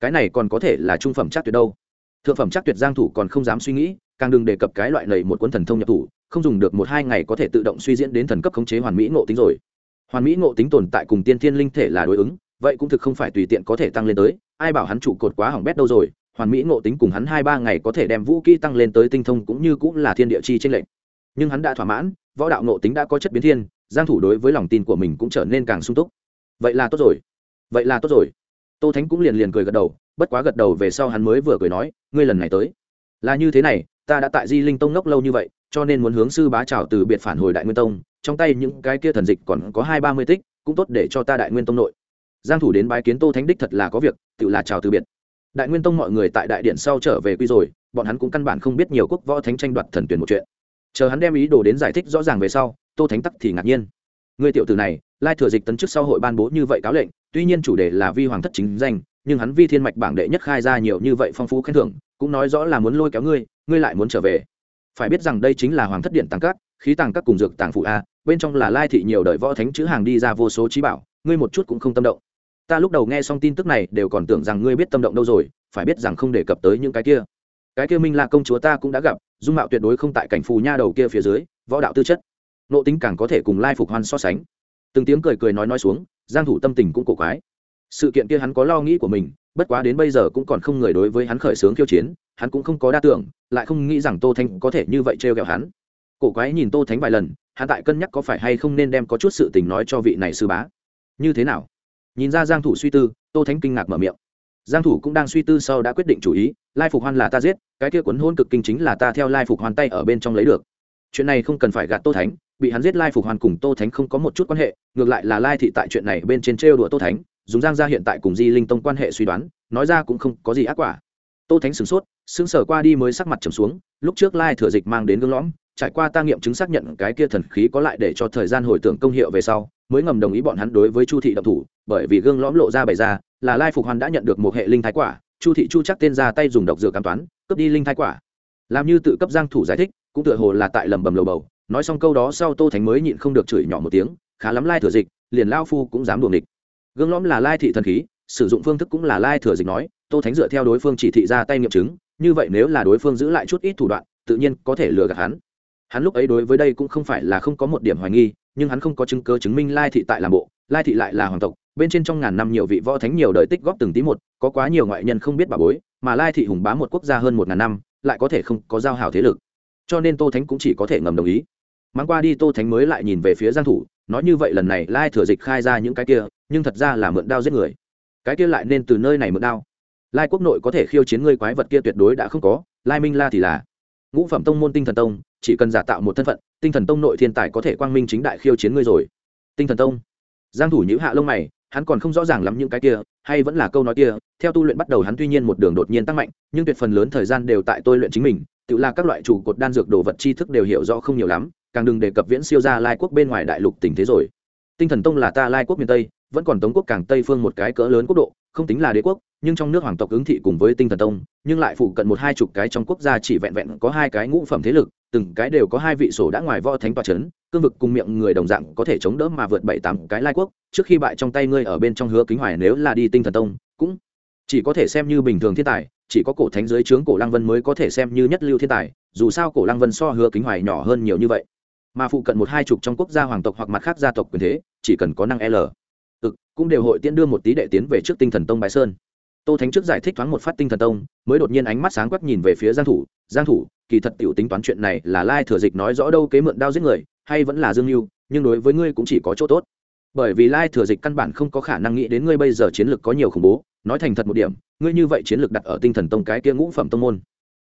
cái này còn có thể là trung phẩm chắc tuyệt đâu. Thượng phẩm chắc tuyệt giang thủ còn không dám suy nghĩ, càng đừng đề cập cái loại này một cuốn thần thông nhập thủ, không dùng được một hai ngày có thể tự động suy diễn đến thần cấp khống chế hoàn mỹ ngộ tính rồi. Hoàn mỹ ngộ tính tồn tại cùng tiên thiên linh thể là đối ứng, vậy cũng thực không phải tùy tiện có thể tăng lên tới, ai bảo hắn trụ cột quá hỏng bét đâu rồi, hoàn mỹ ngộ tính cùng hắn hai ba ngày có thể đem vũ kỹ tăng lên tới tinh thông cũng như cũng là thiên địa chi tranh lệnh nhưng hắn đã thỏa mãn, võ đạo ngộ tính đã có chất biến thiên, giang thủ đối với lòng tin của mình cũng trở nên càng sung túc. Vậy là tốt rồi. Vậy là tốt rồi tô thánh cũng liền liền cười gật đầu, bất quá gật đầu về sau hắn mới vừa cười nói, ngươi lần này tới, là như thế này, ta đã tại di linh tông ngốc lâu như vậy, cho nên muốn hướng sư bá trào từ biệt phản hồi đại nguyên tông, trong tay những cái kia thần dịch còn có hai ba mươi tích, cũng tốt để cho ta đại nguyên tông nội. Giang thủ đến bái kiến tô thánh đích thật là có việc, tự là chào từ biệt. Đại nguyên tông mọi người tại đại điện sau trở về quy rồi, bọn hắn cũng căn bản không biết nhiều quốc võ thánh tranh đoạt thần tuyển một chuyện. Chờ hắn đem ý đồ đến giải thích rõ ràng về sau, tô thánh tắc thì ngạc nhiên. Người tiểu tử này, lai thừa dịch tấn chức sau hội ban bố như vậy cáo lệnh tuy nhiên chủ đề là vi hoàng thất chính danh, nhưng hắn vi thiên mạch bảng đệ nhất khai ra nhiều như vậy phong phú khen thưởng, cũng nói rõ là muốn lôi kéo ngươi ngươi lại muốn trở về. Phải biết rằng đây chính là hoàng thất điện tàng các, khí tàng các cùng dược tàng phụ a, bên trong là lai thị nhiều đời võ thánh chữ hàng đi ra vô số trí bảo, ngươi một chút cũng không tâm động. Ta lúc đầu nghe xong tin tức này đều còn tưởng rằng ngươi biết tâm động đâu rồi, phải biết rằng không đề cập tới những cái kia. Cái kia minh là công chúa ta cũng đã gặp, dung mạo tuyệt đối không tại cảnh phù nha đầu kia phía dưới, võ đạo tư chất. Nộ tính càng có thể cùng lai phục hoan so sánh. Từng tiếng cười cười nói nói xuống giang thủ tâm tình cũng cổ quái. Sự kiện kia hắn có lo nghĩ của mình, bất quá đến bây giờ cũng còn không người đối với hắn khởi sướng khiêu chiến, hắn cũng không có đa tưởng, lại không nghĩ rằng tô thanh có thể như vậy trêu ghẹo hắn. Cổ quái nhìn tô thánh vài lần, hắn tại cân nhắc có phải hay không nên đem có chút sự tình nói cho vị này sư bá. Như thế nào? Nhìn ra giang thủ suy tư, tô thánh kinh ngạc mở miệng. Giang thủ cũng đang suy tư sau đã quyết định chủ ý, lai phục hoan là ta giết, cái kia cuốn hôn cực kinh chính là ta theo lai phục hoan tay ở bên trong lấy được. Chuyện này không cần phải gạt tô thánh bị hắn giết lai phục hoàn cùng tô thánh không có một chút quan hệ, ngược lại là lai thị tại chuyện này bên trên trêu đùa tô thánh, dùng giang gia hiện tại cùng di linh tông quan hệ suy đoán, nói ra cũng không có gì ác quả. Tô thánh sửng sốt, sững sờ qua đi mới sắc mặt trầm xuống, lúc trước lai thừa dịch mang đến gương lõm, trải qua ta nghiệm chứng xác nhận cái kia thần khí có lại để cho thời gian hồi tưởng công hiệu về sau, mới ngầm đồng ý bọn hắn đối với chu thị động thủ, bởi vì gương lõm lộ ra bày ra, là lai phục hoàn đã nhận được một hệ linh thái quả, chu thị chu chắc tên ra tay dùng độc dược cam toán, cướp đi linh thái quả. Làm như tự cấp giang thủ giải thích, cũng tựa hồ là tại lầm bầm lầu bầu nói xong câu đó sau tô thánh mới nhịn không được chửi nhỏ một tiếng, khá lắm lai thừa dịch, liền lao phu cũng dám đùa địch gương lõm là lai thị thần khí, sử dụng phương thức cũng là lai thừa dịch nói, tô thánh dựa theo đối phương chỉ thị ra tay nghiệm chứng, như vậy nếu là đối phương giữ lại chút ít thủ đoạn, tự nhiên có thể lừa gạt hắn. Hắn lúc ấy đối với đây cũng không phải là không có một điểm hoài nghi, nhưng hắn không có chứng cơ chứng minh lai thị tại làm bộ, lai thị lại là hoàng tộc, bên trên trong ngàn năm nhiều vị võ thánh nhiều đời tích góp từng tí một, có quá nhiều ngoại nhân không biết bà bối, mà lai thị hùng bá một quốc gia hơn một ngàn năm, lại có thể không có giao hảo thế lực. Cho nên tô thánh cũng chỉ có thể ngầm đồng ý mang qua đi tô thánh mới lại nhìn về phía giang thủ, nói như vậy lần này lai thừa dịch khai ra những cái kia, nhưng thật ra là mượn đao giết người. Cái kia lại nên từ nơi này mượn đao. Lai quốc nội có thể khiêu chiến ngươi quái vật kia tuyệt đối đã không có, lai minh la thì là ngũ phẩm tông môn tinh thần tông, chỉ cần giả tạo một thân phận, tinh thần tông nội thiên tài có thể quang minh chính đại khiêu chiến ngươi rồi. Tinh thần tông. Giang thủ nhíu hạ lông mày, hắn còn không rõ ràng lắm những cái kia, hay vẫn là câu nói kia, theo tu luyện bắt đầu hắn tuy nhiên một đường đột nhiên tăng mạnh, nhưng tuyệt phần lớn thời gian đều tại tôi luyện chính mình, tự là các loại chủ cột đan dược đồ vật tri thức đều hiểu rõ không nhiều lắm càng đừng đề cập viễn siêu ra lai quốc bên ngoài đại lục tình thế rồi. Tinh thần tông là ta lai quốc miền tây, vẫn còn tống quốc càng tây phương một cái cỡ lớn quốc độ, không tính là đế quốc, nhưng trong nước hoàng tộc ứng thị cùng với tinh thần tông, nhưng lại phụ cận một hai chục cái trong quốc gia chỉ vẹn vẹn có hai cái ngũ phẩm thế lực, từng cái đều có hai vị sổ đã ngoài võ thánh tòa c h ấ n cương vực cùng miệng người đồng dạng có thể chống đỡ mà vượt bảy tám cái lai quốc, trước khi bại trong tay ngươi ở bên trong hứa kính hoài nếu là đi tinh thần tông, cũng chỉ có thể xem như bình thường thiên tài, chỉ có cổ thánh dưới trướng cổ lăng vân mới có thể xem như nhất lưu thiên tài, dù sao cổ lăng vân so hứa kính hoài nhỏ hơn nhiều như vậy mà phụ cận một hai chục trong quốc gia hoàng tộc hoặc mặt khác gia tộc quyền thế, chỉ cần có năng l. Ực cũng đều hội tiễn đưa một tí đệ tiến về trước tinh thần tông bái sơn. Tô thánh trước giải thích thoáng một phát tinh thần tông, mới đột nhiên ánh mắt sáng quắc nhìn về phía giang thủ. Giang thủ, kỳ thật tiểu tính toán chuyện này là lai thừa dịch nói rõ đâu kế mượn đao giết người, hay vẫn là dương lưu nhưng đối với ngươi cũng chỉ có chỗ tốt. Bởi vì lai thừa dịch căn bản không có khả năng nghĩ đến ngươi bây giờ chiến lược có nhiều khủng bố, nói thành thật một điểm, ngươi như vậy chiến lược đặt ở tinh thần tông cái kia ngũ phẩm tông môn,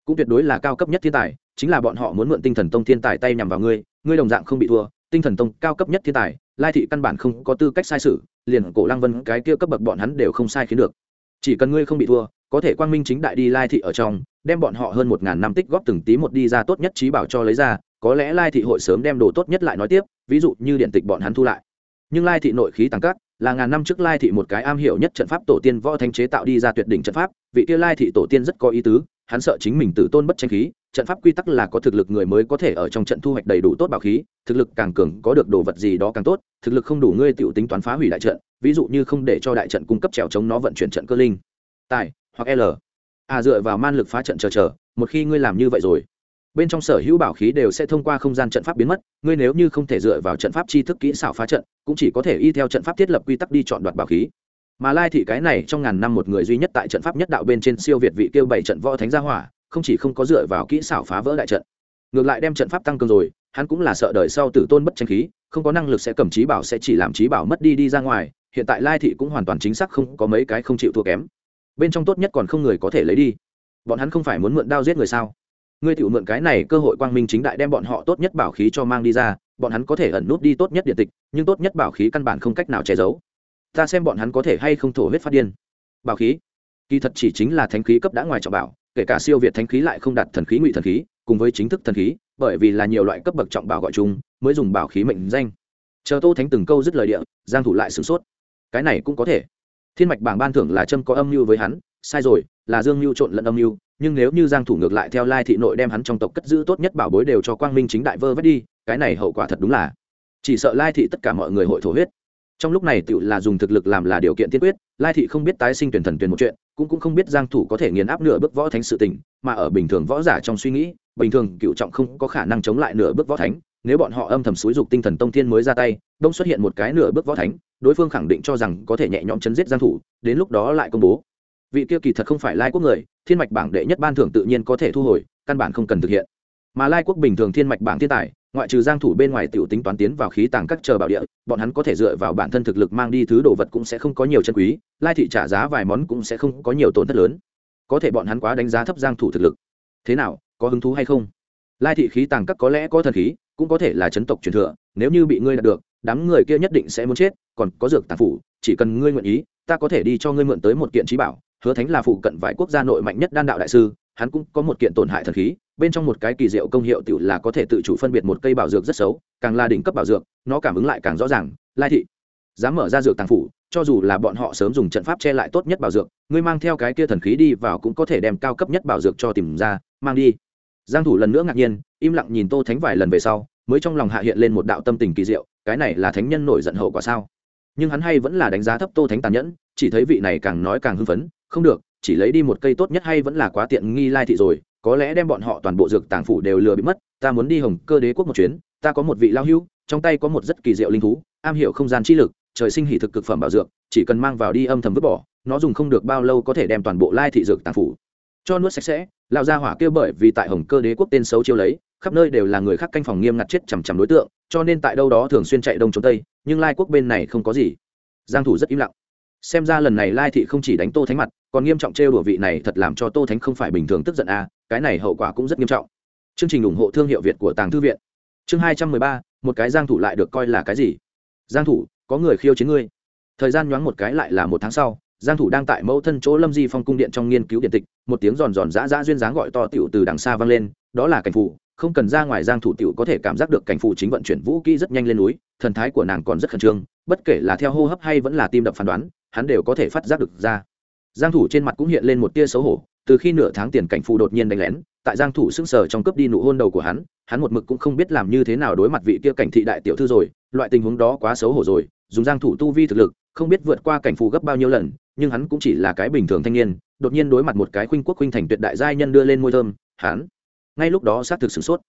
cũng tuyệt đối là cao cấp nhất thiên tài, chính là bọn họ muốn mượn tinh thần tông thiên tài tay nhằm vào ngươi ngươi đồng dạng không bị thua, tinh thần tông cao cấp nhất thiên tài, lai thị căn bản không có tư cách sai sự, liền cổ lăng vân cái kia cấp bậc bọn hắn đều không sai khiến được. Chỉ cần ngươi không bị thua, có thể quang minh chính đại đi lai thị ở trong, đem bọn họ hơn một ngàn năm tích góp từng tí một đi ra tốt nhất trí bảo cho lấy ra, có lẽ lai thị hội sớm đem đồ tốt nhất lại nói tiếp, ví dụ như điện tịch bọn hắn thu lại. Nhưng lai thị nội khí tăng cát, là ngàn năm trước lai thị một cái am hiểu nhất trận pháp tổ tiên võ thanh chế tạo đi ra tuyệt đỉnh trận pháp, vị kia lai thị tổ tiên rất có ý tứ hắn sợ chính mình tử tôn bất tranh khí, trận pháp quy tắc là có thực lực người mới có thể ở trong trận thu hoạch đầy đủ tốt bảo khí, thực lực càng cường có được đồ vật gì đó càng tốt, thực lực không đủ ngươi tự tính toán phá hủy đại trận, ví dụ như không để cho đại trận cung cấp trèo chống nó vận chuyển trận cơ linh, tài, hoặc l. À dựa vào man lực phá trận chờ chờ, một khi ngươi làm như vậy rồi, bên trong sở hữu bảo khí đều sẽ thông qua không gian trận pháp biến mất, ngươi nếu như không thể dựa vào trận pháp tri thức kỹ xảo phá trận, cũng chỉ có thể y theo trận pháp thiết lập quy tắc đi chọn đoạt bảo khí mà lai thị cái này trong ngàn năm một người duy nhất tại trận pháp nhất đạo bên trên siêu việt vị kêu bảy trận võ thánh gia hỏa, không chỉ không có dựa vào kỹ xảo phá vỡ đại trận, ngược lại đem trận pháp tăng cường rồi, hắn cũng là sợ đời sau tử tôn bất tranh khí, không có năng lực sẽ cầm trí bảo sẽ chỉ làm trí bảo mất đi đi ra ngoài, hiện tại lai thị cũng hoàn toàn chính xác không có mấy cái không chịu thua kém. Bên trong tốt nhất còn không người có thể lấy đi. Bọn hắn không phải muốn mượn đao giết người sao? Ngươi tự mượn cái này cơ hội quang minh chính đại đem bọn họ tốt nhất bảo khí cho mang đi ra, bọn hắn có thể ẩn nút đi tốt nhất điện tịch, nhưng tốt nhất bảo khí căn bản không cách nào che giấu ta xem bọn hắn có thể hay không thổ huyết phát điên. Bảo khí. Kỳ thật chỉ chính là thánh khí cấp đã ngoài trọng bảo, kể cả siêu việt thánh khí lại không đạt thần khí ngụy thần khí, cùng với chính thức thần khí, bởi vì là nhiều loại cấp bậc trọng bảo gọi chung, mới dùng bảo khí mệnh danh. Chờ tô thánh từng câu dứt lời địa, giang thủ lại sửng sốt. Cái này cũng có thể. Thiên mạch bảng ban thưởng là châm có âm mưu với hắn, sai rồi, là dương mưu trộn lẫn âm mưu, nhưng nếu như giang thủ ngược lại theo lai thị nội đem hắn trong tộc cất giữ tốt nhất bảo bối đều cho quang minh chính đại vơ vét đi, cái này hậu quả thật đúng là. Chỉ sợ lai thị tất cả mọi người hội thổ huyết trong lúc này tự là dùng thực lực làm là điều kiện tiên quyết, lai thị không biết tái sinh tuyển thần tuyển một chuyện, cũng cũng không biết giang thủ có thể nghiền áp nửa bước võ thánh sự tình, mà ở bình thường võ giả trong suy nghĩ, bình thường cựu trọng không có khả năng chống lại nửa bước võ thánh, nếu bọn họ âm thầm xúi dục tinh thần tông thiên mới ra tay, đông xuất hiện một cái nửa bước võ thánh, đối phương khẳng định cho rằng có thể nhẹ nhõm chấn giết giang thủ, đến lúc đó lại công bố. Vị kia kỳ thật không phải lai quốc người, thiên mạch bảng đệ nhất ban thưởng tự nhiên có thể thu hồi, căn bản không cần thực hiện. Mà lai quốc bình thường thiên mạch bảng thiên tài ngoại trừ giang thủ bên ngoài tiểu tính toán tiến vào khí tàng các chờ bảo địa, bọn hắn có thể dựa vào bản thân thực lực mang đi thứ đồ vật cũng sẽ không có nhiều chân quý, lai thị trả giá vài món cũng sẽ không có nhiều tổn thất lớn. Có thể bọn hắn quá đánh giá thấp giang thủ thực lực. Thế nào, có hứng thú hay không? Lai thị khí tàng các có lẽ có thần khí, cũng có thể là chấn tộc truyền thừa, nếu như bị ngươi đạt được, đám người kia nhất định sẽ muốn chết, còn có dược tàng phủ, chỉ cần ngươi nguyện ý, ta có thể đi cho ngươi mượn tới một kiện trí bảo, hứa thánh là phụ cận vài quốc gia nội mạnh nhất đan đạo đại sư hắn cũng có một kiện tổn hại thần khí, bên trong một cái kỳ diệu công hiệu tự là có thể tự chủ phân biệt một cây bảo dược rất xấu, càng là đỉnh cấp bảo dược, nó cảm ứng lại càng rõ ràng, lai thị. Dám mở ra dược tàng phủ, cho dù là bọn họ sớm dùng trận pháp che lại tốt nhất bảo dược, ngươi mang theo cái kia thần khí đi vào cũng có thể đem cao cấp nhất bảo dược cho tìm ra, mang đi. Giang thủ lần nữa ngạc nhiên, im lặng nhìn tô thánh vài lần về sau, mới trong lòng hạ hiện lên một đạo tâm tình kỳ diệu, cái này là thánh nhân nổi giận hậu quả sao? Nhưng hắn hay vẫn là đánh giá thấp tô thánh tàn nhẫn, chỉ thấy vị này càng nói càng hưng phấn, không được chỉ lấy đi một cây tốt nhất hay vẫn là quá tiện nghi lai thị rồi, có lẽ đem bọn họ toàn bộ dược tàng phủ đều lừa bị mất, ta muốn đi hồng cơ đế quốc một chuyến, ta có một vị lao hưu trong tay có một rất kỳ diệu linh thú, am hiểu không gian chi lực, trời sinh hỉ thực cực phẩm bảo dược, chỉ cần mang vào đi âm thầm vứt bỏ, nó dùng không được bao lâu có thể đem toàn bộ lai thị dược tàng phủ. Cho nuốt sạch sẽ lao ra hỏa kêu bởi vì tại hồng cơ đế quốc tên xấu chiêu lấy, khắp nơi đều là người khác canh phòng nghiêm ngặt chết chằm chằm đối tượng, cho nên tại đâu đó thường xuyên chạy đông trốn tây, nhưng lai quốc bên này không có gì. Giang thủ rất im lặng xem ra lần này lai thị không chỉ đánh tô thánh mặt còn nghiêm trọng trêu đùa vị này thật làm cho tô thánh không phải bình thường tức giận a à, cái này hậu quả cũng rất nghiêm trọng. Chương trình ủng hộ thương hiệu việt của tàng thư viện. Chương hai trăm mười ba một cái giang thủ lại được coi là cái gì? Giang thủ có người khiêu chiến ngươi. Thời gian nhoáng một cái lại là một tháng sau giang thủ đang tại mẫu thân chỗ lâm di phong cung điện trong nghiên cứu điện tịch một tiếng giòn giòn giã giã duyên dáng gọi to tiểu từ đằng xa vang lên đó là cảnh phụ không cần ra ngoài giang thủ tiểu có thể cảm giác được cảnh phụ chính vận chuyển vũ kỹ rất nhanh lên núi thần thái của nàng còn rất khẩn trương bất kể là theo hô hấp hay vẫn là tim đập phán đoán hắn đều có thể phát giác được ra giang thủ trên mặt cũng hiện lên một tia xấu hổ, từ khi nửa tháng tiền cảnh phụ đột nhiên đánh lén, tại giang thủ sững sờ trong cướp đi nụ hôn đầu của hắn hắn một mực cũng không biết làm như thế nào đối mặt vị kia cảnh thị đại tiểu thư rồi, loại tình huống đó quá xấu hổ rồi, dùng giang thủ tu vi thực lực, không biết vượt qua cảnh phụ gấp bao nhiêu lần, nhưng hắn cũng chỉ là cái bình thường thanh niên, đột nhiên đối mặt một cái khuynh quốc khuynh thành tuyệt đại giai nhân đưa lên môi thơm, hắn, ngay lúc đó xác thực sửng sốt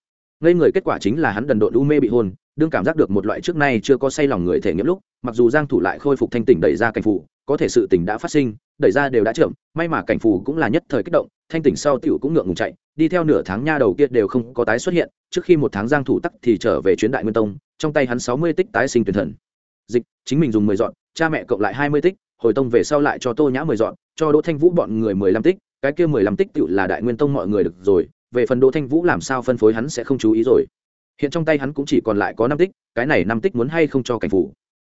ngây người kết quả chính là hắn đần độn u mê bị hôn, đương cảm giác được một loại trước nay chưa có say lòng người thể nghiệm lúc, mặc dù giang thủ lại khôi phục thanh tỉnh đẩy ra cảnh phụ có thể sự tình đã phát sinh, đẩy ra đều đã chậm may mà cảnh phủ cũng là nhất thời kích động, thanh tỉnh sau tiểu cũng ngượng ngùng chạy, đi theo nửa tháng nha đầu kia đều không có tái xuất hiện, trước khi một tháng giang thủ tắc thì trở về chuyến đại nguyên tông, trong tay hắn 60 tích tái sinh tuyển thần. Dịch, chính mình dùng 10 dọn, cha mẹ cộng lại 20 tích, hồi tông về sau lại cho tô nhã 10 dọn, cho đỗ thanh vũ bọn người 15 tích, cái kia 15 tích tiểu là đại nguyên tông mọi người được rồi, về phần đỗ thanh vũ làm sao phân phối hắn sẽ không chú ý rồi. Hiện trong tay hắn cũng chỉ còn lại có năm tích, cái này năm tích muốn hay không cho cảnh phủ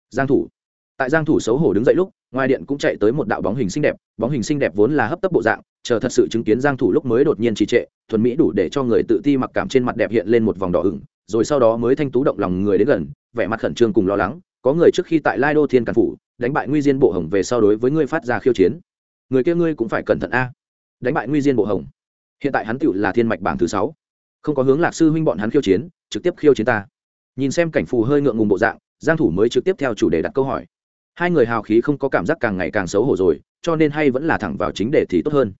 giang thủ tại giang thủ xấu hổ đứng dậy lúc, ngoài điện cũng chạy tới một đạo bóng hình xinh đẹp, bóng hình xinh đẹp vốn là hấp tấp bộ dạng, chờ thật sự chứng kiến giang thủ lúc mới đột nhiên trì trệ, thuần mỹ đủ để cho người tự ti mặc cảm trên mặt đẹp hiện lên một vòng đỏ ửng, rồi sau đó mới thanh tú động lòng người đến gần, vẻ mặt khẩn trương cùng lo lắng, có người trước khi tại lai đô thiên càn phủ, đánh bại nguy diên bộ hồng về sau đối với ngươi phát ra khiêu chiến. Người kia ngươi cũng phải cẩn thận a. Đánh bại nguy diên bộ hồng. Hiện tại hắn tựu là thiên mạch bảng thứ sáu. Không có hướng lạc sư huynh bọn hắn khiêu chiến, trực tiếp khiêu chiến ta. Nhìn xem cảnh phù hơi ngượng ngùng bộ dạng, giang thủ mới trực tiếp theo chủ đề đặt câu hỏi hai người hào khí không có cảm giác càng ngày càng xấu hổ rồi, cho nên hay vẫn là thẳng vào chính đề thì tốt hơn.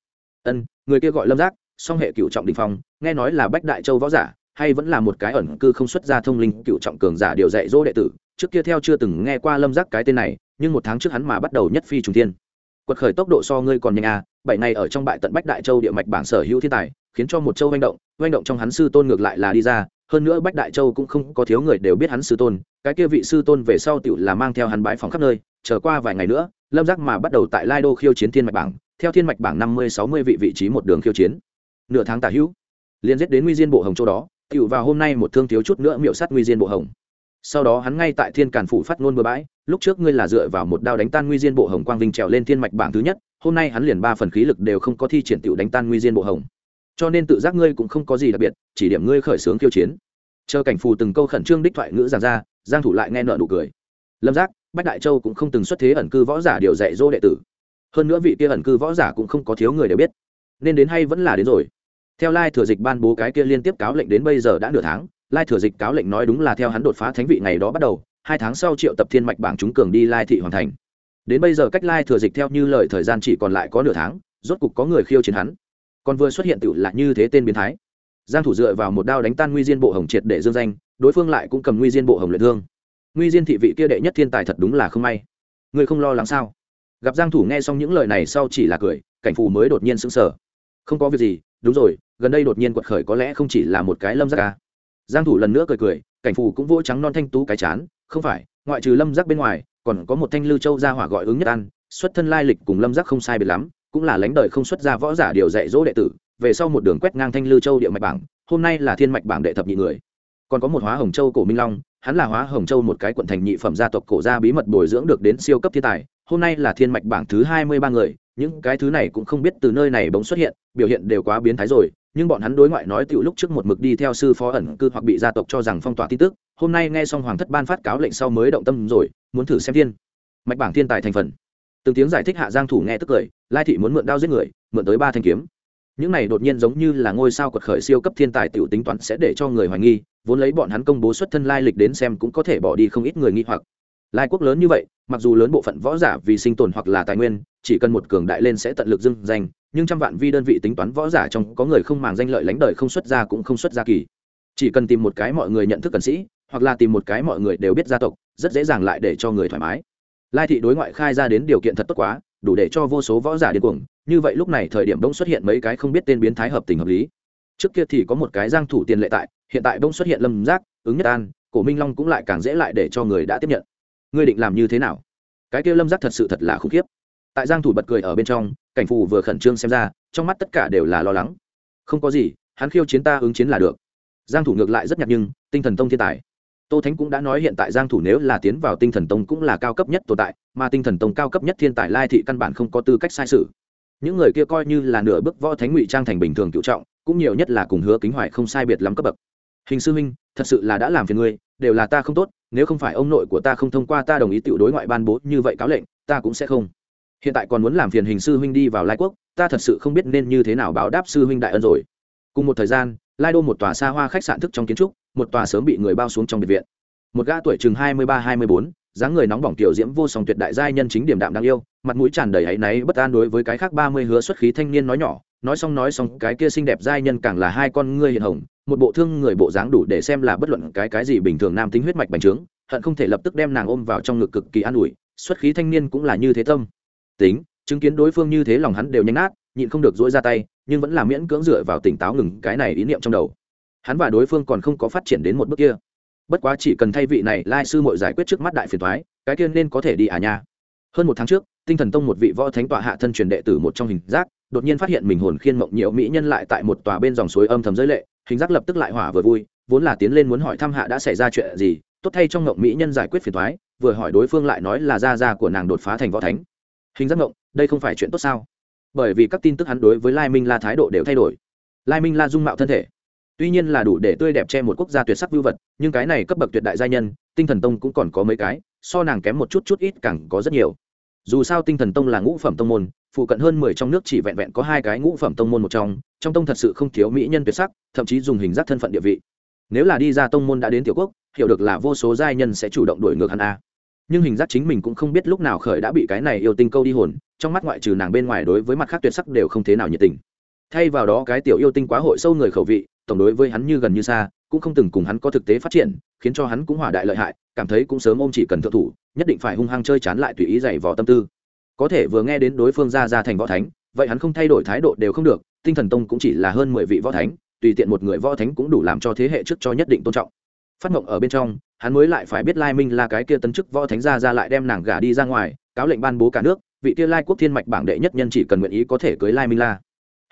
Ân, người kia gọi lâm giác, song hệ cựu trọng đình phong, nghe nói là bách đại châu võ giả, hay vẫn là một cái ẩn cư không xuất ra thông linh cựu trọng cường giả điều dạy dỗ đệ tử. Trước kia theo chưa từng nghe qua lâm giác cái tên này, nhưng một tháng trước hắn mà bắt đầu nhất phi trùng thiên. Quật khởi tốc độ so ngươi còn nhanh à bảy ngày ở trong bại tận bách đại châu địa mạch bảng sở hữu thiên tài, khiến cho một châu manh động manh động trong hắn sư tôn ngược lại là đi ra hơn nữa bách đại châu cũng không có thiếu người đều biết hắn sư tôn, cái kia vị sư tôn về sau tựu là mang theo hắn bãi phòng khắp nơi, chờ qua vài ngày nữa, lâm giác mà bắt đầu tại lai đô khiêu chiến thiên mạch bảng, theo thiên mạch bảng năm mươi, sáu mươi vị vị trí một đường khiêu chiến. Nửa tháng tả hữu liên giết đến nguy diên bộ hồng châu đó tựu vào hôm nay một thương thiếu chút nữa miệu sát nguy diên bộ hồng. Sau đó hắn ngay tại thiên càn phủ phát ngôn bừa bãi, lúc trước ngươi là dựa vào một đao đánh tan nguy diên bộ hồng quang vinh trèo lên thiên mạch bảng thứ nhất, hôm nay hắn liền ba phần khí lực đều không có thi triển tựu đánh tan nguy diên bộ hồng cho nên tự giác ngươi cũng không có gì đặc biệt, chỉ điểm ngươi khởi xướng kiêu chiến. Chờ cảnh phù từng câu khẩn trương đích thoại ngữ giảng ra, giang thủ lại nghe nợ nụ cười. Lâm giác, bách đại châu cũng không từng xuất thế ẩn cư võ giả điều dạy dỗ đệ tử. Hơn nữa vị kia ẩn cư võ giả cũng không có thiếu người đều biết. Nên đến hay vẫn là đến rồi. Theo lai thừa dịch ban bố cái kia liên tiếp cáo lệnh đến bây giờ đã nửa tháng, lai thừa dịch cáo lệnh nói đúng là theo hắn đột phá thánh vị ngày đó bắt đầu, hai tháng sau triệu tập thiên mạch bảng chúng cường đi lai thị hoàn thành. Đến bây giờ cách lai thừa dịch theo như lời thời gian chỉ còn lại có nửa tháng, rốt cục có người khiêu chiến hắn còn vừa xuất hiện tựu là như thế tên biến thái. Giang thủ dựa vào một đao đánh tan nguy diên bộ hồng triệt để dương danh, đối phương lại cũng cầm nguy diên bộ hồng luyện thương. Nguy diên thị vị kia đệ nhất thiên tài thật đúng là không may. Người không lo lắng sao? Gặp giang thủ nghe xong những lời này sau chỉ là cười, cảnh phù mới đột nhiên sững sờ. Không có việc gì, đúng rồi, gần đây đột nhiên quật khởi có lẽ không chỉ là một cái lâm giác ca giang thủ lần nữa cười cười, cảnh phù cũng vỗ trắng non thanh tú cái chán, không phải, ngoại trừ lâm giác bên ngoài, còn có một thanh lưu châu gia hỏa gọi ứng nhất ăn, xuất thân lai lịch cùng lâm giác không sai biệt lắm cũng là lãnh đời không xuất ra võ giả điều dạy dỗ đệ tử, về sau một đường quét ngang thanh lưu châu địa mạch bảng, hôm nay là thiên mạch bảng đệ thập nhị người. Còn có một hóa hồng châu cổ minh long, hắn là hóa hồng châu một cái quận thành nhị phẩm gia tộc cổ gia bí mật bồi dưỡng được đến siêu cấp thiên tài, hôm nay là thiên mạch bảng thứ hai mươi ba người, những cái thứ này cũng không biết từ nơi này bỗng xuất hiện, biểu hiện đều quá biến thái rồi, nhưng bọn hắn đối ngoại nói tiểu lúc trước một mực đi theo sư phó ẩn cư hoặc bị gia tộc cho rằng phong tỏa tin tức, hôm nay nghe xong hoàng thất ban phát cáo lệnh sau mới động tâm rồi, muốn thử xem thiên. Mạch bảng thiên tài thành phần từng tiếng giải thích hạ giang thủ nghe tức cười, lai thị muốn mượn đao giết người, mượn tới ba thanh kiếm. Những này đột nhiên giống như là ngôi sao quật khởi siêu cấp thiên tài tiểu tính toán sẽ để cho người hoài nghi, vốn lấy bọn hắn công bố xuất thân lai lịch đến xem cũng có thể bỏ đi không ít người nghi hoặc. Lai quốc lớn như vậy, mặc dù lớn bộ phận võ giả vì sinh tồn hoặc là tài nguyên, chỉ cần một cường đại lên sẽ tận lực dưng danh, nhưng trăm vạn vi đơn vị tính toán võ giả trong có người không màng danh lợi lãnh đời không xuất ra cũng không xuất ra kỳ. Chỉ cần tìm một cái mọi người nhận thức cần sĩ, hoặc là tìm một cái mọi người đều biết gia tộc, rất dễ dàng lại để cho người thoải mái lai thị đối ngoại khai ra đến điều kiện thật tốt quá, đủ để cho vô số võ giả điên cuồng. Như vậy lúc này thời điểm Đông xuất hiện mấy cái không biết tên biến thái hợp tình hợp lý. Trước kia thì có một cái giang thủ tiền lệ tại, hiện tại Đông xuất hiện lâm giác, ứng nhất an, cổ minh long cũng lại càng dễ lại để cho người đã tiếp nhận. Ngươi định làm như thế nào? Cái kia lâm giác thật sự thật là khủng khiếp. Tại giang thủ bật cười ở bên trong, cảnh phù vừa khẩn trương xem ra, trong mắt tất cả đều là lo lắng. Không có gì, hắn khiêu chiến ta ứng chiến là được. Giang thủ ngược lại rất nhạt nhưng, tinh thần tông thiên tài tô thánh cũng đã nói hiện tại giang thủ nếu là tiến vào tinh thần tông cũng là cao cấp nhất tồn tại, mà tinh thần tông cao cấp nhất thiên tài lai thị căn bản không có tư cách sai sự. Những người kia coi như là nửa bước võ thánh ngụy trang thành bình thường cựu trọng, cũng nhiều nhất là cùng hứa kính hoài không sai biệt lắm cấp bậc. Hình sư huynh, thật sự là đã làm phiền ngươi, đều là ta không tốt, nếu không phải ông nội của ta không thông qua ta đồng ý tiểu đối ngoại ban bố như vậy cáo lệnh, ta cũng sẽ không. Hiện tại còn muốn làm phiền hình sư huynh đi vào lai quốc, ta thật sự không biết nên như thế nào báo đáp sư huynh đại ân rồi. Cùng một thời gian, lai đô một tòa xa hoa khách sạn thức trong kiến trúc một tòa sớm bị người bao xuống trong biệt viện. Một gã tuổi chừng hai mươi ba, hai mươi bốn, dáng người nóng bỏng tiểu diễm vô song tuyệt đại giai nhân chính điểm đạm đáng yêu, mặt mũi tràn đầy áy náy bất an đối với cái khác ba mươi hứa xuất khí thanh niên nói nhỏ, nói xong nói xong, cái kia xinh đẹp giai nhân càng là hai con ngươi hiện hồng, một bộ thương người bộ dáng đủ để xem là bất luận cái cái gì bình thường nam tính huyết mạch bành trướng, hận không thể lập tức đem nàng ôm vào trong ngực cực kỳ an ủi, xuất khí thanh niên cũng là như thế tâm. Tính, chứng kiến đối phương như thế lòng hắn đều nhanh nát, nhịn không được dỗi ra tay, nhưng vẫn là miễn cưỡng dựa vào tỉnh táo ngừng cái này ý niệm trong đầu hắn và đối phương còn không có phát triển đến một bước kia. Bất quá chỉ cần thay vị này lai sư mội giải quyết trước mắt đại phiền thoái cái kia nên có thể đi à nha. Hơn một tháng trước, tinh thần tông một vị võ thánh tọa hạ thân truyền đệ tử một trong hình giác, đột nhiên phát hiện mình hồn khiên mộng nhiễu mỹ nhân lại tại một tòa bên dòng suối âm thầm giới lệ, hình giác lập tức lại hỏa vừa vui, vốn là tiến lên muốn hỏi thăm hạ đã xảy ra chuyện gì, tốt thay trong mộng mỹ nhân giải quyết phiền thoái vừa hỏi đối phương lại nói là gia gia của nàng đột phá thành võ thánh. Hình giác mộng, đây không phải chuyện tốt sao? Bởi vì các tin tức hắn đối với lai minh la thái độ đều thay đổi. Lai minh la dung mạo thân thể tuy nhiên là đủ để tươi đẹp che một quốc gia tuyệt sắc vưu vật, nhưng cái này cấp bậc tuyệt đại gia nhân, tinh thần tông cũng còn có mấy cái, so nàng kém một chút chút ít càng có rất nhiều. Dù sao tinh thần tông là ngũ phẩm tông môn, phụ cận hơn mười trong nước chỉ vẹn vẹn có hai cái ngũ phẩm tông môn một trong trong tông thật sự không thiếu mỹ nhân tuyệt sắc, thậm chí dùng hình giác thân phận địa vị. Nếu là đi ra tông môn đã đến tiểu quốc, hiểu được là vô số giai nhân sẽ chủ động đuổi ngược hắn a. Nhưng hình giác chính mình cũng không biết lúc nào khởi đã bị cái này yêu tinh câu đi hồn, trong mắt ngoại trừ nàng bên ngoài đối với mặt khác tuyệt sắc đều không thế nào nhiệt tình. Thay vào đó cái tiểu yêu tinh quá hội sâu người khẩu vị tổng đối với hắn như gần như xa, cũng không từng cùng hắn có thực tế phát triển, khiến cho hắn cũng hỏa đại lợi hại, cảm thấy cũng sớm ôm chỉ cần thượng thủ, nhất định phải hung hăng chơi chán lại tùy ý dày vò tâm tư. Có thể vừa nghe đến đối phương ra ra thành võ thánh, vậy hắn không thay đổi thái độ đều không được, tinh thần tông cũng chỉ là hơn mười vị võ thánh, tùy tiện một người võ thánh cũng đủ làm cho thế hệ trước cho nhất định tôn trọng. Phát mộng ở bên trong, hắn mới lại phải biết lai minh là cái kia tấn chức võ thánh gia ra lại đem nàng gả đi ra ngoài, cáo lệnh ban bố cả nước, vị kia lai quốc thiên mạch bảng đệ nhất nhân chỉ cần nguyện ý có thể cưới lai minh la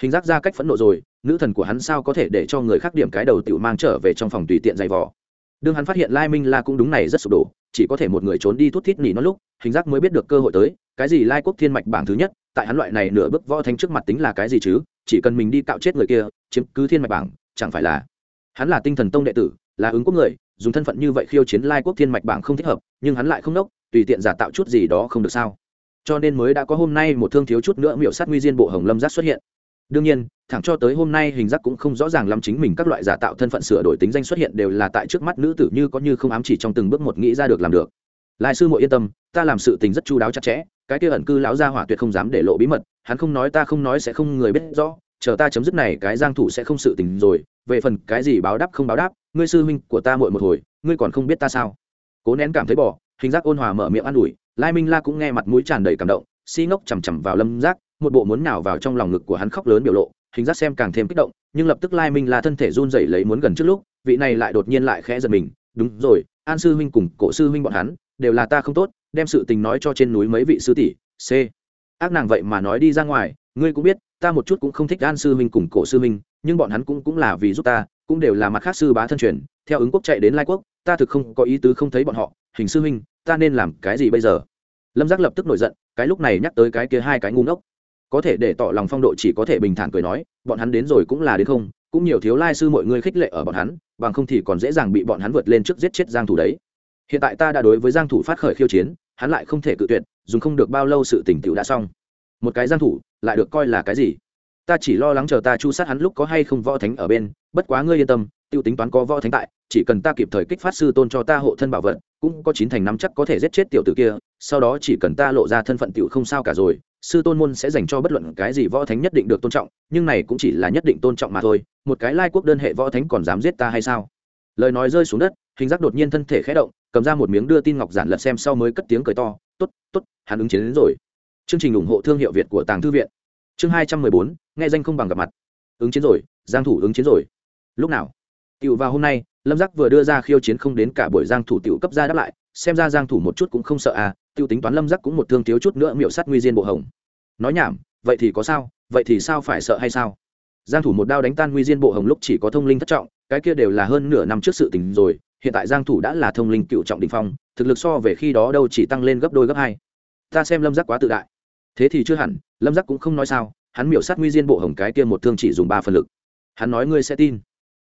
hình giác ra cách phẫn nộ rồi, nữ thần của hắn sao có thể để cho người khác điểm cái đầu tiểu mang trở về trong phòng tùy tiện giày vò? Đương hắn phát hiện lai minh la cũng đúng này rất sụp đổ, chỉ có thể một người trốn đi thút thít nỉ nó lúc, hình giác mới biết được cơ hội tới, cái gì lai quốc thiên mạch bảng thứ nhất, tại hắn loại này nửa bước võ thanh trước mặt tính là cái gì chứ, chỉ cần mình đi cạo chết người kia, chiếm cứ thiên mạch bảng, chẳng phải là hắn là tinh thần tông đệ tử, là ứng quốc người, dùng thân phận như vậy khiêu chiến lai quốc thiên mạch bảng không thích hợp, nhưng hắn lại không đốc tùy tiện giả tạo chút gì đó không được sao. Cho nên mới đã có hôm nay một thương thiếu chút nữa miệu sát nguy diên bộ hồng lâm giác xuất hiện đương nhiên, thẳng cho tới hôm nay hình giác cũng không rõ ràng lắm chính mình các loại giả tạo thân phận sửa đổi tính danh xuất hiện đều là tại trước mắt nữ tử như có như không ám chỉ trong từng bước một nghĩ ra được làm được. Lại sư muội yên tâm, ta làm sự tình rất chu đáo chặt chẽ, cái kia ẩn cư lão gia hỏa tuyệt không dám để lộ bí mật, hắn không nói ta không nói sẽ không người biết rõ, chờ ta chấm dứt này cái giang thủ sẽ không sự tình rồi, về phần cái gì báo đáp không báo đáp, ngươi sư huynh của ta muội một hồi, ngươi còn không biết ta sao? Cố nén cảm thấy bỏ, hình giác ôn hòa mở miệng an ủi, lai minh la cũng nghe mặt mũi tràn đầy cảm động, si ngốc chằm chằm vào lâm giác một bộ muốn nào vào trong lòng ngực của hắn khóc lớn biểu lộ, hình giác xem càng thêm kích động, nhưng lập tức lai minh la thân thể run rẩy lấy muốn gần trước lúc, vị này lại đột nhiên lại khẽ giật mình, đúng rồi, an sư huynh cùng cổ sư huynh bọn hắn đều là ta không tốt, đem sự tình nói cho trên núi mấy vị sư tỷ, c. Ác nàng vậy mà nói đi ra ngoài, ngươi cũng biết, ta một chút cũng không thích an sư huynh cùng cổ sư huynh, nhưng bọn hắn cũng cũng là vì giúp ta, cũng đều là mặt khác sư bá thân truyền, theo ứng quốc chạy đến lai quốc, ta thực không có ý tứ không thấy bọn họ, hình sư huynh, ta nên làm cái gì bây giờ? Lâm giác lập tức nổi giận, cái lúc này nhắc tới cái kia hai cái ngu ngốc có thể để tỏ lòng phong độ chỉ có thể bình thản cười nói, bọn hắn đến rồi cũng là đến không, cũng nhiều thiếu lai sư mọi người khích lệ ở bọn hắn, bằng không thì còn dễ dàng bị bọn hắn vượt lên trước giết chết giang thủ đấy. Hiện tại ta đã đối với giang thủ phát khởi khiêu chiến, hắn lại không thể cự tuyệt, dùng không được bao lâu sự tình tiểu đã xong. Một cái giang thủ, lại được coi là cái gì? Ta chỉ lo lắng chờ ta chu sát hắn lúc có hay không võ thánh ở bên, bất quá ngươi yên tâm, tiêu tính toán có võ thánh tại, chỉ cần ta kịp thời kích phát sư tôn cho ta hộ thân bảo vật, cũng có chín thành năm chắc có thể giết chết tiểu tử kia, sau đó chỉ cần ta lộ ra thân phận tiểu không sao cả rồi sư tôn môn sẽ dành cho bất luận cái gì võ thánh nhất định được tôn trọng, nhưng này cũng chỉ là nhất định tôn trọng mà thôi, một cái lai quốc đơn hệ võ thánh còn dám giết ta hay sao? Lời nói rơi xuống đất, hình giác đột nhiên thân thể khẽ động, cầm ra một miếng đưa tin ngọc giản lật xem sau mới cất tiếng cười to, tốt tốt, hắn ứng chiến đến rồi. Chương trình ủng hộ thương hiệu việt của tàng thư viện. Chương hai trăm mười bốn, nghe danh không bằng gặp mặt. Ứng chiến rồi, giang thủ ứng chiến rồi. Lúc nào? Tiểu vào hôm nay, lâm giác vừa đưa ra khiêu chiến không đến cả buổi giang thủ tựu cấp ra đáp lại, xem ra giang thủ một chút cũng không sợ à tiêu tính toán lâm giác cũng một thương thiếu chút nữa miệu sát nguy diên bộ hồng. Nói nhảm, vậy thì có sao, vậy thì sao phải sợ hay sao? Giang thủ một đao đánh tan nguy diên bộ hồng lúc chỉ có thông linh thất trọng, cái kia đều là hơn nửa năm trước sự tình rồi, hiện tại giang thủ đã là thông linh cựu trọng đỉnh phong, thực lực so về khi đó đâu chỉ tăng lên gấp đôi gấp hai. Ta xem lâm giác quá tự đại. Thế thì chưa hẳn, lâm giác cũng không nói sao, hắn miểu sát nguy diên bộ hồng cái kia một thương chỉ dùng ba phần lực. Hắn nói ngươi sẽ tin.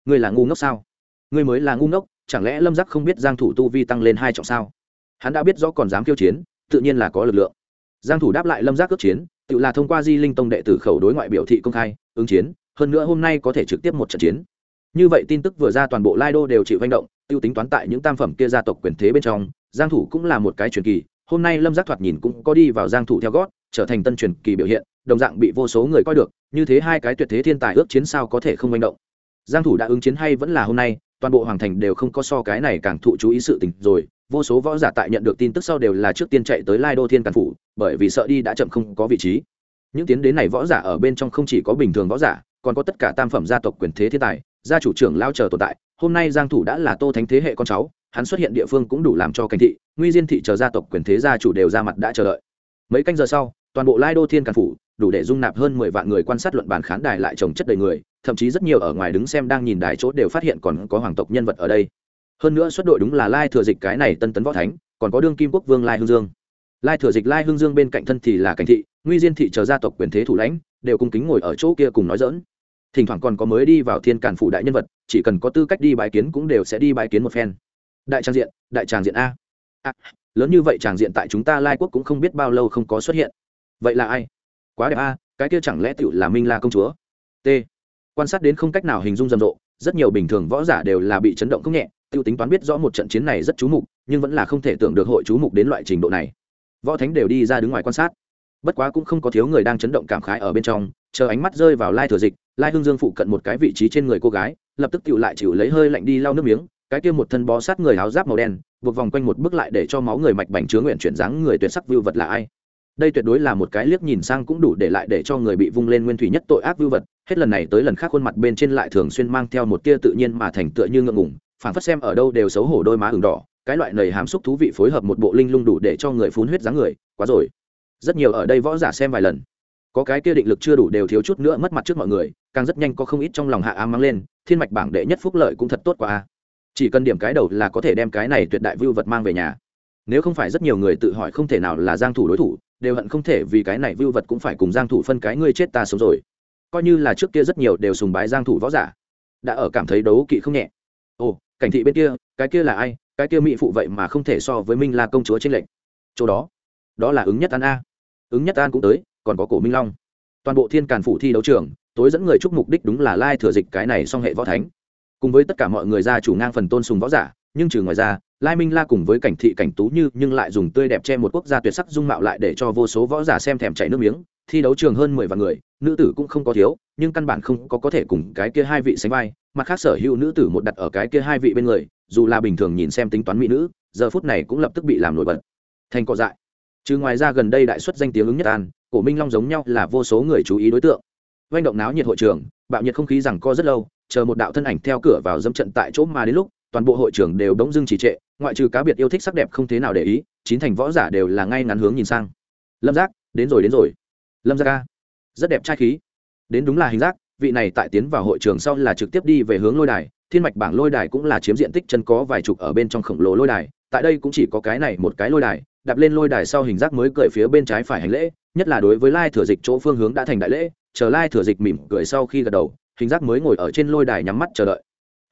Ngươi là ngu ngốc sao? Ngươi mới là ngu ngốc, chẳng lẽ lâm giác không biết giang thủ tu vi tăng lên hai trọng sao? Hắn đã biết rõ còn dám kiêu chiến, tự nhiên là có lực lượng. Giang thủ đáp lại lâm giác cướp chiến, tự là thông qua di linh tông đệ tử khẩu đối ngoại biểu thị công khai, ứng chiến, hơn nữa hôm nay có thể trực tiếp một trận chiến. Như vậy tin tức vừa ra toàn bộ lai đô đều chịu hành động, tiêu tính toán tại những tam phẩm kia gia tộc quyền thế bên trong, giang thủ cũng là một cái truyền kỳ, hôm nay lâm giác thoạt nhìn cũng có đi vào giang thủ theo gót, trở thành tân truyền kỳ biểu hiện, đồng dạng bị vô số người coi được, như thế hai cái tuyệt thế thiên tài ước chiến sao có thể không manh động. Giang thủ đã ứng chiến hay vẫn là hôm nay, toàn bộ hoàng thành đều không có so cái này càng thụ chú ý sự tình rồi vô số võ giả tại nhận được tin tức sau đều là trước tiên chạy tới lai đô thiên càn phủ, bởi vì sợ đi đã chậm không có vị trí. Những tiến đến này võ giả ở bên trong không chỉ có bình thường võ giả, còn có tất cả tam phẩm gia tộc quyền thế thiên tài, gia chủ trưởng lao chờ tồn tại. Hôm nay giang thủ đã là tô thánh thế hệ con cháu, hắn xuất hiện địa phương cũng đủ làm cho cảnh thị, nguy diên thị chờ gia tộc quyền thế gia chủ đều ra mặt đã chờ đợi. Mấy canh giờ sau, toàn bộ lai đô thiên càn phủ đủ để dung nạp hơn mười vạn người quan sát luận bàn khán đài lại trồng chất đầy người, thậm chí rất nhiều ở ngoài đứng xem đang nhìn đài chỗ đều phát hiện còn có hoàng tộc nhân vật ở đây hơn nữa xuất đội đúng là lai thừa dịch cái này tân tấn võ thánh còn có đương kim quốc vương lai hương dương. Lai thừa dịch lai hương dương bên cạnh thân thì là cảnh thị nguy diên thị chờ gia tộc quyền thế thủ lãnh đều cung kính ngồi ở chỗ kia cùng nói dỡn thỉnh thoảng còn có mới đi vào thiên cản phủ đại nhân vật chỉ cần có tư cách đi bãi kiến cũng đều sẽ đi bãi kiến một phen. Đại trang diện đại tràng diện a. À, lớn như vậy tràng diện tại chúng ta lai quốc cũng không biết bao lâu không có xuất hiện. Vậy là ai? Quá đẹp a cái kia chẳng lẽ tựu là minh la công chúa? T. Quan sát đến không cách nào hình dung rầm rộ rất nhiều bình thường võ giả đều là bị chấn động không nhẹ tiêu tính toán biết rõ một trận chiến này rất chú mục, nhưng vẫn là không thể tưởng được hội chú mục đến loại trình độ này. Võ thánh đều đi ra đứng ngoài quan sát. Bất quá cũng không có thiếu người đang chấn động cảm khái ở bên trong, chờ ánh mắt rơi vào lai thừa dịch, lai hương dương phụ cận một cái vị trí trên người cô gái, lập tức tựu lại chịu lấy hơi lạnh đi lau nước miếng, cái kia một thân bó sát người áo giáp màu đen, buộc vòng quanh một bước lại để cho máu người mạch bành chứa nguyện chuyển dáng người tuyệt sắc vưu vật là ai. Đây tuyệt đối là một cái liếc nhìn sang cũng đủ để lại để cho người bị vung lên nguyên thủy nhất tội ác vưu vật, hết lần này tới lần khác khuôn mặt bên trên lại thường xuyên mang theo một tia tự nhiên mà thành tựa như ngượng ngùng phản phất xem ở đâu đều xấu hổ đôi má ửng đỏ, cái loại nầy hàm xúc thú vị phối hợp một bộ linh lung đủ để cho người phun huyết dáng người, quá rồi. Rất nhiều ở đây võ giả xem vài lần, có cái kia định lực chưa đủ đều thiếu chút nữa mất mặt trước mọi người, càng rất nhanh có không ít trong lòng hạ ám mang lên, thiên mạch bảng đệ nhất phúc lợi cũng thật tốt quá a. Chỉ cần điểm cái đầu là có thể đem cái này tuyệt đại vưu vật mang về nhà. Nếu không phải rất nhiều người tự hỏi không thể nào là giang thủ đối thủ, đều hận không thể vì cái này vưu vật cũng phải cùng giang thủ phân cái ngươi chết ta sống rồi. Coi như là trước kia rất nhiều đều sùng bái giang thủ võ giả, đã ở cảm thấy đấu kỵ không nhẹ. Ồ cảnh thị bên kia, cái kia là ai? Cái kia mỹ phụ vậy mà không thể so với minh là công chúa trên lệnh chỗ đó đó là ứng nhất an a. Ứng nhất an cũng tới, còn có cổ minh long. Toàn bộ thiên càn phủ thi đấu trường, tối dẫn người chúc mục đích đúng là lai thừa dịch cái này song hệ võ thánh. Cùng với tất cả mọi người ra chủ ngang phần tôn sùng võ giả, nhưng trừ ngoài ra, lai minh la cùng với cảnh thị cảnh tú như, nhưng lại dùng tươi đẹp che một quốc gia tuyệt sắc dung mạo lại để cho vô số võ giả xem thèm chảy nước miếng. Thi đấu trường hơn mười vạn người, nữ tử cũng không có thiếu nhưng căn bản không có có thể cùng cái kia hai vị sánh vai mặt khác sở hữu nữ tử một đặt ở cái kia hai vị bên người, dù là bình thường nhìn xem tính toán mỹ nữ, giờ phút này cũng lập tức bị làm nổi bật. Thành cọ dại. Chứ ngoài ra gần đây đại xuất danh tiếng ứng nhất an, cổ minh long giống nhau là vô số người chú ý đối tượng. Doanh động náo nhiệt hội trường, bạo nhiệt không khí rằng co rất lâu, chờ một đạo thân ảnh theo cửa vào dâm trận tại chỗ mà đến lúc, toàn bộ hội trường đều đống dưng trì trệ, ngoại trừ cá biệt yêu thích sắc đẹp không thế nào để ý, chín thành võ giả đều là ngay ngắn hướng nhìn sang. Lâm giác, đến rồi đến rồi. Lâm giác ca rất đẹp trai khí đến đúng là hình giác, vị này tại tiến vào hội trường sau là trực tiếp đi về hướng lôi đài, thiên mạch bảng lôi đài cũng là chiếm diện tích chân có vài chục ở bên trong khổng lồ lôi đài, tại đây cũng chỉ có cái này một cái lôi đài, đạp lên lôi đài sau hình giác mới cười phía bên trái phải hành lễ, nhất là đối với lai thừa dịch chỗ phương hướng đã thành đại lễ, chờ lai thừa dịch mỉm cười sau khi gật đầu, hình giác mới ngồi ở trên lôi đài nhắm mắt chờ đợi.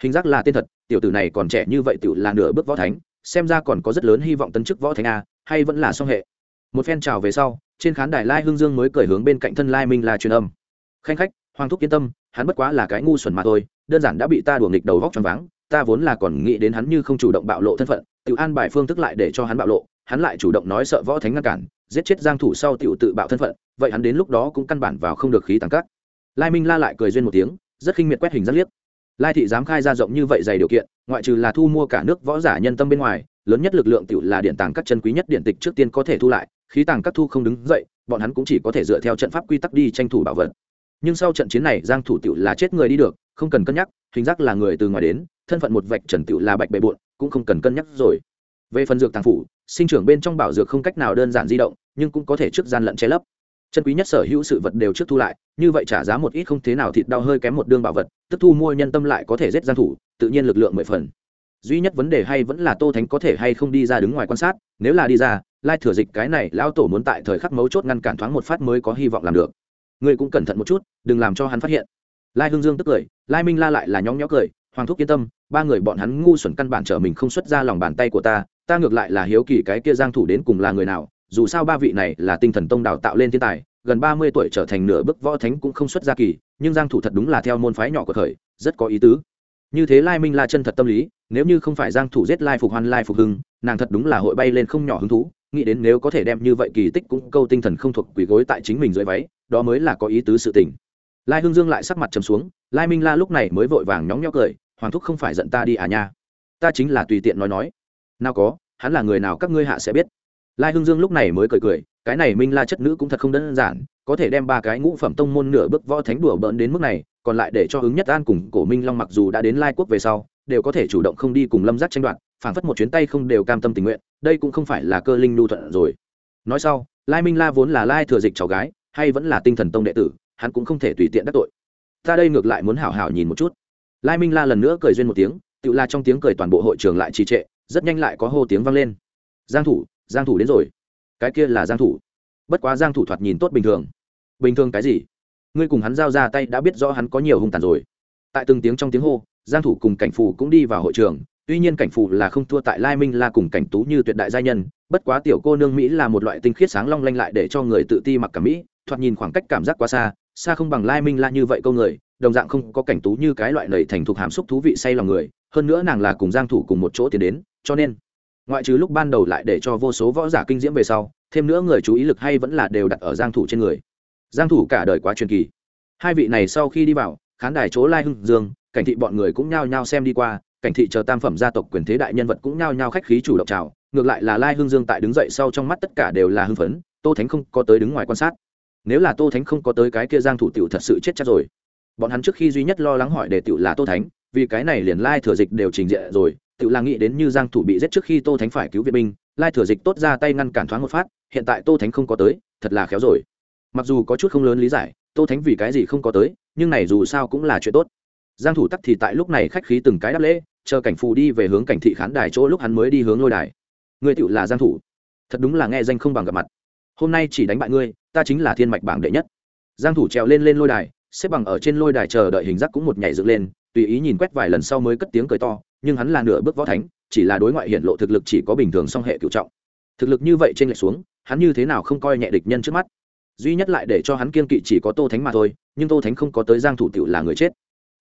Hình giác là tên thật, tiểu tử này còn trẻ như vậy tiểu là nửa bước võ thánh, xem ra còn có rất lớn hy vọng tấn chức võ thánh a, hay vẫn là song hệ. Một phen chào về sau, trên khán đài lai hương dương mới cởi hướng bên cạnh thân lai minh là truyền âm khanh khách, hoàng thúc yên tâm, hắn bất quá là cái ngu xuẩn mà thôi, đơn giản đã bị ta đùa nghịch đầu vóc choáng váng, ta vốn là còn nghĩ đến hắn như không chủ động bạo lộ thân phận, tự an bài phương thức lại để cho hắn bạo lộ, hắn lại chủ động nói sợ võ thánh ngăn cản, giết chết giang thủ sau tiểu tự bạo thân phận, vậy hắn đến lúc đó cũng căn bản vào không được khí tăng cắt lai minh la lại cười duyên một tiếng, rất khinh miệt quét hình rất liếc. Lai thị dám khai ra rộng như vậy dày điều kiện, ngoại trừ là thu mua cả nước võ giả nhân tâm bên ngoài, lớn nhất lực lượng tiểu là điện tàng các chân quý nhất điện tịch trước tiên có thể thu lại, khí tàng các thu không đứng dậy, bọn hắn cũng chỉ có thể dựa theo trận pháp quy tắc đi tranh thủ bảo vật nhưng sau trận chiến này giang thủ tiểu là chết người đi được, không cần cân nhắc, hình giác là người từ ngoài đến, thân phận một vạch trần tiểu là bạch bệ bội cũng không cần cân nhắc rồi. Về phần dược tàng phủ, sinh trưởng bên trong bảo dược không cách nào đơn giản di động, nhưng cũng có thể trước gian lận che lấp. Chân quý nhất sở hữu sự vật đều trước thu lại, như vậy trả giá một ít không thế nào thịt đau hơi kém một đương bảo vật, tức thu mua nhân tâm lại có thể giết Giang thủ, tự nhiên lực lượng mười phần. Duy nhất vấn đề hay vẫn là tô thánh có thể hay không đi ra đứng ngoài quan sát, nếu là đi ra, lai thừa dịch cái này lão tổ muốn tại thời khắc mấu chốt ngăn cản thoáng một phát mới có hy vọng làm được ngươi cũng cẩn thận một chút, đừng làm cho hắn phát hiện. Lai hương dương tức cười, lai minh la lại là nhóng nhó cười, hoàng thúc yên tâm, ba người bọn hắn ngu xuẩn căn bản trở mình không xuất ra lòng bàn tay của ta ta ngược lại là hiếu kỳ cái kia giang thủ đến cùng là người nào, dù sao ba vị này là tinh thần tông đào tạo lên thiên tài, gần ba mươi tuổi trở thành nửa bước võ thánh cũng không xuất ra kỳ, nhưng giang thủ thật đúng là theo môn phái nhỏ của khởi rất có ý tứ. Như thế lai minh la chân thật tâm lý, nếu như không phải giang thủ giết lai phục hoan lai phục hưng, nàng thật đúng là hội bay lên không nhỏ hứng thú nghĩ đến nếu có thể đem như vậy kỳ tích cũng câu tinh thần không thuộc quỷ gối tại chính mình dưới váy, đó mới là có ý tứ sự tình. Lai hương dương lại sắc mặt trầm xuống, lai minh la lúc này mới vội vàng nhóng nhóc cười, hoàng thúc không phải giận ta đi à nha? Ta chính là tùy tiện nói nói. Nào có, hắn là người nào các ngươi hạ sẽ biết. Lai hương dương lúc này mới cười cười, cái này minh la chất nữ cũng thật không đơn giản, có thể đem ba cái ngũ phẩm tông môn nửa bước võ thánh đùa bỡn đến mức này, còn lại để cho ứng nhất an cùng cổ minh long mặc dù đã đến lai quốc về sau, đều có thể chủ động không đi cùng lâm giác tranh đoạt phản phất một chuyến tay không đều cam tâm tình nguyện, đây cũng không phải là cơ linh nu thuận rồi. Nói sau, lai minh la vốn là lai thừa dịch cháu gái, hay vẫn là tinh thần tông đệ tử, hắn cũng không thể tùy tiện đắc tội. Ta đây ngược lại muốn hảo hảo nhìn một chút. Lai minh la lần nữa cười duyên một tiếng, tự la trong tiếng cười toàn bộ hội trường lại trì trệ, rất nhanh lại có hô tiếng vang lên. Giang thủ giang thủ đến rồi. Cái kia là giang thủ. Bất quá giang thủ thoạt nhìn tốt bình thường. Bình thường cái gì? Ngươi cùng hắn giao ra tay đã biết rõ hắn có nhiều hung tàn rồi. Tại từng tiếng trong tiếng hô, giang thủ cùng cảnh phù cũng đi vào hội trường tuy nhiên cảnh phụ là không thua tại lai minh la cùng cảnh tú như tuyệt đại gia nhân, bất quá tiểu cô nương mỹ là một loại tinh khiết sáng long lanh lại để cho người tự ti mặc cả mỹ, thoạt nhìn khoảng cách cảm giác quá xa xa không bằng lai minh la như vậy câu người, đồng dạng không có cảnh tú như cái loại lầy thành thuộc hàm xúc thú vị say lòng người, hơn nữa nàng là cùng giang thủ cùng một chỗ tiến đến, cho nên, ngoại trừ lúc ban đầu lại để cho vô số võ giả kinh diễm về sau, thêm nữa người chú ý lực hay vẫn là đều đặt ở giang thủ trên người. Giang thủ cả đời quá truyền kỳ. Hai vị này sau khi đi vào, khán đài chỗ lai hưng dương, cảnh thị bọn người cũng nhao nhao xem đi qua cảnh thị chờ tam phẩm gia tộc quyền thế đại nhân vật cũng nhao nhao khách khí chủ động chào, ngược lại là lai hưng dương tại đứng dậy sau trong mắt tất cả đều là hưng phấn, tô thánh không có tới đứng ngoài quan sát. Nếu là tô thánh không có tới cái kia giang thủ tiểu thật sự chết chắc rồi. Bọn hắn trước khi duy nhất lo lắng hỏi để tiểu là tô thánh, vì cái này liền lai thừa dịch đều trình diện rồi, tiểu là nghĩ đến như giang thủ bị giết trước khi tô thánh phải cứu viện binh, lai thừa dịch tốt ra tay ngăn cản thoáng một phát, hiện tại tô thánh không có tới, thật là khéo rồi. Mặc dù có chút không lớn lý giải, tô thánh vì cái gì không có tới, nhưng này dù sao cũng là chuyện tốt giang thủ tắc thì tại lúc này khách khí từng cái đáp lễ, chờ cảnh phù đi về hướng cảnh thị khán đài chỗ lúc hắn mới đi hướng lôi đài. Người tựu là giang thủ. Thật đúng là nghe danh không bằng gặp mặt. Hôm nay chỉ đánh bại ngươi, ta chính là thiên mạch bảng đệ nhất. Giang thủ trèo lên lên lôi đài, xếp bằng ở trên lôi đài chờ đợi hình giác cũng một nhảy dựng lên, tùy ý nhìn quét vài lần sau mới cất tiếng cười to, nhưng hắn là nửa bước võ thánh, chỉ là đối ngoại hiện lộ thực lực chỉ có bình thường song hệ cựu trọng. Thực lực như vậy trên lệch xuống, hắn như thế nào không coi nhẹ địch nhân trước mắt. Duy nhất lại để cho hắn kiên kỵ chỉ có tô thánh mà thôi, nhưng tô thánh không có tới giang thủ tiểu là người chết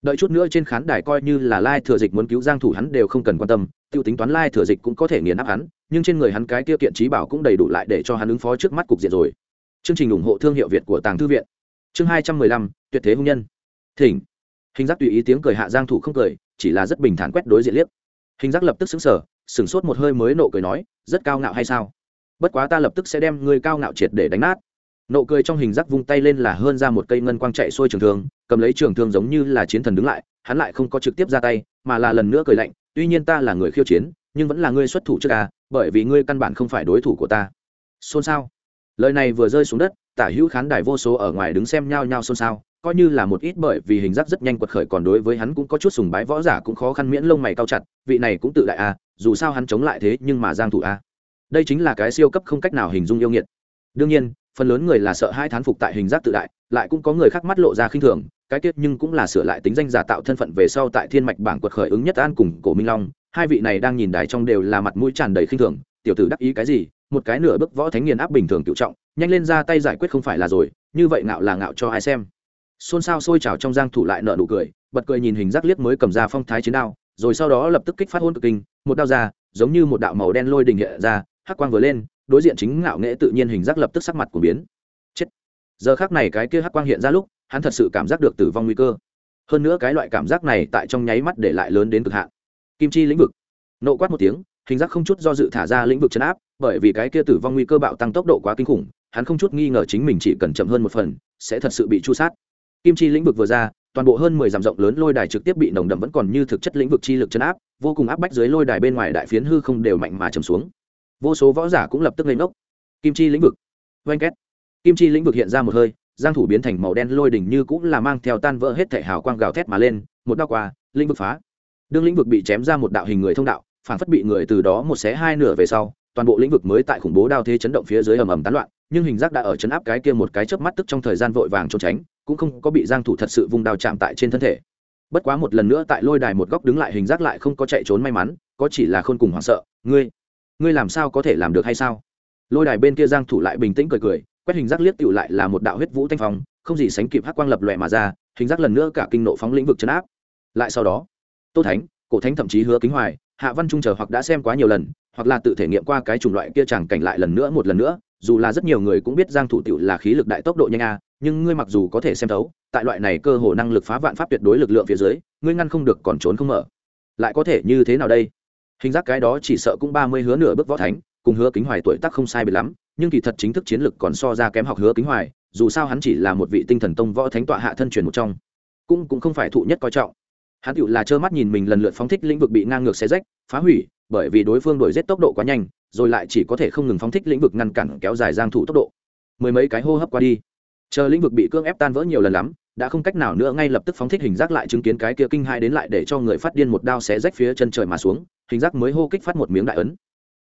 đợi chút nữa trên khán đài coi như là lai thừa dịch muốn cứu giang thủ hắn đều không cần quan tâm tiêu tính toán lai thừa dịch cũng có thể nghiền áp hắn nhưng trên người hắn cái tiêu kiện trí bảo cũng đầy đủ lại để cho hắn ứng phó trước mắt cục diện rồi. Chương trình ủng hộ thương hiệu việt của tàng thư viện. Chương 215, tuyệt thế hung nhân. Thỉnh. Hình giác tùy ý tiếng cười hạ giang thủ không cười chỉ là rất bình thản quét đối diện liếc. Hình giác lập tức sững sờ sững sốt một hơi mới nộ cười nói rất cao ngạo hay sao? Bất quá ta lập tức sẽ đem ngươi cao ngạo triệt để đánh nát nộ cười trong hình giác vung tay lên là hơn ra một cây ngân quang chạy xuôi trường thương, cầm lấy trường thương giống như là chiến thần đứng lại, hắn lại không có trực tiếp ra tay, mà là lần nữa cười lạnh, tuy nhiên ta là người khiêu chiến, nhưng vẫn là ngươi xuất thủ trước ta, bởi vì ngươi căn bản không phải đối thủ của ta. Xôn xao. Lời này vừa rơi xuống đất, tả hữu khán đài vô số ở ngoài đứng xem nhao nhao xôn xao, coi như là một ít bởi vì hình giác rất nhanh quật khởi còn đối với hắn cũng có chút sùng bái võ giả cũng khó khăn miễn lông mày cao chặt, vị này cũng tự đại a, dù sao hắn chống lại thế nhưng mà giang thủ a. Đây chính là cái siêu cấp không cách nào hình dung yêu nghiệt. Đương nhiên phần lớn người là sợ hai thán phục tại hình giác tự đại, lại cũng có người khác mắt lộ ra khinh thường, cái tiết nhưng cũng là sửa lại tính danh giả tạo thân phận về sau tại thiên mạch bảng quật khởi ứng nhất an cùng cổ minh long, hai vị này đang nhìn đài trong đều là mặt mũi tràn đầy khinh thường, tiểu tử đắc ý cái gì, một cái nửa bức võ thánh nghiền áp bình thường cựu trọng, nhanh lên ra tay giải quyết không phải là rồi, như vậy ngạo là ngạo cho ai xem. Xôn xao sôi trào trong giang thủ lại nợ nụ cười, bật cười nhìn hình giác liếc mới cầm ra phong thái chiến đao, rồi sau đó lập tức kích phát hôn cực kinh, một đao ra, giống như một đạo màu đen lôi đình hiện ra, hắc quang vừa lên đối diện chính ngạo nghệ tự nhiên hình giác lập tức sắc mặt của biến. Chết. Giờ khác này cái kia hắc quang hiện ra lúc, hắn thật sự cảm giác được tử vong nguy cơ. Hơn nữa cái loại cảm giác này tại trong nháy mắt để lại lớn đến cực hạn. Kim chi lĩnh vực. Nộ quát một tiếng, hình giác không chút do dự thả ra lĩnh vực chấn áp, bởi vì cái kia tử vong nguy cơ bạo tăng tốc độ quá kinh khủng, hắn không chút nghi ngờ chính mình chỉ cần chậm hơn một phần, sẽ thật sự bị chu sát. Kim chi lĩnh vực vừa ra, toàn bộ hơn mười dặm rộng lớn lôi đài trực tiếp bị nồng đậm vẫn còn như thực chất lĩnh vực chi lực chấn áp, vô cùng áp bách dưới lôi đài bên ngoài đại phiến hư không đều mạnh mà trầm xuống vô số võ giả cũng lập tức lên ngốc. kim chi lĩnh vực. Oanh két. Kim chi lĩnh vực hiện ra một hơi, giang thủ biến thành màu đen lôi đỉnh như cũng là mang theo tan vỡ hết thể hào quang gào thét mà lên, một đao qua, lĩnh vực phá. Đương lĩnh vực bị chém ra một đạo hình người thông đạo, phản phất bị người từ đó một xé hai nửa về sau, toàn bộ lĩnh vực mới tại khủng bố đao thế chấn động phía dưới ầm ầm tán loạn, nhưng hình giác đã ở chấn áp cái kia một cái chớp mắt tức trong thời gian vội vàng trốn tránh, cũng không có bị giang thủ thật sự vung đao chạm tại trên thân thể. Bất quá một lần nữa tại lôi đài một góc đứng lại hình giác lại không có chạy trốn may mắn, có chỉ là khôn cùng hoảng sợ, ngươi ngươi làm sao có thể làm được hay sao? Lôi đài bên kia giang thủ lại bình tĩnh cười cười, quét hình giác liếc tựu lại là một đạo huyết vũ thanh phong, không gì sánh kịp hắc quang lập lòe mà ra, hình giác lần nữa cả kinh nộ phóng lĩnh vực chấn áp. Lại sau đó, tô thánh, cổ thánh thậm chí hứa kính hoài, hạ văn trung chờ hoặc đã xem quá nhiều lần, hoặc là tự thể nghiệm qua cái chủng loại kia chẳng cảnh lại lần nữa một lần nữa, dù là rất nhiều người cũng biết giang thủ tiểu là khí lực đại tốc độ nhanh a, nhưng ngươi mặc dù có thể xem thấu, tại loại này cơ hồ năng lực phá vạn pháp tuyệt đối lực lượng phía dưới, ngươi ngăn không được còn trốn không mở. Lại có thể như thế nào đây? Hình giác cái đó chỉ sợ cũng ba mươi hứa nửa bước võ thánh, cùng hứa kính hoài tuổi tác không sai biệt lắm, nhưng kỳ thật chính thức chiến lực còn so ra kém học hứa kính hoài, dù sao hắn chỉ là một vị tinh thần tông võ thánh tọa hạ thân truyền một trong. Cũng cũng không phải thụ nhất coi trọng. Hắn tựu là trơ mắt nhìn mình lần lượt phóng thích lĩnh vực bị ngang ngược xé rách, phá hủy, bởi vì đối phương đổi rét tốc độ quá nhanh, rồi lại chỉ có thể không ngừng phóng thích lĩnh vực ngăn cản kéo dài giang thủ tốc độ. Mười mấy cái hô hấp qua đi, chờ lĩnh vực bị cương ép tan vỡ nhiều lần lắm, đã không cách nào nữa ngay lập tức phóng thích hình giác lại chứng kiến cái kia kinh hai đến lại để cho người phát điên một đao xé rách phía chân trời mà xuống hình giác mới hô kích phát một miếng đại ấn.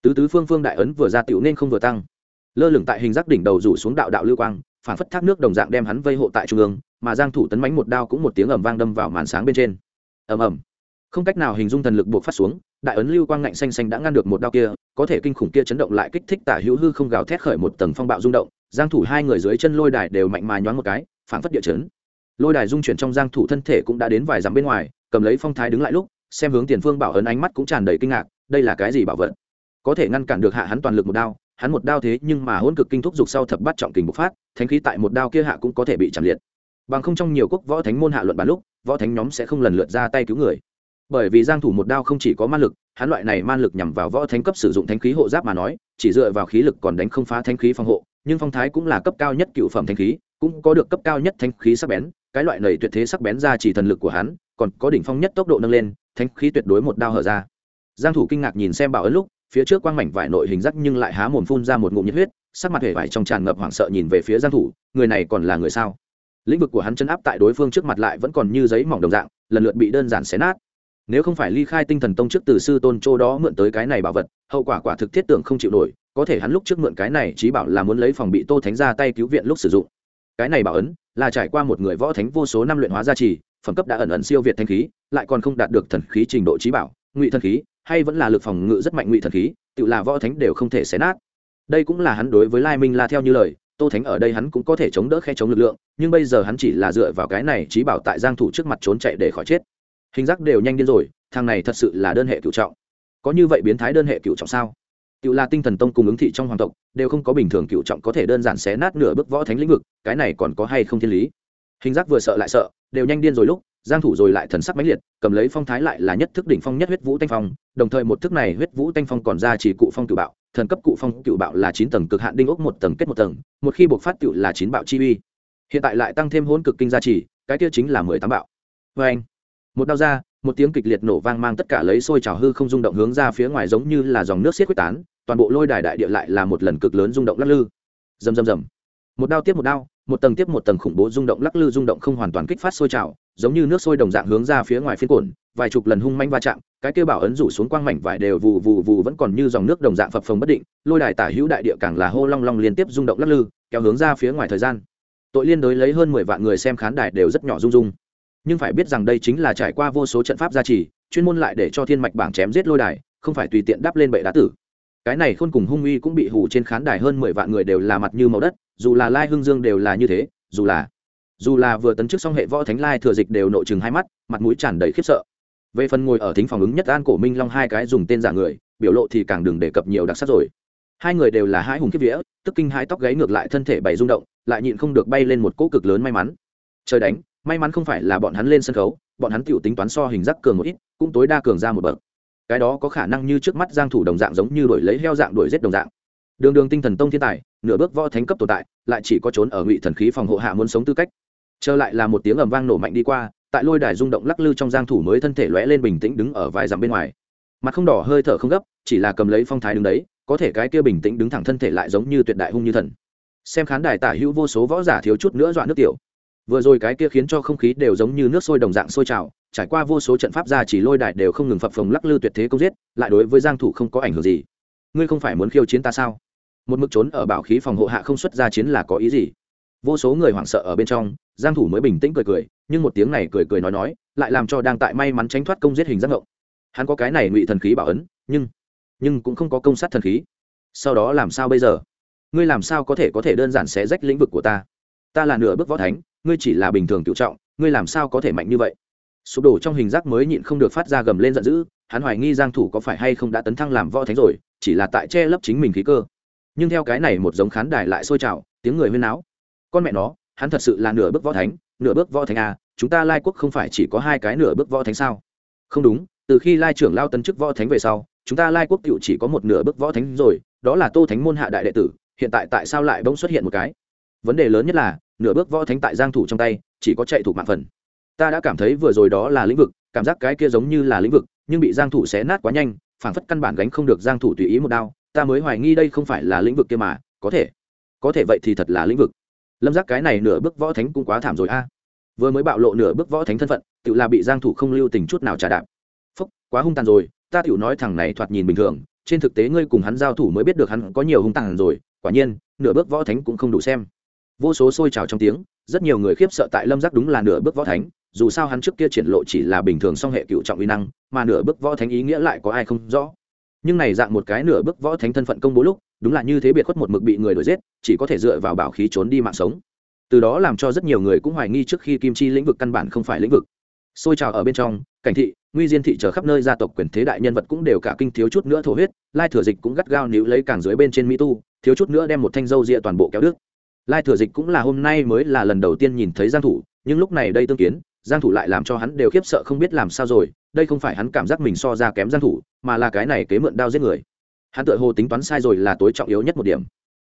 Tứ tứ phương phương đại ấn vừa ra tiểu nên không vừa tăng. Lơ lửng tại hình giác đỉnh đầu rủ xuống đạo đạo lưu quang, phản phất thác nước đồng dạng đem hắn vây hộ tại trung ương, mà giang thủ tấn mãnh một đao cũng một tiếng ầm vang đâm vào màn sáng bên trên. Ầm ầm. Không cách nào hình dung thần lực buộc phát xuống, đại ấn lưu quang ngạnh xanh xanh đã ngăn được một đao kia, có thể kinh khủng kia chấn động lại kích thích tả hữu hư không gào thét khởi một tầng phong bạo rung động, giang thủ hai người dưới chân lôi đài đều mạnh mà nhoáng một cái, phản phất địa chấn. Lôi đài dung chuyển trong giang thủ thân thể cũng đã đến vài dặm bên ngoài, cầm lấy phong thái đứng lại lúc xem hướng tiền phương bảo ấn ánh mắt cũng tràn đầy kinh ngạc, đây là cái gì bảo vật? Có thể ngăn cản được hạ hắn toàn lực một đao, hắn một đao thế nhưng mà hỗn cực kinh thúc dục sau thập bắt trọng kình bộc phát, thánh khí tại một đao kia hạ cũng có thể bị chạm liệt. Bằng không trong nhiều quốc võ thánh môn hạ luận bàn lúc, võ thánh nhóm sẽ không lần lượt ra tay cứu người. Bởi vì giang thủ một đao không chỉ có man lực, hắn loại này man lực nhằm vào võ thánh cấp sử dụng thánh khí hộ giáp mà nói, chỉ dựa vào khí lực còn đánh không phá thánh khí phòng hộ, nhưng phong thái cũng là cấp cao nhất cựu phẩm thánh khí, cũng có được cấp cao nhất thánh khí sắc bén, cái loại này tuyệt thế sắc bén ra chỉ thần lực của hắn, còn có đỉnh phong nhất tốc độ nâng lên thánh khí tuyệt đối một đao hở ra. Giang thủ kinh ngạc nhìn xem bảo ấn lúc, phía trước quang mảnh vải nội hình rắc nhưng lại há mồm phun ra một ngụm nhiệt huyết, sắc mặt hề vải trong tràn ngập hoảng sợ nhìn về phía giang thủ, người này còn là người sao? Lĩnh vực của hắn chân áp tại đối phương trước mặt lại vẫn còn như giấy mỏng đồng dạng, lần lượt bị đơn giản xé nát. Nếu không phải ly khai tinh thần tông trước từ sư tôn châu đó mượn tới cái này bảo vật, hậu quả quả thực thiết tưởng không chịu nổi, có thể hắn lúc trước mượn cái này chí bảo là muốn lấy phòng bị tô thánh ra tay cứu viện lúc sử dụng. Cái này bảo ấn là trải qua một người võ thánh vô số năm luyện hóa gia trì phẩm cấp đã ẩn ẩn siêu việt thanh khí, lại còn không đạt được thần khí trình độ trí bảo, ngụy thần khí, hay vẫn là lực phòng ngự rất mạnh ngụy thần khí, tự là võ thánh đều không thể xé nát. Đây cũng là hắn đối với lai minh la theo như lời, tô thánh ở đây hắn cũng có thể chống đỡ khe chống lực lượng, nhưng bây giờ hắn chỉ là dựa vào cái này trí bảo tại giang thủ trước mặt trốn chạy để khỏi chết. Hình giác đều nhanh điên rồi, thằng này thật sự là đơn hệ cựu trọng. Có như vậy biến thái đơn hệ cựu trọng sao? Cựu là tinh thần tông cùng ứng thị trong hoàng tộc, đều không có bình thường cựu trọng có thể đơn giản xé nát nửa bước võ thánh lĩnh vực, cái này còn có hay không thiên lý? Hình giác vừa sợ lại sợ, đều nhanh điên rồi lúc, giang thủ rồi lại thần sắc mãnh liệt, cầm lấy phong thái lại là nhất thức đỉnh phong nhất huyết vũ tanh phong, đồng thời một thức này huyết vũ tanh phong còn ra chỉ cụ phong cửu bạo, thần cấp cụ phong cửu bạo là chín tầng cực hạn đinh ốc một tầng kết một tầng, một khi buộc phát cửu là chín bạo chi uy. Hiện tại lại tăng thêm hỗn cực kinh gia trì cái kia chính là mười tám bạo. Với anh, một đao ra, một tiếng kịch liệt nổ vang mang tất cả lấy sôi trào hư không rung động hướng ra phía ngoài giống như là dòng nước xiết quyết tán, toàn bộ lôi đài đại địa lại là một lần cực lớn rung động lắc lư. Rầm rầm rầm. Một đao tiếp một đao một tầng tiếp một tầng khủng bố rung động lắc lư rung động không hoàn toàn kích phát sôi trào, giống như nước sôi đồng dạng hướng ra phía ngoài phiên cồn vài chục lần hung manh va chạm, cái kêu bảo ấn rủ xuống quang mảnh vải đều vù vù vù vẫn còn như dòng nước đồng dạng phập phồng bất định, lôi đài tả hữu đại địa càng là hô long long liên tiếp rung động lắc lư, kéo hướng ra phía ngoài thời gian. Tội liên đối lấy hơn mười vạn người xem khán đài đều rất nhỏ rung rung. Nhưng phải biết rằng đây chính là trải qua vô số trận pháp gia trì, chuyên môn lại để cho thiên mạch bảng chém giết lôi đài, không phải tùy tiện đắp lên bệ đá tử. Cái này khôn cùng hung uy cũng bị hủ trên khán đài hơn mười vạn người đều là mặt như màu đất dù là lai hưng dương đều là như thế, dù là dù là vừa tấn chức xong hệ võ thánh lai thừa dịch đều nội chừng hai mắt, mặt mũi tràn đầy khiếp sợ. Về phần ngồi ở thính phòng ứng nhất an cổ minh long hai cái dùng tên giả người, biểu lộ thì càng đừng đề cập nhiều đặc sắc rồi. Hai người đều là hai hùng kiếp vía, tức kinh hai tóc gáy ngược lại thân thể bày rung động, lại nhịn không được bay lên một cỗ cực lớn may mắn. Trời đánh, may mắn không phải là bọn hắn lên sân khấu, bọn hắn tiểu tính toán so hình giác cường một ít, cũng tối đa cường ra một bậc. Cái đó có khả năng như trước mắt giang thủ đồng dạng giống như đổi lấy heo dạng đổi giết đồng dạng đường đường tinh thần tông thiên tài, nửa bước võ thánh cấp tồn tại, lại chỉ có trốn ở ngụy thần khí phòng hộ hạ muốn sống tư cách. Trở lại là một tiếng ầm vang nổ mạnh đi qua, tại lôi đài rung động lắc lư trong giang thủ mới thân thể lóe lên bình tĩnh đứng ở vài dặm bên ngoài. Mặt không đỏ hơi thở không gấp, chỉ là cầm lấy phong thái đứng đấy, có thể cái kia bình tĩnh đứng thẳng thân thể lại giống như tuyệt đại hung như thần. Xem khán đài tả hữu vô số võ giả thiếu chút nữa dọa nước tiểu. Vừa rồi cái kia khiến cho không khí đều giống như nước sôi đồng dạng sôi trào, trải qua vô số trận pháp ra chỉ lôi đài đều không ngừng phập phồng lắc lư tuyệt thế công giết, lại đối với giang thủ không có ảnh hưởng gì. Ngươi không phải muốn khiêu chiến ta sao? Một mức trốn ở bảo khí phòng hộ hạ không xuất ra chiến là có ý gì? Vô số người hoảng sợ ở bên trong, giang thủ mới bình tĩnh cười cười, nhưng một tiếng này cười cười nói nói, lại làm cho đang tại may mắn tránh thoát công giết hình giác ngộng. Hắn có cái này ngụy thần khí bảo ấn, nhưng nhưng cũng không có công sát thần khí. Sau đó làm sao bây giờ? Ngươi làm sao có thể có thể đơn giản xé rách lĩnh vực của ta? Ta là nửa bước võ thánh, ngươi chỉ là bình thường tiểu trọng, ngươi làm sao có thể mạnh như vậy? Sụp đổ trong hình giác mới nhịn không được phát ra gầm lên giận dữ, hắn hoài nghi giang thủ có phải hay không đã tấn thăng làm võ thánh rồi, chỉ là tại che lấp chính mình khí cơ nhưng theo cái này một giống khán đài lại sôi trào, tiếng người huyên náo. Con mẹ nó, hắn thật sự là nửa bước võ thánh, nửa bước võ thánh à chúng ta lai quốc không phải chỉ có hai cái nửa bước võ thánh sao? Không đúng, từ khi lai trưởng lao tân chức võ thánh về sau, chúng ta lai quốc cựu chỉ có một nửa bước võ thánh rồi, đó là tô thánh môn hạ đại đệ tử, hiện tại tại sao lại bỗng xuất hiện một cái? Vấn đề lớn nhất là, nửa bước võ thánh tại giang thủ trong tay, chỉ có chạy thủ mạng phần. Ta đã cảm thấy vừa rồi đó là lĩnh vực, cảm giác cái kia giống như là lĩnh vực, nhưng bị giang thủ xé nát quá nhanh phản phất căn bản gánh không được giang thủ tùy ý một đao ta mới hoài nghi đây không phải là lĩnh vực kia mà, có thể. Có thể vậy thì thật là lĩnh vực. Lâm giác cái này nửa bước võ thánh cũng quá thảm rồi a. À. Vừa mới bạo lộ nửa bước võ thánh thân phận, tự là bị giang thủ không lưu tình chút nào trả đạp. Phúc, quá hung tàn rồi, ta tiểu nói thằng này thoạt nhìn bình thường, trên thực tế ngươi cùng hắn giao thủ mới biết được hắn có nhiều hung tàn rồi, quả nhiên, nửa bước võ thánh cũng không đủ xem. Vô số sôi trào trong tiếng, rất nhiều người khiếp sợ tại lâm giác đúng là nửa bước võ thánh, dù sao hắn trước kia triển lộ chỉ là bình thường song hệ cựu trọng uy năng, mà nửa bước võ thánh ý nghĩa lại có ai không rõ nhưng này dạng một cái nửa bước võ thánh thân phận công bố lúc, đúng là như thế biệt khuất một mực bị người đuổi giết, chỉ có thể dựa vào bảo khí trốn đi mạng sống. Từ đó làm cho rất nhiều người cũng hoài nghi trước khi kim chi lĩnh vực căn bản không phải lĩnh vực. Xôi trào ở bên trong, cảnh thị, nguy diên thị trở khắp nơi gia tộc quyền thế đại nhân vật cũng đều cả kinh thiếu chút nữa thổ huyết, lai thừa dịch cũng gắt gao níu lấy càng dưới bên trên mỹ tu, thiếu chút nữa đem một thanh dâu rịa toàn bộ kéo đức lai thừa dịch cũng là hôm nay mới là lần đầu tiên nhìn thấy giang thủ, nhưng lúc này đây tương kiến giang thủ lại làm cho hắn đều khiếp sợ không biết làm sao rồi đây không phải hắn cảm giác mình so ra kém giang thủ mà là cái này kế mượn đao giết người. Hắn tự hồ tính toán sai rồi là tối trọng yếu nhất một điểm.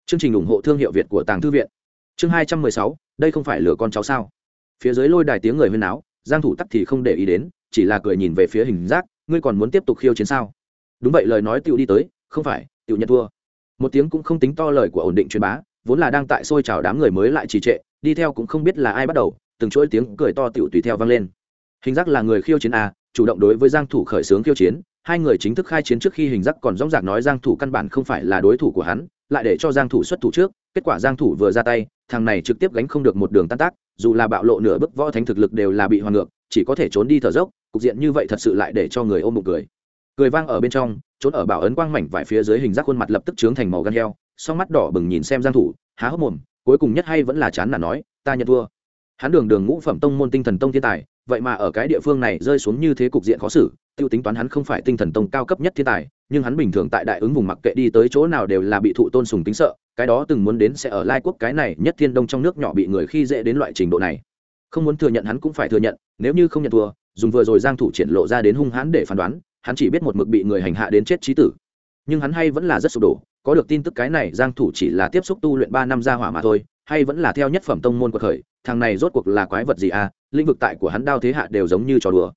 Chương trình ủng hộ thương hiệu việt của tàng thư viện. Chương 216, đây không phải lừa con cháu sao? Phía dưới lôi đài tiếng người huyên náo giang thủ tắt thì không để ý đến chỉ là cười nhìn về phía hình giác ngươi còn muốn tiếp tục khiêu chiến sao? Đúng vậy lời nói tiểu đi tới không phải tiểu nhận thua. Một tiếng cũng không tính to lời của ổn định truyền bá vốn là đang tại xôi chào đám người mới lại trì trệ đi theo cũng không biết là ai bắt đầu từng chuỗi tiếng cười to tiểu tùy theo vang lên. Hình giác là người khiêu chiến a, chủ động đối với giang thủ khởi sướng khiêu chiến, hai người chính thức khai chiến trước khi hình giác còn rõng rạc nói giang thủ căn bản không phải là đối thủ của hắn, lại để cho giang thủ xuất thủ trước, kết quả giang thủ vừa ra tay, thằng này trực tiếp gánh không được một đường tan tác, dù là bạo lộ nửa bức võ thánh thực lực đều là bị hoàn ngược, chỉ có thể trốn đi thở dốc, cục diện như vậy thật sự lại để cho người ôm bụng cười. Cười vang ở bên trong, trốn ở bảo ấn quang mảnh vải phía dưới hình giác khuôn mặt lập tức trướng thành màu gan heo, song mắt đỏ bừng nhìn xem giang thủ, há hốc mồm, cuối cùng nhất hay vẫn là chán là nói, ta nhận thua hắn đường đường ngũ phẩm tông môn tinh thần tông thiên tài, vậy mà ở cái địa phương này rơi xuống như thế cục diện khó xử, tiêu tính toán hắn không phải tinh thần tông cao cấp nhất thiên tài, nhưng hắn bình thường tại đại ứng vùng mặc kệ đi tới chỗ nào đều là bị thụ tôn sùng tính sợ, cái đó từng muốn đến sẽ ở lai quốc cái này nhất thiên đông trong nước nhỏ bị người khi dễ đến loại trình độ này. Không muốn thừa nhận hắn cũng phải thừa nhận, nếu như không nhận thua, dùng vừa rồi giang thủ triển lộ ra đến hung hãn để phán đoán, hắn chỉ biết một mực bị người hành hạ đến chết trí tử. Nhưng hắn hay vẫn là rất sụp đổ, có được tin tức cái này giang thủ chỉ là tiếp xúc tu luyện 3 năm ra hỏa mà thôi hay vẫn là theo nhất phẩm tông môn của khởi thằng này rốt cuộc là quái vật gì à? Lĩnh vực tại của hắn đao thế hạ đều giống như trò đùa.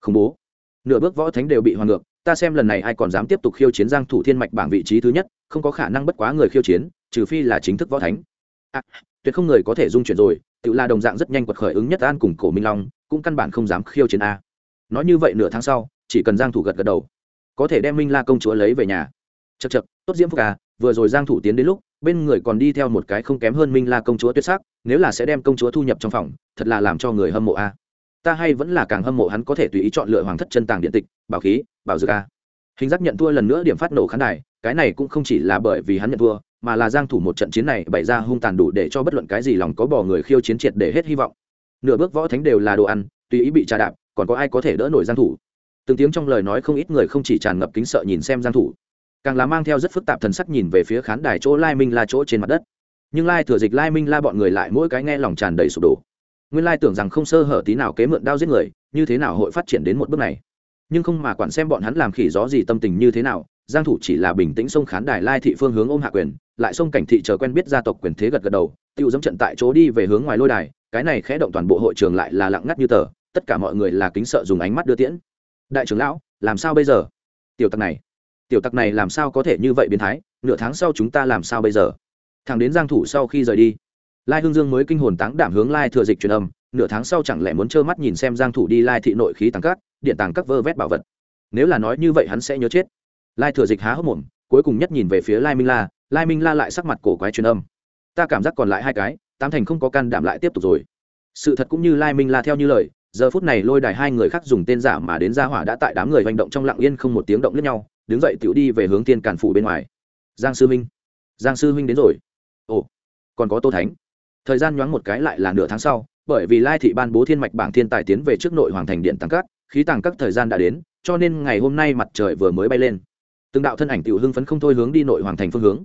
Khủng bố. Nửa bước võ thánh đều bị hoàn ngược ta xem lần này ai còn dám tiếp tục khiêu chiến giang thủ thiên mạch bảng vị trí thứ nhất không có khả năng bất quá người khiêu chiến trừ phi là chính thức võ thánh. À, tuyệt không người có thể dung chuyển rồi tự là đồng dạng rất nhanh quật khởi ứng nhất an cùng cổ minh long cũng căn bản không dám khiêu chiến a. Nói như vậy nửa tháng sau chỉ cần giang thủ gật gật đầu có thể đem minh la công chúa lấy về nhà. Chật chật tốt diễm phúc à vừa rồi giang thủ tiến đến lúc bên người còn đi theo một cái không kém hơn minh la công chúa tuyệt sắc, nếu là sẽ đem công chúa thu nhập trong phòng, thật là làm cho người hâm mộ a. Ta hay vẫn là càng hâm mộ hắn có thể tùy ý chọn lựa hoàng thất chân tàng điện tịch, bảo khí, bảo dược a. Hình giác nhận thua lần nữa điểm phát nổ khán đài, cái này cũng không chỉ là bởi vì hắn nhận thua, mà là giang thủ một trận chiến này bày ra hung tàn đủ để cho bất luận cái gì lòng có bỏ người khiêu chiến triệt để hết hy vọng. Nửa bước võ thánh đều là đồ ăn, tùy ý bị trà đạp, còn có ai có thể đỡ nổi giang thủ? Từng tiếng trong lời nói không ít người không chỉ tràn ngập kính sợ nhìn xem giang thủ càng là mang theo rất phức tạp thần sắc nhìn về phía khán đài chỗ lai minh la chỗ trên mặt đất. Nhưng lai thừa dịch, lai minh la bọn người lại mỗi cái nghe lòng tràn đầy sụp đổ. Nguyên lai tưởng rằng không sơ hở tí nào kế mượn đao giết người, như thế nào hội phát triển đến một bước này? Nhưng không mà quản xem bọn hắn làm khỉ gió gì tâm tình như thế nào, giang thủ chỉ là bình tĩnh xông khán đài lai thị phương hướng ôm hạ quyền, lại xông cảnh thị chờ quen biết gia tộc quyền thế gật gật đầu, tiêu dẫm trận tại chỗ đi về hướng ngoài lôi đài, cái này khẽ động toàn bộ hội trường lại là lặng ngắt như tờ, tất cả mọi người là kính sợ dùng ánh mắt đưa tiễn. Đại trưởng lão, làm sao bây giờ? Tiểu tặc này tiểu tặc này làm sao có thể như vậy biến thái, nửa tháng sau chúng ta làm sao bây giờ? Thằng đến giang thủ sau khi rời đi, lai hương dương mới kinh hồn táng đảm hướng lai thừa dịch truyền âm, nửa tháng sau chẳng lẽ muốn trơ mắt nhìn xem giang thủ đi lai thị nội khí tàng cát, điện tàng các vơ vét bảo vật. Nếu là nói như vậy hắn sẽ nhớ chết. Lai thừa dịch há hốc mồm, cuối cùng nhất nhìn về phía lai minh la, lai minh la lại sắc mặt cổ quái truyền âm. Ta cảm giác còn lại hai cái Tam thành không có can đảm lại tiếp tục rồi. Sự thật cũng như lai minh la theo như lời, giờ phút này lôi đài hai người khác dùng tên giả mà đến gia hỏa đã tại đám người hành động trong lặng yên không một tiếng động lẫn nhau đứng dậy tiểu đi về hướng tiên càn phủ bên ngoài. Giang sư minh, giang sư minh đến rồi. Ồ, còn có tô thánh. Thời gian nhoáng một cái lại là nửa tháng sau, bởi vì lai thị ban bố thiên mạch bảng thiên tài tiến về trước nội hoàng thành điện tăng các khí tàng các thời gian đã đến, cho nên ngày hôm nay mặt trời vừa mới bay lên. Từng đạo thân ảnh tiểu hưng phấn không thôi hướng đi nội hoàng thành phương hướng.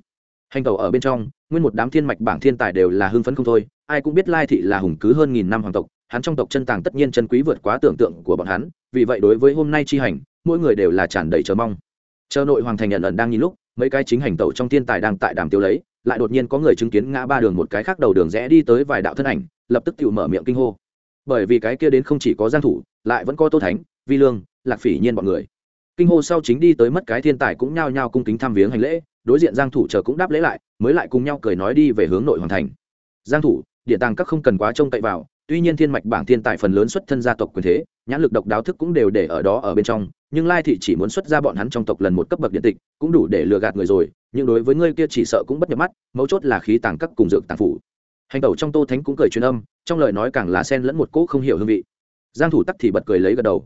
Hành tàu ở bên trong, nguyên một đám thiên mạch bảng thiên tài đều là hưng phấn không thôi, ai cũng biết lai thị là hùng cứ hơn nghìn năm hoàng tộc, hắn trong tộc chân tàng tất nhiên chân quý vượt quá tưởng tượng của bọn hắn, vì vậy đối với hôm nay chi hành, mỗi người đều là tràn đầy chờ mong chờ nội hoàng thành nhận ẩn đang nhìn lúc, mấy cái chính hành tẩu trong thiên tài đang tại đàm tiêu lấy, lại đột nhiên có người chứng kiến ngã ba đường một cái khác đầu đường rẽ đi tới vài đạo thân ảnh, lập tức tự mở miệng kinh hô. Bởi vì cái kia đến không chỉ có giang thủ, lại vẫn có tô thánh, vi lương, lạc phỉ nhiên bọn người. Kinh hô sau chính đi tới mất cái thiên tài cũng nhao nhao cung kính thăm viếng hành lễ, đối diện giang thủ chờ cũng đáp lễ lại, mới lại cùng nhau cười nói đi về hướng nội hoàng thành. Giang thủ, địa tàng các không cần quá trông cậy vào tuy nhiên thiên mạch bảng thiên tài phần lớn xuất thân gia tộc quyền thế, nhãn lực độc đáo thức cũng đều để ở đó ở bên trong, nhưng lai thị chỉ muốn xuất ra bọn hắn trong tộc lần một cấp bậc điện tịch, cũng đủ để lừa gạt người rồi, nhưng đối với ngươi kia chỉ sợ cũng bất nhập mắt, mấu chốt là khí tàng các cùng dược tàng phủ. Hành tẩu trong tô thánh cũng cười truyền âm, trong lời nói càng là sen lẫn một cỗ không hiểu hương vị. Giang thủ tắc thì bật cười lấy gật đầu.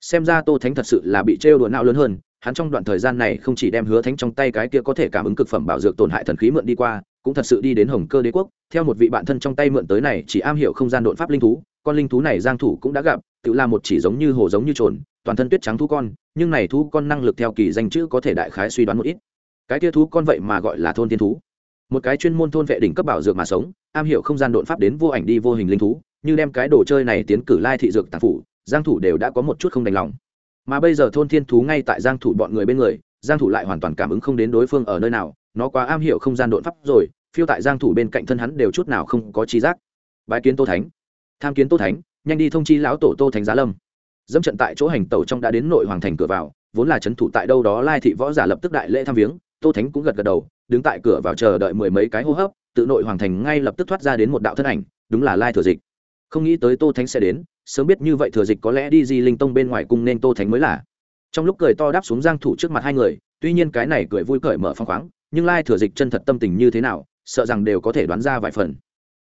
Xem ra tô thánh thật sự là bị trêu đùa não lớn hơn, hắn trong đoạn thời gian này không chỉ đem hứa thánh trong tay cái kia có thể cảm ứng cực phẩm bảo dược tổn hại thần khí mượn đi qua cũng thật sự đi đến hồng cơ đế quốc, theo một vị bạn thân trong tay mượn tới này chỉ am hiểu không gian đột pháp linh thú, con linh thú này giang thủ cũng đã gặp, tự là một chỉ giống như hồ giống như trồn, toàn thân tuyết trắng thú con, nhưng này thú con năng lực theo kỳ danh chữ có thể đại khái suy đoán một ít. Cái kia thú con vậy mà gọi là thôn tiên thú. Một cái chuyên môn thôn vệ đỉnh cấp bảo dược mà sống, am hiểu không gian đột pháp đến vô ảnh đi vô hình linh thú, như đem cái đồ chơi này tiến cử lai thị dược tàng phủ, giang thủ đều đã có một chút không đành lòng. Mà bây giờ thôn thiên thú ngay tại giang thủ bọn người bên người, giang thủ lại hoàn toàn cảm ứng không đến đối phương ở nơi nào, nó quá am hiểu không gian đột pháp rồi phiêu tại giang thủ bên cạnh thân hắn đều chút nào không có trí giác. Bái kiến tô thánh. Tham kiến tô thánh, nhanh đi thông chi lão tổ tô thánh giá lâm. Dẫm trận tại chỗ hành tẩu trong đã đến nội hoàng thành cửa vào, vốn là chấn thủ tại đâu đó lai thị võ giả lập tức đại lễ tham viếng, tô thánh cũng gật gật đầu, đứng tại cửa vào chờ đợi mười mấy cái hô hấp, tự nội hoàng thành ngay lập tức thoát ra đến một đạo thân ảnh, đúng là lai thừa dịch. Không nghĩ tới tô thánh sẽ đến, sớm biết như vậy thừa dịch có lẽ đi di linh tông bên ngoài cung nên tô thánh mới là. Trong lúc cười to đáp xuống giang thủ trước mặt hai người, tuy nhiên cái này cười vui cởi mở phong khoáng, nhưng lai thừa dịch chân thật tâm tình như thế nào sợ rằng đều có thể đoán ra vài phần.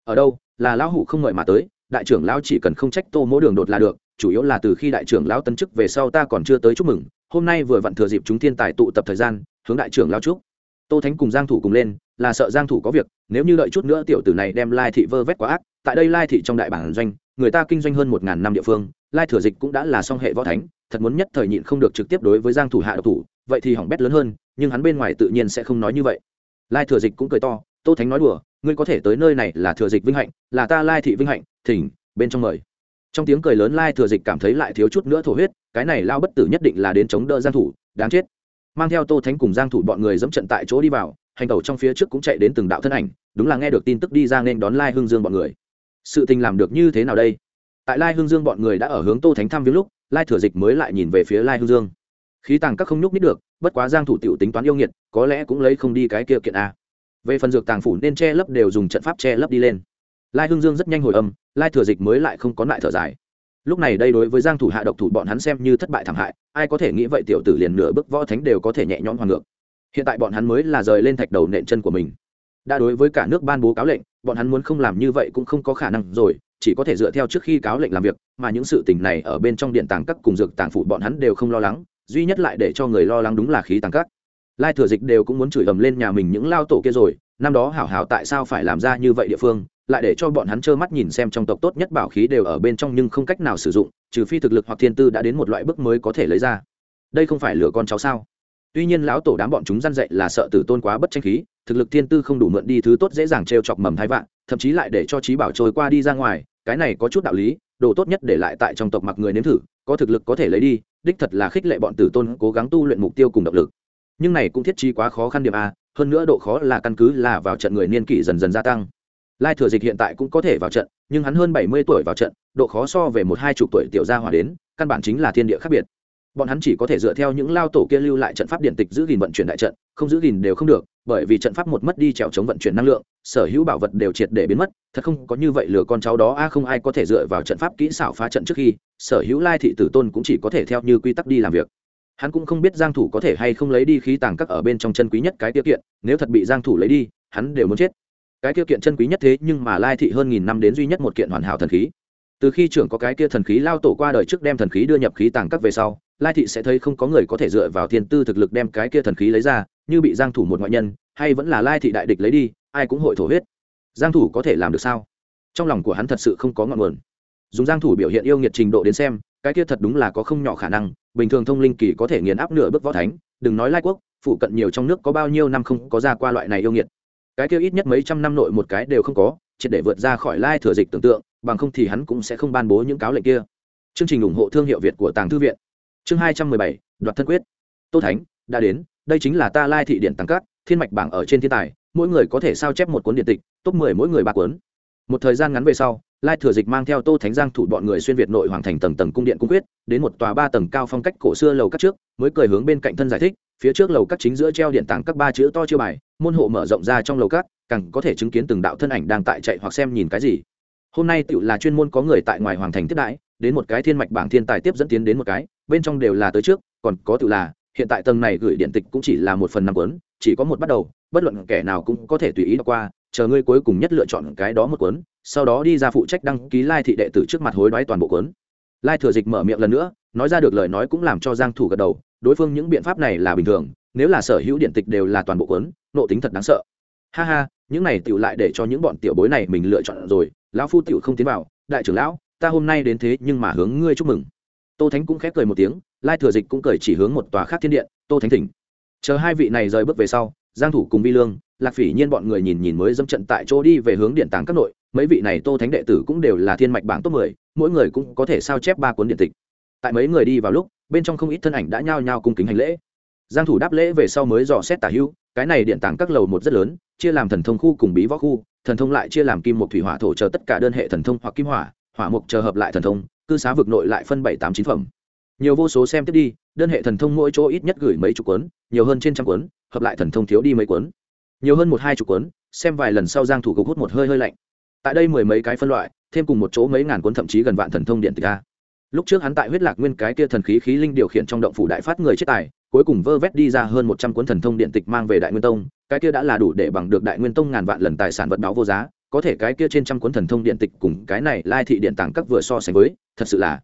Ở đâu, là lão hủ không ngợi mà tới, đại trưởng lão chỉ cần không trách tô mỗi đường đột là được, chủ yếu là từ khi đại trưởng lão tân chức về sau ta còn chưa tới chúc mừng, hôm nay vừa vặn thừa dịp chúng thiên tài tụ tập thời gian, hướng đại trưởng lão chúc. Tô thánh cùng giang thủ cùng lên, là sợ giang thủ có việc, nếu như đợi chút nữa tiểu tử này đem lai thị vơ vét quá ác, tại đây lai thị trong đại bản doanh, người ta kinh doanh hơn một ngàn năm địa phương, lai thừa dịch cũng đã là song hệ võ thánh, thật muốn nhất thời nhịn không được trực tiếp đối với giang thủ hạ độc thủ, vậy thì hỏng bét lớn hơn, nhưng hắn bên ngoài tự nhiên sẽ không nói như vậy. Lai thừa dịch cũng cười to tô thánh nói đùa, ngươi có thể tới nơi này là thừa dịch vinh hạnh, là ta lai thị vinh hạnh, thỉnh, bên trong mời. Trong tiếng cười lớn lai thừa dịch cảm thấy lại thiếu chút nữa thổ huyết, cái này lao bất tử nhất định là đến chống đỡ giang thủ, đáng chết. Mang theo tô thánh cùng giang thủ bọn người dẫm trận tại chỗ đi vào, hành tẩu trong phía trước cũng chạy đến từng đạo thân ảnh, đúng là nghe được tin tức đi ra nên đón lai hương dương bọn người. Sự tình làm được như thế nào đây? Tại lai hương dương bọn người đã ở hướng tô thánh thăm viếng lúc, lai thừa dịch mới lại nhìn về phía lai hương dương. Khí tàng các không nhúc nít được, bất quá giang thủ tiểu tính toán yêu nghiệt, có lẽ cũng lấy không đi cái kia kiện a về phần dược tàng phủ nên che lấp đều dùng trận pháp che lấp đi lên. Lai hương dương rất nhanh hồi âm, lai thừa dịch mới lại không có lại thở dài. Lúc này đây đối với giang thủ hạ độc thủ bọn hắn xem như thất bại thảm hại, ai có thể nghĩ vậy tiểu tử liền nửa bước võ thánh đều có thể nhẹ nhõm hoàn ngược. Hiện tại bọn hắn mới là rời lên thạch đầu nện chân của mình. Đã đối với cả nước ban bố cáo lệnh, bọn hắn muốn không làm như vậy cũng không có khả năng rồi, chỉ có thể dựa theo trước khi cáo lệnh làm việc, mà những sự tình này ở bên trong điện tàng các cùng dược tàng phủ bọn hắn đều không lo lắng, duy nhất lại để cho người lo lắng đúng là khí tàng các lai thừa dịch đều cũng muốn chửi ầm lên nhà mình những lao tổ kia rồi, năm đó hảo hảo tại sao phải làm ra như vậy địa phương, lại để cho bọn hắn trơ mắt nhìn xem trong tộc tốt nhất bảo khí đều ở bên trong nhưng không cách nào sử dụng, trừ phi thực lực hoặc thiên tư đã đến một loại bước mới có thể lấy ra. Đây không phải lừa con cháu sao? Tuy nhiên lão tổ đám bọn chúng răn dậy là sợ tử tôn quá bất tranh khí, thực lực thiên tư không đủ mượn đi thứ tốt dễ dàng t chọc mầm thai vạn, thậm chí lại để cho trí bảo trôi qua đi ra ngoài, cái này có chút đạo lý, đồ tốt nhất để lại tại trong tộc mặc người nếm thử, có thực lực có thể lấy đi, đích thật là khích lệ bọn tử tôn cố gắng tu luyện mục tiêu cùng động lực nhưng này cũng thiết trí quá khó khăn điểm a, hơn nữa độ khó là căn cứ là vào trận người niên kỷ dần dần gia tăng. Lai thừa dịch hiện tại cũng có thể vào trận, nhưng hắn hơn bảy mươi tuổi vào trận, độ khó so về một hai chục tuổi tiểu gia hỏa đến, căn bản chính là thiên địa khác biệt. Bọn hắn chỉ có thể dựa theo những lao tổ kia lưu lại trận pháp điện tịch giữ gìn vận chuyển đại trận, không giữ gìn đều không được, bởi vì trận pháp một mất đi trèo chống vận chuyển năng lượng, sở hữu bảo vật đều triệt để biến mất, thật không có như vậy lừa con cháu đó a, không ai có thể dựa vào trận pháp kỹ xảo phá trận trước khi, sở hữu lai thị tử tôn cũng chỉ có thể theo như quy tắc đi làm việc hắn cũng không biết giang thủ có thể hay không lấy đi khí tàng các ở bên trong chân quý nhất cái tiêu kiện, nếu thật bị giang thủ lấy đi, hắn đều muốn chết. Cái tiêu kiện chân quý nhất thế nhưng mà lai thị hơn nghìn năm đến duy nhất một kiện hoàn hảo thần khí. Từ khi trưởng có cái kia thần khí lao tổ qua đời trước đem thần khí đưa nhập khí tàng các về sau, lai thị sẽ thấy không có người có thể dựa vào thiên tư thực lực đem cái kia thần khí lấy ra, như bị giang thủ một ngoại nhân, hay vẫn là lai thị đại địch lấy đi, ai cũng hội thổ huyết. Giang thủ có thể làm được sao? Trong lòng của hắn thật sự không có ngọn nguồn. Dùng giang thủ biểu hiện yêu nghiệt trình độ đến xem cái kia thật đúng là có không nhỏ khả năng, bình thường thông linh kỳ có thể nghiền áp nửa bước võ thánh, đừng nói lai quốc, phụ cận nhiều trong nước có bao nhiêu năm không có ra qua loại này yêu nghiệt. Cái kia ít nhất mấy trăm năm nội một cái đều không có, triệt để vượt ra khỏi lai thừa dịch tưởng tượng, bằng không thì hắn cũng sẽ không ban bố những cáo lệnh kia. Chương trình ủng hộ thương hiệu việt của tàng thư viện. Chương hai trăm mười bảy, đoạt thân quyết. Tô thánh, đã đến, đây chính là ta lai thị điện tăng cát, thiên mạch bảng ở trên thiên tài, mỗi người có thể sao chép một cuốn điện tịch, top mười mỗi người ba cuốn một thời gian ngắn về sau, lai thừa dịch mang theo tô thánh giang thủ bọn người xuyên việt nội hoàng thành tầng tầng cung điện cung quyết, đến một tòa ba tầng cao phong cách cổ xưa lầu các trước, mới cười hướng bên cạnh thân giải thích, phía trước lầu các chính giữa treo điện tảng các ba chữ to chưa bài, môn hộ mở rộng ra trong lầu các, càng có thể chứng kiến từng đạo thân ảnh đang tại chạy hoặc xem nhìn cái gì. Hôm nay tựu là chuyên môn có người tại ngoài hoàng thành tiếp đãi, đến một cái thiên mạch bảng thiên tài tiếp dẫn tiến đến một cái, bên trong đều là tới trước, còn có tựu là, hiện tại tầng này gửi điện tịch cũng chỉ là một phần năm cuốn, chỉ có một bắt đầu, bất luận kẻ nào cũng có thể tùy ý đọc qua chờ ngươi cuối cùng nhất lựa chọn cái đó một cuốn, sau đó đi ra phụ trách đăng ký lai thị đệ tử trước mặt hối đoái toàn bộ cuốn. Lai thừa dịch mở miệng lần nữa, nói ra được lời nói cũng làm cho giang thủ gật đầu, đối phương những biện pháp này là bình thường, nếu là sở hữu điện tịch đều là toàn bộ cuốn, nộ tính thật đáng sợ. Ha ha, những này tiểu lại để cho những bọn tiểu bối này mình lựa chọn rồi, lão phu tiểu không tiến vào, đại trưởng lão, ta hôm nay đến thế nhưng mà hướng ngươi chúc mừng. Tô thánh cũng khép cười một tiếng, lai thừa dịch cũng cười chỉ hướng một tòa khác thiên điện, tô thánh thỉnh. Chờ hai vị này rời bước về sau, giang thủ cùng vi lương lạc phỉ nhiên bọn người nhìn nhìn mới dâm trận tại chỗ đi về hướng điện tàng các nội mấy vị này tô thánh đệ tử cũng đều là thiên mạch bảng top 10, mỗi người cũng có thể sao chép ba cuốn điện tịch. Tại mấy người đi vào lúc bên trong không ít thân ảnh đã nhao nhao cung kính hành lễ. Giang thủ đáp lễ về sau mới dò xét tả hưu cái này điện tàng các lầu một rất lớn chia làm thần thông khu cùng bí võ khu thần thông lại chia làm kim một thủy hỏa thổ chờ tất cả đơn hệ thần thông hoặc kim hỏa hỏa mục chờ hợp lại thần thông cư xá vực nội lại phân bảy tám chín phẩm. Nhiều vô số xem tiếp đi đơn hệ thần thông mỗi chỗ ít nhất gửi mấy chục cuốn nhiều hơn trên trăm cuốn hợp lại thần thông thiếu đi mấy cuốn nhiều hơn một hai chục cuốn, xem vài lần sau giang thủ cục hút một hơi hơi lạnh. Tại đây mười mấy cái phân loại, thêm cùng một chỗ mấy ngàn cuốn thậm chí gần vạn thần thông điện tịch a. Lúc trước hắn tại huyết lạc nguyên cái kia thần khí khí linh điều khiển trong động phủ đại phát người chết tài, cuối cùng vơ vét đi ra hơn một trăm cuốn thần thông điện tịch mang về đại nguyên tông, cái kia đã là đủ để bằng được đại nguyên tông ngàn vạn lần tài sản vật báo vô giá, có thể cái kia trên trăm cuốn thần thông điện tịch cùng cái này lai thị điện tàng các vừa so sánh với, thật sự là,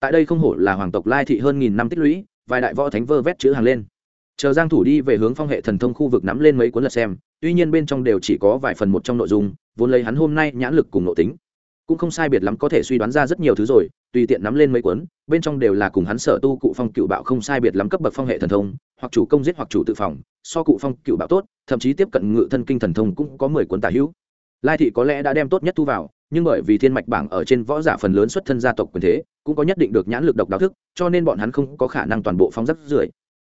tại đây không hổ là hoàng tộc lai thị hơn nghìn năm tích lũy, vài đại võ thánh vơ vét chữ hàng lên chờ giang thủ đi về hướng phong hệ thần thông khu vực nắm lên mấy cuốn lật xem, tuy nhiên bên trong đều chỉ có vài phần một trong nội dung, vốn lấy hắn hôm nay nhãn lực cùng nội tính, cũng không sai biệt lắm có thể suy đoán ra rất nhiều thứ rồi, tùy tiện nắm lên mấy cuốn, bên trong đều là cùng hắn sở tu cụ phong cựu bạo không sai biệt lắm cấp bậc phong hệ thần thông, hoặc chủ công giết hoặc chủ tự phòng, so cụ phong cựu bạo tốt, thậm chí tiếp cận ngự thân kinh thần thông cũng có mười cuốn tả hữu. Lai thị có lẽ đã đem tốt nhất thu vào, nhưng bởi vì thiên mạch bảng ở trên võ giả phần lớn xuất thân gia tộc quyền thế, cũng có nhất định được nhãn lực độc đáo thức, cho nên bọn hắn không có khả năng toàn bộ phóng rất rưởi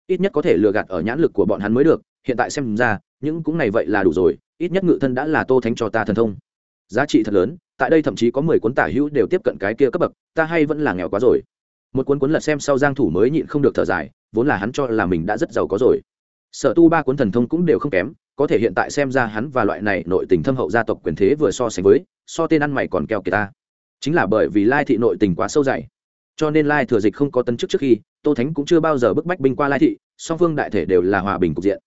ít nhất có thể lừa gạt ở nhãn lực của bọn hắn mới được, hiện tại xem ra, những cũng này vậy là đủ rồi, ít nhất ngự thân đã là tô thánh cho ta thần thông. Giá trị thật lớn, tại đây thậm chí có mười cuốn tả hữu đều tiếp cận cái kia cấp bậc, ta hay vẫn là nghèo quá rồi. Một cuốn cuốn lật xem sau giang thủ mới nhịn không được thở dài, vốn là hắn cho là mình đã rất giàu có rồi. Sở tu ba cuốn thần thông cũng đều không kém, có thể hiện tại xem ra hắn và loại này nội tình thâm hậu gia tộc quyền thế vừa so sánh với, so tên ăn mày còn keo kiệt ta. Chính là bởi vì lai thị nội tình quá sâu dày, cho nên lai thừa dịch không có tân chức trước khi tô thánh cũng chưa bao giờ bức bách binh qua lai thị, song phương đại thể đều là hòa bình cục diện.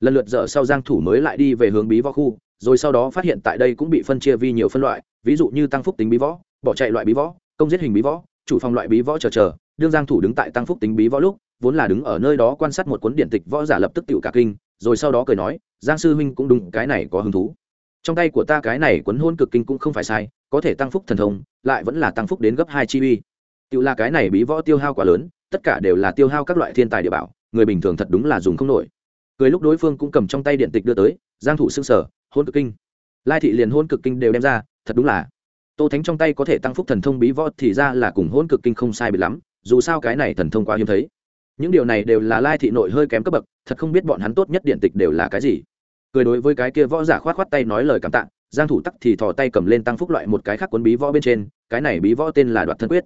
Lần lượt dở sau giang thủ mới lại đi về hướng bí võ khu, rồi sau đó phát hiện tại đây cũng bị phân chia vi nhiều phân loại, ví dụ như tăng phúc tính bí võ, bỏ chạy loại bí võ, công giết hình bí võ, chủ phòng loại bí võ chờ chờ. Đương giang thủ đứng tại tăng phúc tính bí võ lúc, vốn là đứng ở nơi đó quan sát một cuốn điển tịch võ giả lập tức tiểu cả kinh, rồi sau đó cười nói, giang sư huynh cũng đúng, cái này có hứng thú. Trong tay của ta cái này cuốn hôn cực kinh cũng không phải sai, có thể tăng phúc thần thông, lại vẫn là tăng phúc đến gấp hai chi uy tự là cái này bí võ tiêu hao quá lớn, tất cả đều là tiêu hao các loại thiên tài địa bảo, người bình thường thật đúng là dùng không nổi. Cười lúc đối phương cũng cầm trong tay điện tịch đưa tới, giang thủ xương sở hôn cực kinh. Lai thị liền hôn cực kinh đều đem ra, thật đúng là. Tô thánh trong tay có thể tăng phúc thần thông bí võ thì ra là cùng hôn cực kinh không sai biệt lắm, dù sao cái này thần thông quá hiếm thấy. Những điều này đều là lai thị nội hơi kém cấp bậc, thật không biết bọn hắn tốt nhất điện tịch đều là cái gì. Cười đối với cái kia võ giả khoát khoát tay nói lời cảm tạ, giang thủ tắc thì thò tay cầm lên tăng phúc loại một cái khác cuốn bí võ bên trên, cái này bí võ tên là đoạt thân quyết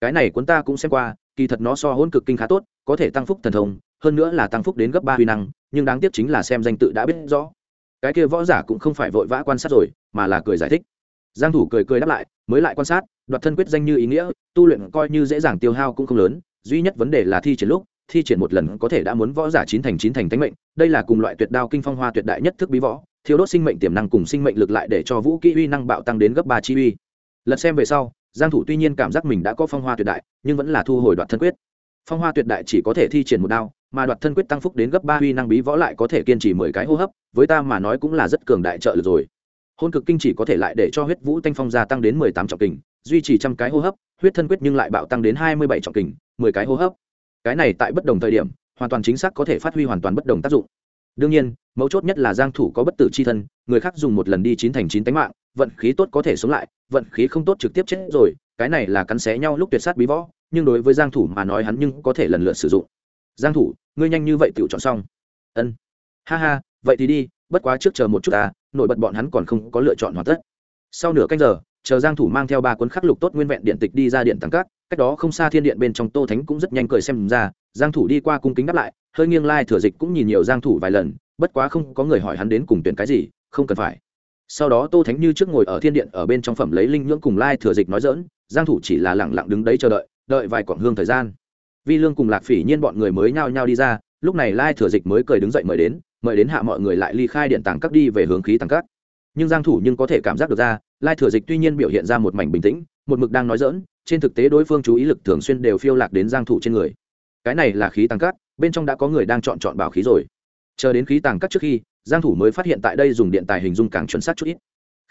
cái này cuốn ta cũng xem qua, kỳ thật nó so hôn cực kinh khá tốt, có thể tăng phúc thần thông, hơn nữa là tăng phúc đến gấp ba huy năng, nhưng đáng tiếc chính là xem danh tự đã biết rõ. Cái kia võ giả cũng không phải vội vã quan sát rồi, mà là cười giải thích. Giang thủ cười cười đáp lại, mới lại quan sát, đoạt thân quyết danh như ý nghĩa, tu luyện coi như dễ dàng tiêu hao cũng không lớn, duy nhất vấn đề là thi triển lúc, thi triển một lần có thể đã muốn võ giả chín thành chín thành thánh mệnh, đây là cùng loại tuyệt đao kinh phong hoa tuyệt đại nhất thức bí võ thiếu đốt sinh mệnh tiềm năng cùng sinh mệnh lực lại để cho vũ kỹ uy năng bạo tăng đến gấp ba chi uy. Lật xem về sau giang thủ tuy nhiên cảm giác mình đã có phong hoa tuyệt đại, nhưng vẫn là thu hồi đoạt thân quyết. Phong hoa tuyệt đại chỉ có thể thi triển một đao, mà đoạt thân quyết tăng phúc đến gấp ba huy năng bí võ lại có thể kiên trì mười cái hô hấp, với ta mà nói cũng là rất cường đại trợ lực rồi. Hôn cực kinh chỉ có thể lại để cho huyết vũ thanh phong gia tăng đến mười tám trọng kình, duy trì trăm cái hô hấp, huyết thân quyết nhưng lại bạo tăng đến hai mươi bảy trọng kình, mười cái hô hấp. Cái này tại bất đồng thời điểm, hoàn toàn chính xác có thể phát huy hoàn toàn bất đồng tác dụng. Đương nhiên mấu chốt nhất là giang thủ có bất tử chi thân, người khác dùng một lần đi chín thành chín tánh mạng, vận khí tốt có thể sống lại, vận khí không tốt trực tiếp chết rồi, cái này là cắn xé nhau lúc tuyệt sát bí võ, nhưng đối với giang thủ mà nói hắn nhưng có thể lần lượt sử dụng. Giang thủ, ngươi nhanh như vậy tự chọn xong. Ân. Ha ha, vậy thì đi, bất quá trước chờ một chút à nổi bật bọn hắn còn không có lựa chọn hoàn tất. Sau nửa canh giờ, chờ giang thủ mang theo ba cuốn khắc lục tốt nguyên vẹn điện tịch đi ra điện tăng các, cách đó không xa thiên điện bên trong tô thánh cũng rất nhanh cười xem ra giang thủ đi qua cung kính đáp lại, hơi nghiêng lai thừa dịch cũng nhìn nhiều giang thủ vài lần, bất quá không có người hỏi hắn đến cùng tuyển cái gì, không cần phải. Sau đó tô thánh như trước ngồi ở thiên điện ở bên trong phẩm lấy linh nhưỡng cùng lai thừa dịch nói dỡn giang thủ chỉ là lặng lặng đứng đấy chờ đợi đợi vài quãng hương thời gian. Vi lương cùng lạc phỉ nhiên bọn người mới nhao nhao đi ra, lúc này lai thừa dịch mới cười đứng dậy mời đến mời đến hạ mọi người lại ly khai điện tàng các đi về hướng khí tàng các. Nhưng giang thủ nhưng có thể cảm giác được ra, lai thừa dịch tuy nhiên biểu hiện ra một mảnh bình tĩnh, một mực đang nói dỡn trên thực tế đối phương chú ý lực thường xuyên đều phiêu lạc đến giang thủ trên người cái này là khí tàng cát, bên trong đã có người đang chọn chọn bảo khí rồi. Chờ đến khí tàng các trước khi, giang thủ mới phát hiện tại đây dùng điện tài hình dung càng chuẩn xác chút ít.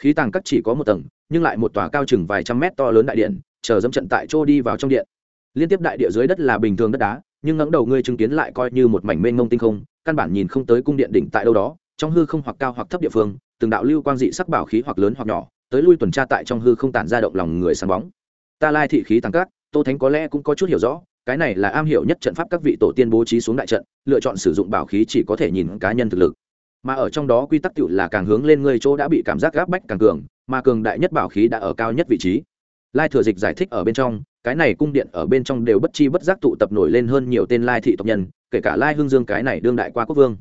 Khí tàng các chỉ có một tầng, nhưng lại một tòa cao chừng vài trăm mét to lớn đại điện, chờ dẫm trận tại chỗ đi vào trong điện. Liên tiếp đại địa dưới đất là bình thường đất đá, nhưng ngẩng đầu ngươi chứng kiến lại coi như một mảnh mênh mông tinh không, căn bản nhìn không tới cung điện đỉnh tại đâu đó, trong hư không hoặc cao hoặc thấp địa phương, từng đạo lưu quang dị sắc bảo khí hoặc lớn hoặc nhỏ, tới lui tuần tra tại trong hư không tản ra động lòng người sáng bóng. Ta lai thị khí tăng cát, tô thánh có lẽ cũng có chút hiểu rõ cái này là am hiểu nhất trận pháp các vị tổ tiên bố trí xuống đại trận, lựa chọn sử dụng bảo khí chỉ có thể nhìn cá nhân thực lực. Mà ở trong đó quy tắc tựu là càng hướng lên người chỗ đã bị cảm giác gáp bách càng cường, mà cường đại nhất bảo khí đã ở cao nhất vị trí. Lai thừa dịch giải thích ở bên trong, cái này cung điện ở bên trong đều bất chi bất giác tụ tập nổi lên hơn nhiều tên lai thị tộc nhân, kể cả lai hương dương cái này đương đại qua quốc vương.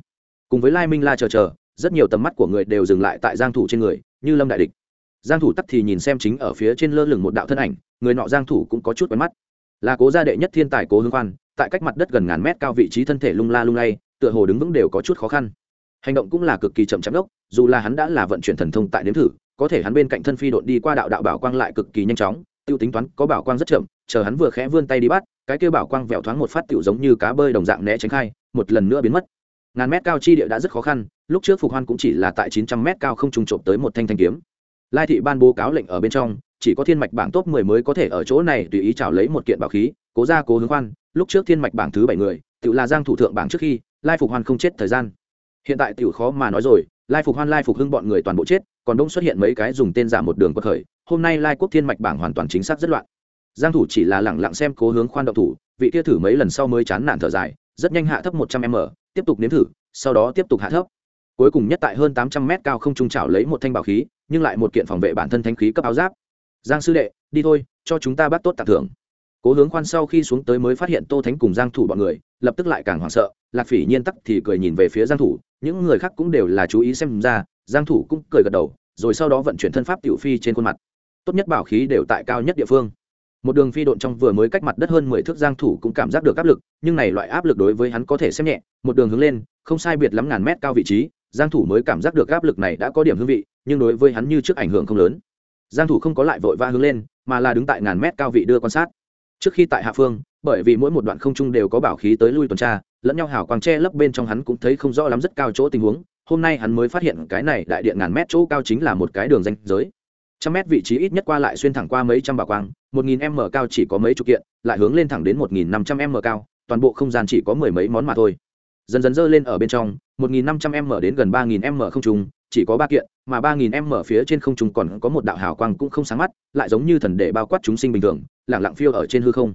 Cùng với lai minh la chờ chờ, rất nhiều tầm mắt của người đều dừng lại tại giang thủ trên người, như lâm đại địch. Giang thủ tắt thì nhìn xem chính ở phía trên lơ lửng một đạo thân ảnh, người nọ giang thủ cũng có chút quen mắt là cố gia đệ nhất thiên tài cố hương khoan, tại cách mặt đất gần ngàn mét cao vị trí thân thể lung la lung lay, tựa hồ đứng vững đều có chút khó khăn. Hành động cũng là cực kỳ chậm chạp đốc, dù là hắn đã là vận chuyển thần thông tại nếm thử, có thể hắn bên cạnh thân phi đột đi qua đạo đạo bảo quang lại cực kỳ nhanh chóng, tiêu tính toán, có bảo quang rất chậm, chờ hắn vừa khẽ vươn tay đi bắt, cái kêu bảo quang vẹo thoáng một phát tiểu giống như cá bơi đồng dạng né tránh khai, một lần nữa biến mất. Ngàn mét cao chi địa đã rất khó khăn, lúc trước phục hoan cũng chỉ là tại chín trăm mét cao không trùng trộm tới một thanh thanh kiếm. Lai thị ban bố cáo lệnh ở bên trong chỉ có thiên mạch bảng top mười mới có thể ở chỗ này tùy ý trào lấy một kiện bảo khí, cố ra cố hướng khoan, lúc trước thiên mạch bảng thứ bảy người tự là giang thủ thượng bảng trước khi, lai phục hoan không chết thời gian. Hiện tại tiểu khó mà nói rồi, lai phục hoan, lai phục hưng bọn người toàn bộ chết, còn đông xuất hiện mấy cái dùng tên giả một đường quật khởi, hôm nay lai quốc thiên mạch bảng hoàn toàn chính xác rất loạn. Giang thủ chỉ là lẳng lặng xem cố hướng khoan động thủ, vị kia thử mấy lần sau mới chán nản thở dài, rất nhanh hạ thấp 100 m, tiếp tục nếm thử, sau đó tiếp tục hạ thấp. Cuối cùng nhất tại hơn 800 m cao không trung chảo lấy một thanh bảo khí, nhưng lại một kiện phòng vệ bản thân thanh khí cấp áo giáp giang sư đệ, đi thôi, cho chúng ta bắt tốt tặng thưởng. Cố hướng khoan sau khi xuống tới mới phát hiện tô thánh cùng giang thủ bọn người, lập tức lại càng hoảng sợ, lạc phỉ nhiên tắc thì cười nhìn về phía giang thủ, những người khác cũng đều là chú ý xem ra, giang thủ cũng cười gật đầu, rồi sau đó vận chuyển thân pháp tiểu phi trên khuôn mặt. Tốt nhất bảo khí đều tại cao nhất địa phương. Một đường phi độn trong vừa mới cách mặt đất hơn mười thước, giang thủ cũng cảm giác được áp lực, nhưng này loại áp lực đối với hắn có thể xem nhẹ, một đường hướng lên, không sai biệt lắm ngàn mét cao vị trí, giang thủ mới cảm giác được áp lực này đã có điểm hương vị, nhưng đối với hắn như trước ảnh hưởng không lớn giang thủ không có lại vội vã hướng lên, mà là đứng tại ngàn mét cao vị đưa quan sát. Trước khi tại hạ phương, bởi vì mỗi một đoạn không trung đều có bảo khí tới lui tuần tra, lẫn nhau hào quang che lấp bên trong hắn cũng thấy không rõ lắm rất cao chỗ tình huống, hôm nay hắn mới phát hiện cái này đại điện ngàn mét chỗ cao chính là một cái đường danh giới. Trăm mét vị trí ít nhất qua lại xuyên thẳng qua mấy trăm bảo quang, một nghìn m cao chỉ có mấy chục kiện, lại hướng lên thẳng đến một nghìn năm trăm m cao, toàn bộ không gian chỉ có mười mấy món mà thôi. Dần dần dơ lên ở bên trong một nghìn năm trăm m đến gần ba nghìn m không trùng chỉ có ba kiện, mà ba nghìn m phía trên không trùng còn có một đạo hào quang cũng không sáng mắt, lại giống như thần để bao quát chúng sinh bình thường lẳng lặng phiêu ở trên hư không.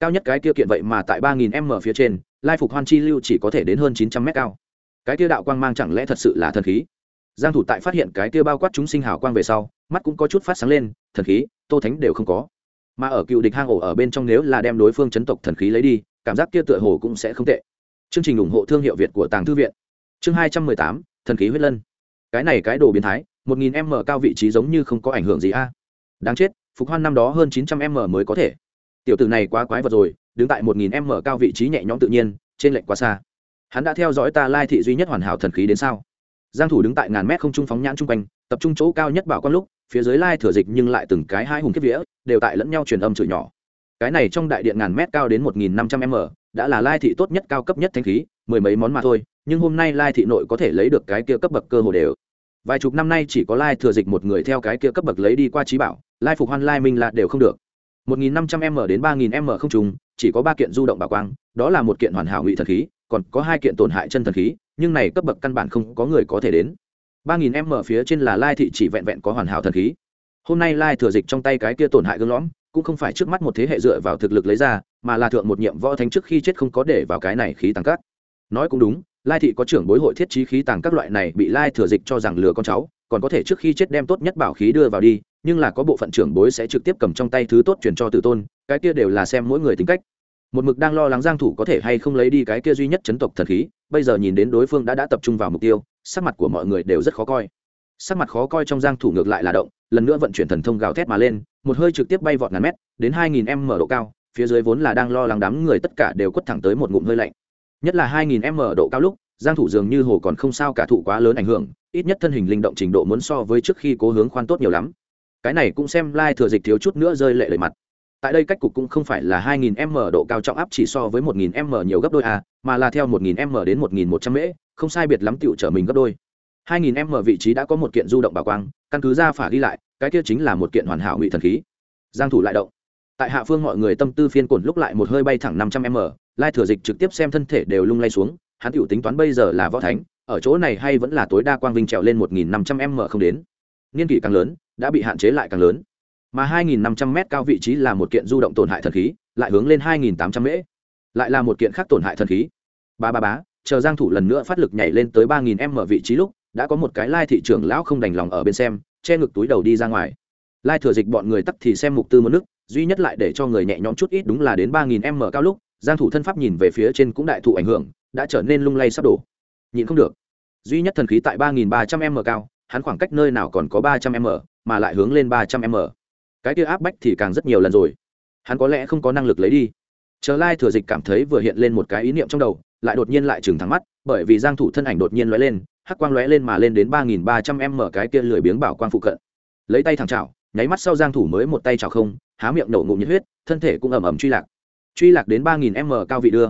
Cao nhất cái kia kiện vậy mà tại ba nghìn m phía trên, lai phục hoan chi lưu chỉ có thể đến hơn chín trăm m cao. Cái kia đạo quang mang chẳng lẽ thật sự là thần khí? Giang thủ tại phát hiện cái kia bao quát chúng sinh hào quang về sau, mắt cũng có chút phát sáng lên, thần khí, tô thánh đều không có. Mà ở cựu địch hang ổ ở bên trong nếu là đem đối phương chấn tộc thần khí lấy đi, cảm giác kia tựa hồ cũng sẽ không tệ. Chương trình ủng hộ thương hiệu việt của tàng thư viện chương hai trăm mười tám, thần khí huyết lân. Cái này cái đồ biến thái, một nghìn m cao vị trí giống như không có ảnh hưởng gì a. Đáng chết, phục hoan năm đó hơn chín trăm m mới có thể. Tiểu tử này quá quái vật rồi, đứng tại một nghìn m cao vị trí nhẹ nhõm tự nhiên, trên lệnh quá xa. Hắn đã theo dõi ta lai thị duy nhất hoàn hảo thần khí đến sao? Giang thủ đứng tại ngàn mét không trung phóng nhãn trung quanh, tập trung chỗ cao nhất bảo quan lúc, phía dưới lai thừa dịch nhưng lại từng cái hai hùng kiếp vía, đều tại lẫn nhau truyền âm chửi nhỏ. Cái này trong đại điện ngàn mét cao đến một nghìn năm trăm m đã là lai thị tốt nhất, cao cấp nhất thanh khí, mười mấy món mà thôi, nhưng hôm nay lai thị nội có thể lấy được cái kia cấp bậc cơ hồ đều. Vài chục năm nay chỉ có lai thừa dịch một người theo cái kia cấp bậc lấy đi qua trí bảo, lai phục hoan lai minh là đều không được. Một nghìn năm trăm m đến ba nghìn m không trùng, chỉ có ba kiện du động bảo quang, đó là một kiện hoàn hảo ngụy thần khí, còn có hai kiện tổn hại chân thần khí, nhưng này cấp bậc căn bản không có người có thể đến. Ba nghìn m phía trên là lai thị chỉ vẹn vẹn có hoàn hảo thần khí. Hôm nay lai thừa dịch trong tay cái kia tổn hại gương lõm cũng không phải trước mắt một thế hệ dựa vào thực lực lấy ra, mà là thượng một nhiệm võ thánh trước khi chết không có để vào cái này khí tăng các. nói cũng đúng, lai thị có trưởng bối hội thiết trí khí tàng các loại này bị lai thừa dịch cho rằng lừa con cháu, còn có thể trước khi chết đem tốt nhất bảo khí đưa vào đi, nhưng là có bộ phận trưởng bối sẽ trực tiếp cầm trong tay thứ tốt truyền cho tự tôn, cái kia đều là xem mỗi người tính cách một mực đang lo lắng giang thủ có thể hay không lấy đi cái kia duy nhất chấn tộc thần khí, bây giờ nhìn đến đối phương đã đã tập trung vào mục tiêu, sắc mặt của mọi người đều rất khó coi sắc mặt khó coi trong giang thủ ngược lại là động, lần nữa vận chuyển thần thông gào thét mà lên một hơi trực tiếp bay vọt ngàn mét, đến 2.000 m độ cao, phía dưới vốn là đang lo lắng đám người tất cả đều quất thẳng tới một ngụm hơi lạnh. Nhất là 2.000 m độ cao lúc, giang thủ dường như hồ còn không sao cả thụ quá lớn ảnh hưởng, ít nhất thân hình linh động trình độ muốn so với trước khi cố hướng khoan tốt nhiều lắm. Cái này cũng xem lai thừa dịch thiếu chút nữa rơi lệ lệ mặt. Tại đây cách cục cũng không phải là 2000m độ cao trọng áp chỉ so với 1000m nhiều gấp đôi a mà là theo 1000m đến 1100m không sai biệt lắm tiểu trở mình gấp đôi. 2000m vị trí đã có một kiện du động bảo quang, căn cứ ra phả ghi lại cái kia chính là một kiện hoàn hảo ngụy thần khí. Giang thủ lại động. Tại hạ phương mọi người tâm tư phiên cuộn lúc lại một hơi bay thẳng 500 m, lai thừa dịch trực tiếp xem thân thể đều lung lay xuống, hắn tiểu tính toán bây giờ là võ thánh, ở chỗ này hay vẫn là tối đa quang vinh trèo lên một nghìn năm trăm m không đến. Niên kỷ càng lớn, đã bị hạn chế lại càng lớn. Mà hai nghìn năm trăm m cao vị trí là một kiện du động tổn hại thần khí, lại hướng lên hai nghìn tám trăm m. Lại là một kiện khác tổn hại thần khí. Ba ba bá chờ giang thủ lần nữa phát lực nhảy lên tới ba nghìn m vị trí lúc, đã có một cái lai thị trưởng lão không đành lòng ở bên xem che ngực túi đầu đi ra ngoài. Lai thừa dịch bọn người tắt thì xem mục tư một nước, duy nhất lại để cho người nhẹ nhõm chút ít đúng là đến ba nghìn m cao lúc, giang thủ thân pháp nhìn về phía trên cũng đại thụ ảnh hưởng, đã trở nên lung lay sắp đổ. Nhịn không được. Duy nhất thần khí tại ba nghìn ba trăm m cao, hắn khoảng cách nơi nào còn có ba trăm m, mà lại hướng lên ba trăm m. Cái kia áp bách thì càng rất nhiều lần rồi. Hắn có lẽ không có năng lực lấy đi. Chờ lai thừa dịch cảm thấy vừa hiện lên một cái ý niệm trong đầu, lại đột nhiên lại trừng thắng mắt, bởi vì giang thủ thân ảnh đột nhiên lóe lên hắc quang lóe lên mà lên đến ba nghìn ba trăm m cái kia lười biếng bảo quang phụ cận. Lấy tay thẳng chảo, nháy mắt sau giang thủ mới một tay chảo không, há miệng nổ ngụm nhiệt huyết, thân thể cũng ầm ầm truy lạc. Truy lạc đến ba nghìn m cao vị đưa.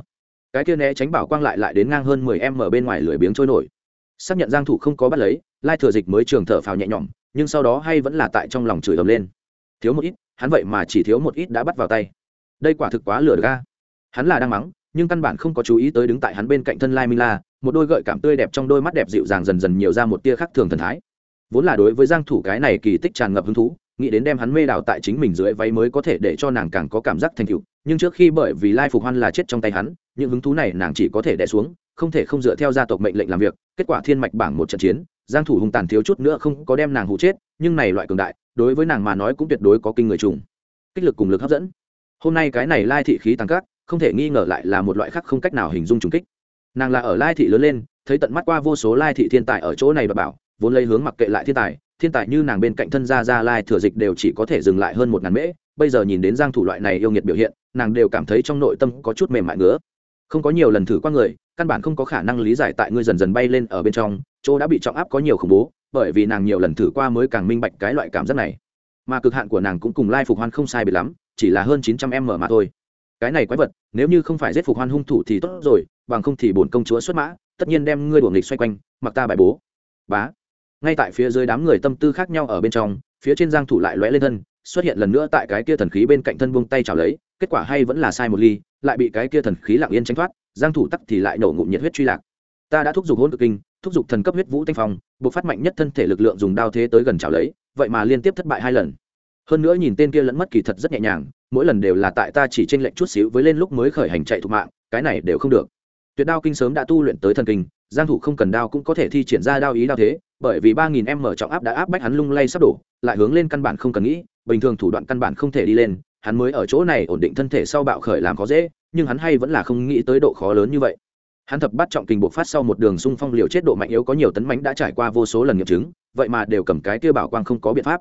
Cái kia né tránh bảo quang lại lại đến ngang hơn mười m bên ngoài lưỡi biếng trôi nổi. Xác nhận giang thủ không có bắt lấy, lai thừa dịch mới trường thở phào nhẹ nhõm, nhưng sau đó hay vẫn là tại trong lòng chửi ầm lên. Thiếu một ít, hắn vậy mà chỉ thiếu một ít đã bắt vào tay. Đây quả thực quá lừa ga hắn là đang mắng, nhưng căn bản không có chú ý tới đứng tại hắn bên cạnh thân lai minh la một đôi gợi cảm tươi đẹp trong đôi mắt đẹp dịu dàng dần dần nhiều ra một tia khác thường thần thái. Vốn là đối với giang thủ cái này kỳ tích tràn ngập hứng thú, nghĩ đến đem hắn mê đảo tại chính mình dưới váy mới có thể để cho nàng càng có cảm giác thành tựu, nhưng trước khi bởi vì lai phục hoan là chết trong tay hắn, những hứng thú này nàng chỉ có thể đè xuống, không thể không dựa theo gia tộc mệnh lệnh làm việc, kết quả thiên mạch bảng một trận chiến, giang thủ hung tàn thiếu chút nữa không có đem nàng hụ chết, nhưng này loại cường đại, đối với nàng mà nói cũng tuyệt đối có kinh người trùng. Kích lực cùng lực hấp dẫn. Hôm nay cái này lai thị khí tăng cát, không thể nghi ngờ lại là một loại khác không cách nào hình dung trùng kích nàng là ở lai thị lớn lên, thấy tận mắt qua vô số lai thị thiên tài ở chỗ này và bảo, vốn lấy hướng mặc kệ lại thiên tài thiên tài như nàng bên cạnh thân gia gia lai thừa dịch đều chỉ có thể dừng lại hơn một ngàn mễ, bây giờ nhìn đến giang thủ loại này yêu nghiệt biểu hiện, nàng đều cảm thấy trong nội tâm có chút mềm mại ngứa. Không có nhiều lần thử qua người, căn bản không có khả năng lý giải tại ngươi dần dần bay lên ở bên trong, chỗ đã bị trọng áp có nhiều khủng bố, bởi vì nàng nhiều lần thử qua mới càng minh bạch cái loại cảm giác này. Mà cực hạn của nàng cũng cùng lai phục hoan không sai biệt lắm, chỉ là hơn 900 m mà thôi cái này quái vật, nếu như không phải giết phục hoan hung thủ thì tốt rồi, bằng không thì bổn công chúa xuất mã, tất nhiên đem ngươi đuổi nghịch xoay quanh, mặc ta bài bố. Bá. Ngay tại phía dưới đám người tâm tư khác nhau ở bên trong, phía trên giang thủ lại lóe lên thân, xuất hiện lần nữa tại cái kia thần khí bên cạnh thân buông tay chảo lấy, kết quả hay vẫn là sai một ly, lại bị cái kia thần khí lặng yên tránh thoát, giang thủ tắc thì lại nổ ngụm nhiệt huyết truy lạc. Ta đã thúc giục hồn cực kinh, thúc giục thần cấp huyết vũ tinh phong, buộc phát mạnh nhất thân thể lực lượng dùng đao thế tới gần chảo lấy, vậy mà liên tiếp thất bại hai lần. Hơn nữa nhìn tên kia lẫn mất kỳ thật rất nhẹ nhàng mỗi lần đều là tại ta chỉ trên lệnh chút xíu với lên lúc mới khởi hành chạy thủ mạng, cái này đều không được. Tuyệt đao kinh sớm đã tu luyện tới thần kinh, giang thủ không cần đao cũng có thể thi triển ra đao ý đao thế, bởi vì ba nghìn trọng áp đã áp bách hắn lung lay sắp đổ, lại hướng lên căn bản không cần nghĩ, bình thường thủ đoạn căn bản không thể đi lên, hắn mới ở chỗ này ổn định thân thể sau bạo khởi làm khó dễ, nhưng hắn hay vẫn là không nghĩ tới độ khó lớn như vậy. Hắn thập bắt trọng kình bộc phát sau một đường xung phong liều chết độ mạnh yếu có nhiều tấn mãnh đã trải qua vô số lần nghiệm chứng, vậy mà đều cầm cái kia bảo quang không có biện pháp.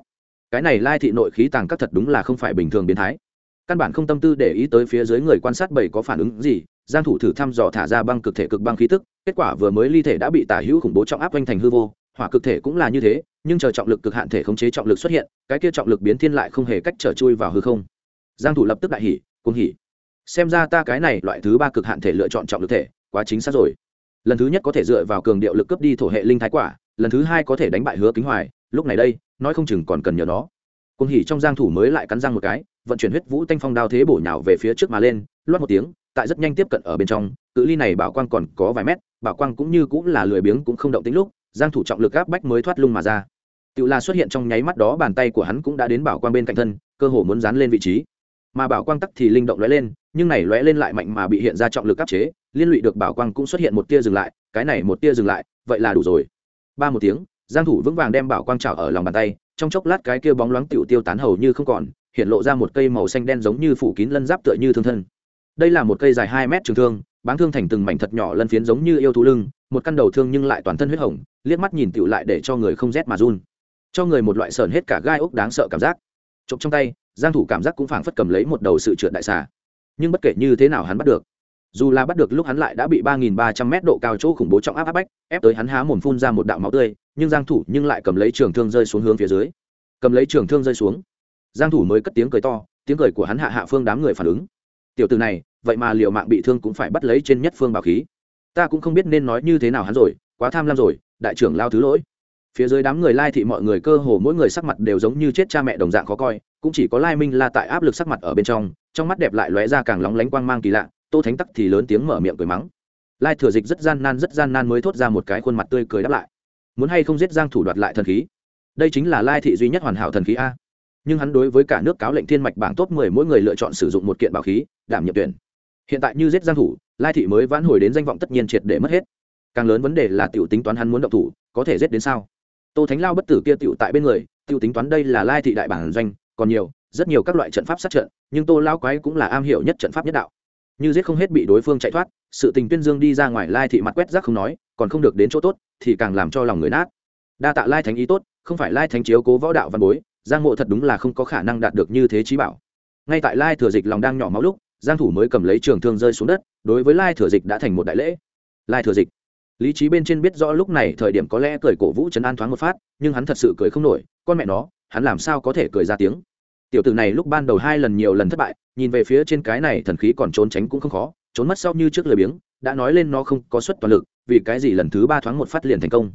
Cái này lai thị nội khí tàng các thật đúng là không phải bình thường biến thái căn bản không tâm tư để ý tới phía dưới người quan sát bảy có phản ứng gì, giang thủ thử thăm dò thả ra băng cực thể cực băng khí tức, kết quả vừa mới ly thể đã bị tả hữu khủng bố trọng áp quanh thành hư vô, hỏa cực thể cũng là như thế, nhưng chờ trọng lực cực hạn thể khống chế trọng lực xuất hiện, cái kia trọng lực biến thiên lại không hề cách trở chui vào hư không. Giang thủ lập tức đại hỉ cung hỉ. Xem ra ta cái này loại thứ ba cực hạn thể lựa chọn trọng lực thể, quá chính xác rồi. Lần thứ nhất có thể dựa vào cường điệu lực cướp đi thổ hệ linh thái quả, lần thứ hai có thể đánh bại hứa kính hoài, lúc này đây, nói không chừng còn cần nhờ nó. Cung hỉ trong giang thủ mới lại cắn răng một cái vận chuyển huyết vũ tanh phong đao thế bổ nhào về phía trước mà lên, loát một tiếng, tại rất nhanh tiếp cận ở bên trong, cự ly này bảo quang còn có vài mét, bảo quang cũng như cũng là lười biếng cũng không động tính lúc, giang thủ trọng lực áp bách mới thoát lung mà ra. Tự là xuất hiện trong nháy mắt đó, bàn tay của hắn cũng đã đến bảo quang bên cạnh thân, cơ hồ muốn dán lên vị trí. Mà bảo quang tắc thì linh động lóe lên, nhưng này lóe lên lại mạnh mà bị hiện ra trọng lực áp chế, liên lụy được bảo quang cũng xuất hiện một tia dừng lại, cái này một tia dừng lại, vậy là đủ rồi. Ba một tiếng, giang thủ vững vàng đem bảo quang chảo ở lòng bàn tay, trong chốc lát cái kia bóng loáng tiểu tiêu tán hầu như không còn hiện lộ ra một cây màu xanh đen giống như phủ kín lân giáp tựa như thương thân. Đây là một cây dài hai mét trường thương, báng thương thành từng mảnh thật nhỏ lân phiến giống như yêu thú lưng, một căn đầu thương nhưng lại toàn thân huyết hồng, liếc mắt nhìn tựu lại để cho người không rét mà run. Cho người một loại sờn hết cả gai ốc đáng sợ cảm giác. Trộm trong tay, giang thủ cảm giác cũng phảng phất cầm lấy một đầu sự trượt đại xà. Nhưng bất kể như thế nào hắn bắt được, dù là bắt được lúc hắn lại đã bị 3.300 mét độ cao chỗ khủng bố trọng áp áp bách, ép tới hắn há mồm phun ra một đạo máu tươi, nhưng giang thủ nhưng lại cầm lấy trường thương rơi xuống hướng phía dưới. Cầm lấy trường thương rơi xuống giang thủ mới cất tiếng cười to, tiếng cười của hắn hạ hạ phương đám người phản ứng. Tiểu tử này, vậy mà liều mạng bị thương cũng phải bắt lấy trên nhất phương bảo khí. Ta cũng không biết nên nói như thế nào hắn rồi, quá tham lam rồi, đại trưởng lao thứ lỗi. Phía dưới đám người lai thị mọi người cơ hồ mỗi người sắc mặt đều giống như chết cha mẹ đồng dạng khó coi, cũng chỉ có lai minh la tại áp lực sắc mặt ở bên trong trong mắt đẹp lại lóe ra càng lóng lánh quang mang kỳ lạ, tô thánh tắc thì lớn tiếng mở miệng cười mắng. Lai thừa dịch rất gian nan, rất gian nan mới thốt ra một cái khuôn mặt tươi cười đáp lại. Muốn hay không giết giang thủ đoạt lại thần khí? Đây chính là lai thị duy nhất hoàn hảo thần khí a nhưng hắn đối với cả nước cáo lệnh thiên mạch bảng top 10 mỗi người lựa chọn sử dụng một kiện bảo khí, đảm nhiệm tuyển. Hiện tại như giết giang thủ, lai thị mới vãn hồi đến danh vọng tất nhiên triệt để mất hết. Càng lớn vấn đề là tiểu tính toán hắn muốn động thủ, có thể giết đến sao? Tô thánh lao bất tử kia tiểu tại bên người, tiểu tính toán đây là lai thị đại bản doanh, còn nhiều, rất nhiều các loại trận pháp sát trận, nhưng tô lao quái cũng là am hiểu nhất trận pháp nhất đạo. Như giết không hết bị đối phương chạy thoát, sự tình tuyên dương đi ra ngoài lai thị mặt quét rác không nói, còn không được đến chỗ tốt, thì càng làm cho lòng người nát. Đa tạ lai thánh ý tốt, không phải lai thánh chiếu cố võ đạo văn bối giang mộ thật đúng là không có khả năng đạt được như thế trí bảo. Ngay tại lai thừa dịch lòng đang nhỏ máu lúc, giang thủ mới cầm lấy trường thương rơi xuống đất, đối với lai thừa dịch đã thành một đại lễ. Lai thừa dịch. Lý trí bên trên biết rõ lúc này thời điểm có lẽ cười cổ vũ chấn an thoáng một phát, nhưng hắn thật sự cười không nổi, con mẹ nó, hắn làm sao có thể cười ra tiếng. Tiểu tử này lúc ban đầu hai lần nhiều lần thất bại, nhìn về phía trên cái này thần khí còn trốn tránh cũng không khó, trốn mất sau như trước lười biếng, đã nói lên nó không có suất toàn lực, vì cái gì lần thứ ba thoáng một phát liền thành công.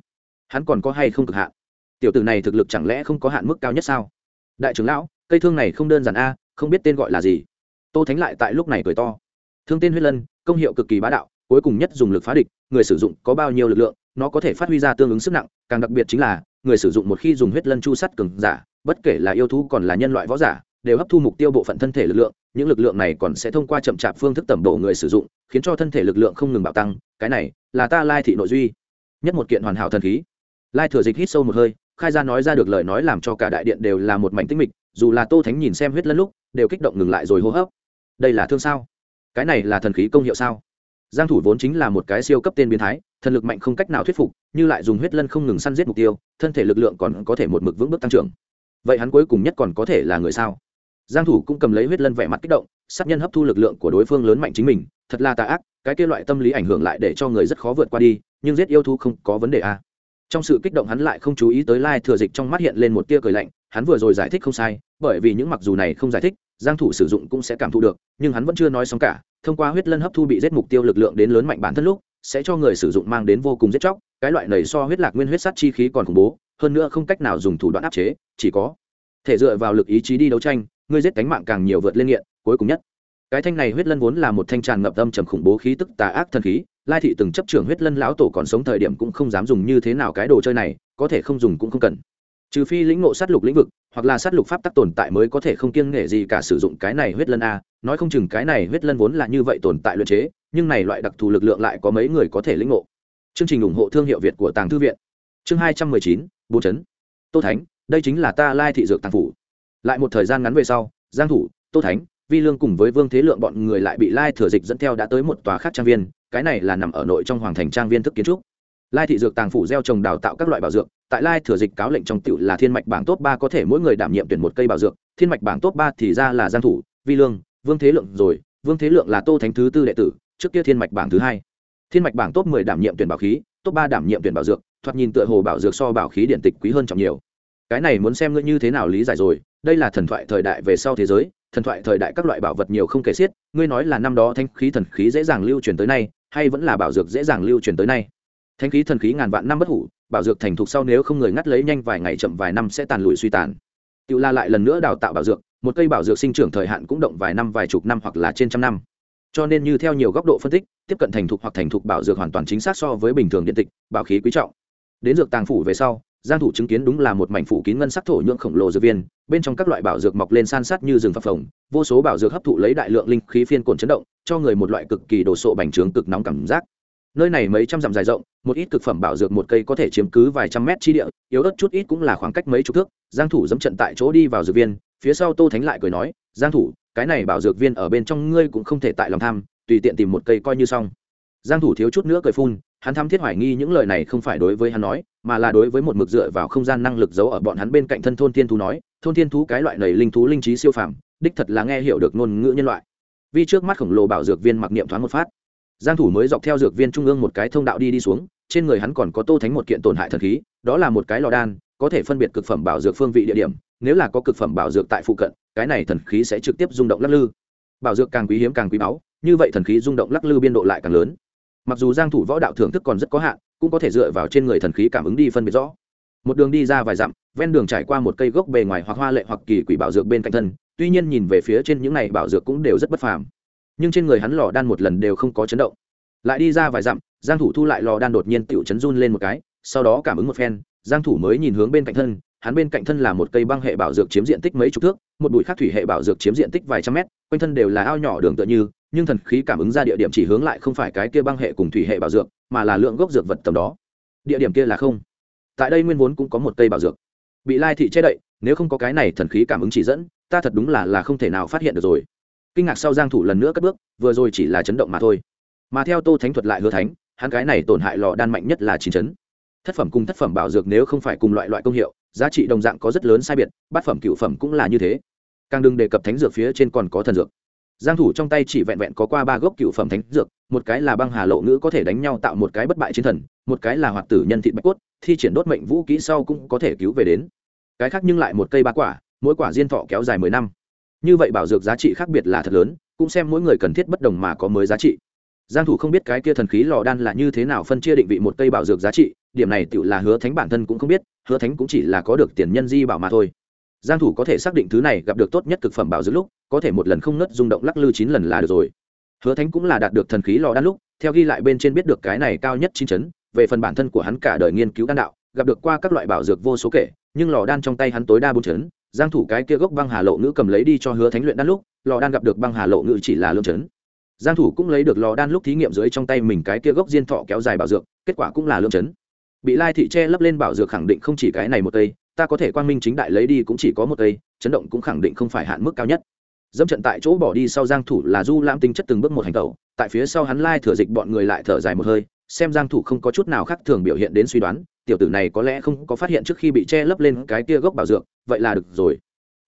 Hắn còn có hay không cực hạn? Tiểu tử này thực lực chẳng lẽ không có hạn mức cao nhất sao? Đại trưởng lão, cây thương này không đơn giản a, không biết tên gọi là gì. Tô thánh lại tại lúc này cười to. Thương tên huyết lân, công hiệu cực kỳ bá đạo, cuối cùng nhất dùng lực phá địch, người sử dụng có bao nhiêu lực lượng, nó có thể phát huy ra tương ứng sức nặng, càng đặc biệt chính là, người sử dụng một khi dùng huyết lân chu sắt cường giả, bất kể là yêu thú còn là nhân loại võ giả, đều hấp thu mục tiêu bộ phận thân thể lực lượng, những lực lượng này còn sẽ thông qua chậm chạp phương thức tẩm độ người sử dụng, khiến cho thân thể lực lượng không ngừng bạo tăng, cái này là ta lai thị nội duy. Nhất một kiện hoàn hảo thần khí. Lai thừa dịch hít sâu một hơi khai ra nói ra được lời nói làm cho cả đại điện đều là một mảnh tinh mịch, dù là tô thánh nhìn xem huyết lân lúc, đều kích động ngừng lại rồi hô hấp. Đây là thương sao? Cái này là thần khí công hiệu sao? Giang thủ vốn chính là một cái siêu cấp tên biến thái, thần lực mạnh không cách nào thuyết phục, như lại dùng huyết lân không ngừng săn giết mục tiêu, thân thể lực lượng còn có thể một mực vững bước tăng trưởng. Vậy hắn cuối cùng nhất còn có thể là người sao? Giang thủ cũng cầm lấy huyết lân vẻ mặt kích động, sát nhân hấp thu lực lượng của đối phương lớn mạnh chính mình, thật là tà ác, cái kia loại tâm lý ảnh hưởng lại để cho người rất khó vượt qua đi, nhưng giết yêu thú không có vấn đề à trong sự kích động hắn lại không chú ý tới lai thừa dịch trong mắt hiện lên một tia cười lạnh, hắn vừa rồi giải thích không sai, bởi vì những mặc dù này không giải thích, giang thủ sử dụng cũng sẽ cảm thụ được, nhưng hắn vẫn chưa nói xong cả, thông qua huyết lân hấp thu bị giết mục tiêu lực lượng đến lớn mạnh bản thân lúc, sẽ cho người sử dụng mang đến vô cùng giết chóc, cái loại này so huyết lạc nguyên huyết sắt chi khí còn khủng bố, hơn nữa không cách nào dùng thủ đoạn áp chế, chỉ có thể dựa vào lực ý chí đi đấu tranh ngươi giết cánh mạng càng nhiều vượt lên nghiện, cuối cùng nhất cái thanh này huyết lân vốn là một thanh tràn ngập âm trầm khủng bố khí tức tà ác thần khí, lai thị từng chấp trưởng huyết lân lão tổ còn sống thời điểm cũng không dám dùng như thế nào cái đồ chơi này, có thể không dùng cũng không cần. Trừ phi lĩnh ngộ sát lục lĩnh vực, hoặc là sát lục pháp tắc tồn tại mới có thể không kiêng nghệ gì cả sử dụng cái này huyết lân a. Nói không chừng cái này huyết lân vốn là như vậy tồn tại luyện chế, nhưng này loại đặc thù lực lượng lại có mấy người có thể lĩnh ngộ. Chương trình ủng hộ thương hiệu việt của tàng thư viện. Chương hai trăm mười chín bốn chấn tô thánh, đây chính là ta lai thị dược tàng phủ. Lại một thời gian ngắn về sau, giang thủ, tô thánh vi lương cùng với vương thế lượng bọn người lại bị lai thừa dịch dẫn theo đã tới một tòa khác trang viên, cái này là nằm ở nội trong hoàng thành trang viên thức kiến trúc. Lai thị dược tàng phủ gieo trồng đào tạo các loại bảo dược, tại lai thừa dịch cáo lệnh trong tựu là thiên mạch bảng top ba có thể mỗi người đảm nhiệm tuyển một cây bảo dược, thiên mạch bảng top ba thì ra là giang thủ, vi lương, vương thế lượng rồi, vương thế lượng là tô thánh thứ tư đệ tử, trước kia thiên mạch bảng thứ hai. Thiên mạch bảng top mười đảm nhiệm tuyển bảo khí, top ba đảm nhiệm tuyển bảo dược, thoạt nhìn tựa hồ bảo dược so bảo khí điện tịch quý hơn trọng nhiều. Cái này muốn xem ngươi như thế nào lý giải rồi, đây là thần thoại thời đại về sau thế giới thần thoại thời đại các loại bảo vật nhiều không kể xiết, ngươi nói là năm đó thanh khí thần khí dễ dàng lưu truyền tới nay, hay vẫn là bảo dược dễ dàng lưu truyền tới nay? Thanh khí thần khí ngàn vạn năm bất hủ, bảo dược thành thục sau nếu không người ngắt lấy nhanh vài ngày chậm vài năm sẽ tàn lụi suy tàn. Tự la lại lần nữa đào tạo bảo dược, một cây bảo dược sinh trưởng thời hạn cũng động vài năm, vài chục năm hoặc là trên trăm năm. Cho nên như theo nhiều góc độ phân tích, tiếp cận thành thục hoặc thành thục bảo dược hoàn toàn chính xác so với bình thường điện tịch, bảo khí quý trọng. Đến dược tàng phủ về sau giang thủ chứng kiến đúng là một mảnh phủ kín ngân sắc thổ nhưỡng khổng lồ dược viên, bên trong các loại bảo dược mọc lên san sát như rừng phập phồng, vô số bảo dược hấp thụ lấy đại lượng linh khí phiên cồn chấn động, cho người một loại cực kỳ đồ sộ bành trướng cực nóng cảm giác. Nơi này mấy trăm dặm dài rộng, một ít cực phẩm bảo dược một cây có thể chiếm cứ vài trăm mét chi địa, yếu ớt chút ít cũng là khoảng cách mấy chục thước. Giang thủ dẫm trận tại chỗ đi vào dược viên, phía sau tô thánh lại cười nói, giang thủ, cái này bảo dược viên ở bên trong ngươi cũng không thể tại lòng tham, tùy tiện tìm một cây coi như xong. Giang thủ thiếu chút nữa cười phun hắn thăm thiết hoài nghi những lời này không phải đối với hắn nói, mà là đối với một mực dựa vào không gian năng lực giấu ở bọn hắn bên cạnh thân thôn thiên thú nói, thôn thiên thú cái loại này linh thú linh trí siêu phàm, đích thật là nghe hiểu được ngôn ngữ nhân loại. Vì trước mắt khổng lồ bảo dược viên mặc niệm thoáng một phát. Giang thủ mới dọc theo dược viên trung ương một cái thông đạo đi đi xuống, trên người hắn còn có tô thánh một kiện tổn hại thần khí, đó là một cái lò đan, có thể phân biệt cực phẩm bảo dược phương vị địa điểm, nếu là có cực phẩm bảo dược tại phụ cận, cái này thần khí sẽ trực tiếp rung động lắc lư. Bảo dược càng quý hiếm càng quý báu, như vậy thần khí rung động lắc lư biên độ lại càng lớn mặc dù giang thủ võ đạo thưởng thức còn rất có hạn, cũng có thể dựa vào trên người thần khí cảm ứng đi phân biệt rõ. Một đường đi ra vài dặm, ven đường trải qua một cây gốc bề ngoài hoặc hoa lệ hoặc kỳ quỷ bảo dược bên cạnh thân, tuy nhiên nhìn về phía trên những này bảo dược cũng đều rất bất phàm. Nhưng trên người hắn lò đan một lần đều không có chấn động. Lại đi ra vài dặm, giang thủ thu lại lò đan đột nhiên tiểu chấn run lên một cái, sau đó cảm ứng một phen, giang thủ mới nhìn hướng bên cạnh thân, hắn bên cạnh thân là một cây băng hệ bảo dược chiếm diện tích mấy chục thước, một bụi khác thủy hệ bảo dược chiếm diện tích vài trăm mét, quanh thân đều là ao nhỏ đường tựa như nhưng thần khí cảm ứng ra địa điểm chỉ hướng lại không phải cái kia băng hệ cùng thủy hệ bảo dược, mà là lượng gốc dược vật tầm đó. Địa điểm kia là không. Tại đây nguyên vốn cũng có một cây bảo dược. Bị lai thị che đậy, nếu không có cái này thần khí cảm ứng chỉ dẫn, ta thật đúng là là không thể nào phát hiện được rồi. Kinh ngạc sau giang thủ lần nữa cất bước, vừa rồi chỉ là chấn động mà thôi. Mà theo tô thánh thuật lại hứa thánh, hắn cái này tổn hại lò đan mạnh nhất là chín chấn. Thất phẩm cùng thất phẩm bảo dược nếu không phải cùng loại loại công hiệu, giá trị đồng dạng có rất lớn sai biệt, bát phẩm cựu phẩm cũng là như thế. Càng đừng đề cập thánh dược phía trên còn có thần dược giang thủ trong tay chỉ vẹn vẹn có qua ba gốc cựu phẩm thánh dược, một cái là băng hà lộ ngữ có thể đánh nhau tạo một cái bất bại chiến thần, một cái là hoạt tử nhân thịt bạch cốt, thi triển đốt mệnh vũ kỹ sau cũng có thể cứu về đến. Cái khác nhưng lại một cây ba quả, mỗi quả diên thọ kéo dài mười năm. Như vậy bảo dược giá trị khác biệt là thật lớn, cũng xem mỗi người cần thiết bất đồng mà có mới giá trị. Giang thủ không biết cái kia thần khí lò đan là như thế nào phân chia định vị một cây bảo dược giá trị, điểm này tự là hứa thánh bản thân cũng không biết, hứa thánh cũng chỉ là có được tiền nhân di bảo mà thôi giang thủ có thể xác định thứ này gặp được tốt nhất cực phẩm bảo dược lúc, có thể một lần không nứt rung động lắc lư chín lần là được rồi. Hứa thánh cũng là đạt được thần khí lò đan lúc, theo ghi lại bên trên biết được cái này cao nhất chín chấn, về phần bản thân của hắn cả đời nghiên cứu đan đạo, gặp được qua các loại bảo dược vô số kể, nhưng lò đan trong tay hắn tối đa bốn chấn, giang thủ cái kia gốc băng hà lộ ngữ cầm lấy đi cho hứa thánh luyện đan lúc, lò đan gặp được băng hà lộ ngữ chỉ là lương chấn. Giang thủ cũng lấy được lò đan lúc thí nghiệm dưới trong tay mình cái kia gốc diên thọ kéo dài bảo dược, kết quả cũng là lương chấn. Bị lai thị che lấp lên bảo dược khẳng định không chỉ cái này một cây ta có thể quang minh chính đại lấy đi cũng chỉ có một cây, chấn động cũng khẳng định không phải hạn mức cao nhất. Dẫm trận tại chỗ bỏ đi sau giang thủ là du lam tinh chất từng bước một hành tẩu, tại phía sau hắn lai thừa dịch bọn người lại thở dài một hơi, xem giang thủ không có chút nào khác thường biểu hiện đến suy đoán, tiểu tử này có lẽ không có phát hiện trước khi bị che lấp lên cái kia gốc bảo dược, vậy là được rồi.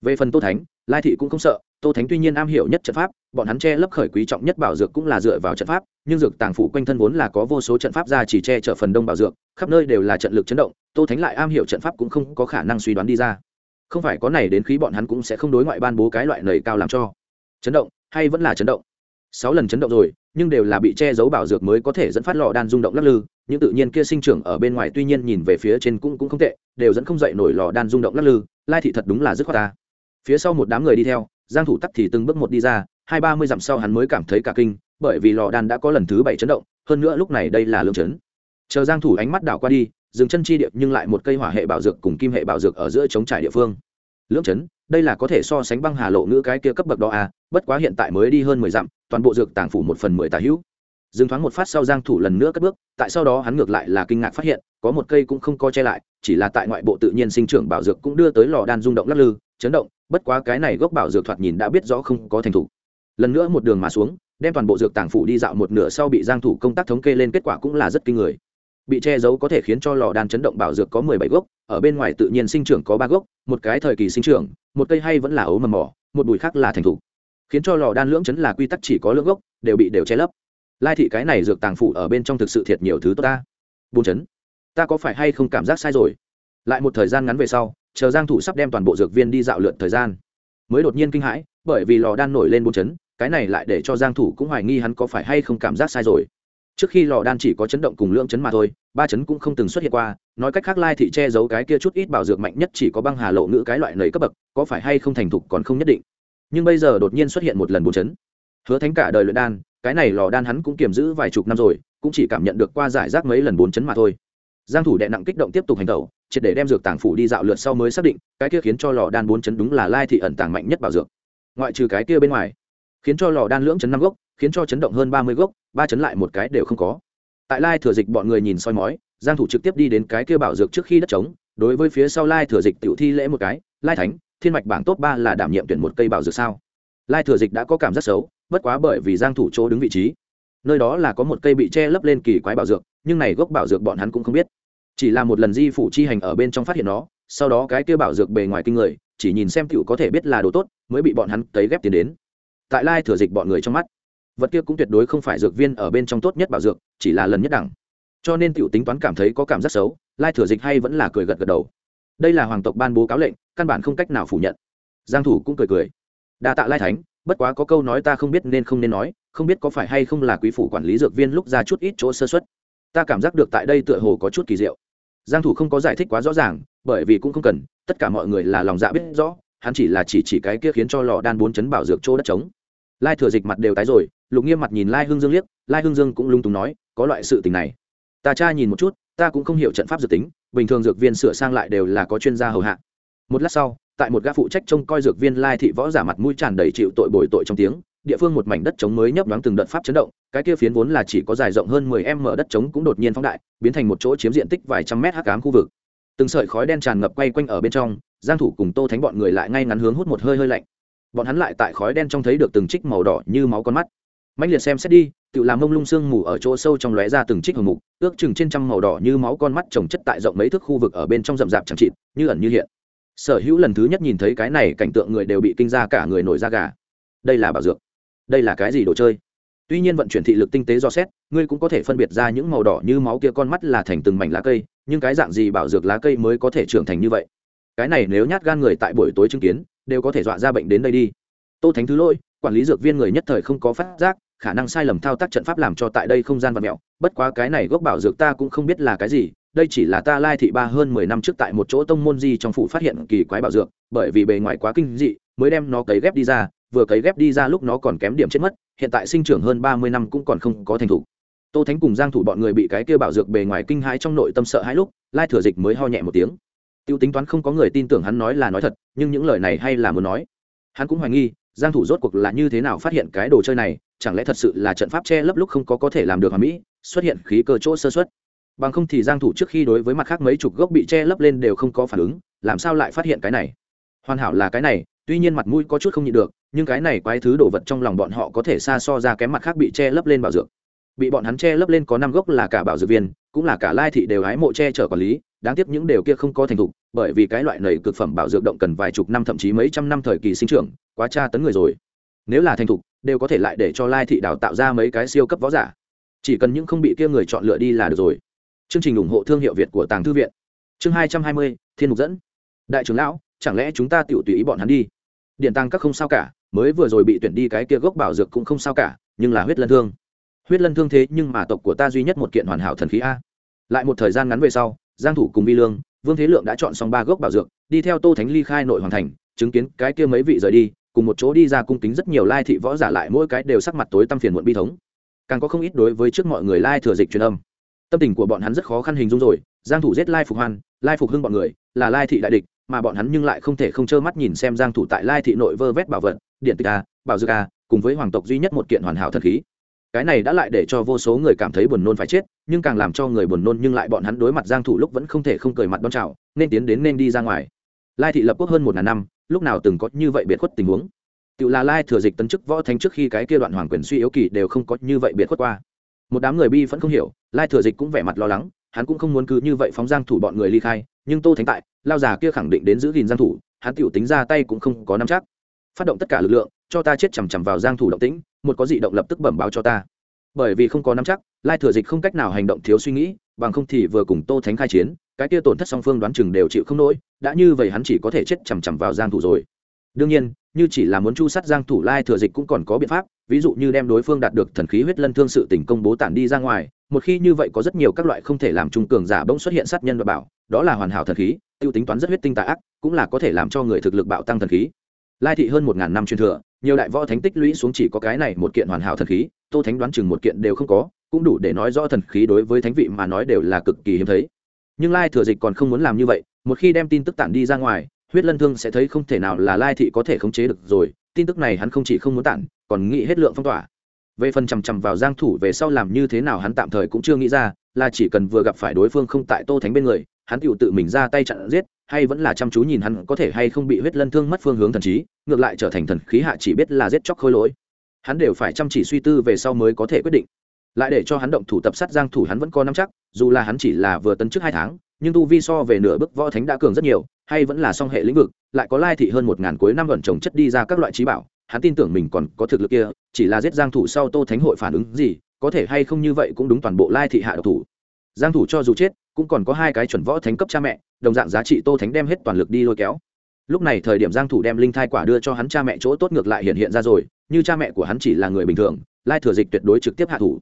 Về phần tô thánh, lai thị cũng không sợ tô thánh tuy nhiên am hiểu nhất trận pháp, bọn hắn che lấp khởi quý trọng nhất bảo dược cũng là dựa vào trận pháp, nhưng dược tàng phủ quanh thân vốn là có vô số trận pháp ra chỉ che chở phần đông bảo dược, khắp nơi đều là trận lực chấn động, tô thánh lại am hiểu trận pháp cũng không có khả năng suy đoán đi ra. Không phải có này đến khí bọn hắn cũng sẽ không đối ngoại ban bố cái loại nầy cao làm cho. Chấn động, hay vẫn là chấn động? Sáu lần chấn động rồi, nhưng đều là bị che giấu bảo dược mới có thể dẫn phát lò đan rung động lắc lư Những tự nhiên kia sinh trưởng ở bên ngoài tuy nhiên nhìn về phía trên cũng cũng không tệ, đều dẫn không dậy nổi lò đan rung động lắc lư, lai thị thật đúng là dứt khoát ta. Phía sau một đám người đi theo giang thủ tắc thì từng bước một đi ra, hai ba mươi dặm sau hắn mới cảm thấy cả kinh, bởi vì lò đan đã có lần thứ bảy chấn động, hơn nữa lúc này đây là lương chấn. Chờ giang thủ ánh mắt đảo qua đi dừng chân chi địa nhưng lại một cây hỏa hệ bảo dược cùng kim hệ bảo dược ở giữa chống trải địa phương. Lưỡng chấn, đây là có thể so sánh băng hà lộ ngữ cái kia cấp bậc đó à bất quá hiện tại mới đi hơn mười dặm, toàn bộ dược tàng phủ một phần mười tà hữu. Dừng thoáng một phát sau giang thủ lần nữa cất bước, tại sau đó hắn ngược lại là kinh ngạc phát hiện, có một cây cũng không co che lại, chỉ là tại ngoại bộ tự nhiên sinh trưởng bảo dược cũng đưa tới lò đan rung động lắc lư, chấn động bất quá cái này gốc bảo dược thoạt nhìn đã biết rõ không có thành thủ. Lần nữa một đường mà xuống, đem toàn bộ dược tàng phủ đi dạo một nửa sau bị giang thủ công tác thống kê lên kết quả cũng là rất kinh người. Bị che giấu có thể khiến cho lò đan chấn động bảo dược có mười bảy gốc, ở bên ngoài tự nhiên sinh trưởng có ba gốc, một cái thời kỳ sinh trưởng, một cây hay vẫn là ấu mầm mỏ, một bụi khác là thành thủ. Khiến cho lò đan lưỡng chấn là quy tắc chỉ có lưỡng gốc, đều bị đều che lấp. Lai thị cái này dược tàng phủ ở bên trong thực sự thiệt nhiều thứ tốt ta. Bốn chấn. Ta có phải hay không cảm giác sai rồi? Lại một thời gian ngắn về sau chờ giang thủ sắp đem toàn bộ dược viên đi dạo lượn thời gian. Mới đột nhiên kinh hãi, bởi vì lò đan nổi lên bốn chấn, cái này lại để cho giang thủ cũng hoài nghi hắn có phải hay không cảm giác sai rồi. Trước khi lò đan chỉ có chấn động cùng lượng chấn mà thôi, ba chấn cũng không từng xuất hiện qua, nói cách khác lai thị che giấu cái kia chút ít bảo dược mạnh nhất chỉ có băng hà lộ ngữ cái loại nầy cấp bậc, có phải hay không thành thục còn không nhất định. Nhưng bây giờ đột nhiên xuất hiện một lần bốn chấn. Hứa thánh cả đời luyện đan, cái này lò đan hắn cũng kiềm giữ vài chục năm rồi, cũng chỉ cảm nhận được qua giải rác mấy lần bốn chấn mà thôi. Giang thủ đệ nặng kích động tiếp tục hành động triệt để đem dược tàng phủ đi dạo lượt sau mới xác định, cái kia khiến cho lò đan bốn chấn đúng là lai thị ẩn tàng mạnh nhất bảo dược. Ngoại trừ cái kia bên ngoài, khiến cho lò đan lưỡng chấn năm gốc, khiến cho chấn động hơn ba mươi gốc, ba chấn lại một cái đều không có. Tại lai thừa dịch bọn người nhìn soi mói, giang thủ trực tiếp đi đến cái kia bảo dược trước khi đất trống, đối với phía sau lai thừa dịch tiểu thi lễ một cái, lai thánh, thiên mạch bảng top ba là đảm nhiệm tuyển một cây bảo dược sao? Lai thừa dịch đã có cảm giác xấu, bất quá bởi vì giang thủ chỗ đứng vị trí, nơi đó là có một cây bị che lấp lên kỳ quái bảo dược, nhưng này gốc bảo dược bọn hắn cũng không biết chỉ là một lần di phủ chi hành ở bên trong phát hiện nó, sau đó cái kia bảo dược bề ngoài kinh người, chỉ nhìn xem tiểu có thể biết là đồ tốt, mới bị bọn hắn tấy ghép tiền đến. Tại lai thừa dịch bọn người trong mắt, vật kia cũng tuyệt đối không phải dược viên ở bên trong tốt nhất bảo dược, chỉ là lần nhất đẳng. Cho nên tiểu tính toán cảm thấy có cảm giác xấu, lai thừa dịch hay vẫn là cười gật gật đầu. Đây là hoàng tộc ban bố cáo lệnh, căn bản không cách nào phủ nhận. Giang thủ cũng cười cười. Đa tạ lai thánh, bất quá có câu nói ta không biết nên không nên nói, không biết có phải hay không là quý phủ quản lý dược viên lúc ra chút ít chỗ sơ suất. Ta cảm giác được tại đây tựa hồ có chút kỳ diệu giang thủ không có giải thích quá rõ ràng, bởi vì cũng không cần, tất cả mọi người là lòng dạ biết rõ, hắn chỉ là chỉ chỉ cái kia khiến cho lò đan bốn chấn bảo dược chỗ đất trống. Lai thừa dịch mặt đều tái rồi, lục nghiêm mặt nhìn lai hương dương liếc, lai hương dương cũng lung túng nói, có loại sự tình này. Ta tra nhìn một chút, ta cũng không hiểu trận pháp dược tính, bình thường dược viên sửa sang lại đều là có chuyên gia hầu hạ. Một lát sau, tại một gã phụ trách trông coi dược viên lai thị võ giả mặt mũi tràn đầy chịu tội bồi tội trong tiếng địa phương một mảnh đất trống mới nhấp nhoáng từng đợt pháp chấn động, cái kia phiến vốn là chỉ có dài rộng hơn mười m đất trống cũng đột nhiên phóng đại, biến thành một chỗ chiếm diện tích vài trăm mét hắc ám khu vực. Từng sợi khói đen tràn ngập quay quanh ở bên trong, giang thủ cùng tô thánh bọn người lại ngay ngắn hướng hút một hơi hơi lạnh. Bọn hắn lại tại khói đen trong thấy được từng trích màu đỏ như máu con mắt. Mạnh liệt xem xét đi, tự làm mông lung sương mù ở chỗ sâu trong lóe ra từng trích hồng mục, ước chừng trên trăm màu đỏ như máu con mắt chồng chất tại rộng mấy thước khu vực ở bên trong rậm rạp chẳng chịt, như ẩn như hiện. Sở hữu lần thứ nhất nhìn thấy cái này, cảnh tượng người đều bị kinh ra cả người nổi da gà. Đây là bảo dược đây là cái gì đồ chơi? Tuy nhiên vận chuyển thị lực tinh tế do xét, ngươi cũng có thể phân biệt ra những màu đỏ như máu kia con mắt là thành từng mảnh lá cây, nhưng cái dạng gì bảo dược lá cây mới có thể trưởng thành như vậy? Cái này nếu nhát gan người tại buổi tối chứng kiến, đều có thể dọa ra bệnh đến đây đi. Tô thánh thứ lỗi, quản lý dược viên người nhất thời không có phát giác, khả năng sai lầm thao tác trận pháp làm cho tại đây không gian vật mẹo bất quá cái này gốc bảo dược ta cũng không biết là cái gì, đây chỉ là ta lai thị ba hơn mười năm trước tại một chỗ tông môn di trong phủ phát hiện kỳ quái bảo dược, bởi vì bề ngoài quá kinh dị, mới đem nó cấy ghép đi ra vừa cấy ghép đi ra lúc nó còn kém điểm chết mất, hiện tại sinh trưởng hơn ba mươi năm cũng còn không có thành thủ tô thánh cùng giang thủ bọn người bị cái kia bảo dược bề ngoài kinh hãi trong nội tâm sợ hãi lúc, lai thừa dịch mới ho nhẹ một tiếng. Tiêu tính toán không có người tin tưởng hắn nói là nói thật, nhưng những lời này hay là muốn nói. Hắn cũng hoài nghi, giang thủ rốt cuộc là như thế nào phát hiện cái đồ chơi này, chẳng lẽ thật sự là trận pháp che lấp lúc không có có thể làm được hoàn mỹ xuất hiện khí cơ chỗ sơ xuất bằng không thì giang thủ trước khi đối với mặt khác mấy chục gốc bị che lấp lên đều không có phản ứng, làm sao lại phát hiện cái này? Hoàn hảo là cái này tuy nhiên mặt mũi có chút không nhịn được, nhưng cái này quái thứ đồ vật trong lòng bọn họ có thể xa so ra kém mặt khác bị che lấp lên bảo dược. Bị bọn hắn che lấp lên có năm gốc là cả bảo dược viên, cũng là cả lai thị đều hái mộ che chở quản lý, đáng tiếc những điều kia không có thành thục, bởi vì cái loại nầy cực phẩm bảo dược động cần vài chục năm thậm chí mấy trăm năm thời kỳ sinh trưởng, quá tra tấn người rồi. Nếu là thành thục, đều có thể lại để cho lai thị đào tạo ra mấy cái siêu cấp võ giả. Chỉ cần những không bị kia người chọn lựa đi là được rồi. Chương trình ủng hộ thương hiệu việt của tàng thư viện. Chương hai trăm hai mươi, thiên mục dẫn. Đại trưởng lão, chẳng lẽ chúng ta tự tùy ý bọn hắn đi? Điện tăng các không sao cả, mới vừa rồi bị tuyển đi cái kia gốc bảo dược cũng không sao cả, nhưng là huyết lân thương. Huyết lân thương thế nhưng mà tộc của ta duy nhất một kiện hoàn hảo thần khí a. Lại một thời gian ngắn về sau, giang thủ cùng vi lương, vương thế lượng đã chọn xong ba gốc bảo dược, đi theo tô thánh ly khai nội hoàn thành, chứng kiến cái kia mấy vị rời đi, cùng một chỗ đi ra cung kính rất nhiều lai thị võ giả lại mỗi cái đều sắc mặt tối tăm phiền muộn bi thống. Càng có không ít đối với trước mọi người lai thừa dịch truyền âm. Tâm tình của bọn hắn rất khó khăn hình dung rồi, giang thủ giết lai phục hoan, lai phục hưng bọn người, là lai thị đại địch mà bọn hắn nhưng lại không thể không trơ mắt nhìn xem giang thủ tại lai thị nội vơ vét bảo vật, điện tịch a, bảo dược a, cùng với hoàng tộc duy nhất một kiện hoàn hảo thần khí. Cái này đã lại để cho vô số người cảm thấy buồn nôn phải chết, nhưng càng làm cho người buồn nôn nhưng lại bọn hắn đối mặt giang thủ lúc vẫn không thể không cười mặt đón chào, nên tiến đến nên đi ra ngoài. Lai thị lập quốc hơn một ngàn năm, lúc nào từng có như vậy biệt khuất tình huống. Tự là lai thừa dịch tấn chức võ thánh trước khi cái kia đoạn hoàng quyền suy yếu kỳ đều không có như vậy biệt khuất qua. Một đám người bi vẫn không hiểu, lai thừa dịch cũng vẻ mặt lo lắng, hắn cũng không muốn cứ như vậy phóng giang thủ bọn người ly khai nhưng tô thánh tại, lao già kia khẳng định đến giữ gìn giang thủ, hắn tiểu tính ra tay cũng không có nắm chắc. Phát động tất cả lực lượng, cho ta chết chằm chằm vào giang thủ động tĩnh, một có dị động lập tức bẩm báo cho ta. Bởi vì không có nắm chắc, lai thừa dịch không cách nào hành động thiếu suy nghĩ, bằng không thì vừa cùng tô thánh khai chiến, cái kia tổn thất song phương đoán chừng đều chịu không nổi, đã như vậy hắn chỉ có thể chết chằm chằm vào giang thủ rồi. Đương nhiên, như chỉ là muốn chu sát giang thủ, lai thừa dịch cũng còn có biện pháp, ví dụ như đem đối phương đạt được thần khí huyết lân thương sự tình công bố tản đi ra ngoài, một khi như vậy có rất nhiều các loại không thể làm trung cường giả bỗng xuất hiện sát nhân và bảo đó là hoàn hảo thần khí, tiêu tính toán rất huyết tinh tà ác, cũng là có thể làm cho người thực lực bạo tăng thần khí. Lai thị hơn một ngàn năm truyền thừa, nhiều đại võ thánh tích lũy xuống chỉ có cái này một kiện hoàn hảo thần khí, tô thánh đoán chừng một kiện đều không có, cũng đủ để nói rõ thần khí đối với thánh vị mà nói đều là cực kỳ hiếm thấy. Nhưng lai thừa dịch còn không muốn làm như vậy, một khi đem tin tức tản đi ra ngoài, huyết lân thương sẽ thấy không thể nào là lai thị có thể khống chế được rồi, tin tức này hắn không chỉ không muốn tản, còn nghĩ hết lượng phong tỏa. Về phần chằm chằm vào giang thủ về sau làm như thế nào hắn tạm thời cũng chưa nghĩ ra, là chỉ cần vừa gặp phải đối phương không tại tô thánh bên người hắn tự tự mình ra tay chặn giết, hay vẫn là chăm chú nhìn hắn có thể hay không bị huyết lân thương mất phương hướng thần trí, ngược lại trở thành thần khí hạ chỉ biết là giết chóc khôi lỗi. Hắn đều phải chăm chỉ suy tư về sau mới có thể quyết định. Lại để cho hắn động thủ tập sát giang thủ hắn vẫn có nắm chắc, dù là hắn chỉ là vừa tấn trước hai tháng, nhưng tu vi so về nửa bước võ thánh đã cường rất nhiều, hay vẫn là song hệ lĩnh vực, lại có lai thị hơn một ngàn cuối năm ẩn trồng chất đi ra các loại trí bảo, hắn tin tưởng mình còn có thực lực kia, chỉ là giết giang thủ sau tô thánh hội phản ứng gì, có thể hay không như vậy cũng đúng toàn bộ lai thị hạ độc thủ. Giang thủ cho dù chết cũng còn có hai cái chuẩn võ thánh cấp cha mẹ, đồng dạng giá trị tô thánh đem hết toàn lực đi lôi kéo. Lúc này thời điểm giang thủ đem linh thai quả đưa cho hắn cha mẹ chỗ tốt ngược lại hiện hiện ra rồi, như cha mẹ của hắn chỉ là người bình thường, lai thừa dịch tuyệt đối trực tiếp hạ thủ.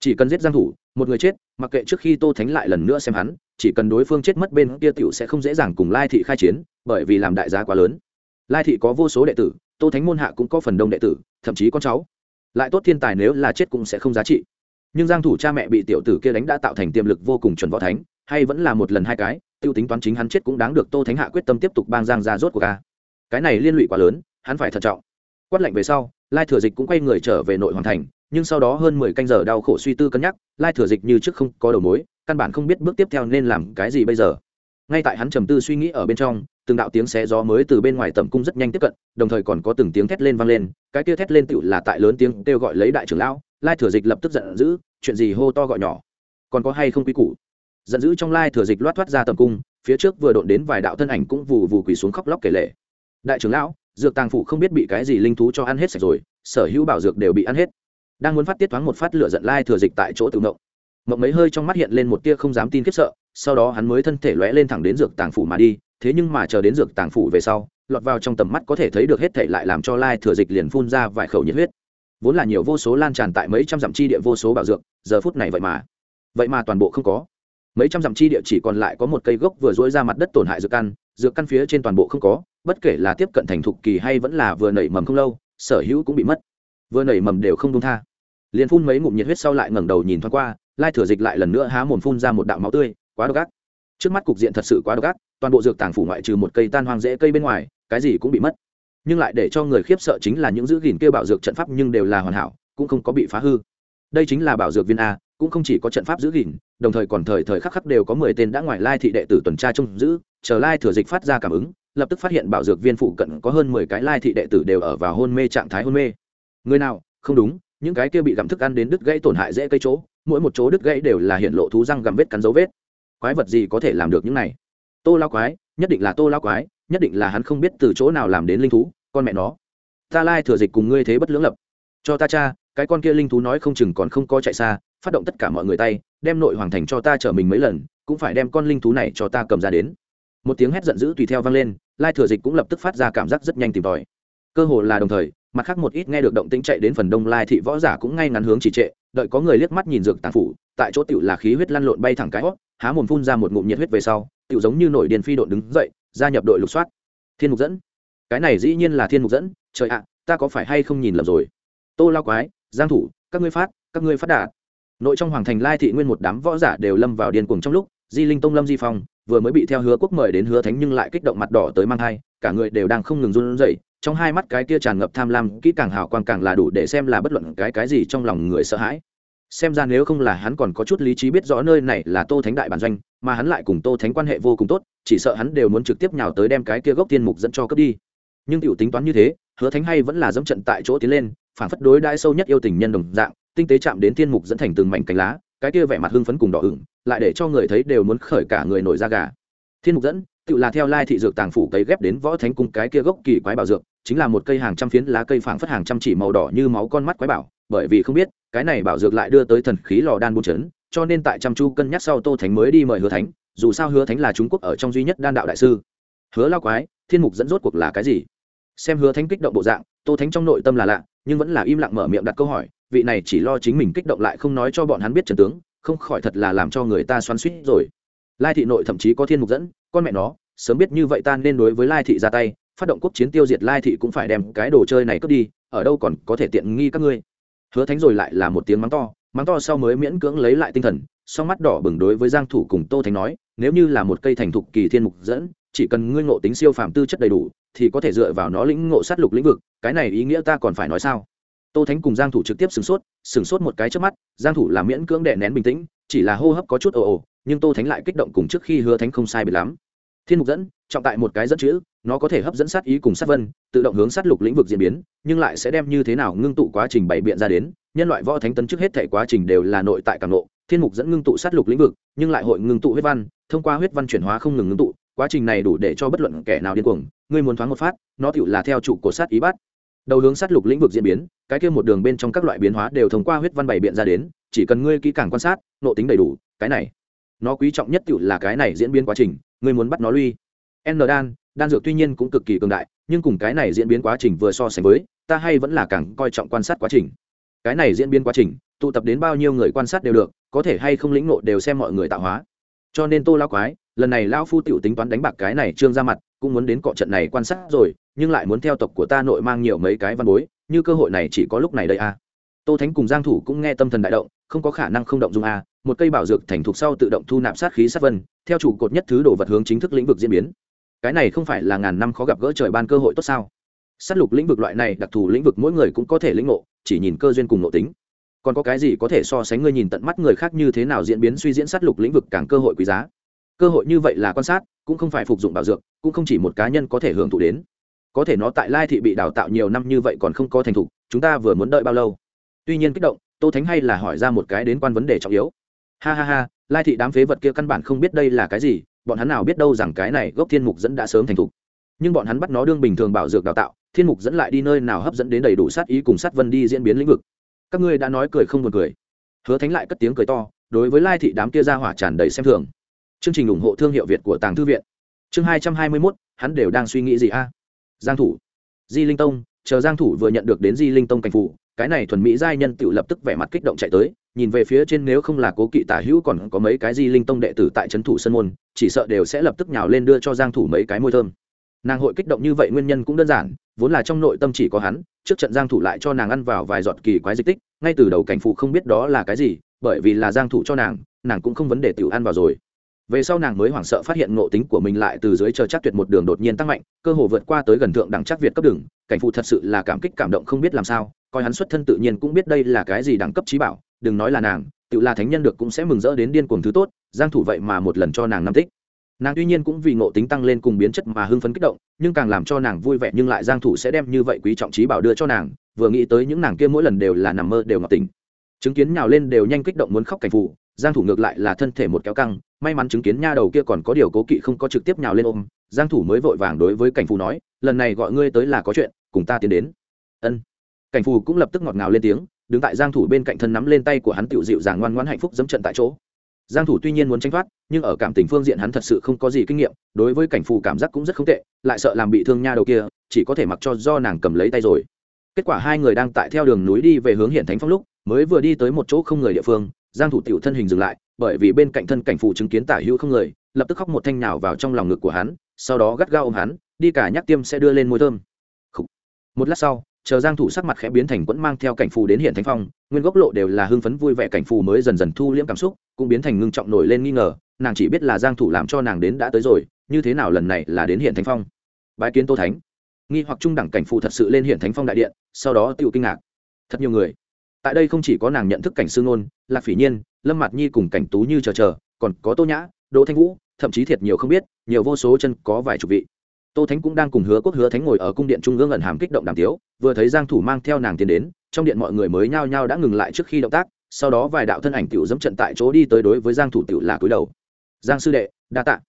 Chỉ cần giết giang thủ, một người chết, mặc kệ trước khi tô thánh lại lần nữa xem hắn, chỉ cần đối phương chết mất bên kia tiểu sẽ không dễ dàng cùng lai thị khai chiến, bởi vì làm đại giá quá lớn. Lai thị có vô số đệ tử, tô thánh môn hạ cũng có phần đông đệ tử, thậm chí con cháu. Lại tốt thiên tài nếu là chết cũng sẽ không giá trị nhưng giang thủ cha mẹ bị tiểu tử kia đánh đã tạo thành tiềm lực vô cùng chuẩn võ thánh, hay vẫn là một lần hai cái, tiêu tính toán chính hắn chết cũng đáng được tô thánh hạ quyết tâm tiếp tục bang giang ra rốt của ca cái này liên lụy quá lớn, hắn phải thận trọng. Quát lệnh về sau, lai thừa dịch cũng quay người trở về nội hoàng thành, nhưng sau đó hơn mười canh giờ đau khổ suy tư cân nhắc, lai thừa dịch như trước không có đầu mối, căn bản không biết bước tiếp theo nên làm cái gì bây giờ. Ngay tại hắn trầm tư suy nghĩ ở bên trong, từng đạo tiếng xé gió mới từ bên ngoài tầm cung rất nhanh tiếp cận, đồng thời còn có từng tiếng thét lên vang lên, cái kia thét lên tựu là tại lớn tiếng kêu gọi lấy đại trưởng lão lai thừa dịch lập tức giận dữ, chuyện gì hô to gọi nhỏ. Còn có hay không quý củ? Giận dữ trong lai thừa dịch loát thoát ra tầm cung, phía trước vừa đột đến vài đạo thân ảnh cũng vù vù quỳ xuống khóc lóc kể lệ đại trưởng lão, dược tàng phụ không biết bị cái gì linh thú cho ăn hết sạch rồi, sở hữu bảo dược đều bị ăn hết. Đang muốn phát tiết thoáng một phát lửa giận lai thừa dịch tại chỗ tự động mộng mấy hơi trong mắt hiện lên một tia không dám tin khiếp sợ, sau đó hắn mới thân thể lóe lên thẳng đến dược tàng phủ mà đi, thế nhưng mà chờ đến dược tàng phủ về sau, lọt vào trong tầm mắt có thể thấy được hết thể lại làm cho lai thừa dịch liền phun ra vài khẩu nhiệt huyết vốn là nhiều vô số lan tràn tại mấy trăm dặm chi địa vô số bảo dược, giờ phút này vậy mà vậy mà toàn bộ không có. Mấy trăm dặm chi địa chỉ còn lại có một cây gốc vừa dối ra mặt đất tổn hại dược căn dược căn phía trên toàn bộ không có, bất kể là tiếp cận thành thục kỳ hay vẫn là vừa nảy mầm không lâu, sở hữu cũng bị mất. Vừa nảy mầm đều không đông tha. Liền phun mấy ngụm nhiệt huyết sau lại ngẩng đầu nhìn thoáng qua, lai thừa dịch lại lần nữa há mồm phun ra một đạo máu tươi, quá độc ác. Trước mắt cục diện thật sự quá độc ác, toàn bộ dược tàng phủ ngoại trừ một cây tan hoang dễ cây bên ngoài, cái gì cũng bị mất nhưng lại để cho người khiếp sợ chính là những giữ gìn kêu bảo dược trận pháp nhưng đều là hoàn hảo, cũng không có bị phá hư. Đây chính là bảo dược viên a, cũng không chỉ có trận pháp giữ gìn, đồng thời còn thời thời khắc khắc đều có mười tên đã ngoài lai thị đệ tử tuần tra trông giữ, chờ lai thừa dịch phát ra cảm ứng, lập tức phát hiện bảo dược viên phụ cận có hơn mười cái lai thị đệ tử đều ở vào hôn mê trạng thái hôn mê. Người nào? Không đúng, những cái kia bị gặm thức ăn đến đứt gãy tổn hại dễ cây chỗ, mỗi một chỗ đứt gãy đều là hiện lộ thú răng gặm vết cắn dấu vết. Quái vật gì có thể làm được những này? Tô lao quái, nhất định là tô lao quái nhất định là hắn không biết từ chỗ nào làm đến linh thú, con mẹ nó. Ta lai thừa dịch cùng ngươi thế bất lưỡng lập. Cho ta cha, cái con kia linh thú nói không chừng còn không có chạy xa, phát động tất cả mọi người tay, đem nội hoàng thành cho ta chở mình mấy lần, cũng phải đem con linh thú này cho ta cầm ra đến. Một tiếng hét giận dữ tùy theo vang lên, lai thừa dịch cũng lập tức phát ra cảm giác rất nhanh tìm tòi. Cơ hồ là đồng thời, mặt khác một ít nghe được động tĩnh chạy đến phần đông lai thị võ giả cũng ngay ngắn hướng chỉ trệ, đợi có người liếc mắt nhìn dược tàng phủ, tại chỗ tựu là khí huyết lăn lộn bay thẳng cái hót há mồm phun ra một ngụm nhiệt huyết về sau tựu giống như nổi điền phi đội đứng dậy gia nhập đội lục soát. Thiên mục dẫn. Cái này dĩ nhiên là thiên mục dẫn. Trời ạ, ta có phải hay không nhìn lầm rồi? Tô lao quái, giang thủ, các ngươi phát, các ngươi phát đạt. Nội trong hoàng thành lai thị nguyên một đám võ giả đều lâm vào điên cuồng trong lúc, di linh tông lâm di phong vừa mới bị theo hứa quốc mời đến hứa thánh nhưng lại kích động mặt đỏ tới mang hai cả người đều đang không ngừng run rẩy, trong hai mắt cái kia tràn ngập tham lam, kỹ càng hào quang càng là đủ để xem là bất luận cái cái gì trong lòng người sợ hãi xem ra nếu không là hắn còn có chút lý trí biết rõ nơi này là tô thánh đại bản doanh, mà hắn lại cùng tô thánh quan hệ vô cùng tốt, chỉ sợ hắn đều muốn trực tiếp nhào tới đem cái kia gốc tiên mục dẫn cho cướp đi. Nhưng tiểu tính toán như thế, hứa thánh hay vẫn là dẫm trận tại chỗ tiến lên, phản phất đối đãi sâu nhất yêu tình nhân đồng dạng, tinh tế chạm đến tiên mục dẫn thành từng mảnh cánh lá, cái kia vẻ mặt hưng phấn cùng đỏ ửng, lại để cho người thấy đều muốn khởi cả người nổi da gà. Thiên mục dẫn, tự là theo lai thị dược tàng phủ cấy ghép đến võ thánh cung cái kia gốc kỳ quái bảo dược, chính là một cây hàng trăm phiến lá cây phảng phất hàng trăm chỉ màu đỏ như máu con mắt quái bảo, bởi vì không biết cái này bảo dược lại đưa tới thần khí lò đan buôn chấn cho nên tại chăm chu cân nhắc sau tô thánh mới đi mời hứa thánh, dù sao hứa thánh là trung quốc ở trong duy nhất đan đạo đại sư. Hứa lao quái, thiên mục dẫn rốt cuộc là cái gì? Xem hứa thánh kích động bộ dạng, tô thánh trong nội tâm là lạ, nhưng vẫn là im lặng mở miệng đặt câu hỏi, vị này chỉ lo chính mình kích động lại không nói cho bọn hắn biết trần tướng, không khỏi thật là làm cho người ta xoắn suýt rồi. Lai thị nội thậm chí có thiên mục dẫn, con mẹ nó, sớm biết như vậy ta nên đối với lai thị ra tay, phát động quốc chiến tiêu diệt lai thị cũng phải đem cái đồ chơi này cướp đi, ở đâu còn có thể tiện nghi các ngươi hứa thánh rồi lại là một tiếng mắng to mắng to sau mới miễn cưỡng lấy lại tinh thần, song mắt đỏ bừng đối với giang thủ cùng tô thánh nói, nếu như là một cây thành thục kỳ thiên mục dẫn, chỉ cần ngươi ngộ tính siêu phàm tư chất đầy đủ, thì có thể dựa vào nó lĩnh ngộ sát lục lĩnh vực, cái này ý nghĩa ta còn phải nói sao? Tô thánh cùng giang thủ trực tiếp sừng sốt sừng sốt một cái trước mắt, giang thủ là miễn cưỡng đè nén bình tĩnh, chỉ là hô hấp có chút ồ ồ, nhưng tô thánh lại kích động cùng trước khi hứa thánh không sai biệt lắm. Thiên mục dẫn trọng tại một cái dẫn chữ, nó có thể hấp dẫn sát ý cùng sát vân, tự động hướng sát lục lĩnh vực diễn biến, nhưng lại sẽ đem như thế nào ngưng tụ quá trình bày biện ra đến. Nhân loại võ thánh tấn trước hết thể quá trình đều là nội tại càng nộ, thiên mục dẫn ngưng tụ sát lục lĩnh vực, nhưng lại hội ngưng tụ huyết văn, thông qua huyết văn chuyển hóa không ngừng ngưng tụ, quá trình này đủ để cho bất luận kẻ nào điên cuồng, ngươi muốn thoáng một phát, nó tựu là theo trụ của sát ý bắt. Đầu hướng sát lục lĩnh vực diễn biến, cái kia một đường bên trong các loại biến hóa đều thông qua huyết văn bày biện ra đến, chỉ cần ngươi kỹ càng quan sát nộ tính đầy đủ, cái này, nó quý trọng nhất tựu là cái này diễn biến quá trình, ngươi muốn bắt nó lui n đan đan dược tuy nhiên cũng cực kỳ cường đại, nhưng cùng cái này diễn biến quá trình vừa so sánh với, ta hay vẫn là càng coi trọng quan sát quá trình. Cái này diễn biến quá trình, tụ tập đến bao nhiêu người quan sát đều được, có thể hay không lĩnh ngộ đều xem mọi người tạo hóa. Cho nên tô lao quái, lần này lao phu t i ể u tính toán đánh bạc cái này trương ra mặt, cũng muốn đến cọ trận này quan sát rồi, nhưng lại muốn theo tộc của ta nội mang nhiều mấy cái văn bối, như cơ hội này chỉ có lúc này đây à. Tô thánh cùng giang thủ cũng nghe tâm thần đại động, không có khả năng không động dung a một cây bảo dược thành thục sau tự động thu nạp sát khí sát vân, theo chủ cột nhất thứ đồ vật hướng chính thức lĩnh vực diễn biến cái này không phải là ngàn năm khó gặp gỡ trời ban cơ hội tốt sao? Sát lục lĩnh vực loại này, đặc thù lĩnh vực mỗi người cũng có thể lĩnh ngộ, chỉ nhìn cơ duyên cùng nội tính. Còn có cái gì có thể so sánh ngươi nhìn tận mắt người khác như thế nào diễn biến suy diễn sát lục lĩnh vực càng cơ hội quý giá? Cơ hội như vậy là quan sát, cũng không phải phục dụng bảo dược, cũng không chỉ một cá nhân có thể hưởng thụ đến. Có thể nó tại lai thị bị đào tạo nhiều năm như vậy còn không có thành thục, chúng ta vừa muốn đợi bao lâu? Tuy nhiên kích động, tô thánh hay là hỏi ra một cái đến quan vấn đề trọng yếu. Ha ha ha, lai thị đám phế vật kia căn bản không biết đây là cái gì bọn hắn nào biết đâu rằng cái này gốc thiên mục dẫn đã sớm thành thục. Nhưng bọn hắn bắt nó đương bình thường bảo dược đào tạo, thiên mục dẫn lại đi nơi nào hấp dẫn đến đầy đủ sát ý cùng sát vân đi diễn biến lĩnh vực. Các ngươi đã nói cười không buồn cười. Hứa thánh lại cất tiếng cười to, đối với lai thị đám kia ra hỏa tràn đầy xem thường. Chương trình ủng hộ thương hiệu việt của tàng thư viện. Chương hai trăm hai mươi mốt, hắn đều đang suy nghĩ gì a? À? Giang thủ. Di linh tông, chờ giang thủ vừa nhận được đến di linh tông cảnh phủ, cái này thuần mỹ giai nhân tự lập tức vẻ mặt kích động chạy tới, nhìn về phía trên nếu không là cố kỵ tả hữu còn có mấy cái di linh tông đệ tử tại trấn thủ sân môn chỉ sợ đều sẽ lập tức nhào lên đưa cho giang thủ mấy cái môi thơm. Nàng hội kích động như vậy nguyên nhân cũng đơn giản, vốn là trong nội tâm chỉ có hắn, trước trận giang thủ lại cho nàng ăn vào vài giọt kỳ quái dịch tích, ngay từ đầu cảnh phụ không biết đó là cái gì, bởi vì là giang thủ cho nàng nàng cũng không vấn đề tiểu ăn vào rồi. Về sau nàng mới hoảng sợ phát hiện ngộ tính của mình lại từ dưới chờ chắc tuyệt một đường đột nhiên tăng mạnh, cơ hồ vượt qua tới gần thượng đẳng chắc việt cấp đường, cảnh phụ thật sự là cảm kích cảm động không biết làm sao, coi hắn xuất thân tự nhiên cũng biết đây là cái gì đẳng cấp trí bảo, đừng nói là nàng tự là thánh nhân được cũng sẽ mừng rỡ đến điên cuồng thứ tốt, giang thủ vậy mà một lần cho nàng năm tích. Nàng tuy nhiên cũng vì ngộ tính tăng lên cùng biến chất mà hưng phấn kích động, nhưng càng làm cho nàng vui vẻ nhưng lại giang thủ sẽ đem như vậy quý trọng trí bảo đưa cho nàng, vừa nghĩ tới những nàng kia mỗi lần đều là nằm mơ đều ngọt tình chứng kiến nhào lên đều nhanh kích động muốn khóc cảnh phụ giang thủ ngược lại là thân thể một kéo căng, may mắn chứng kiến nha đầu kia còn có điều cố kỵ không có trực tiếp nhào lên ôm, giang thủ mới vội vàng đối với cảnh phụ nói, lần này gọi ngươi tới là có chuyện, cùng ta tiến đến. Ân. Cảnh phù cũng lập tức ngọt ngào lên tiếng đứng tại giang thủ bên cạnh thân nắm lên tay của hắn tiểu dịu dàng ngoan ngoãn hạnh phúc dẫm trận tại chỗ. Giang thủ tuy nhiên muốn tranh thoát, nhưng ở cảm tình phương diện hắn thật sự không có gì kinh nghiệm, đối với cảnh phù cảm giác cũng rất không tệ, lại sợ làm bị thương nha đầu kia, chỉ có thể mặc cho do nàng cầm lấy tay rồi. Kết quả hai người đang tại theo đường núi đi về hướng hiện thánh phong lúc, mới vừa đi tới một chỗ không người địa phương, giang thủ tiểu thân hình dừng lại, bởi vì bên cạnh thân cảnh phù chứng kiến tả hữu không người, lập tức khóc một thanh nhào vào trong lòng ngực của hắn, sau đó gắt gao ôm hắn, đi cả nhắc tiêm sẽ đưa lên môi thơm. Một lát sau chờ giang thủ sắc mặt khẽ biến thành quẫn mang theo cảnh phù đến hiện thánh phong, nguyên gốc lộ đều là hưng phấn vui vẻ cảnh phù mới dần dần thu liễm cảm xúc, cũng biến thành ngưng trọng nổi lên nghi ngờ, nàng chỉ biết là giang thủ làm cho nàng đến đã tới rồi, như thế nào lần này là đến hiện thánh phong. Bái kiến tô thánh. Nghi hoặc trung đẳng cảnh phù thật sự lên hiện thánh phong đại điện, sau đó tiêu kinh ngạc. Thật nhiều người. Tại đây không chỉ có nàng nhận thức cảnh sư ngôn, lạc phỉ nhiên, lâm mạt nhi cùng cảnh tú như chờ chờ, còn có tô nhã, đỗ thanh vũ, thậm chí thiệt nhiều không biết, nhiều vô số chân có vài chục vị tô thánh cũng đang cùng hứa quốc hứa thánh ngồi ở cung điện trung ương ẩn hàm kích động đàm tiếu, vừa thấy giang thủ mang theo nàng tiến đến, trong điện mọi người mới nhao nhao đã ngừng lại trước khi động tác, sau đó vài đạo thân ảnh tiểu dẫm trận tại chỗ đi tới đối với giang thủ tiểu là cúi đầu. Giang sư đệ, đa tạ.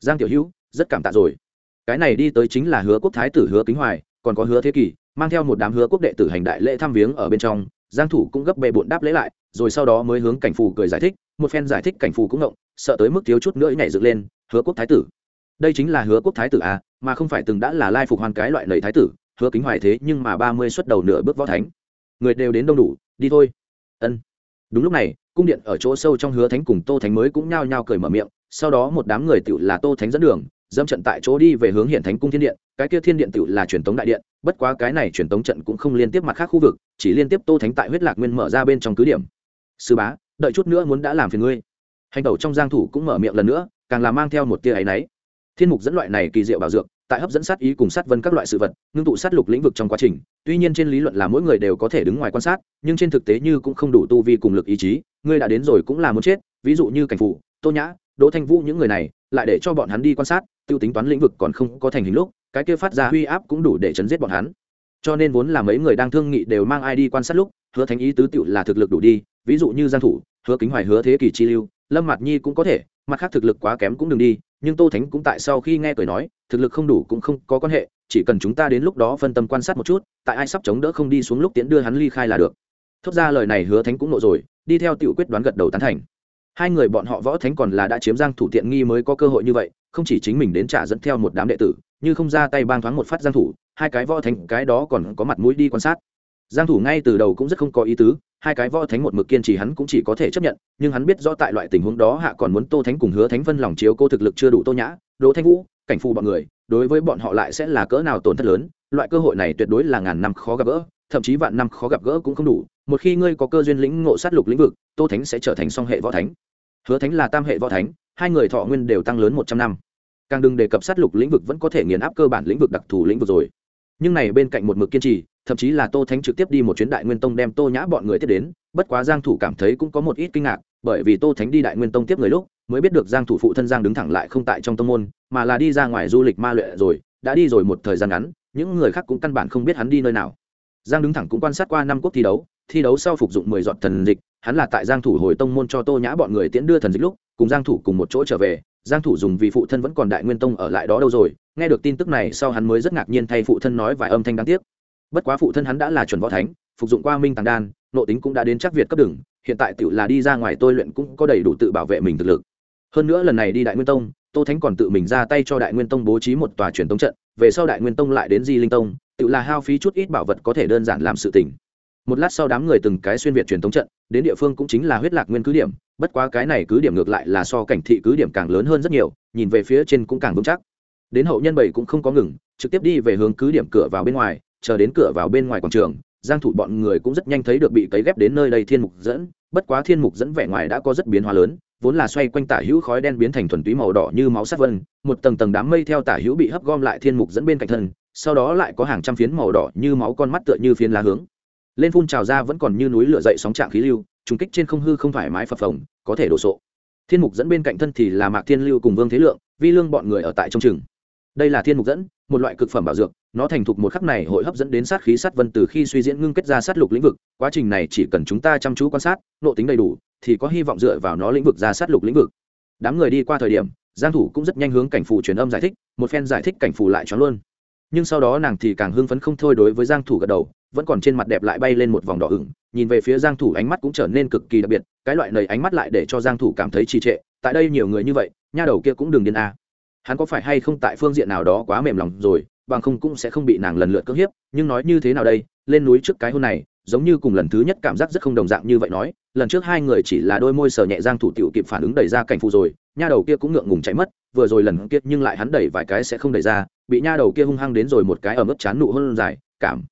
Giang tiểu hữu, rất cảm tạ rồi. Cái này đi tới chính là hứa quốc thái tử hứa kính hoài, còn có hứa thế kỷ, mang theo một đám hứa quốc đệ tử hành đại lễ thăm viếng ở bên trong, giang thủ cũng gấp bề bộn đáp lễ lại, rồi sau đó mới hướng cảnh phù cười giải thích, một phen giải thích cảnh phù cũng ngộng, sợ tới mức thiếu chút nữa nhảy dựng lên, hứa quốc thái tử. Đây chính là hứa quốc thái tử à? Mà không phải từng đã là lai phục hoàn cái loại lầy thái tử, hứa kính hoài thế nhưng mà ba mươi xuất đầu nửa bước võ thánh. Người đều đến đông đủ, đi thôi. Ân. Đúng lúc này, cung điện ở chỗ sâu trong hứa thánh cùng tô thánh mới cũng nhao nhao cười mở miệng, sau đó một đám người tự là tô thánh dẫn đường, dâm trận tại chỗ đi về hướng hiện thánh cung thiên điện, cái kia thiên điện tự là truyền tống đại điện, bất quá cái này truyền tống trận cũng không liên tiếp mặt khác khu vực, chỉ liên tiếp tô thánh tại huyết lạc nguyên mở ra bên trong cứ điểm. Sư bá, đợi chút nữa muốn đã làm phiền ngươi. Hành tẩu trong giang thủ cũng mở miệng lần nữa, càng là mang theo một tia ấy nấy thiên mục dẫn loại này kỳ diệu bảo dược, tại hấp dẫn sát ý cùng sát vân các loại sự vật, ngưng tụ sát lục lĩnh vực trong quá trình. Tuy nhiên trên lý luận là mỗi người đều có thể đứng ngoài quan sát, nhưng trên thực tế như cũng không đủ tu vi cùng lực ý chí. Ngươi đã đến rồi cũng là muốn chết, ví dụ như cảnh phụ, tô nhã, đỗ thanh vũ những người này, lại để cho bọn hắn đi quan sát, tiêu tính toán lĩnh vực còn không có thành hình lúc, cái kia phát ra huy áp cũng đủ để chấn giết bọn hắn. Cho nên vốn là mấy người đang thương nghị đều mang ai đi quan sát lúc, hứa thánh ý tứ tựu là thực lực đủ đi, ví dụ như giang thủ, hứa kính hoài hứa thế kỷ chi lưu, lâm mạt nhi cũng có thể, mặt khác thực lực quá kém cũng đừng đi nhưng tô thánh cũng tại sau khi nghe cười nói, thực lực không đủ cũng không có quan hệ, chỉ cần chúng ta đến lúc đó phân tâm quan sát một chút, tại ai sắp chống đỡ không đi xuống lúc tiễn đưa hắn ly khai là được. Thốt ra lời này hứa thánh cũng nộ rồi, đi theo tiểu quyết đoán gật đầu tán thành. Hai người bọn họ võ thánh còn là đã chiếm giang thủ tiện nghi mới có cơ hội như vậy, không chỉ chính mình đến trả dẫn theo một đám đệ tử, như không ra tay bang thoáng một phát giang thủ, hai cái võ thánh, cái đó còn có mặt mũi đi quan sát. Giang thủ ngay từ đầu cũng rất không có ý tứ hai cái võ thánh một mực kiên trì hắn cũng chỉ có thể chấp nhận, nhưng hắn biết rõ tại loại tình huống đó hạ còn muốn tô thánh cùng hứa thánh phân lòng chiếu cô thực lực chưa đủ tô nhã, đỗ thanh vũ, cảnh phù bọn người, đối với bọn họ lại sẽ là cỡ nào tổn thất lớn, loại cơ hội này tuyệt đối là ngàn năm khó gặp gỡ, thậm chí vạn năm khó gặp gỡ cũng không đủ, một khi ngươi có cơ duyên lĩnh ngộ sát lục lĩnh vực, tô thánh sẽ trở thành song hệ võ thánh. Hứa thánh là tam hệ võ thánh, hai người thọ nguyên đều tăng lớn một trăm năm. Càng đừng đề cập sát lục lĩnh vực vẫn có thể nghiền áp cơ bản lĩnh vực đặc thù lĩnh vực rồi. Nhưng này bên cạnh một mực kiên trì thậm chí là tô thánh trực tiếp đi một chuyến đại nguyên tông đem tô nhã bọn người tiếp đến, bất quá giang thủ cảm thấy cũng có một ít kinh ngạc, bởi vì tô thánh đi đại nguyên tông tiếp người lúc, mới biết được giang thủ phụ thân giang đứng thẳng lại không tại trong tông môn, mà là đi ra ngoài du lịch ma luyện rồi, đã đi rồi một thời gian ngắn, những người khác cũng căn bản không biết hắn đi nơi nào. Giang đứng thẳng cũng quan sát qua năm quốc thi đấu thi đấu sau phục dụng mười giọt thần dịch, hắn là tại giang thủ hồi tông môn cho tô nhã bọn người tiễn đưa thần dịch lúc, cùng giang thủ cùng một chỗ trở về, giang thủ dùng vì phụ thân vẫn còn đại nguyên tông ở lại đó đâu rồi, nghe được tin tức này sau hắn mới rất ngạc nhiên thay phụ thân nói vài âm thanh đáng tiếc bất quá phụ thân hắn đã là chuẩn võ thánh, phục dụng qua minh tàng đan, nội tính cũng đã đến chắc việt cấp đường, hiện tại tiểu là đi ra ngoài tôi luyện cũng có đầy đủ tự bảo vệ mình thực lực. Hơn nữa lần này đi đại nguyên tông, tô thánh còn tự mình ra tay cho đại nguyên tông bố trí một tòa truyền tống trận, về sau đại nguyên tông lại đến di linh tông tự là hao phí chút ít bảo vật có thể đơn giản làm sự tình. Một lát sau đám người từng cái xuyên việt truyền tống trận, đến địa phương cũng chính là huyết lạc nguyên cứ điểm, bất quá cái này cứ điểm ngược lại là so cảnh thị cứ điểm càng lớn hơn rất nhiều, nhìn về phía trên cũng càng vững chắc. Đến hậu nhân bảy cũng không có ngừng, trực tiếp đi về hướng cứ điểm cửa vào bên ngoài chờ đến cửa vào bên ngoài quảng trường, giang thủ bọn người cũng rất nhanh thấy được bị cấy ghép đến nơi đây thiên mục dẫn. Bất quá thiên mục dẫn vẻ ngoài đã có rất biến hóa lớn, vốn là xoay quanh tả hữu khói đen biến thành thuần túy màu đỏ như máu sát vân, một tầng tầng đám mây theo tả hữu bị hấp gom lại thiên mục dẫn bên cạnh thân, sau đó lại có hàng trăm phiến màu đỏ như máu con mắt tựa như phiến lá hướng. Lên phun trào ra vẫn còn như núi lửa dậy sóng trạng khí lưu, trùng kích trên không hư không thoải mái phập phồng, có thể đổ sộ. Thiên mục dẫn bên cạnh thân thì là mạc thiên lưu cùng vương thế lượng, vi lương bọn người ở tại trong trường đây là thiên mục dẫn, một loại cực phẩm bảo dược nó thành thục một khắc này hội hấp dẫn đến sát khí sát vân từ khi suy diễn ngưng kết ra sát lục lĩnh vực, quá trình này chỉ cần chúng ta chăm chú quan sát nộ tính đầy đủ, thì có hy vọng dựa vào nó lĩnh vực ra sát lục lĩnh vực. Đám người đi qua thời điểm, giang thủ cũng rất nhanh hướng cảnh phù truyền âm giải thích, một phen giải thích cảnh phù lại cho luôn. Nhưng sau đó nàng thì càng hưng phấn không thôi đối với giang thủ gật đầu, vẫn còn trên mặt đẹp lại bay lên một vòng đỏ ửng, nhìn về phía giang thủ ánh mắt cũng trở nên cực kỳ đặc biệt, cái loại này ánh mắt lại để cho giang thủ cảm thấy trì trệ, tại đây nhiều người như vậy, nha đầu kia cũng đừng điên a. Hắn có phải hay không tại phương diện nào đó quá mềm lòng rồi bằng không cũng sẽ không bị nàng lần lượt cưỡng hiếp, nhưng nói như thế nào đây, lên núi trước cái hôn này, giống như cùng lần thứ nhất cảm giác rất không đồng dạng như vậy nói, lần trước hai người chỉ là đôi môi sờ nhẹ giang thủ tiểu kịp phản ứng đẩy ra cảnh phù rồi, nha đầu kia cũng ngượng ngùng chạy mất, vừa rồi lần kia nhưng lại hắn đẩy vài cái sẽ không đẩy ra, bị nha đầu kia hung hăng đến rồi một cái ở mức chán nụ hơn dài, cảm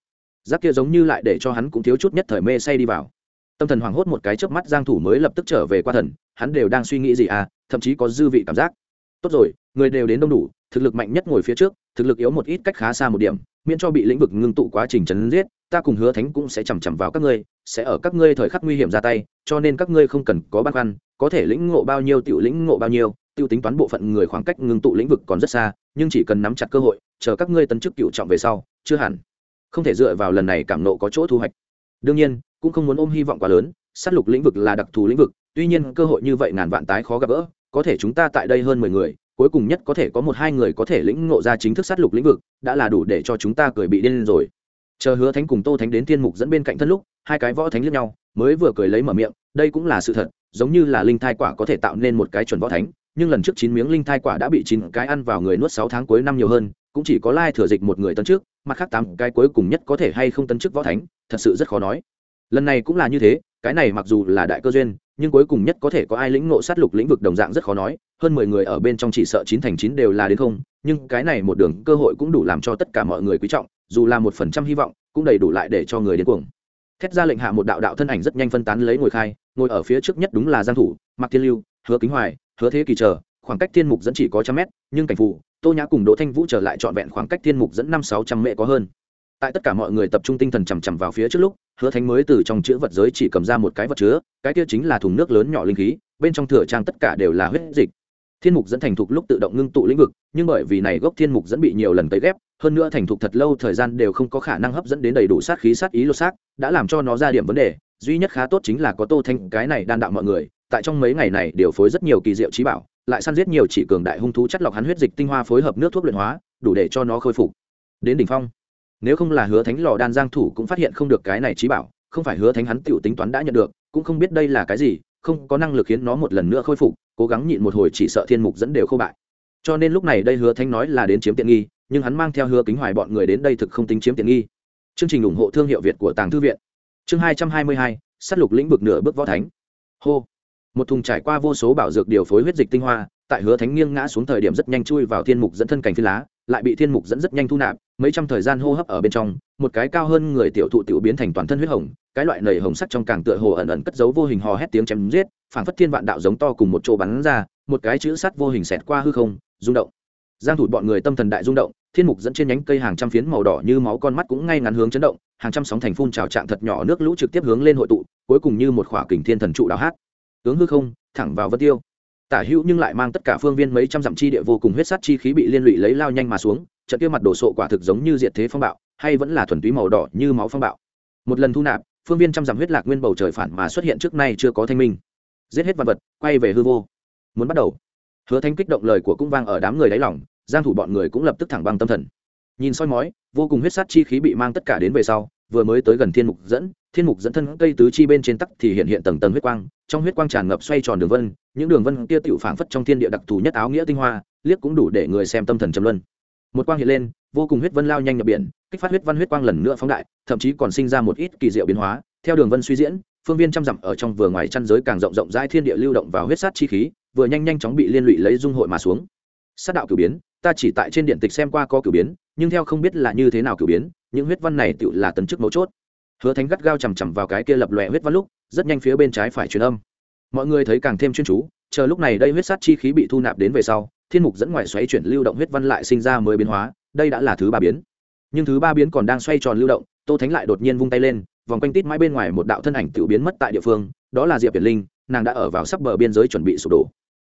giác kia giống như lại để cho hắn cũng thiếu chút nhất thời mê say đi vào. Tâm thần hoảng hốt một cái chớp mắt giang thủ mới lập tức trở về qua thần, hắn đều đang suy nghĩ gì à thậm chí có dư vị cảm giác tốt rồi, người đều đến đông đủ, thực lực mạnh nhất ngồi phía trước, thực lực yếu một ít cách khá xa một điểm, miễn cho bị lĩnh vực ngưng tụ quá trình chấn giết, ta cùng hứa thánh cũng sẽ chằm chằm vào các ngươi, sẽ ở các ngươi thời khắc nguy hiểm ra tay, cho nên các ngươi không cần có băn khoăn, có thể lĩnh ngộ bao nhiêu tiểu lĩnh ngộ bao nhiêu, tiêu tính toán bộ phận người khoảng cách ngưng tụ lĩnh vực còn rất xa, nhưng chỉ cần nắm chặt cơ hội, chờ các ngươi tấn chức cựu trọng về sau, chưa hẳn. Không thể dựa vào lần này cảm nộ có chỗ thu hoạch. Đương nhiên, cũng không muốn ôm hy vọng quá lớn s á t lục lĩnh vực là đặc thù lĩnh vực, tuy nhiên cơ hội như vậy ngàn vạn tái khó gặp gỡ có thể chúng ta tại đây hơn mười người, cuối cùng nhất có thể có một hai người có thể lĩnh ngộ ra chính thức sát lục lĩnh vực, đã là đủ để cho chúng ta cười bị điên rồi. Chờ hứa thánh cùng tô thánh đến thiên mục dẫn bên cạnh thân lúc, hai cái võ thánh lướt nhau, mới vừa cười lấy mở miệng, đây cũng là sự thật, giống như là linh thai quả có thể tạo nên một cái chuẩn võ thánh, nhưng lần trước chín miếng linh thai quả đã bị chín cái ăn vào người nuốt sáu tháng cuối năm nhiều hơn, cũng chỉ có lai thừa dịch một người tấn trước mặt khác tám cái cuối cùng nhất có thể hay không tấn chức võ thánh, thật sự rất khó nói. Lần này cũng là như thế, cái này mặc dù là đại cơ duyên nhưng cuối cùng nhất có thể có ai lĩnh ngộ sát lục lĩnh vực đồng dạng rất khó nói, hơn mười người ở bên trong chỉ sợ chín thành chín đều là đến không, nhưng cái này một đường cơ hội cũng đủ làm cho tất cả mọi người quý trọng, dù là một phần trăm hy vọng, cũng đầy đủ lại để cho người đến cuồng. Thét ra lệnh hạ một đạo đạo thân ảnh rất nhanh phân tán lấy ngồi khai, ngồi ở phía trước nhất đúng là giang thủ, mạc thiên lưu, hứa kính hoài, hứa thế kỳ chờ, khoảng cách thiên mục dẫn chỉ có trăm mét, nhưng cảnh phù, tô nhã cùng đỗ thanh vũ trở lại trọn vẹn khoảng cách thiên mục dẫn năm sáu trăm mệ có hơn tại tất cả mọi người tập trung tinh thần chằm chằm vào phía trước lúc, hứa thánh mới từ trong chữ vật giới chỉ cầm ra một cái vật chứa, cái kia chính là thùng nước lớn nhỏ linh khí, bên trong thừa trang tất cả đều là huyết dịch. Thiên mục dẫn thành thục lúc tự động ngưng tụ lĩnh vực, nhưng bởi vì này gốc thiên mục dẫn bị nhiều lần tấy ghép, hơn nữa thành thục thật lâu thời gian đều không có khả năng hấp dẫn đến đầy đủ sát khí sát ý lột xác, đã làm cho nó ra điểm vấn đề. Duy nhất khá tốt chính là có tô thanh, cái này đan đạo mọi người, tại trong mấy ngày này điều phối rất nhiều kỳ diệu trí bảo, lại săn giết nhiều chỉ cường đại hung thú chất lọc hắn huyết dịch tinh hoa phối hợp nước thuốc luyện hóa, đủ để cho nó khôi phục. Đến đỉnh phong nếu không là hứa thánh lò đan giang thủ cũng phát hiện không được cái này trí bảo, không phải hứa thánh hắn tiểu tính toán đã nhận được, cũng không biết đây là cái gì, không có năng lực khiến nó một lần nữa khôi phục, cố gắng nhịn một hồi chỉ sợ thiên mục dẫn đều khô bại. Cho nên lúc này đây hứa thánh nói là đến chiếm tiện nghi, nhưng hắn mang theo hứa kính hoài bọn người đến đây thực không tính chiếm tiện nghi. Chương trình ủng hộ thương hiệu việt của tàng thư viện. Chương hai trăm hai mươi hai s á t lục lĩnh vực nửa bước võ thánh. Hô. Một thùng trải qua vô số bảo dược điều phối huyết dịch tinh hoa, tại hứa thánh nghiêng ngã xuống thời điểm rất nhanh chui vào thiên mục dẫn thân cảnh phi lá lại bị thiên mục dẫn rất nhanh thu nạp, mấy trăm thời gian hô hấp ở bên trong, một cái cao hơn người tiểu thụ tiểu biến thành toàn thân huyết hồng, cái loại nầy hồng sắc trong càng tựa hồ ẩn ẩn cất giấu vô hình hò hét tiếng chém giết, phảng phất thiên vạn đạo giống to cùng một chỗ bắn ra, một cái chữ sắt vô hình xẹt qua hư không, rung động. Giang thủ bọn người tâm thần đại rung động, thiên mục dẫn trên nhánh cây hàng trăm phiến màu đỏ như máu con mắt cũng ngay ngắn hướng chấn động, hàng trăm sóng thành phun trào trạng thật nhỏ nước lũ trực tiếp hướng lên hội tụ, cuối cùng như một khỏa kình thiên thần trụ đào hát. Hướng hư không, thẳng vào vân tiêu tả hữu nhưng lại mang tất cả phương viên mấy trăm dặm chi địa vô cùng huyết sát chi khí bị liên lụy lấy lao nhanh mà xuống, trận kia mặt đổ sộ quả thực giống như diệt thế phong bạo, hay vẫn là thuần túy màu đỏ như máu phong bạo. Một lần thu nạp, phương viên trăm dặm huyết lạc nguyên bầu trời phản mà xuất hiện trước nay chưa có thanh minh. Giết hết vật vật, quay về hư vô. Muốn bắt đầu. Hứa thanh kích động lời của cung vang ở đám người đáy lòng, giang thủ bọn người cũng lập tức thẳng băng tâm thần. Nhìn soi mói, vô cùng huyết sát chi khí bị mang tất cả đến về sau, vừa mới tới gần thiên mục dẫn thiên mục dẫn thân cây tứ chi bên trên tắc thì hiện hiện tầng tầng huyết quang, trong huyết quang tràn ngập xoay tròn đường vân, những đường vân kia tựu phảng phất trong thiên địa đặc thù nhất áo nghĩa tinh hoa, liếc cũng đủ để người xem tâm thần trầm luân. Một quang hiện lên, vô cùng huyết vân lao nhanh nhập biển, kích phát huyết văn huyết quang lần nữa phóng đại, thậm chí còn sinh ra một ít kỳ diệu biến hóa, theo đường vân suy diễn, phương viên trăm dặm ở trong vừa ngoài chăn giới càng rộng rộng rãi thiên địa lưu động vào huyết sát chi khí, vừa nhanh nhanh chóng bị liên lụy lấy dung hội mà xuống. Sát đạo cửu biến, ta chỉ tại trên điện tịch xem qua có cửu biến, nhưng theo không biết là như thế nào cửu biến, những huyết văn này tự là tấn chức mấu chốt hứa thánh gắt gao chằm chằm vào cái kia lập lòe huyết văn lúc, rất nhanh phía bên trái phải truyền âm. Mọi người thấy càng thêm chuyên chú, chờ lúc này đây huyết sát chi khí bị thu nạp đến về sau, thiên mục dẫn ngoại xoáy chuyển lưu động huyết văn lại sinh ra mới biến hóa, đây đã là thứ ba biến. Nhưng thứ ba biến còn đang xoay tròn lưu động, tô thánh lại đột nhiên vung tay lên, vòng quanh tít mãi bên ngoài một đạo thân ảnh tự biến mất tại địa phương, đó là diệp việt linh, nàng đã ở vào sắp bờ biên giới chuẩn bị sụp đổ.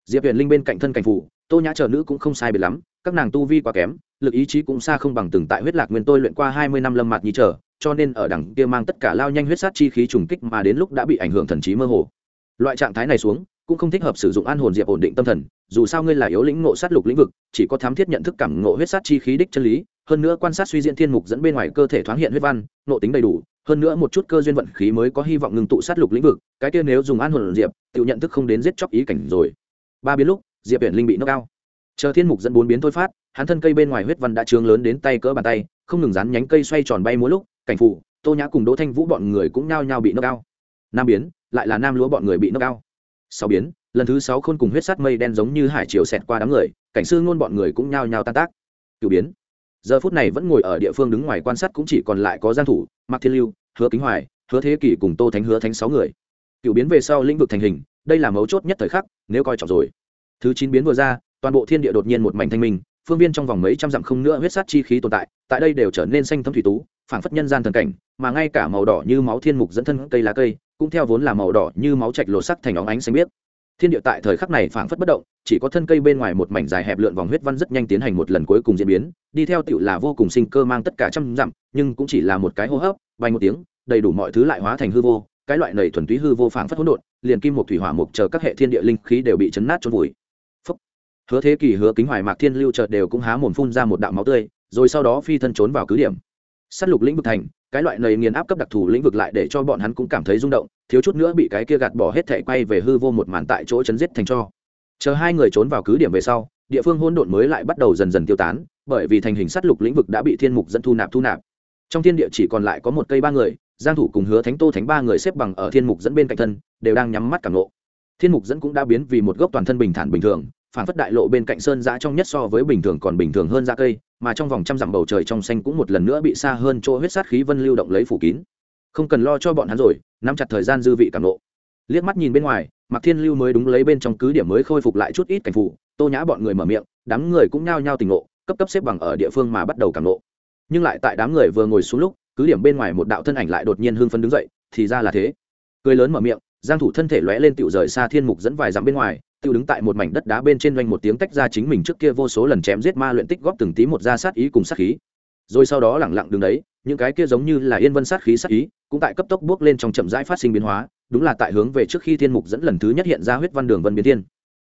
Diệp huyền linh bên cạnh thân cảnh phủ tô nhã chờ nữ cũng không sai biệt lắm, các nàng tu vi quá kém, lực ý chí cũng xa không bằng từng tại huyết lạc nguyên tôi luyện qua hai mươi năm lâm mạt nhi trở cho nên ở đằng kia mang tất cả lao nhanh huyết sát chi khí trùng kích mà đến lúc đã bị ảnh hưởng thần trí mơ hồ. Loại trạng thái này xuống, cũng không thích hợp sử dụng an hồn diệp ổn định tâm thần, dù sao ngươi là yếu lĩnh ngộ sát lục lĩnh vực, chỉ có thám thiết nhận thức cảm ngộ huyết sát chi khí đích chân lý, hơn nữa quan sát suy diễn thiên mục dẫn bên ngoài cơ thể thoáng hiện huyết văn nộ tính đầy đủ, hơn nữa một chút cơ duyên vận khí mới có hy vọng ngừng tụ sát lục lĩnh vực, cái kia nếu dùng an hồn diệp tự nhận thức không đến giết chóc ý cảnh rồi. Ba biến lúc, diệp biển linh bị nâng cao. Chờ thiên mục dẫn bốn biến thôi phát, hắn thân cây bên ngoài huyết văn đã trướng lớn đến tay cỡ bàn tay, không ngừng rán nhánh cây xoay tròn bay múa lúc cảnh phụ tô nhã cùng đỗ thanh vũ bọn người cũng nhao nhao bị nâng cao. Nam biến, lại là nam lúa bọn người bị nâng cao. Sáu biến, lần thứ sáu khôn cùng huyết sắt mây đen giống như hải chiều xẹt qua đám người, cảnh sư ngôn bọn người cũng nhao nhao tan tác. Cửu biến, giờ phút này vẫn ngồi ở địa phương đứng ngoài quan sát cũng chỉ còn lại có giang thủ, mạc thiên lưu, hứa kính hoài, hứa thế kỷ cùng tô thánh hứa thánh sáu người. Cửu biến về sau lĩnh vực thành hình, đây là mấu chốt nhất thời khắc, nếu coi trọng rồi. Thứ chín biến vừa ra, toàn bộ thiên địa đột nhiên một mảnh thanh minh, phương viên trong vòng mấy trăm dặm không nữa huyết sát chi khí tồn tại tại đây đều trở nên xanh thấm thủy tú phảng phất nhân gian thần cảnh, mà ngay cả màu đỏ như máu thiên mục dẫn thân cây lá cây, cũng theo vốn là màu đỏ như máu trạch lộ sắc thành óng ánh xanh biếc. Thiên địa tại thời khắc này phảng phất bất động, chỉ có thân cây bên ngoài một mảnh dài hẹp lượn vòng huyết văn rất nhanh tiến hành một lần cuối cùng diễn biến, đi theo tựu là vô cùng sinh cơ mang tất cả trăm dặm, nhưng cũng chỉ là một cái hô hấp bay một tiếng, đầy đủ mọi thứ lại hóa thành hư vô, cái loại này thuần túy hư vô phảng phất hỗn độn, liền kim một thủy hỏa mục chờ các hệ thiên địa linh khí đều bị chấn nát trôn vùi. Phúc. hứa thế kỷ hứa kính hoài mạc thiên lưu chợt đều cũng há mồm phun ra một đạo máu tươi, rồi sau đó phi thân trốn vào cứ điểm s á t lục lĩnh vực thành, cái loại này nghiền áp cấp đặc thù lĩnh vực lại để cho bọn hắn cũng cảm thấy rung động, thiếu chút nữa bị cái kia gạt bỏ hết thệ quay về hư vô một màn tại chỗ chấn giết thành cho. Chờ hai người trốn vào cứ điểm về sau, địa phương hôn độn mới lại bắt đầu dần dần tiêu tán, bởi vì thành hình s á t lục lĩnh vực đã bị thiên mục dẫn thu nạp thu nạp. Trong thiên địa chỉ còn lại có một cây ba người, giang thủ cùng hứa thánh tô thánh ba người xếp bằng ở thiên mục dẫn bên cạnh thân, đều đang nhắm mắt cảm ngộ. Thiên mục dẫn cũng đã biến vì một gốc toàn thân bình thản bình thường, phản phất đại lộ bên cạnh sơn giã trong nhất so với bình thường còn bình thường hơn da cây mà trong vòng trăm dặm bầu trời trong xanh cũng một lần nữa bị xa hơn chỗ huyết sát khí vân lưu động lấy phủ kín. Không cần lo cho bọn hắn rồi, nắm chặt thời gian dư vị cảm ngộ liếc mắt nhìn bên ngoài mặc thiên lưu mới đúng lấy bên trong cứ điểm mới khôi phục lại chút ít cảnh phủ, tô nhã bọn người mở miệng, đám người cũng nhao nhao tỉnh ngộ, cấp cấp xếp bằng ở địa phương mà bắt đầu cảm ngộ nhưng lại tại đám người vừa ngồi xuống lúc, cứ điểm bên ngoài một đạo thân ảnh lại đột nhiên hưng phấn đứng dậy, thì ra là thế. Cười lớn mở miệng, giang thủ thân thể lóe lên tiểu rời xa thiên mục dẫn vài dặm bên ngoài tựu đứng tại một mảnh đất đá bên trên doanh một tiếng tách ra chính mình trước kia vô số lần chém giết ma luyện tích góp từng tí một ra sát ý cùng sát khí. Rồi sau đó lẳng lặng đứng đấy, những cái kia giống như là yên vân sát khí sát ý, cũng tại cấp tốc bước lên trong chậm rãi phát sinh biến hóa, đúng là tại hướng về trước khi thiên mục dẫn lần thứ nhất hiện ra huyết văn đường vân biến thiên.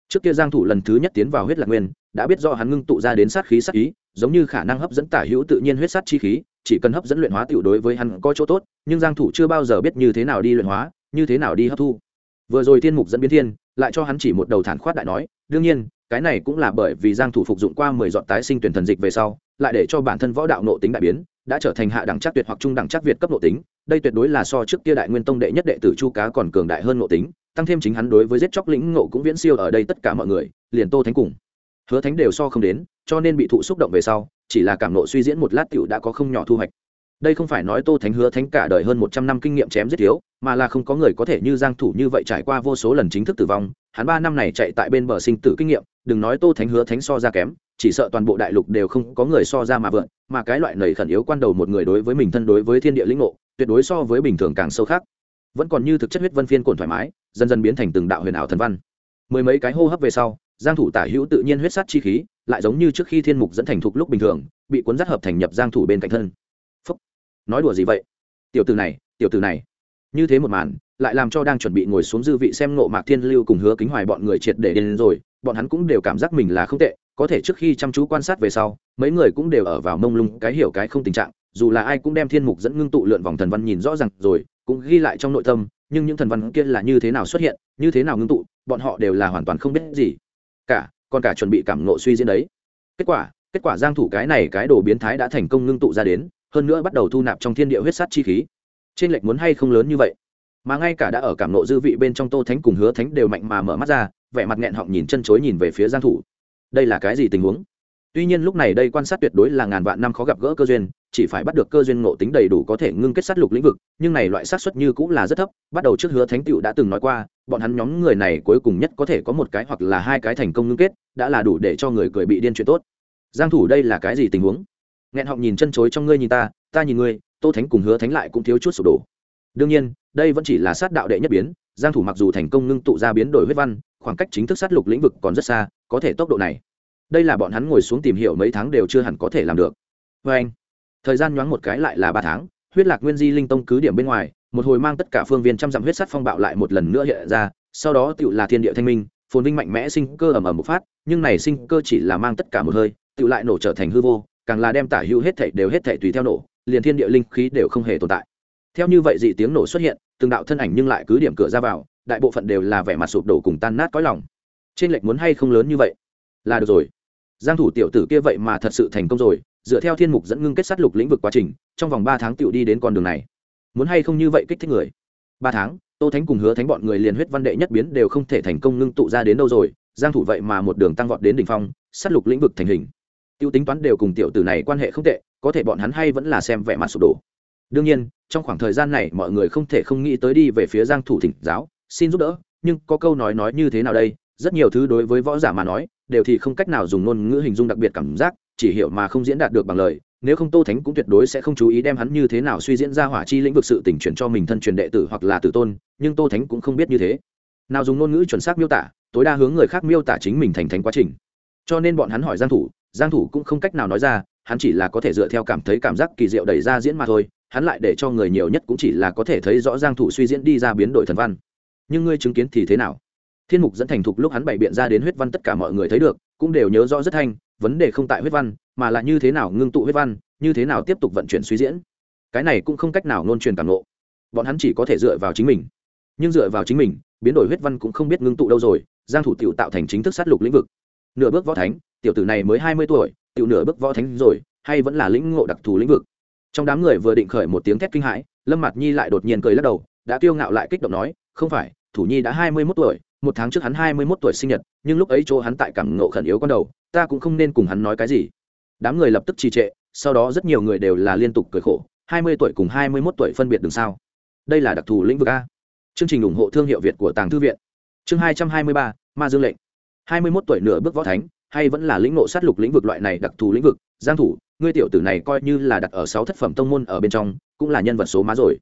Trước kia giang thủ lần thứ nhất tiến vào huyết lạc nguyên, đã biết do hắn ngưng tụ ra đến sát khí sát ý, giống như khả năng hấp dẫn tả hữu tự nhiên huyết sát chi khí, chỉ cần hấp dẫn luyện hóa tiểu đối với hắn có chỗ tốt, nhưng giang thủ chưa bao giờ biết như thế nào đi luyện hóa, như thế nào đi hấp thu. Vừa rồi thiên mục dẫn biến thiên lại cho hắn chỉ một đầu thản khoát đại nói, đương nhiên, cái này cũng là bởi vì giang thủ phục dụng qua mười dọn tái sinh tuyển thần dịch về sau, lại để cho bản thân võ đạo nội tính đại biến, đã trở thành hạ đẳng chắc tuyệt hoặc trung đẳng chắc việt cấp nội tính, đây tuyệt đối là so trước kia đại nguyên tông đệ nhất đệ tử chu cá còn cường đại hơn nội tính, tăng thêm chính hắn đối với giết chóc lĩnh ngộ cũng viễn siêu ở đây tất cả mọi người, liền tô thánh cùng hứa thánh đều so không đến, cho nên bị thụ xúc động về sau, chỉ là cảm nộ suy diễn một lát tiểu đã có không nhỏ thu hoạch đây không phải nói tô thánh hứa thánh cả đời hơn một trăm năm kinh nghiệm chém giết thiếu, mà là không có người có thể như giang thủ như vậy trải qua vô số lần chính thức tử vong. Hắn ba năm này chạy tại bên bờ sinh tử kinh nghiệm, đừng nói tô thánh hứa thánh so ra kém, chỉ sợ toàn bộ đại lục đều không có người so ra mà vượn, mà cái loại nầy khẩn yếu quan đầu một người đối với mình thân đối với thiên địa lĩnh ngộ, tuyệt đối so với bình thường càng sâu khác. Vẫn còn như thực chất huyết vân phiên cuộn thoải mái, dần dần biến thành từng đạo huyền ảo thần văn. Mười mấy cái hô hấp về sau, giang thủ tả hữu tự nhiên huyết sát chi khí, lại giống như trước khi thiên mục dẫn thành thục lúc bình thường, bị cuốn dắt hợp thành nhập giang thủ bên cạnh thân nói đùa gì vậy? Tiểu tử này, tiểu tử này. Như thế một màn, lại làm cho đang chuẩn bị ngồi xuống dư vị xem ngộ mạc thiên lưu cùng hứa kính hoài bọn người triệt để đến rồi. Bọn hắn cũng đều cảm giác mình là không tệ, có thể trước khi chăm chú quan sát về sau, mấy người cũng đều ở vào mông lung, cái hiểu cái không tình trạng. Dù là ai cũng đem thiên mục dẫn ngưng tụ lượn vòng thần văn nhìn rõ ràng rồi, cũng ghi lại trong nội tâm, nhưng những thần văn kia là như thế nào xuất hiện, như thế nào ngưng tụ, bọn họ đều là hoàn toàn không biết gì. Cả, còn cả chuẩn bị cảm nộ suy diễn đấy. Kết quả kết quả giang thủ cái này cái đồ biến thái đã thành công ngưng tụ ra đến hơn nữa bắt đầu thu nạp trong thiên địa huyết sát chi khí. Trên lệch muốn hay không lớn như vậy? Mà ngay cả đã ở cảm nộ dư vị bên trong tô thánh cùng hứa thánh đều mạnh mà mở mắt ra, vẻ mặt nghẹn họng nhìn chân chối nhìn về phía giang thủ. Đây là cái gì tình huống? Tuy nhiên lúc này đây quan sát tuyệt đối là ngàn vạn năm khó gặp gỡ cơ duyên, chỉ phải bắt được cơ duyên ngộ tính đầy đủ có thể ngưng kết sát lục lĩnh vực, nhưng này loại sát suất như cũng là rất thấp, bắt đầu trước hứa thánh tiệu đã từng nói qua, bọn hắn nhóm người này cuối cùng nhất có thể có một cái hoặc là hai cái thành công ngưng kết, đã là đủ để cho người cười bị điên chuyện tốt. Giang thủ đây là cái gì tình huống? Nghẹn họng nhìn chân chối trong ngươi nhìn ta ta nhìn ngươi, tô thánh cùng hứa thánh lại cũng thiếu chút sụp đổ. Đương nhiên, đây vẫn chỉ là sát đạo đệ nhất biến, giang thủ mặc dù thành công ngưng tụ ra biến đổi huyết văn, khoảng cách chính thức sát lục lĩnh vực còn rất xa, có thể tốc độ này. Đây là bọn hắn ngồi xuống tìm hiểu mấy tháng đều chưa hẳn có thể làm được. Với anh, thời gian nhoáng một cái lại là ba tháng, huyết lạc nguyên di linh tông cứ điểm bên ngoài, một hồi mang tất cả phương viên trăm dặm huyết sắt phong bạo lại một lần nữa hiện ra, sau đó tựu là thiên địa thanh minh, phồn vinh mạnh mẽ sinh cơ ầm ầm một phát, nhưng này sinh cơ chỉ là mang tất cả một hơi, tựu lại nổ trở thành hư vô càng là đem tả hữu hết thảy đều hết thảy tùy theo nổ, liền thiên địa linh khí đều không hề tồn tại. Theo như vậy dị tiếng nổ xuất hiện, từng đạo thân ảnh nhưng lại cứ điểm cửa ra vào, đại bộ phận đều là vẻ mặt sụp đổ cùng tan nát cõi lòng. Trên lệch muốn hay không lớn như vậy? Là được rồi. Giang thủ tiểu tử kia vậy mà thật sự thành công rồi, dựa theo thiên mục dẫn ngưng kết sát lục lĩnh vực quá trình, trong vòng ba tháng tiểu đi đến con đường này. Muốn hay không như vậy kích thích người? Ba tháng, tô thánh cùng hứa thánh bọn người liền huyết văn đệ nhất biến đều không thể thành công ngưng tụ ra đến đâu rồi. Giang thủ vậy mà một đường tăng vọt đến đỉnh phong, sát lục lĩnh vực thành hình tiêu tính toán đều cùng tiểu tử này quan hệ không tệ, có thể bọn hắn hay vẫn là xem vẻ mặt sụp đổ. Đương nhiên, trong khoảng thời gian này mọi người không thể không nghĩ tới đi về phía giang thủ thỉnh giáo, xin giúp đỡ, nhưng có câu nói nói như thế nào đây, rất nhiều thứ đối với võ giả mà nói, đều thì không cách nào dùng ngôn ngữ hình dung đặc biệt cảm giác, chỉ hiểu mà không diễn đạt được bằng lời, nếu không tô thánh cũng tuyệt đối sẽ không chú ý đem hắn như thế nào suy diễn ra hỏa chi lĩnh vực sự tình chuyển cho mình thân truyền đệ tử hoặc là tử tôn, nhưng tô thánh cũng không biết như thế. Nào dùng ngôn ngữ chuẩn xác miêu tả, tối đa hướng người khác miêu tả chính mình thành thánh quá trình. Cho nên bọn hắn hỏi giang thủ giang thủ cũng không cách nào nói ra, hắn chỉ là có thể dựa theo cảm thấy cảm giác kỳ diệu đẩy ra diễn mà thôi, hắn lại để cho người nhiều nhất cũng chỉ là có thể thấy rõ giang thủ suy diễn đi ra biến đổi thần văn. Nhưng ngươi chứng kiến thì thế nào? Thiên mục dẫn thành thục lúc hắn bày biện ra đến huyết văn tất cả mọi người thấy được, cũng đều nhớ rõ rất thanh, vấn đề không tại huyết văn, mà là như thế nào ngưng tụ huyết văn, như thế nào tiếp tục vận chuyển suy diễn. Cái này cũng không cách nào nôn truyền cảm lộ. bọn hắn chỉ có thể dựa vào chính mình. Nhưng dựa vào chính mình, biến đổi huyết văn cũng không biết ngưng tụ đâu rồi, giang thủ tiểu tạo thành chính thức sát lục lĩnh vực. Nửa bước võ thánh tiểu tử này mới 20 tuổi tiểu nửa bước võ thánh rồi hay vẫn là lĩnh ngộ đặc thù lĩnh vực. Trong đám người vừa định khởi một tiếng thét kinh hãi lâm mạt nhi lại đột nhiên cười lắc đầu đã kiêu ngạo lại kích động nói không phải thủ nhi đã 21 tuổi một tháng trước hắn 21 tuổi sinh nhật nhưng lúc ấy chỗ hắn tại cảm ngộ khẩn yếu con đầu ta cũng không nên cùng hắn nói cái gì. Đám người lập tức trì trệ sau đó rất nhiều người đều là liên tục cười khổ 20 tuổi cùng 21 tuổi phân biệt đường sao? Đây là đặc thù lĩnh vực a. Chương trình ủng hộ thương hiệu việt của tàng thư viện. Chương 223, ma dương lệnh. 21 tuổi nửa bước võ thánh hay vẫn là lĩnh ngộ sát lục lĩnh vực loại này đặc thù lĩnh vực, giang thủ, ngươi tiểu tử này coi như là đặt ở sáu thất phẩm tông môn ở bên trong, cũng là nhân vật số má rồi.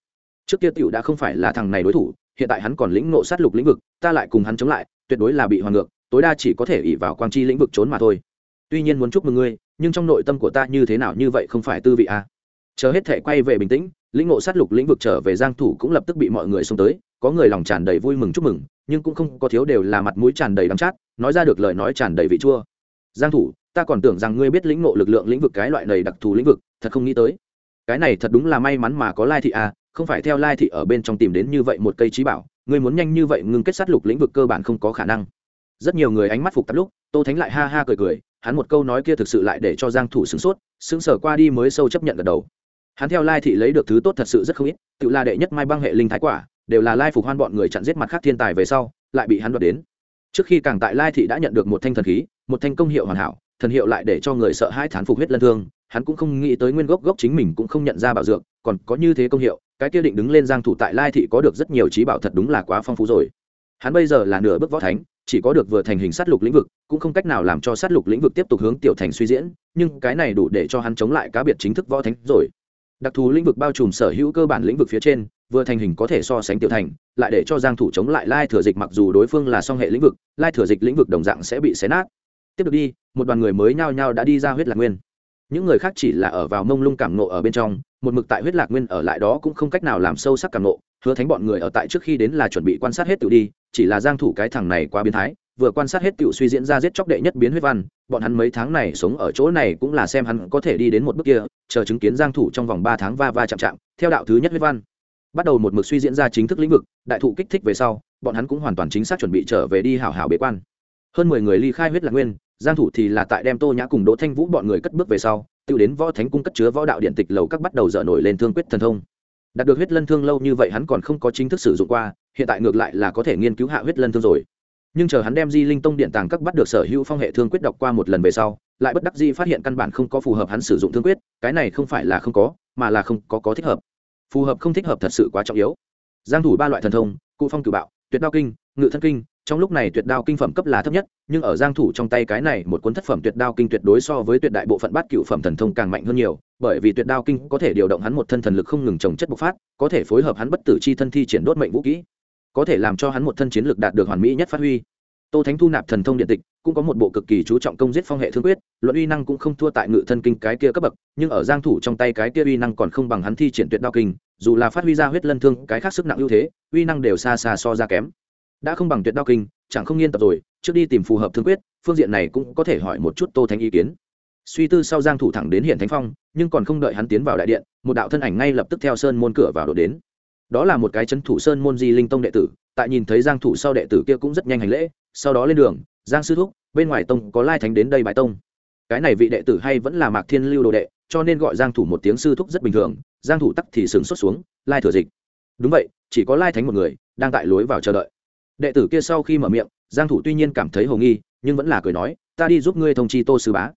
Trước kia tiểu đã không phải là thằng này đối thủ, hiện tại hắn còn lĩnh ngộ sát lục lĩnh vực, ta lại cùng hắn chống lại, tuyệt đối là bị hoàn ngược, tối đa chỉ có thể ỷ vào quang chi lĩnh vực trốn mà thôi. Tuy nhiên muốn chúc mừng ngươi, nhưng trong nội tâm của ta như thế nào như vậy không phải tư vị à. chờ hết thể quay về bình tĩnh, lĩnh ngộ sát lục lĩnh vực trở về giang thủ cũng lập tức bị mọi người xông tới, có người lòng tràn đầy vui mừng chúc mừng, nhưng cũng không có thiếu đều là mặt mũi tràn đầy đắng chát, nói ra được lời nói tràn đầy vị chua giang thủ, ta còn tưởng rằng ngươi biết lĩnh ngộ lực lượng lĩnh vực cái loại này đặc thù lĩnh vực, thật không nghĩ tới. Cái này thật đúng là may mắn mà có lai thị à không phải theo lai thị ở bên trong tìm đến như vậy một cây trí bảo, ngươi muốn nhanh như vậy ngưng kết sát lục lĩnh vực cơ bản không có khả năng. Rất nhiều người ánh mắt phục tạp lúc, tô thánh lại ha ha cười cười, hắn một câu nói kia thực sự lại để cho giang thủ sửng sốt, sững sờ qua đi mới sâu chấp nhận gật đầu. Hắn theo lai thị lấy được thứ tốt thật sự rất không ít, tự là đệ nhất mai băng hệ linh thái quả, đều là lai phục hoan bọn người chặn giết mặt khác thiên tài về sau, lại bị hắn đoạt đến. Trước khi càng tại lai thị đã nhận được một thanh thần khí một thanh công hiệu hoàn hảo, thần hiệu lại để cho người sợ hai thán phục huyết lân thương, hắn cũng không nghĩ tới nguyên gốc gốc chính mình cũng không nhận ra bảo dược, còn có như thế công hiệu, cái kia định đứng lên giang thủ tại lai thị có được rất nhiều trí bảo thật đúng là quá phong phú rồi. Hắn bây giờ là nửa bước võ thánh, chỉ có được vừa thành hình sát lục lĩnh vực, cũng không cách nào làm cho sát lục lĩnh vực tiếp tục hướng tiểu thành suy diễn, nhưng cái này đủ để cho hắn chống lại cá biệt chính thức võ thánh rồi. Đặc thù lĩnh vực bao trùm sở hữu cơ bản lĩnh vực phía trên, vừa thành hình có thể so sánh tiểu thành, lại để cho giang thủ chống lại lai thừa dịch mặc dù đối phương là song hệ lĩnh vực, lai thừa dịch lĩnh vực đồng dạng sẽ bị xé nát tiếp được đi, một đoàn người mới nhao nhao đã đi ra huyết lạc nguyên. Những người khác chỉ là ở vào mông lung cảm nộ ở bên trong, một mực tại huyết lạc nguyên ở lại đó cũng không cách nào làm sâu sắc cảm nộ hứa thánh bọn người ở tại trước khi đến là chuẩn bị quan sát hết tự đi, chỉ là giang thủ cái thằng này quá biến thái, vừa quan sát hết tiểu suy diễn ra giết chóc đệ nhất biến huyết văn, bọn hắn mấy tháng này sống ở chỗ này cũng là xem hắn có thể đi đến một bước kia, chờ chứng kiến giang thủ trong vòng 3 tháng va va chạm chạm, theo đạo thứ nhất huyết văn. Bắt đầu một mực suy diễn ra chính thức lĩnh vực, đại thụ kích thích về sau, bọn hắn cũng hoàn toàn chính xác chuẩn bị trở về đi hảo hảo bế quan hơn 10 người ly khai huyết lạc nguyên, giang thủ thì là tại đem tô nhã cùng đỗ thanh vũ bọn người cất bước về sau, tiêu đến võ thánh cung cất chứa võ đạo điện tịch lầu các bắt đầu dở nổi lên thương quyết thần thông. Đạt được huyết lân thương lâu như vậy hắn còn không có chính thức sử dụng qua, hiện tại ngược lại là có thể nghiên cứu hạ huyết lân thương rồi. Nhưng chờ hắn đem di linh tông điện tàng các bắt được sở hữu phong hệ thương quyết đọc qua một lần về sau, lại bất đắc di phát hiện căn bản không có phù hợp hắn sử dụng thương quyết, cái này không phải là không có, mà là không có có thích hợp. Phù hợp không thích hợp thật sự quá trọng yếu. Giang thủ ba loại thần thông, cụ phong cử bạo tuyệt đao kinh, ngự thân kinh, trong lúc này tuyệt đao kinh phẩm cấp là thấp nhất, nhưng ở giang thủ trong tay cái này một cuốn thất phẩm tuyệt đao kinh tuyệt đối so với tuyệt đại bộ phận bát cửu phẩm thần thông càng mạnh hơn nhiều, bởi vì tuyệt đao kinh có thể điều động hắn một thân thần lực không ngừng trồng chất bộc phát, có thể phối hợp hắn bất tử chi thân thi triển đốt mệnh vũ kỹ, có thể làm cho hắn một thân chiến lực đạt được hoàn mỹ nhất phát huy. Tô thánh thu nạp thần thông điện tịch, cũng có một bộ cực kỳ chú trọng công giết phong hệ thương quyết, luận uy năng cũng không thua tại ngự thân kinh cái kia cấp bậc, nhưng ở giang thủ trong tay cái kia uy năng còn không bằng hắn thi triển tuyệt đao kinh dù là phát huy ra huyết lân thương, cái khác sức nặng ưu thế, uy năng đều xa xa so ra kém. Đã không bằng tuyệt đao kinh, chẳng không nghiên tập rồi, trước đi tìm phù hợp thương quyết, phương diện này cũng có thể hỏi một chút tô thánh ý kiến. Suy tư sau giang thủ thẳng đến hiện thánh phong, nhưng còn không đợi hắn tiến vào đại điện, một đạo thân ảnh ngay lập tức theo sơn môn cửa vào đổ đến. Đó là một cái chấn thủ sơn môn di linh tông đệ tử, tại nhìn thấy giang thủ sau đệ tử kia cũng rất nhanh hành lễ, sau đó lên đường, giang sư thúc, bên ngoài tông có lai thánh đến đây bái tông. Cái này vị đệ tử hay vẫn là mạc thiên lưu đồ đệ, cho nên gọi giang thủ một tiếng sư thúc rất bình thường giang thủ tắc thì sừng xuất xuống, lai thừa dịch. Đúng vậy, chỉ có lai thánh một người, đang tại lối vào chờ đợi. Đệ tử kia sau khi mở miệng, giang thủ tuy nhiên cảm thấy hồ nghi, nhưng vẫn là cười nói, ta đi giúp ngươi thông chi tô sư bá.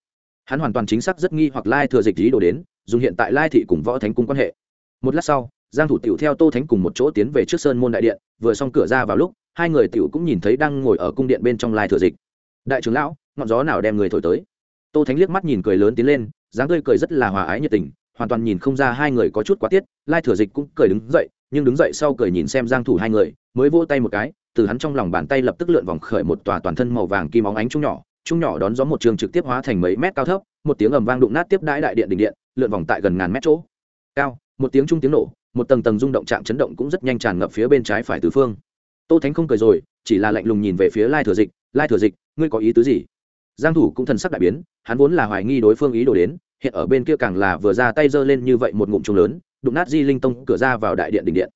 Hắn hoàn toàn chính xác rất nghi hoặc lai thừa dịch lý đồ đến, dùng hiện tại lai thị cùng võ thánh cung quan hệ. Một lát sau, giang thủ tiểu theo tô thánh cùng một chỗ tiến về trước sơn môn đại điện, vừa xong cửa ra vào lúc, hai người tiểu cũng nhìn thấy đang ngồi ở cung điện bên trong lai thừa dịch. Đại trưởng lão, ngọn gió nào đem người thổi tới? Tô thánh liếc mắt nhìn cười lớn tiến lên, dáng tươi cười rất là hòa ái nhiệt tình hoàn toàn nhìn không ra hai người có chút quá tiết, lai thừa dịch cũng cười đứng dậy, nhưng đứng dậy sau cười nhìn xem giang thủ hai người, mới vỗ tay một cái, từ hắn trong lòng bàn tay lập tức lượn vòng khởi một tòa toàn thân màu vàng kim óng ánh trung nhỏ trung nhỏ đón gió một trường trực tiếp hóa thành mấy mét cao thấp, một tiếng ầm vang đụng nát tiếp đãi đại điện đỉnh điện, lượn vòng tại gần ngàn mét chỗ. Cao, một tiếng trung tiếng nổ, một tầng tầng rung động chạm chấn động cũng rất nhanh tràn ngập phía bên trái phải tứ phương. Tô thánh không cười rồi, chỉ là lạnh lùng nhìn về phía lai thừa dịch, lai thừa dịch, ngươi có ý tứ gì? Giang thủ cũng thần sắc đại biến, hắn vốn là hoài nghi đối phương ý đồ đến hiện ở bên kia càng là vừa ra tay giơ lên như vậy một ngụm trung lớn, đụng nát di linh tông cửa ra vào đại điện đỉnh điện.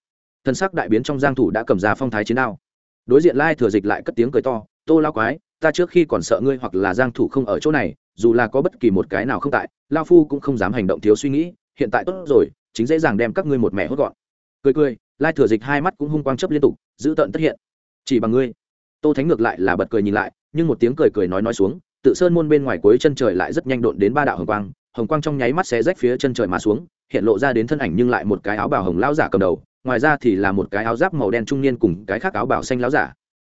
Thần sắc đại biến trong giang thủ đã cầm ra phong thái chiến đao. Đối diện lai thừa dịch lại cất tiếng cười to, tô lao quái, ta trước khi còn sợ ngươi hoặc là giang thủ không ở chỗ này, dù là có bất kỳ một cái nào không tại lao phu cũng không dám hành động thiếu suy nghĩ, hiện tại tốt rồi, chính dễ dàng đem các ngươi một mẹ hốt gọn. Cười cười, lai thừa dịch hai mắt cũng hung quang chấp liên tục, giữ tận tất hiện. Chỉ bằng ngươi. Tô thánh ngược lại là bật cười nhìn lại, nhưng một tiếng cười cười nói nói xuống, tự sơn môn bên ngoài cuối chân trời lại rất nhanh độn đến ba đạo hồng quang hồng quang trong nháy mắt xé rách phía chân trời mà xuống, hiện lộ ra đến thân ảnh nhưng lại một cái áo bào hồng lão giả cầm đầu, ngoài ra thì là một cái áo giáp màu đen trung niên cùng cái khác áo bào xanh lão giả.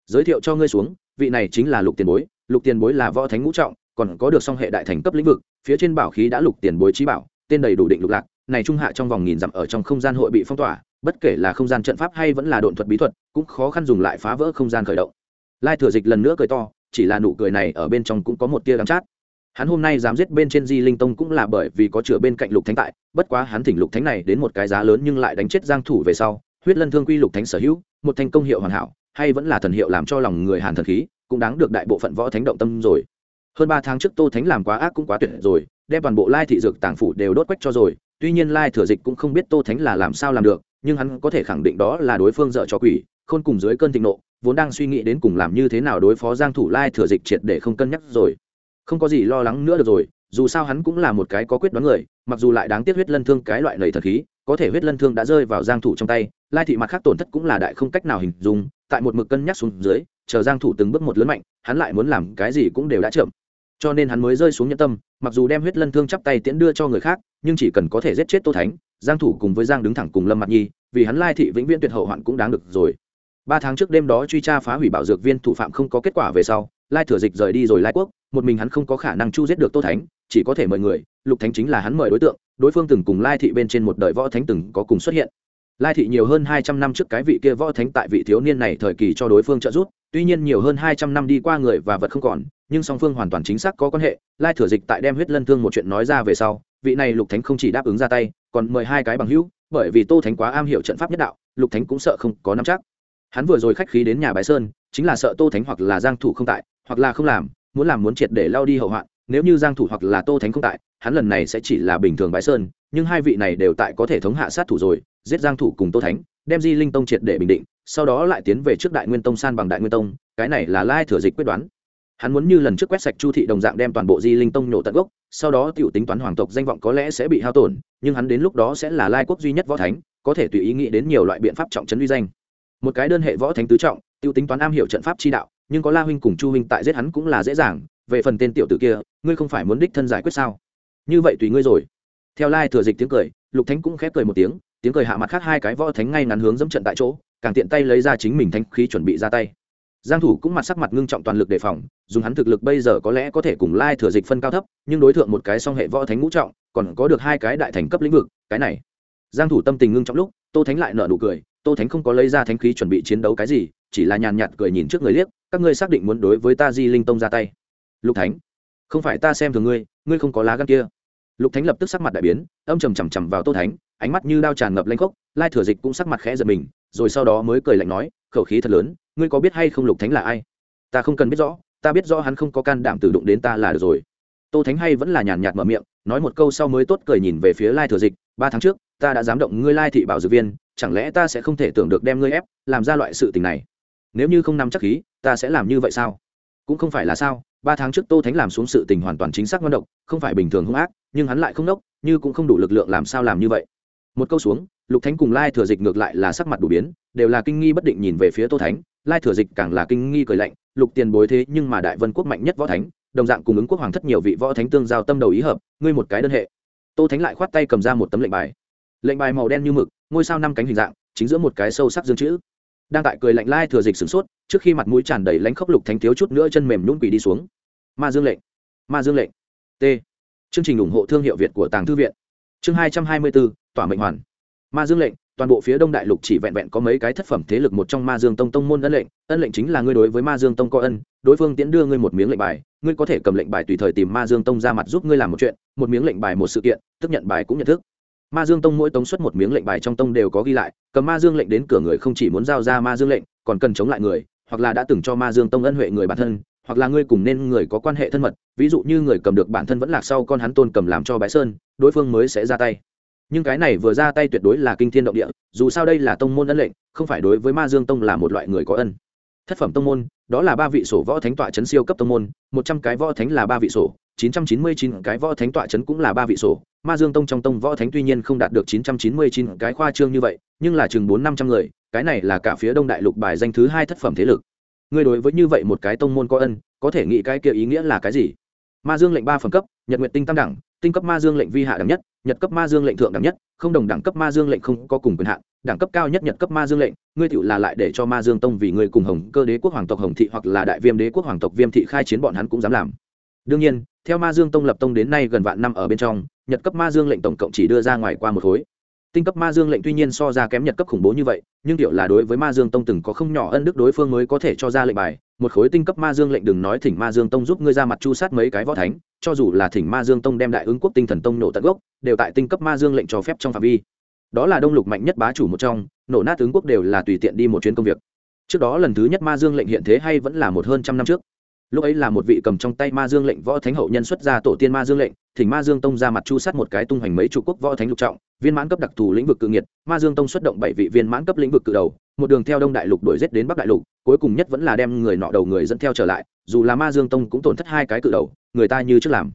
Giới thiệu cho ngươi xuống, vị này chính là lục tiền bối, lục tiền bối là võ thánh ngũ trọng, còn có được song hệ đại thành cấp lĩnh vực, phía trên bảo khí đã lục tiền bối trí bảo, tên đầy đủ định lục lạc, này trung hạ trong vòng nghìn dặm ở trong không gian hội bị phong tỏa, bất kể là không gian trận pháp hay vẫn là độn thuật bí thuật, cũng khó khăn dùng lại phá vỡ không gian khởi động. Lai thừa dịch lần nữa cười to, chỉ là nụ cười này ở bên trong cũng có một tia đắm chát hắn hôm nay dám giết bên trên di linh tông cũng là bởi vì có chữa bên cạnh lục thánh tại, bất quá hắn thỉnh lục thánh này đến một cái giá lớn nhưng lại đánh chết giang thủ về sau, huyết lân thương quy lục thánh sở hữu, một thành công hiệu hoàn hảo, hay vẫn là thần hiệu làm cho lòng người hàn thần khí, cũng đáng được đại bộ phận võ thánh động tâm rồi. Hơn ba tháng trước tô thánh làm quá ác cũng quá tuyệt rồi, đem toàn bộ lai thị dược tàng phủ đều đốt quách cho rồi, tuy nhiên lai thừa dịch cũng không biết tô thánh là làm sao làm được, nhưng hắn có thể khẳng định đó là đối phương dợ cho quỷ, khôn cùng dưới cơn thịnh nộ, vốn đang suy nghĩ đến cùng làm như thế nào đối phó giang thủ lai thừa dịch triệt để không cân nhắc rồi không có gì lo lắng nữa được rồi, dù sao hắn cũng là một cái có quyết đoán người, mặc dù lại đáng tiếc huyết lân thương cái loại lầy thật khí, có thể huyết lân thương đã rơi vào giang thủ trong tay, lai thị mặt khác tổn thất cũng là đại không cách nào hình dung, tại một mực cân nhắc xuống dưới, chờ giang thủ từng bước một lớn mạnh, hắn lại muốn làm cái gì cũng đều đã chậm. Cho nên hắn mới rơi xuống nhẫn tâm, mặc dù đem huyết lân thương chắp tay tiễn đưa cho người khác, nhưng chỉ cần có thể giết chết tô thánh, giang thủ cùng với giang đứng thẳng cùng lâm mặt nhi, vì hắn lai thị vĩnh viễn tuyệt hậu hoạn cũng đáng được rồi. Ba tháng trước đêm đó truy tra phá hủy bảo dược viên thủ phạm không có kết quả về sau lai thừa dịch rời đi rồi lai quốc, một mình hắn không có khả năng chu giết được tô thánh, chỉ có thể mời người. Lục thánh chính là hắn mời đối tượng, đối phương từng cùng lai thị bên trên một đời võ thánh từng có cùng xuất hiện. Lai thị nhiều hơn hai trăm năm trước cái vị kia võ thánh tại vị thiếu niên này thời kỳ cho đối phương trợ giúp, tuy nhiên nhiều hơn hai trăm năm đi qua người và vật không còn, nhưng song phương hoàn toàn chính xác có quan hệ. Lai thừa dịch tại đem huyết lân thương một chuyện nói ra về sau, vị này lục thánh không chỉ đáp ứng ra tay, còn mời hai cái bằng hữu, bởi vì tô thánh quá am hiểu trận pháp nhất đạo, lục thánh cũng sợ không có nắm chắc. Hắn vừa rồi khách khí đến nhà bái sơn, chính là sợ tô thánh hoặc là giang thủ không tại hoặc là không làm, muốn làm muốn triệt để lao đi hậu hoạn, nếu như giang thủ hoặc là tô thánh không tại, hắn lần này sẽ chỉ là bình thường bãi sơn, nhưng hai vị này đều tại có thể thống hạ sát thủ rồi, giết giang thủ cùng tô thánh, đem di linh tông triệt để bình định, sau đó lại tiến về trước đại nguyên tông san bằng đại nguyên tông, cái này là lai thừa dịch quyết đoán. Hắn muốn như lần trước quét sạch chu thị đồng dạng đem toàn bộ di linh tông nhổ tận gốc, sau đó tiểu tính toán hoàng tộc danh vọng có lẽ sẽ bị hao tổn, nhưng hắn đến lúc đó sẽ là lai quốc duy nhất võ thánh, có thể tùy ý nghĩ đến nhiều loại biện pháp trọng trấn uy danh. Một cái đơn hệ võ thánh tứ trọng tiêu tính toán am hiểu trận pháp chi đạo nhưng có la huynh cùng chu huynh tại giết hắn cũng là dễ dàng, về phần tên tiểu tử kia, ngươi không phải muốn đích thân giải quyết sao? Như vậy tùy ngươi rồi. Theo lai thừa dịch tiếng cười, lục thánh cũng khép cười một tiếng tiếng cười hạ mặt khác hai cái võ thánh ngay ngắn hướng dẫm trận tại chỗ, càng tiện tay lấy ra chính mình thanh khí chuẩn bị ra tay. Giang thủ cũng mặt sắc mặt ngưng trọng toàn lực đề phòng, dùng hắn thực lực bây giờ có lẽ có thể cùng lai thừa dịch phân cao thấp, nhưng đối tượng một cái song hệ võ thánh ngũ trọng, còn có được hai cái đại thành cấp lĩnh vực, cái này. Giang thủ tâm tình ngưng trọng lúc, tô thánh lại nở nụ cười, tô thánh không có lấy ra thánh khí chuẩn bị chiến đấu cái gì, chỉ là nhàn nhạt cười nhìn trước người liếc các ngươi xác định muốn đối với ta di linh tông ra tay. Lục thánh, không phải ta xem thường ngươi ngươi không có lá gan kia. Lục thánh lập tức sắc mặt đại biến, âm trầm chằm chằm vào tô thánh, ánh mắt như đao tràn ngập lanh khốc, lai thừa dịch cũng sắc mặt khẽ giật mình, rồi sau đó mới cười lạnh nói, khẩu khí thật lớn, ngươi có biết hay không lục thánh là ai? Ta không cần biết rõ, ta biết rõ hắn không có can đảm tự đụng đến ta là được rồi. Tô thánh hay vẫn là nhàn nhạt mở miệng, nói một câu sau mới tốt cười nhìn về phía lai thừa dịch, ba tháng trước, ta đã dám động ngươi lai thị bảo dược viên, chẳng lẽ ta sẽ không thể tưởng được đem ngươi ép, làm ra loại sự tình này? Nếu như không nắm chắc khí, ta sẽ làm như vậy sao? Cũng không phải là sao, ba tháng trước tô thánh làm xuống sự tình hoàn toàn chính xác ngon độc, không phải bình thường hung ác, nhưng hắn lại không nốc, như cũng không đủ lực lượng làm sao làm như vậy. Một câu xuống, lục thánh cùng lai thừa dịch ngược lại là sắc mặt đủ biến, đều là kinh nghi bất định nhìn về phía tô thánh, lai thừa dịch càng là kinh nghi cười lạnh, lục tiền bối thế nhưng mà đại vân quốc mạnh nhất võ thánh, đồng dạng cùng ứng quốc hoàng thất nhiều vị võ thánh tương giao tâm đầu ý hợp, ngươi một cái đơn hệ. Tô thánh lại khoát tay cầm ra một tấm lệnh bài. Lệnh bài màu đen như mực, ngôi sao năm cánh hình dạng, chính giữa một cái sâu sắc dương chữ đang tại cười lạnh lai thừa dịch sửng sốt, trước khi mặt mũi tràn đầy lánh khốc lục thánh thiếu chút nữa chân mềm nhún quỷ đi xuống. Ma dương lệnh, ma dương lệnh. T. Chương trình ủng hộ thương hiệu việt của tàng thư viện. Chương hai trăm hai mươi bốn tỏa mệnh hoàn. Ma dương lệnh, toàn bộ phía đông đại lục chỉ vẹn vẹn có mấy cái thất phẩm thế lực một trong ma dương tông tông môn ân lệnh. Ân lệnh chính là ngươi đối với ma dương tông có ân, đối phương tiễn đưa ngươi một miếng lệnh bài, ngươi có thể cầm lệnh bài tùy thời tìm ma dương tông ra mặt giúp ngươi làm một chuyện, một miếng lệnh bài một sự kiện, tức nhận bài cũng nhận thức ma dương tông mỗi tống xuất một miếng lệnh bài trong tông đều có ghi lại, cầm ma dương lệnh đến cửa người không chỉ muốn giao ra ma dương lệnh, còn cần chống lại người, hoặc là đã từng cho ma dương tông ân huệ người bản thân, hoặc là ngươi cùng nên người có quan hệ thân mật, ví dụ như người cầm được bản thân vẫn lạc sau con hắn tôn cầm làm cho bái sơn, đối phương mới sẽ ra tay. Nhưng cái này vừa ra tay tuyệt đối là kinh thiên động địa, dù sao đây là tông môn ân lệnh, không phải đối với ma dương tông là một loại người có ân. Thất phẩm tông môn đó là ba vị sổ võ thánh tọa chấn siêu cấp tông môn, một trăm cái võ thánh là ba vị sổ, chín trăm chín mươi chín cái võ thánh tọa chấn cũng là ba vị sổ. Ma dương tông trong tông võ thánh tuy nhiên không đạt được chín trăm chín mươi chín cái khoa trương như vậy, nhưng là chừng bốn năm trăm người, cái này là cả phía đông đại lục bài danh thứ hai thất phẩm thế lực. Ngươi đối với như vậy một cái tông môn có ân, có thể nghĩ cái kia ý nghĩa là cái gì? Ma dương lệnh ba phẩm cấp, nhật nguyện tinh tam đẳng, tinh cấp ma dương lệnh vi hạ đẳng nhất, nhật cấp ma dương lệnh thượng đẳng nhất, không đồng đẳng cấp ma dương lệnh không có cùng quyền hạn đẳng cấp cao nhất nhật cấp ma dương lệnh ngươi tựu là lại để cho ma dương tông vì ngươi cùng hồng cơ đế quốc hoàng tộc hồng thị hoặc là đại viêm đế quốc hoàng tộc viêm thị khai chiến bọn hắn cũng dám làm đương nhiên theo ma dương tông lập tông đến nay gần vạn năm ở bên trong nhật cấp ma dương lệnh tổng cộng chỉ đưa ra ngoài qua một khối tinh cấp ma dương lệnh tuy nhiên so ra kém nhật cấp khủng bố như vậy nhưng tiểu là đối với ma dương tông từng có không nhỏ ân đức đối phương mới có thể cho ra lệnh bài một khối tinh cấp ma dương lệnh đừng nói thỉnh ma dương tông giúp ngươi ra mặt chu sát mấy cái võ thánh cho dù là thỉnh ma dương tông đem đại ứng quốc tinh thần tông nổ tận gốc đều tại tinh cấp ma dương lệnh cho phép trong phạm vi đó là đông lục mạnh nhất bá chủ một trong, nổ nát tướng quốc đều là tùy tiện đi một chuyến công việc. Trước đó lần thứ nhất ma dương lệnh hiện thế hay vẫn là một hơn trăm năm trước. Lúc ấy là một vị cầm trong tay ma dương lệnh võ thánh hậu nhân xuất ra tổ tiên ma dương lệnh, thỉnh ma dương tông ra mặt chu sát một cái tung hoành mấy trụ quốc võ thánh lục trọng, viên mãn cấp đặc thù lĩnh vực cự nghiệt, ma dương tông xuất động bảy vị viên mãn cấp lĩnh vực cự đầu, một đường theo đông đại lục đuổi giết đến bắc đại lục, cuối cùng nhất vẫn là đem người nọ đầu người dẫn theo trở lại, dù là ma dương tông cũng tổn thất hai cái cự đầu, người ta như trước làm.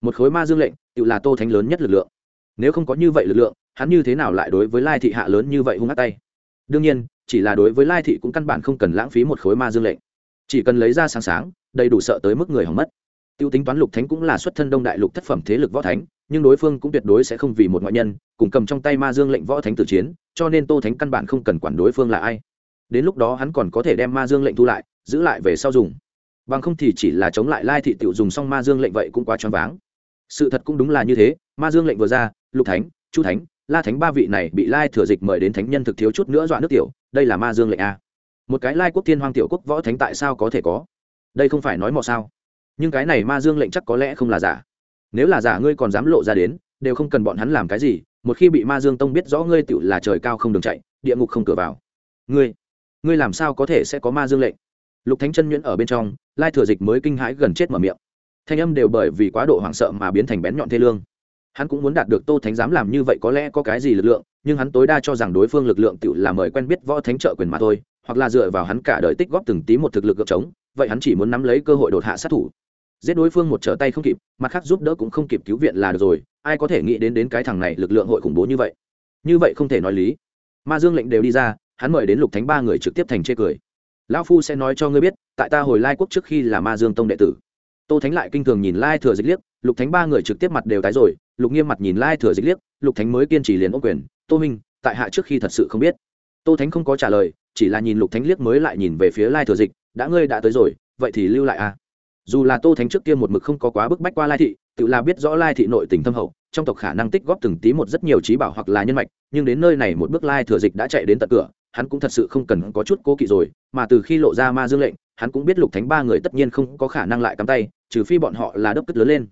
Một khối ma dương lệnh, tự là tô thánh lớn nhất lực lượng. Nếu không có như vậy lực lượng hắn như thế nào lại đối với lai thị hạ lớn như vậy hung hát tay? Đương nhiên, chỉ là đối với lai thị cũng căn bản không cần lãng phí một khối ma dương lệnh. Chỉ cần lấy ra sáng sáng, đầy đủ sợ tới mức người hỏng mất. Tiêu tính toán lục thánh cũng là xuất thân đông đại lục thất phẩm thế lực võ thánh, nhưng đối phương cũng tuyệt đối sẽ không vì một ngoại nhân, cùng cầm trong tay ma dương lệnh võ thánh tử chiến, cho nên tô thánh căn bản không cần quản đối phương là ai. Đến lúc đó hắn còn có thể đem ma dương lệnh thu lại, giữ lại về sau dùng. Bằng không thì chỉ là chống lại lai thị tiểu dùng xong ma dương lệnh vậy cũng quá choáng váng. Sự thật cũng đúng là như thế, ma dương lệnh vừa ra, lục thánh, chu thánh la thánh ba vị này bị lai thừa dịch mời đến thánh nhân thực thiếu chút nữa dọa nước tiểu, đây là ma dương lệnh a. Một cái lai quốc thiên hoàng tiểu quốc võ thánh tại sao có thể có? Đây không phải nói mò sao? Nhưng cái này ma dương lệnh chắc có lẽ không là giả. Nếu là giả ngươi còn dám lộ ra đến, đều không cần bọn hắn làm cái gì, một khi bị ma dương tông biết rõ ngươi tựu là trời cao không đường chạy, địa ngục không cửa vào. Ngươi ngươi làm sao có thể sẽ có ma dương lệnh? Lục thánh chân nhuyễn ở bên trong, lai thừa dịch mới kinh hãi gần chết mở miệng. Thanh âm đều bởi vì quá độ hoảng sợ mà biến thành bén nhọn thê lương hắn cũng muốn đạt được tô thánh dám làm như vậy có lẽ có cái gì lực lượng, nhưng hắn tối đa cho rằng đối phương lực lượng tự là mời quen biết võ thánh trợ quyền mà thôi, hoặc là dựa vào hắn cả đời tích góp từng tí một thực lực gợp trống vậy hắn chỉ muốn nắm lấy cơ hội đột hạ sát thủ. Giết đối phương một trở tay không kịp, mặt khác giúp đỡ cũng không kịp cứu viện là được rồi, ai có thể nghĩ đến đến cái thằng này lực lượng hội khủng bố như vậy? Như vậy không thể nói lý. Ma dương lệnh đều đi ra, hắn mời đến lục thánh ba người trực tiếp thành chê cười. Lão phu sẽ nói cho ngươi biết, tại ta hồi lai quốc trước khi là ma dương tông đệ tử. Tô thánh lại kinh thường nhìn lai thừa dịch liếc, lục thánh ba người trực tiếp mặt đều tái rồi lục nghiêm mặt nhìn lai thừa dịch liếc, lục thánh mới kiên trì liền ô quyền, tô minh tại hạ trước khi thật sự không biết tô thánh không có trả lời, chỉ là nhìn lục thánh liếc mới lại nhìn về phía lai thừa dịch, đã ngươi đã tới rồi, vậy thì lưu lại a à? dù là tô thánh trước kia một mực không có quá bức bách qua lai thị, tự là biết rõ lai thị nội tình thâm hậu, trong tộc khả năng tích góp từng tí một rất nhiều trí bảo hoặc là nhân mạch, nhưng đến nơi này một bước lai thừa dịch đã chạy đến tận cửa, hắn cũng thật sự không cần có chút cố kỵ rồi, mà từ khi lộ ra ma dương lệnh, hắn cũng biết lục thánh ba người tất nhiên không có khả năng lại cắm tay, trừ phi bọn họ là đốc cất lớn lên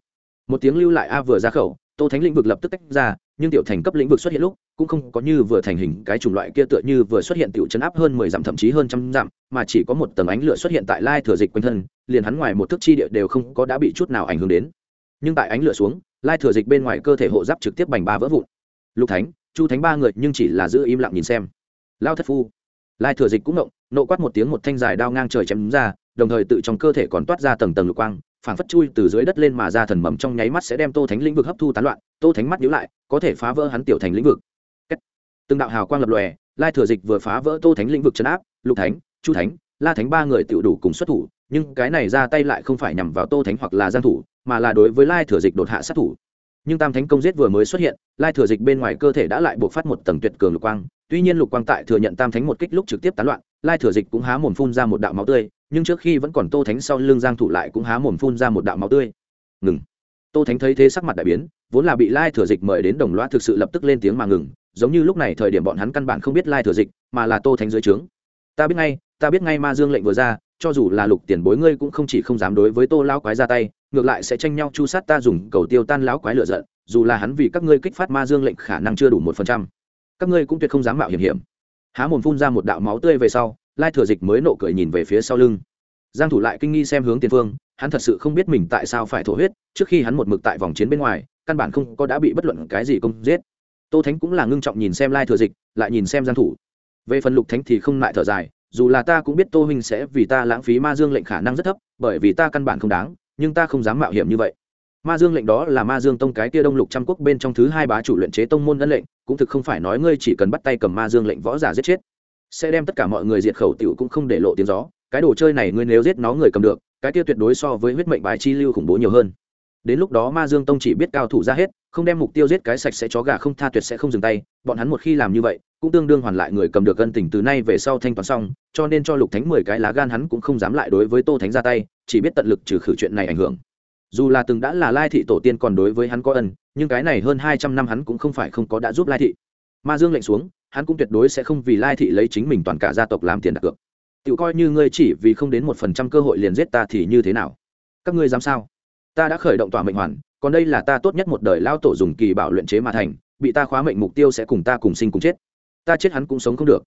một tiếng lưu lại a vừa ra khẩu tô thánh lĩnh vực lập tức tách ra, nhưng tiểu thành cấp lĩnh vực xuất hiện lúc, cũng không có như vừa thành hình cái chủng loại kia tựa như vừa xuất hiện tiểu chấn áp hơn mười dặm, thậm chí hơn trăm dặm, mà chỉ có một tầng ánh lửa xuất hiện tại lai thừa dịch quanh thân, liền hắn ngoài một thước chi địa đều không có đã bị chút nào ảnh hưởng đến. Nhưng tại ánh lửa xuống, lai thừa dịch bên ngoài cơ thể hộ giáp trực tiếp bành ba vỡ vụn. Lục thánh, chu thánh ba người nhưng chỉ là giữ im lặng nhìn xem. Lao thất phu. Lai thừa dịch cũng nộng nộ quát một tiếng một thanh dài đao ngang trời chém ra, đồng thời tự trong cơ thể còn toát ra tầng tầng lục quang phảng phất chui từ dưới đất lên mà ra thần mầm trong nháy mắt sẽ đem tô thánh lĩnh vực hấp thu tán loạn, tô thánh mắt nhữ lại, có thể phá vỡ hắn tiểu thành lĩnh vực. Từng đạo hào quang lập lòe, lai thừa dịch vừa phá vỡ tô thánh lĩnh vực chấn áp, lục thánh, chu thánh, la thánh ba người tự đủ cùng xuất thủ, nhưng cái này ra tay lại không phải nhằm vào tô thánh hoặc là giang thủ, mà là đối với lai thừa dịch đột hạ sát thủ. Nhưng tam thánh công giết vừa mới xuất hiện, lai thừa dịch bên ngoài cơ thể đã lại buộc phát một tầng tuyệt cường lục quang. Tuy nhiên lục quang tại thừa nhận tam thánh một kích lúc trực tiếp tán loạn, lai thừa dịch cũng há mồm phun ra một đạo máu tươi nhưng trước khi vẫn còn tô thánh sau lưng giang thủ lại cũng há mồm phun ra một đạo máu tươi. Ngừng. Tô thánh thấy thế sắc mặt đại biến, vốn là bị lai thừa dịch mời đến đồng loa thực sự lập tức lên tiếng mà ngừng, giống như lúc này thời điểm bọn hắn căn bản không biết lai thừa dịch, mà là tô thánh dưới trướng. Ta biết ngay, ta biết ngay ma dương lệnh vừa ra, cho dù là lục tiền bối ngươi cũng không chỉ không dám đối với tô lão quái ra tay, ngược lại sẽ tranh nhau chu sát ta dùng cầu tiêu tan lão quái lựa giận, dù là hắn vì các ngươi kích phát ma dương lệnh khả năng chưa đủ một phần trăm. Các ngươi cũng tuyệt không dám mạo hiểm hiểm. Há mồm phun ra một đạo máu tươi về sau lai thừa dịch mới nộ cười nhìn về phía sau lưng. Giang thủ lại kinh nghi xem hướng tiền phương, hắn thật sự không biết mình tại sao phải thổ huyết, trước khi hắn một mực tại vòng chiến bên ngoài, căn bản không có đã bị bất luận cái gì công giết. Tô thánh cũng là ngưng trọng nhìn xem lai thừa dịch, lại nhìn xem giang thủ. Về phần lục thánh thì không lại thở dài, dù là ta cũng biết tô huynh sẽ vì ta lãng phí ma dương lệnh khả năng rất thấp, bởi vì ta căn bản không đáng, nhưng ta không dám mạo hiểm như vậy. Ma dương lệnh đó là ma dương tông cái tia đông lục trăm quốc bên trong thứ hai bá chủ luyện chế tông môn ân lệnh, cũng thực không phải nói ngươi chỉ cần bắt tay cầm ma dương lệnh võ giả giết chết sẽ đem tất cả mọi người diệt khẩu tiểu cũng không để lộ tiếng gió. Cái đồ chơi này ngươi nếu giết nó người cầm được, cái kia tuyệt đối so với huyết mệnh bài chi lưu khủng bố nhiều hơn. Đến lúc đó ma dương tông chỉ biết cao thủ ra hết, không đem mục tiêu giết cái sạch sẽ chó gà không tha tuyệt sẽ không dừng tay. Bọn hắn một khi làm như vậy, cũng tương đương hoàn lại người cầm được ân tình từ nay về sau thanh toán xong, cho nên cho lục thánh mười cái lá gan hắn cũng không dám lại đối với tô thánh ra tay, chỉ biết tận lực trừ khử chuyện này ảnh hưởng. Dù là từng đã là lai thị tổ tiên còn đối với hắn có ân, nhưng cái này hơn hai trăm năm hắn cũng không phải không có đã giúp lai thị. Ma dương lệnh xuống hắn cũng tuyệt đối sẽ không vì lai thị lấy chính mình toàn cả gia tộc làm tiền đặt cược. Tự coi như ngươi chỉ vì không đến một phần trăm cơ hội liền giết ta thì như thế nào? Các ngươi dám sao? Ta đã khởi động tỏa mệnh hoàn, còn đây là ta tốt nhất một đời lao tổ dùng kỳ bảo luyện chế mà thành, bị ta khóa mệnh mục tiêu sẽ cùng ta cùng sinh cùng chết. Ta chết hắn cũng sống không được.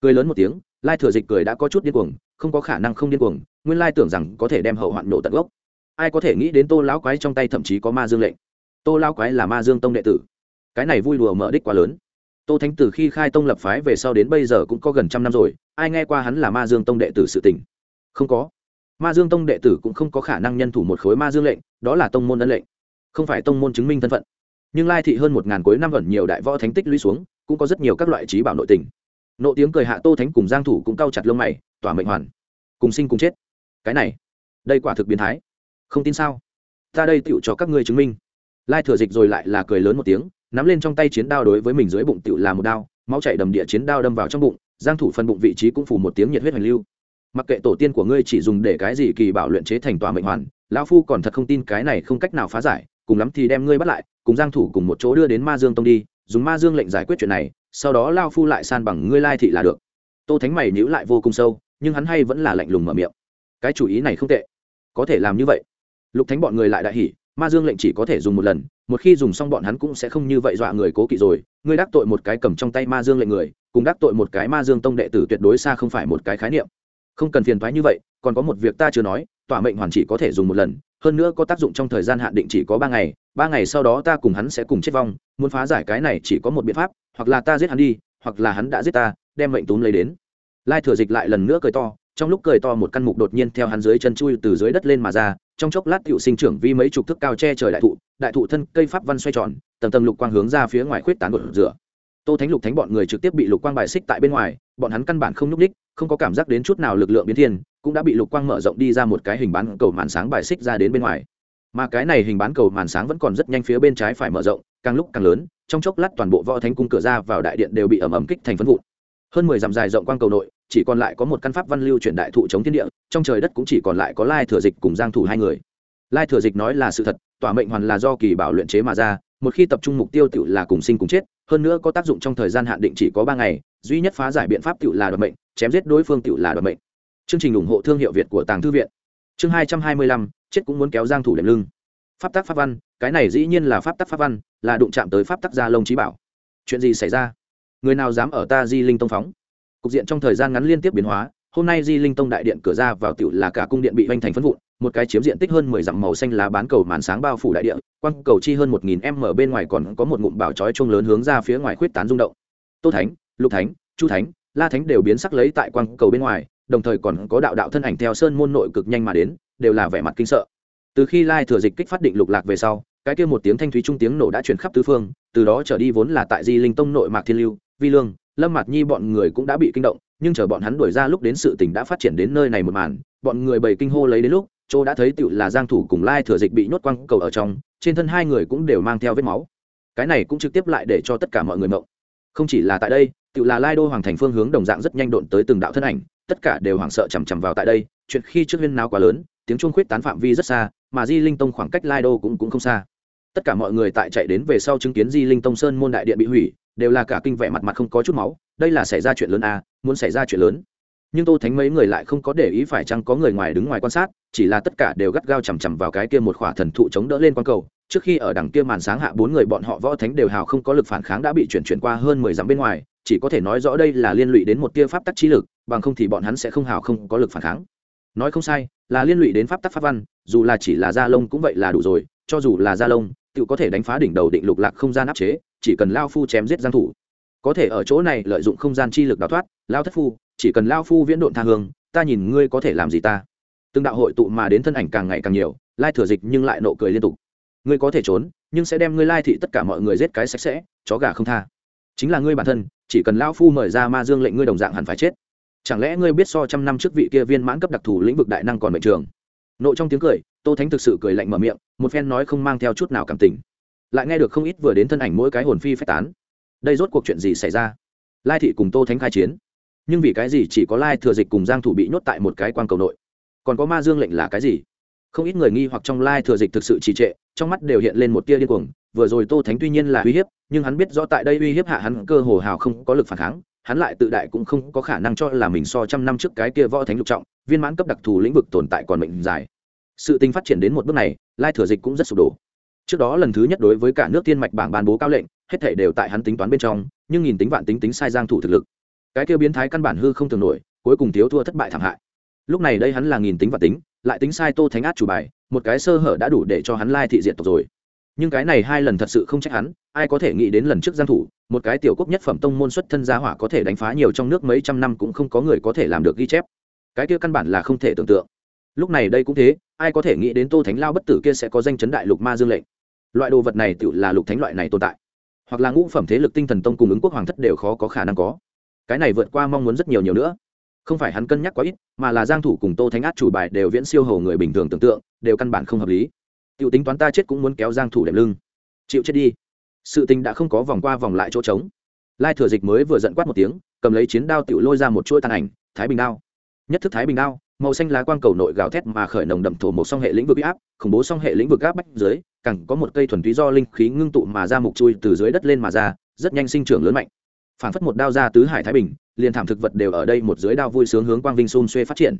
Cười lớn một tiếng, lai thừa dịch cười đã có chút điên cuồng, không có khả năng không điên cuồng, nguyên lai tưởng rằng có thể đem hậu hoạn nổ tận gốc. Ai có thể nghĩ đến tô lão quái trong tay thậm chí có ma dương lệnh? Tô lão quái là ma dương tông đệ tử. Cái này vui đùa mở đích quá lớn tô thánh từ khi khai tông lập phái về sau đến bây giờ cũng có gần trăm năm rồi, ai nghe qua hắn là ma dương tông đệ tử sự tình? Không có. Ma dương tông đệ tử cũng không có khả năng nhân thủ một khối ma dương lệnh, đó là tông môn ân lệnh. Không phải tông môn chứng minh thân phận. Nhưng lai thị hơn một ngàn cuối năm gần nhiều đại võ thánh tích lũy xuống, cũng có rất nhiều các loại trí bảo nội tình. Nộ tiếng cười hạ tô thánh cùng giang thủ cũng cao chặt lông mày, tỏa mệnh hoàn. Cùng sinh cùng chết. Cái này, đây quả thực biến thái. Không tin sao? Ta đây tựu cho các ngươi chứng minh. Lai thừa dịch rồi lại là cười lớn một tiếng nắm lên trong tay chiến đao đối với mình dưới bụng tựu là một đao, máu chảy đầm địa chiến đao đâm vào trong bụng, giang thủ phần bụng vị trí cũng phủ một tiếng nhiệt huyết hành lưu. Mặc kệ tổ tiên của ngươi chỉ dùng để cái gì kỳ bảo luyện chế thành tòa mệnh hoàn, lão phu còn thật không tin cái này không cách nào phá giải, cùng lắm thì đem ngươi bắt lại, cùng giang thủ cùng một chỗ đưa đến ma dương tông đi, dùng ma dương lệnh giải quyết chuyện này, sau đó lão phu lại san bằng ngươi lai thị là được. Tô thánh mày nhíu lại vô cùng sâu, nhưng hắn hay vẫn là lạnh lùng mở miệng. Cái chủ ý này không tệ. Có thể làm như vậy. Lục thánh bọn người lại đại hỉ, ma dương lệnh chỉ có thể dùng một lần một khi dùng xong bọn hắn cũng sẽ không như vậy dọa người cố kỵ rồi. Ngươi đắc tội một cái cầm trong tay ma dương lệnh người, cùng đắc tội một cái ma dương tông đệ tử tuyệt đối xa không phải một cái khái niệm. Không cần phiền thoái như vậy, còn có một việc ta chưa nói tỏa mệnh hoàn chỉ có thể dùng một lần, hơn nữa có tác dụng trong thời gian hạn định chỉ có ba ngày ba ngày sau đó ta cùng hắn sẽ cùng chết vong, muốn phá giải cái này chỉ có một biện pháp, hoặc là ta giết hắn đi, hoặc là hắn đã giết ta, đem mệnh túm lấy đến. Lai thừa dịch lại lần nữa cười to, trong lúc cười to một căn mục đột nhiên theo hắn dưới chân chui từ dưới đất lên mà ra, trong chốc lát cựu sinh trưởng vi mấy chục thước cao che trời đại thụ đại thụ thân cây pháp văn xoay tròn, tầng tầng lục quang hướng ra phía ngoài khuyết tán gột rửa. Tô thánh lục thánh bọn người trực tiếp bị lục quang bài xích tại bên ngoài, bọn hắn căn bản không nhúc ních không có cảm giác đến chút nào lực lượng biến thiên, cũng đã bị lục quang mở rộng đi ra một cái hình bán cầu màn sáng bài xích ra đến bên ngoài. Mà cái này hình bán cầu màn sáng vẫn còn rất nhanh phía bên trái phải mở rộng, càng lúc càng lớn, trong chốc lát toàn bộ võ thánh cung cửa ra vào đại điện đều bị ẩm ẩm kích thành phân vụn. Hơn mười dặm dài rộng quang cầu nội, chỉ còn lại có một căn pháp văn lưu chuyển đại thụ chống thiên địa, trong trời đất cũng chỉ còn lại có lai thừa dịch cùng giang thủ hai người. Lai thừa dịch nói là sự thật tòa mệnh hoàn là do kỳ bảo luyện chế mà ra, một khi tập trung mục tiêu tự là cùng sinh cùng chết, hơn nữa có tác dụng trong thời gian hạn định chỉ có ba ngày, duy nhất phá giải biện pháp tự là đoạt mệnh, chém giết đối phương tự là đoạt mệnh. Chương trình ủng hộ thương hiệu việt của tàng thư viện. Chương hai trăm hai mươi lăm, chết cũng muốn kéo giang thủ đệm lưng. Pháp tắc pháp văn, cái này dĩ nhiên là pháp tắc pháp văn, là đụng chạm tới pháp tắc gia lông trí bảo. Chuyện gì xảy ra? Người nào dám ở ta di linh tông phóng? Cục diện trong thời gian ngắn liên tiếp biến hóa, hôm nay di linh tông đại điện cửa ra vào tiểu là cả cung điện bị hoành thành phân vụn một cái chiếm diện tích hơn mười dặm màu xanh lá bán cầu màn sáng bao phủ đại địa, quang cầu chi hơn một nghìn m ở bên ngoài còn có một ngụm bảo chói trông lớn hướng ra phía ngoài khuyết tán rung động. Tô thánh, lục thánh, chu thánh, la thánh đều biến sắc lấy tại quang cầu bên ngoài, đồng thời còn có đạo đạo thân ảnh theo sơn môn nội cực nhanh mà đến, đều là vẻ mặt kinh sợ. Từ khi lai thừa dịch kích phát định lục lạc về sau, cái kia một tiếng thanh thúy trung tiếng nổ đã truyền khắp tứ phương, từ đó trở đi vốn là tại di linh tông nội mạc thiên lưu, vi lương, lâm mạt nhi bọn người cũng đã bị kinh động, nhưng chờ bọn hắn đuổi ra lúc đến sự tình đã phát triển đến nơi này một màn, bọn người bầy kinh hô lấy đến lúc chỗ đã thấy tựu là giang thủ cùng lai thừa dịch bị nhốt quăng cầu ở trong, trên thân hai người cũng đều mang theo vết máu. Cái này cũng trực tiếp lại để cho tất cả mọi người mộng. Không chỉ là tại đây, tựu là lai đô hoàng thành phương hướng đồng dạng rất nhanh độn tới từng đạo thân ảnh, tất cả đều hoảng sợ chầm chầm vào tại đây, chuyện khi trước huyên nào quá lớn, tiếng chuông khuyết tán phạm vi rất xa, mà di linh tông khoảng cách lai đô cũng cũng không xa. Tất cả mọi người tại chạy đến về sau chứng kiến di linh tông sơn môn đại điện bị hủy, đều là cả kinh vẻ mặt mặt không có chút máu, đây là xảy ra chuyện lớn à muốn xảy ra chuyện lớn. Nhưng tô thánh mấy người lại không có để ý phải chăng có người ngoài đứng ngoài quan sát chỉ là tất cả đều gắt gao chằm chằm vào cái kia một khỏa thần thụ chống đỡ lên quan cầu. Trước khi ở đằng kia màn sáng hạ, bốn người bọn họ võ thánh đều hào không có lực phản kháng đã bị chuyển chuyển qua hơn mười dặm bên ngoài, chỉ có thể nói rõ đây là liên lụy đến một tia pháp tắc trí lực, bằng không thì bọn hắn sẽ không hào không có lực phản kháng. Nói không sai, là liên lụy đến pháp tắc pháp văn, dù là chỉ là gia lông cũng vậy là đủ rồi, cho dù là gia lông, tự có thể đánh phá đỉnh đầu định lục lạc không gian áp chế, chỉ cần lao phu chém giết giang thủ. Có thể ở chỗ này lợi dụng không gian chi lực đào thoát, lao thất phu, chỉ cần lao phu viễn độn tha hương, ta nhìn ngươi có thể làm gì ta? Từng đạo hội tụ mà đến thân ảnh càng ngày càng nhiều, lai thừa dịch nhưng lại nộ cười liên tục. Ngươi có thể trốn, nhưng sẽ đem ngươi lai thị tất cả mọi người giết cái sạch sẽ, chó gà không tha. Chính là ngươi bản thân, chỉ cần lão phu mời ra ma dương lệnh ngươi đồng dạng hẳn phải chết. Chẳng lẽ ngươi biết so trăm năm trước vị kia viên mãn cấp đặc thù lĩnh vực đại năng còn mệnh trường? Nộ trong tiếng cười, tô thánh thực sự cười lạnh mở miệng, một phen nói không mang theo chút nào cảm tình. Lại nghe được không ít vừa đến thân ảnh mỗi cái hồn phi phách tán. Đây rốt cuộc chuyện gì xảy ra? Lai thị cùng tô thánh khai chiến. Nhưng vì cái gì chỉ có lai thừa dịch cùng giang thủ bị nhốt tại một cái quan cầu nội? Còn có ma dương lệnh là cái gì? Không ít người nghi hoặc trong lai thừa dịch thực sự trì trệ, trong mắt đều hiện lên một tia điên cuồng. Vừa rồi tô thánh tuy nhiên là uy hiếp, nhưng hắn biết rõ tại đây uy hiếp hạ hắn cơ hồ hào không có lực phản kháng, hắn lại tự đại cũng không có khả năng cho là mình so trăm năm trước cái kia võ thánh lục trọng, viên mãn cấp đặc thù lĩnh vực tồn tại còn mệnh dài. Sự tình phát triển đến một bước này, lai thừa dịch cũng rất sụp đổ. Trước đó lần thứ nhất đối với cả nước tiên mạch bảng ban bố cao lệnh, hết thể đều tại hắn tính toán bên trong, nhưng nhìn tính vạn tính tính sai giang thủ thực lực. Cái kia biến thái căn bản hư không tưởng nổi, cuối cùng thiếu thua thất bại thảm hại lúc này đây hắn là nghìn tính và tính, lại tính sai tô thánh át chủ bài, một cái sơ hở đã đủ để cho hắn lai thị diện tộc rồi. Nhưng cái này hai lần thật sự không trách hắn, ai có thể nghĩ đến lần trước giang thủ, một cái tiểu quốc nhất phẩm tông môn xuất thân gia hỏa có thể đánh phá nhiều trong nước mấy trăm năm cũng không có người có thể làm được ghi chép. Cái kia căn bản là không thể tưởng tượng. Lúc này đây cũng thế, ai có thể nghĩ đến tô thánh lao bất tử kia sẽ có danh chấn đại lục ma dương lệnh. Loại đồ vật này tự là lục thánh loại này tồn tại. Hoặc là ngũ phẩm thế lực tinh thần tông cùng ứng quốc hoàng thất đều khó có khả năng có. Cái này vượt qua mong muốn rất nhiều nhiều nữa không phải hắn cân nhắc quá ít, mà là giang thủ cùng tô thánh át chủ bài đều viễn siêu hầu người bình thường tưởng tượng, đều căn bản không hợp lý. Tiểu tính toán ta chết cũng muốn kéo giang thủ đệm lưng. Chịu chết đi. Sự tình đã không có vòng qua vòng lại chỗ trống. Lai thừa dịch mới vừa giận quát một tiếng, cầm lấy chiến đao tiểu lôi ra một chuỗi tàn ảnh, thái bình đao. Nhất thức thái bình đao, màu xanh lá quang cầu nội gào thét mà khởi nồng đậm thổ một song hệ lĩnh vực áp, khủng bố song hệ lĩnh vực áp bách dưới, càng có một cây thuần túy do linh khí ngưng tụ mà ra mục chui từ dưới đất lên mà ra, rất nhanh sinh trưởng lớn mạnh phản phất một đao ra tứ hải thái bình, liền thảm thực vật đều ở đây một dưới đao vui sướng hướng quang vinh xun xuê phát triển.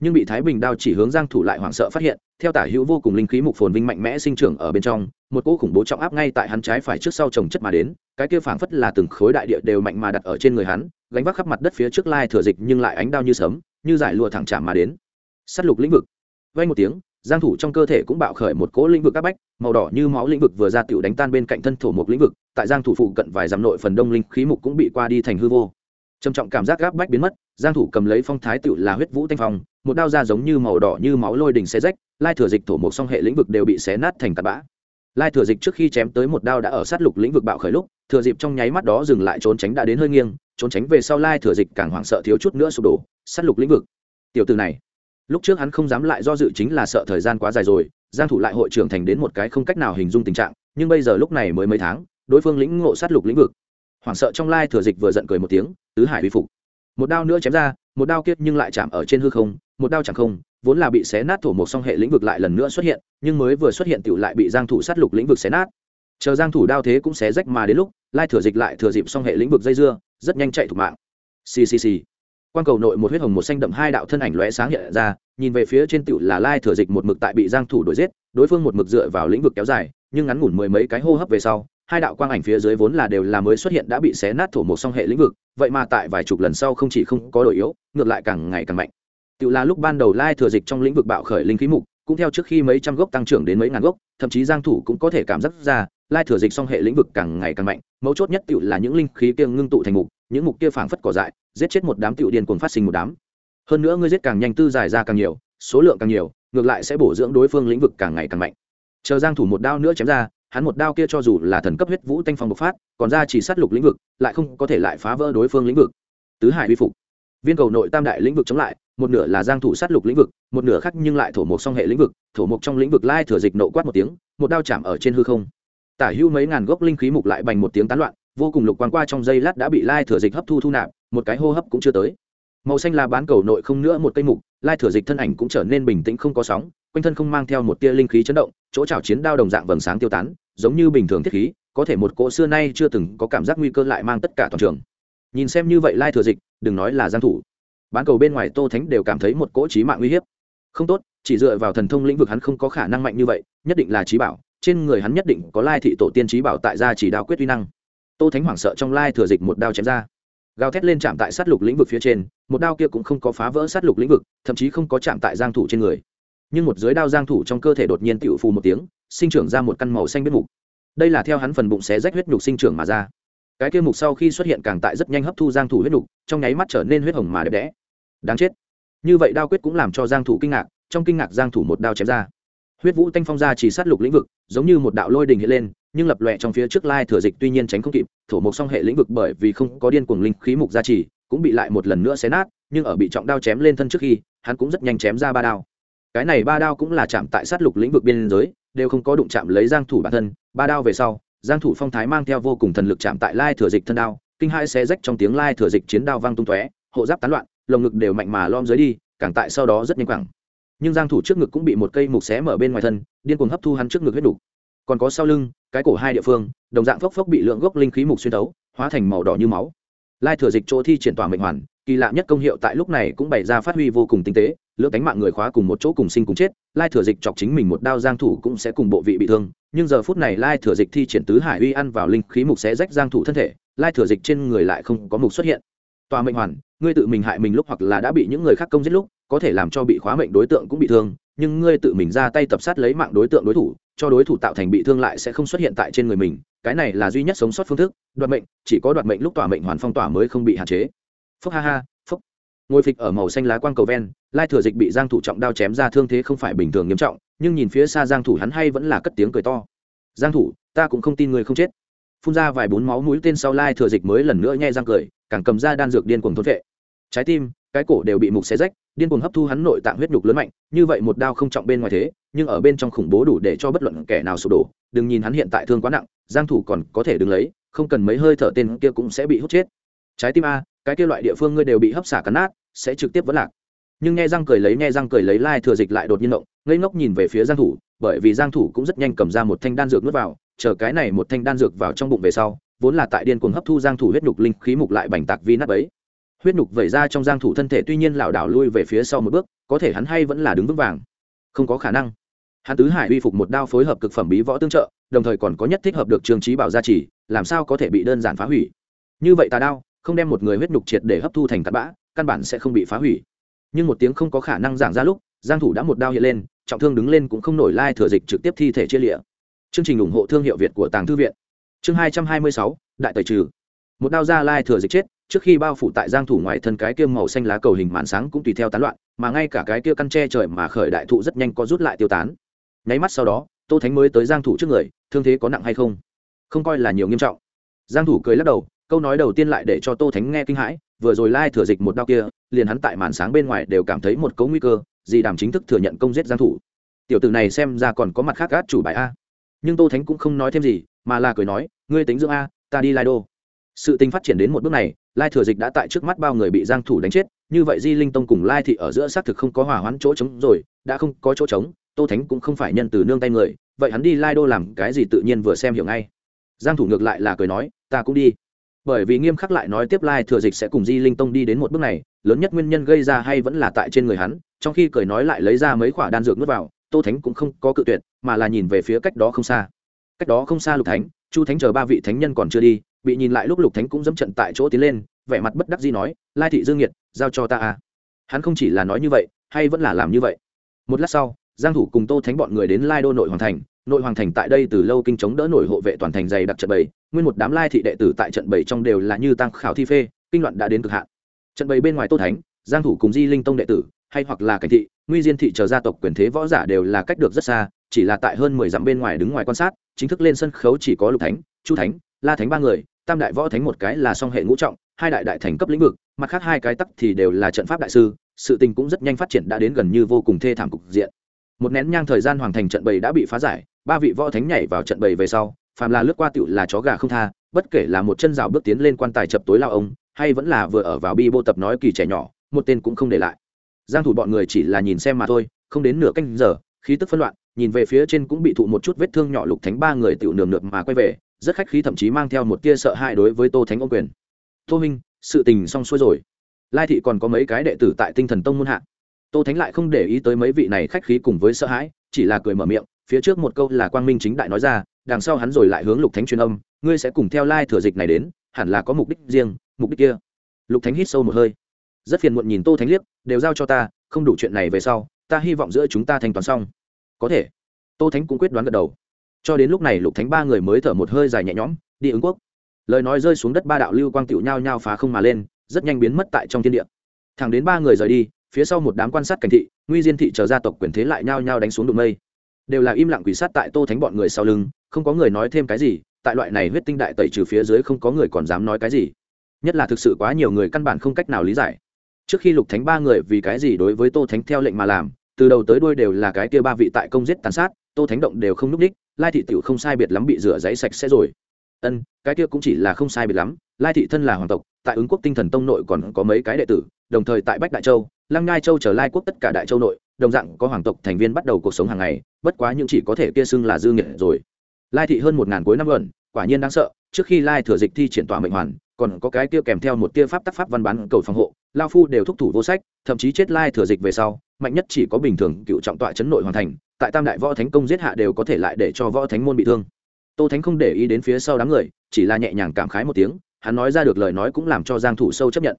Nhưng bị thái bình đao chỉ hướng giang thủ lại hoảng sợ phát hiện, theo tả hữu vô cùng linh khí mục phồn vinh mạnh mẽ sinh trưởng ở bên trong, một cỗ khủng bố trọng áp ngay tại hắn trái phải trước sau trồng chất mà đến, cái kia phảng phất là từng khối đại địa đều mạnh mà đặt ở trên người hắn, gánh vác khắp mặt đất phía trước lai thừa dịch nhưng lại ánh đao như sấm, như giải lụa thẳng chạm mà đến. Sát lục lĩnh vực. Vang một tiếng giang thủ trong cơ thể cũng bạo khởi một cỗ lĩnh vực áp bách, màu đỏ như máu lĩnh vực vừa ra tiểu đánh tan bên cạnh thân thổ một lĩnh vực, tại giang thủ phụ cận vài dặm nội phần đông linh khí mục cũng bị qua đi thành hư vô. Trầm trọng cảm giác áp bách biến mất, giang thủ cầm lấy phong thái tiểu là huyết vũ thanh phong, một đao ra giống như màu đỏ như máu lôi đỉnh xé rách, lai thừa dịch thổ một song hệ lĩnh vực đều bị xé nát thành tạt bã. Lai thừa dịch trước khi chém tới một đao đã ở sát lục lĩnh vực bạo khởi lúc, thừa dịp trong nháy mắt đó dừng lại trốn tránh đã đến hơi nghiêng, trốn tránh về sau lai thừa dịch càng hoảng sợ thiếu chút nữa sụp đổ, sát lục lĩnh vực. Tiểu tử này lúc trước hắn không dám lại do dự chính là sợ thời gian quá dài rồi, giang thủ lại hội trưởng thành đến một cái không cách nào hình dung tình trạng, nhưng bây giờ lúc này mới mấy tháng, đối phương lĩnh ngộ sát lục lĩnh vực. Hoảng sợ trong lai thừa dịch vừa giận cười một tiếng, tứ hải vi phục. Một đao nữa chém ra, một đao kiết nhưng lại chạm ở trên hư không, một đao chẳng không, vốn là bị xé nát thổ một song hệ lĩnh vực lại lần nữa xuất hiện, nhưng mới vừa xuất hiện tiểu lại bị giang thủ sát lục lĩnh vực xé nát. Chờ giang thủ đao thế cũng xé rách mà đến lúc, lai thừa dịch lại thừa dịp song hệ lĩnh vực dây dưa, rất nhanh chạy thủ mạng. Xì xì xì quan cầu nội một huyết hồng một xanh đậm hai đạo thân ảnh lóe sáng hiện ra, nhìn về phía trên tựu là lai thừa dịch một mực tại bị giang thủ đuổi giết, đối phương một mực dựa vào lĩnh vực kéo dài, nhưng ngắn ngủn mười mấy cái hô hấp về sau, hai đạo quang ảnh phía dưới vốn là đều là mới xuất hiện đã bị xé nát thổ một song hệ lĩnh vực, vậy mà tại vài chục lần sau không chỉ không có đổi yếu, ngược lại càng ngày càng mạnh. Tự là lúc ban đầu lai thừa dịch trong lĩnh vực bạo khởi linh khí mục, cũng theo trước khi mấy trăm gốc tăng trưởng đến mấy ngàn gốc, thậm chí giang thủ cũng có thể cảm giác ra, lai thừa dịch song hệ lĩnh vực càng ngày càng mạnh, mấu chốt nhất tự là những linh khí kia ngưng tụ thành mục, những mục kia phảng phất cỏ dại giết chết một đám tiểu điên cuồng phát sinh một đám. Hơn nữa ngươi giết càng nhanh tư giải ra càng nhiều, số lượng càng nhiều, ngược lại sẽ bổ dưỡng đối phương lĩnh vực càng ngày càng mạnh. Chờ giang thủ một đao nữa chém ra, hắn một đao kia cho dù là thần cấp huyết vũ tanh phong bộc phát, còn ra chỉ sát lục lĩnh vực, lại không có thể lại phá vỡ đối phương lĩnh vực. Tứ hải uy phục. Viên cầu nội tam đại lĩnh vực chống lại, một nửa là giang thủ sát lục lĩnh vực, một nửa khác nhưng lại thổ mục song hệ lĩnh vực, thổ mục trong lĩnh vực lai thừa dịch nộ quát một tiếng, một đao chạm ở trên hư không. Tả hưu mấy ngàn gốc linh khí mục lại bành một tiếng tán loạn, vô cùng lục quang qua trong giây lát đã bị lai thừa dịch hấp thu thu nạp một cái hô hấp cũng chưa tới. Màu xanh là bán cầu nội không nữa một cây mục, lai thừa dịch thân ảnh cũng trở nên bình tĩnh không có sóng, quanh thân không mang theo một tia linh khí chấn động, chỗ chảo chiến đao đồng dạng vầng sáng tiêu tán, giống như bình thường thiết khí, có thể một cỗ xưa nay chưa từng có cảm giác nguy cơ lại mang tất cả toàn trường. Nhìn xem như vậy lai thừa dịch, đừng nói là giang thủ. Bán cầu bên ngoài tô thánh đều cảm thấy một cỗ trí mạng nguy hiếp. Không tốt, chỉ dựa vào thần thông lĩnh vực hắn không có khả năng mạnh như vậy, nhất định là trí bảo, trên người hắn nhất định có lai thị tổ tiên trí bảo tại gia chỉ đao quyết uy năng. Tô thánh hoảng sợ trong lai thừa dịch một đao chém ra gào thét lên chạm tại sát lục lĩnh vực phía trên, một đao kia cũng không có phá vỡ sát lục lĩnh vực, thậm chí không có chạm tại giang thủ trên người. Nhưng một dưới đao giang thủ trong cơ thể đột nhiên tiểu phù một tiếng, sinh trưởng ra một căn màu xanh biết mục. Đây là theo hắn phần bụng xé rách huyết nhục sinh trưởng mà ra. Cái kia mục sau khi xuất hiện càng tại rất nhanh hấp thu giang thủ huyết nhục, trong nháy mắt trở nên huyết hồng mà đẹp đẽ. Đáng chết. Như vậy đao quyết cũng làm cho giang thủ kinh ngạc, trong kinh ngạc giang thủ một đao chém ra. Huyết vũ tanh phong ra chỉ sát lục lĩnh vực, giống như một đạo lôi đình hiện lên nhưng lập lòe trong phía trước lai thừa dịch tuy nhiên tránh không kịp, thổ mục song hệ lĩnh vực bởi vì không có điên cuồng linh khí mục gia trì, cũng bị lại một lần nữa xé nát, nhưng ở bị trọng đao chém lên thân trước khi, hắn cũng rất nhanh chém ra ba đao. Cái này ba đao cũng là chạm tại sát lục lĩnh vực biên giới, đều không có đụng chạm lấy giang thủ bản thân, ba đao về sau, giang thủ phong thái mang theo vô cùng thần lực chạm tại lai thừa dịch thân đao, kinh hai xé rách trong tiếng lai thừa dịch chiến đao vang tung tóe, hộ giáp tán loạn, lồng ngực đều mạnh mà lom dưới đi, càng tại sau đó rất nhanh quẳng. Nhưng giang thủ trước ngực cũng bị một cây mục xé mở bên ngoài thân, điên cuồng hấp thu hắn trước ngực huyết đủ. Còn có sau lưng cái cổ hai địa phương, đồng dạng phốc phốc bị lượng gốc linh khí mục xuyên tấu hóa thành màu đỏ như máu. Lai thừa dịch chỗ thi triển tỏa mệnh hoàn, kỳ lạ nhất công hiệu tại lúc này cũng bày ra phát huy vô cùng tinh tế, lưỡng đánh mạng người khóa cùng một chỗ cùng sinh cùng chết, lai thừa dịch chọc chính mình một đao giang thủ cũng sẽ cùng bộ vị bị thương, nhưng giờ phút này lai thừa dịch thi triển tứ hải uy ăn vào linh khí mục sẽ rách giang thủ thân thể, lai thừa dịch trên người lại không có mục xuất hiện. Tòa mệnh hoàn, ngươi tự mình hại mình lúc hoặc là đã bị những người khác công giết lúc, có thể làm cho bị khóa mệnh đối tượng cũng bị thương nhưng ngươi tự mình ra tay tập sát lấy mạng đối tượng đối thủ, cho đối thủ tạo thành bị thương lại sẽ không xuất hiện tại trên người mình, cái này là duy nhất sống sót phương thức, đoạt mệnh, chỉ có đoạt mệnh lúc tỏa mệnh hoàn phong tỏa mới không bị hạn chế. Phúc ha ha, phúc. Ngồi phịch ở màu xanh lá quang cầu ven, lai thừa dịch bị giang thủ trọng đao chém ra thương thế không phải bình thường nghiêm trọng, nhưng nhìn phía xa giang thủ hắn hay vẫn là cất tiếng cười to. Giang thủ, ta cũng không tin người không chết. Phun ra vài bốn máu mũi tên sau lai thừa dịch mới lần nữa nhe răng cười, càng cầm ra đan dược điên cuồng thôn vệ trái tim cái cổ đều bị mục xé rách, điên cuồng hấp thu hắn nội tạng huyết nhục lớn mạnh, như vậy một đao không trọng bên ngoài thế, nhưng ở bên trong khủng bố đủ để cho bất luận kẻ nào sụp đổ. Đừng nhìn hắn hiện tại thương quá nặng, giang thủ còn có thể đứng lấy, không cần mấy hơi thở tên kia cũng sẽ bị hút chết. Trái tim a, cái kia loại địa phương ngươi đều bị hấp xả cắn nát, sẽ trực tiếp vẫn lạc. Nhưng nghe răng cười lấy, nghe răng cười lấy lai thừa dịch lại đột nhiên động, ngây ngốc nhìn về phía giang thủ, bởi vì giang thủ cũng rất nhanh cầm ra một thanh đan dược nuốt vào, chờ cái này một thanh đan dược vào trong bụng về sau, vốn là tại điên cuồng hấp thu giang thủ huyết nhục linh khí mục lại bành tạc vi nát bấy huyết nhục vẩy ra trong giang thủ thân thể tuy nhiên lảo đảo lui về phía sau một bước có thể hắn hay vẫn là đứng vững vàng. Không có khả năng. Hắn tứ hải uy phục một đao phối hợp cực phẩm bí võ tương trợ đồng thời còn có nhất thích hợp được trường trí bảo gia trì làm sao có thể bị đơn giản phá hủy. Như vậy tà đao không đem một người huyết nhục triệt để hấp thu thành cát bã căn bản sẽ không bị phá hủy. Nhưng một tiếng không có khả năng giảng ra lúc giang thủ đã một đao hiện lên trọng thương đứng lên cũng không nổi lai thừa dịch trực tiếp thi thể chia liệt. chương trình ủng hộ thương hiệu việt của tàng thư viện. Chương 226, đại tẩy trừ. Một đao ra lai thừa dịch chết trước khi bao phủ tại giang thủ ngoài thân cái kia màu xanh lá cầu hình màn sáng cũng tùy theo tán loạn, mà ngay cả cái kia căn tre trời mà khởi đại thụ rất nhanh có rút lại tiêu tán. Nháy mắt sau đó, tô thánh mới tới giang thủ trước người, thương thế có nặng hay không? Không coi là nhiều nghiêm trọng. Giang thủ cười lắc đầu, câu nói đầu tiên lại để cho tô thánh nghe kinh hãi, vừa rồi lai thừa dịch một đao kia, liền hắn tại màn sáng bên ngoài đều cảm thấy một cấu nguy cơ, gì đàm chính thức thừa nhận công giết giang thủ. Tiểu tử này xem ra còn có mặt khác gác chủ bài a. Nhưng tô thánh cũng không nói thêm gì, mà là cười nói, ngươi tính dưỡng a, ta đi lai đô. Sự tình phát triển đến một bước này lai thừa dịch đã tại trước mắt bao người bị giang thủ đánh chết, như vậy di linh tông cùng lai thị ở giữa xác thực không có hòa hoãn chỗ trống rồi, đã không có chỗ trống, tô thánh cũng không phải nhân từ nương tay người, vậy hắn đi lai đô làm cái gì tự nhiên vừa xem hiểu ngay. Giang thủ ngược lại là cười nói, ta cũng đi. Bởi vì nghiêm khắc lại nói tiếp lai thừa dịch sẽ cùng di linh tông đi đến một bước này, lớn nhất nguyên nhân gây ra hay vẫn là tại trên người hắn, trong khi cười nói lại lấy ra mấy quả đan dược nuốt vào, tô thánh cũng không có cự tuyệt, mà là nhìn về phía cách đó không xa. Cách đó không xa lục thánh, chu thánh chờ ba vị thánh nhân còn chưa đi bị nhìn lại lúc lục thánh cũng dẫm trận tại chỗ tiến lên, vẻ mặt bất đắc dĩ nói, lai thị dương nhiệt, giao cho ta à? hắn không chỉ là nói như vậy, hay vẫn là làm như vậy. Một lát sau, giang thủ cùng tô thánh bọn người đến lai đô nội hoàng thành. Nội hoàng thành tại đây từ lâu kinh chống đỡ nổi hộ vệ toàn thành dày đặc trận bầy. Nguyên một đám lai thị đệ tử tại trận bầy trong đều là như tăng khảo thi phê, kinh loạn đã đến cực hạn. Trận bầy bên ngoài tô thánh, giang thủ cùng di linh tông đệ tử, hay hoặc là cảnh thị, nguy diên thị chờ gia tộc quyền thế võ giả đều là cách được rất xa, chỉ là tại hơn 10 dặm bên ngoài đứng ngoài quan sát, chính thức lên sân khấu chỉ có lục thánh, chu thánh, la thánh ba người tam đại võ thánh một cái là song hệ ngũ trọng, hai đại đại thành cấp lĩnh vực, mặt khác hai cái tắc thì đều là trận pháp đại sư, sự tình cũng rất nhanh phát triển đã đến gần như vô cùng thê thảm cục diện. Một nén nhang thời gian hoàn thành trận bầy đã bị phá giải, ba vị võ thánh nhảy vào trận bầy về sau, phàm là lướt qua tựu là chó gà không tha, bất kể là một chân rào bước tiến lên quan tài chập tối lao ông, hay vẫn là vừa ở vào bi bô tập nói kỳ trẻ nhỏ, một tên cũng không để lại. Giang thủ bọn người chỉ là nhìn xem mà thôi, không đến nửa canh giờ, khí tức phân loạn, nhìn về phía trên cũng bị thụ một chút vết thương nhỏ lục thánh ba người tiểu nườm nượp mà quay về rất khách khí thậm chí mang theo một tia sợ hãi đối với tô thánh ô quyền. Tô minh, sự tình xong xuôi rồi. Lai thị còn có mấy cái đệ tử tại tinh thần tông môn hạ. Tô thánh lại không để ý tới mấy vị này khách khí cùng với sợ hãi, chỉ là cười mở miệng, phía trước một câu là quang minh chính đại nói ra, đằng sau hắn rồi lại hướng lục thánh truyền âm, ngươi sẽ cùng theo lai thừa dịch này đến, hẳn là có mục đích riêng, mục đích kia. Lục thánh hít sâu một hơi. Rất phiền muộn nhìn tô thánh liếc, đều giao cho ta, không đủ chuyện này về sau, ta hy vọng giữa chúng ta thanh toán xong. Có thể. Tô thánh cũng quyết đoán gật đầu cho đến lúc này lục thánh ba người mới thở một hơi dài nhẹ nhõm, đi ứng quốc. Lời nói rơi xuống đất ba đạo lưu quang tựu nhao nhao phá không mà lên, rất nhanh biến mất tại trong thiên địa. Thẳng đến ba người rời đi, phía sau một đám quan sát cảnh thị, nguy diên thị chờ gia tộc quyền thế lại nhao nhao đánh xuống đụng mây. Đều là im lặng quỷ sát tại tô thánh bọn người sau lưng, không có người nói thêm cái gì, tại loại này huyết tinh đại tẩy trừ phía dưới không có người còn dám nói cái gì. Nhất là thực sự quá nhiều người căn bản không cách nào lý giải. Trước khi lục thánh ba người vì cái gì đối với tô thánh theo lệnh mà làm, từ đầu tới đuôi đều là cái kia ba vị tại công giết tàn sát, tô thánh động đều không núp đích lai thị tiểu không sai biệt lắm bị rửa giấy sạch sẽ rồi. Ân, cái kia cũng chỉ là không sai biệt lắm. Lai thị thân là hoàng tộc, tại ứng quốc tinh thần tông nội còn có mấy cái đệ tử, đồng thời tại bách đại châu, lăng ngai châu trở lai quốc tất cả đại châu nội, đồng dạng có hoàng tộc thành viên bắt đầu cuộc sống hàng ngày, bất quá những chỉ có thể kia xưng là dư nghiệt rồi. Lai thị hơn một ngàn cuối năm gần quả nhiên đáng sợ, trước khi lai thừa dịch thi triển tỏa mệnh hoàn, còn có cái kia kèm theo một tia pháp tác pháp văn bán cầu phòng hộ, lao phu đều thúc thủ vô sách, thậm chí chết lai thừa dịch về sau, mạnh nhất chỉ có bình thường cựu trọng tọa chấn nội hoàn thành tại tam đại võ thánh công giết hạ đều có thể lại để cho võ thánh môn bị thương. Tô thánh không để ý đến phía sau đám người, chỉ là nhẹ nhàng cảm khái một tiếng, hắn nói ra được lời nói cũng làm cho giang thủ sâu chấp nhận.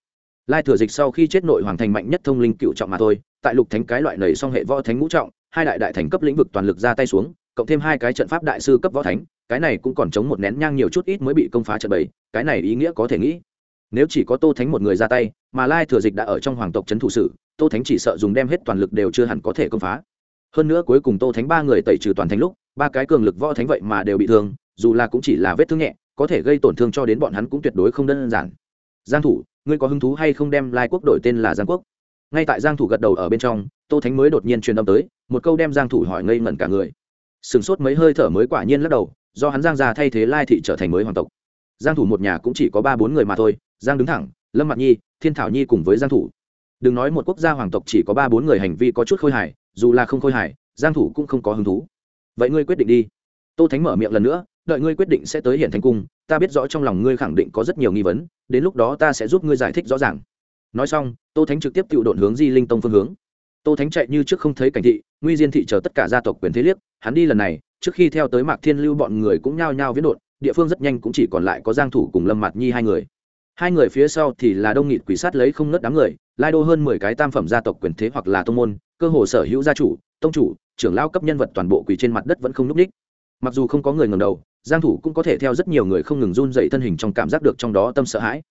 Lai thừa dịch sau khi chết nội hoàng thành mạnh nhất thông linh cựu trọng mà thôi, tại lục thánh cái loại nầy song hệ võ thánh ngũ trọng, hai đại đại thành cấp lĩnh vực toàn lực ra tay xuống, cộng thêm hai cái trận pháp đại sư cấp võ thánh, cái này cũng còn chống một nén nhang nhiều chút ít mới bị công phá trận bảy cái này ý nghĩa có thể nghĩ. Nếu chỉ có tô thánh một người ra tay, mà lai thừa dịch đã ở trong hoàng tộc trấn thủ sự, tô thánh chỉ sợ dùng đem hết toàn lực đều chưa hẳn có thể công phá hơn nữa cuối cùng tô thánh ba người tẩy trừ toàn thánh lúc, ba cái cường lực võ thánh vậy mà đều bị thương, dù là cũng chỉ là vết thương nhẹ, có thể gây tổn thương cho đến bọn hắn cũng tuyệt đối không đơn giản. Giang thủ, ngươi có hứng thú hay không đem lai quốc đổi tên là giang quốc? Ngay tại giang thủ gật đầu ở bên trong, tô thánh mới đột nhiên truyền âm tới, một câu đem giang thủ hỏi ngây ngẩn cả người. Sừng sốt mấy hơi thở mới quả nhiên lắc đầu, do hắn giang gia thay thế lai thị trở thành mới hoàng tộc. Giang thủ một nhà cũng chỉ có ba bốn người mà thôi, giang đứng thẳng, lâm mặt nhi, thiên thảo nhi cùng với giang thủ. Đừng nói một quốc gia hoàng tộc chỉ có ba bốn người hành vi có chút khôi hài dù là không khôi hài, giang thủ cũng không có hứng thú. Vậy ngươi quyết định đi. Tô thánh mở miệng lần nữa, đợi ngươi quyết định sẽ tới hiện thành cung, ta biết rõ trong lòng ngươi khẳng định có rất nhiều nghi vấn, đến lúc đó ta sẽ giúp ngươi giải thích rõ ràng. Nói xong, tô thánh trực tiếp tự độn hướng di linh tông phương hướng. Tô thánh chạy như trước không thấy cảnh thị, nguy diên thị chờ tất cả gia tộc quyền thế liếc, hắn đi lần này, trước khi theo tới mạc thiên lưu bọn người cũng nhao nhao viễn đột địa phương rất nhanh cũng chỉ còn lại có giang thủ cùng lâm mạt nhi hai người hai người phía sau thì là đông nghịt quỷ sát lấy không nớt đám người, lai đô hơn mười cái tam phẩm gia tộc quyền thế hoặc là tông môn, cơ hồ sở hữu gia chủ, tông chủ, trưởng lao cấp nhân vật toàn bộ quỷ trên mặt đất vẫn không núp ních mặc dù không có người ngầm đầu, giang thủ cũng có thể theo rất nhiều người không ngừng run dậy thân hình trong cảm giác được trong đó tâm sợ hãi.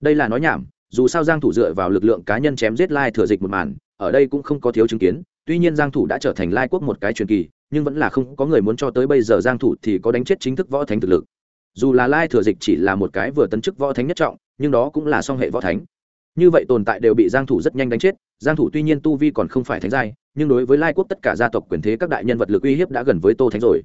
Đây là nói nhảm, dù sao giang thủ dựa vào lực lượng cá nhân chém giết lai thừa dịch một màn, ở đây cũng không có thiếu chứng kiến, tuy nhiên giang thủ đã trở thành lai quốc một cái truyền kỳ, nhưng vẫn là không có người muốn cho tới bây giờ giang thủ thì có đánh chết chính thức võ thánh thực lực. Dù là lai thừa dịch chỉ là một cái vừa tấn chức võ thánh nhất trọng nhưng đó cũng là song hệ võ thánh. Như vậy tồn tại đều bị giang thủ rất nhanh đánh chết. Giang thủ tuy nhiên tu vi còn không phải thánh giai, nhưng đối với lai quốc tất cả gia tộc quyền thế các đại nhân vật lực uy hiếp đã gần với tô thánh rồi.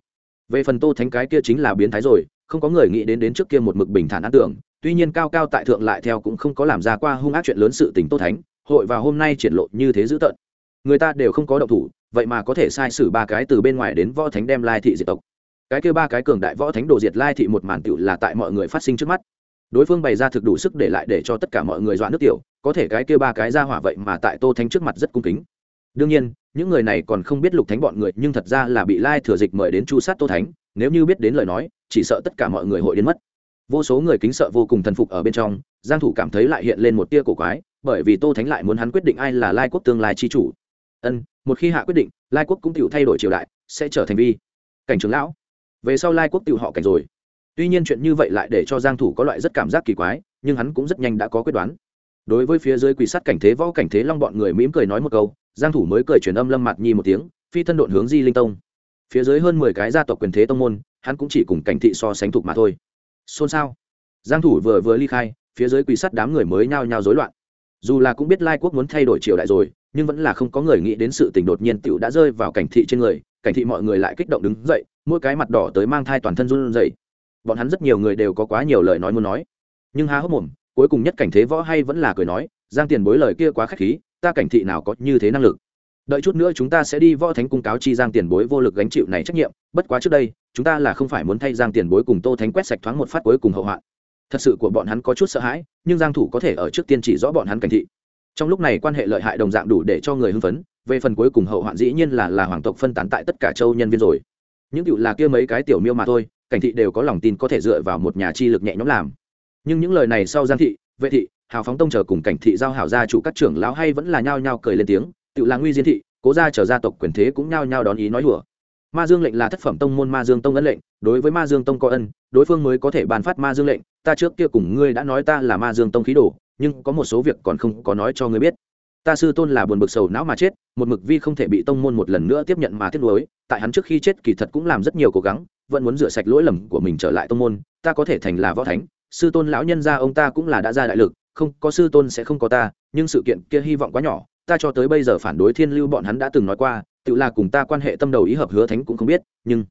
Về phần tô thánh cái kia chính là biến thái rồi, không có người nghĩ đến đến trước kia một mực bình thản an tưởng. Tuy nhiên cao cao tại thượng lại theo cũng không có làm ra qua hung ác chuyện lớn sự tình tô thánh, hội vào hôm nay triển lộ như thế dữ tợn. Người ta đều không có động thủ, vậy mà có thể sai sử ba cái từ bên ngoài đến võ thánh đem lai thị diệt tộc. Cái kia ba cái cường đại võ thánh đồ diệt lai thị một màn tựu là tại mọi người phát sinh trước mắt đối phương bày ra thực đủ sức để lại để cho tất cả mọi người dọa nước tiểu, có thể cái kia ba cái ra hỏa vậy mà tại tô thánh trước mặt rất cung kính. Đương nhiên, những người này còn không biết lục thánh bọn người, nhưng thật ra là bị lai thừa dịch mời đến chu sát tô thánh, nếu như biết đến lời nói, chỉ sợ tất cả mọi người hội đến mất. Vô số người kính sợ vô cùng thần phục ở bên trong, giang thủ cảm thấy lại hiện lên một tia cổ quái, bởi vì tô thánh lại muốn hắn quyết định ai là lai quốc tương lai chi chủ. Ân, một khi hạ quyết định, lai quốc cũng tự thay đổi triều đại, sẽ trở thành vi. Cảnh trưởng lão, về sau lai quốc tự họ cảnh rồi tuy nhiên chuyện như vậy lại để cho giang thủ có loại rất cảm giác kỳ quái, nhưng hắn cũng rất nhanh đã có quyết đoán. Đối với phía dưới quỷ sát cảnh thế võ cảnh thế long bọn người mỉm cười nói một câu, giang thủ mới cười truyền âm lâm mặt nhi một tiếng, phi thân độn hướng di linh tông. Phía dưới hơn 10 cái gia tộc quyền thế tông môn, hắn cũng chỉ cùng cảnh thị so sánh thuộc mà thôi. Xôn xao. Giang thủ vừa vừa ly khai, phía dưới quỷ sát đám người mới nhao nhao rối loạn. Dù là cũng biết lai quốc muốn thay đổi triều đại rồi, nhưng vẫn là không có người nghĩ đến sự tình đột nhiên tiểu đã rơi vào cảnh thị trên người, cảnh thị mọi người lại kích động đứng dậy, mỗi cái mặt đỏ tới mang thai toàn thân run rẩy bọn hắn rất nhiều người đều có quá nhiều lời nói muốn nói. Nhưng há hốc mồm, cuối cùng nhất cảnh thế võ hay vẫn là cười nói, giang tiền bối lời kia quá khách khí, ta cảnh thị nào có như thế năng lực. Đợi chút nữa chúng ta sẽ đi võ thánh cung cáo chi giang tiền bối vô lực gánh chịu này trách nhiệm, bất quá trước đây, chúng ta là không phải muốn thay giang tiền bối cùng tô thánh quét sạch thoáng một phát cuối cùng hậu hoạn. Thật sự của bọn hắn có chút sợ hãi, nhưng giang thủ có thể ở trước tiên chỉ rõ bọn hắn cảnh thị. Trong lúc này quan hệ lợi hại đồng dạng đủ để cho người hưng phấn, về phần cuối cùng hậu hoạn dĩ nhiên là là hoàng tộc phân tán tại tất cả châu nhân viên rồi. Những cựu là kia mấy cái tiểu miêu mà thôi cảnh thị đều có lòng tin có thể dựa vào một nhà chi lực nhẹ nhõm làm nhưng những lời này sau giang thị, vệ thị, hào phóng tông chờ cùng cảnh thị giao hảo gia chủ các trưởng lão hay vẫn là nhao nhao cười lên tiếng, tự là nguy diên thị, cố gia chờ gia tộc quyền thế cũng nhao nhao đón ý nói đùa. ma dương lệnh là thất phẩm tông môn ma dương tông ấn lệnh, đối với ma dương tông có ân, đối phương mới có thể ban phát ma dương lệnh, ta trước kia cùng ngươi đã nói ta là ma dương tông khí đồ, nhưng có một số việc còn không có nói cho ngươi biết ta sư tôn là buồn bực sầu não mà chết, một mực vi không thể bị tông môn một lần nữa tiếp nhận mà thiết nối tại hắn trước khi chết kỳ thật cũng làm rất nhiều cố gắng vẫn muốn rửa sạch lỗi lầm của mình trở lại tông môn, ta có thể thành là võ thánh, sư tôn lão nhân gia ông ta cũng là đã ra đại lực, không, có sư tôn sẽ không có ta, nhưng sự kiện kia hy vọng quá nhỏ, ta cho tới bây giờ phản đối thiên lưu bọn hắn đã từng nói qua, tự là cùng ta quan hệ tâm đầu ý hợp hứa thánh cũng không biết, nhưng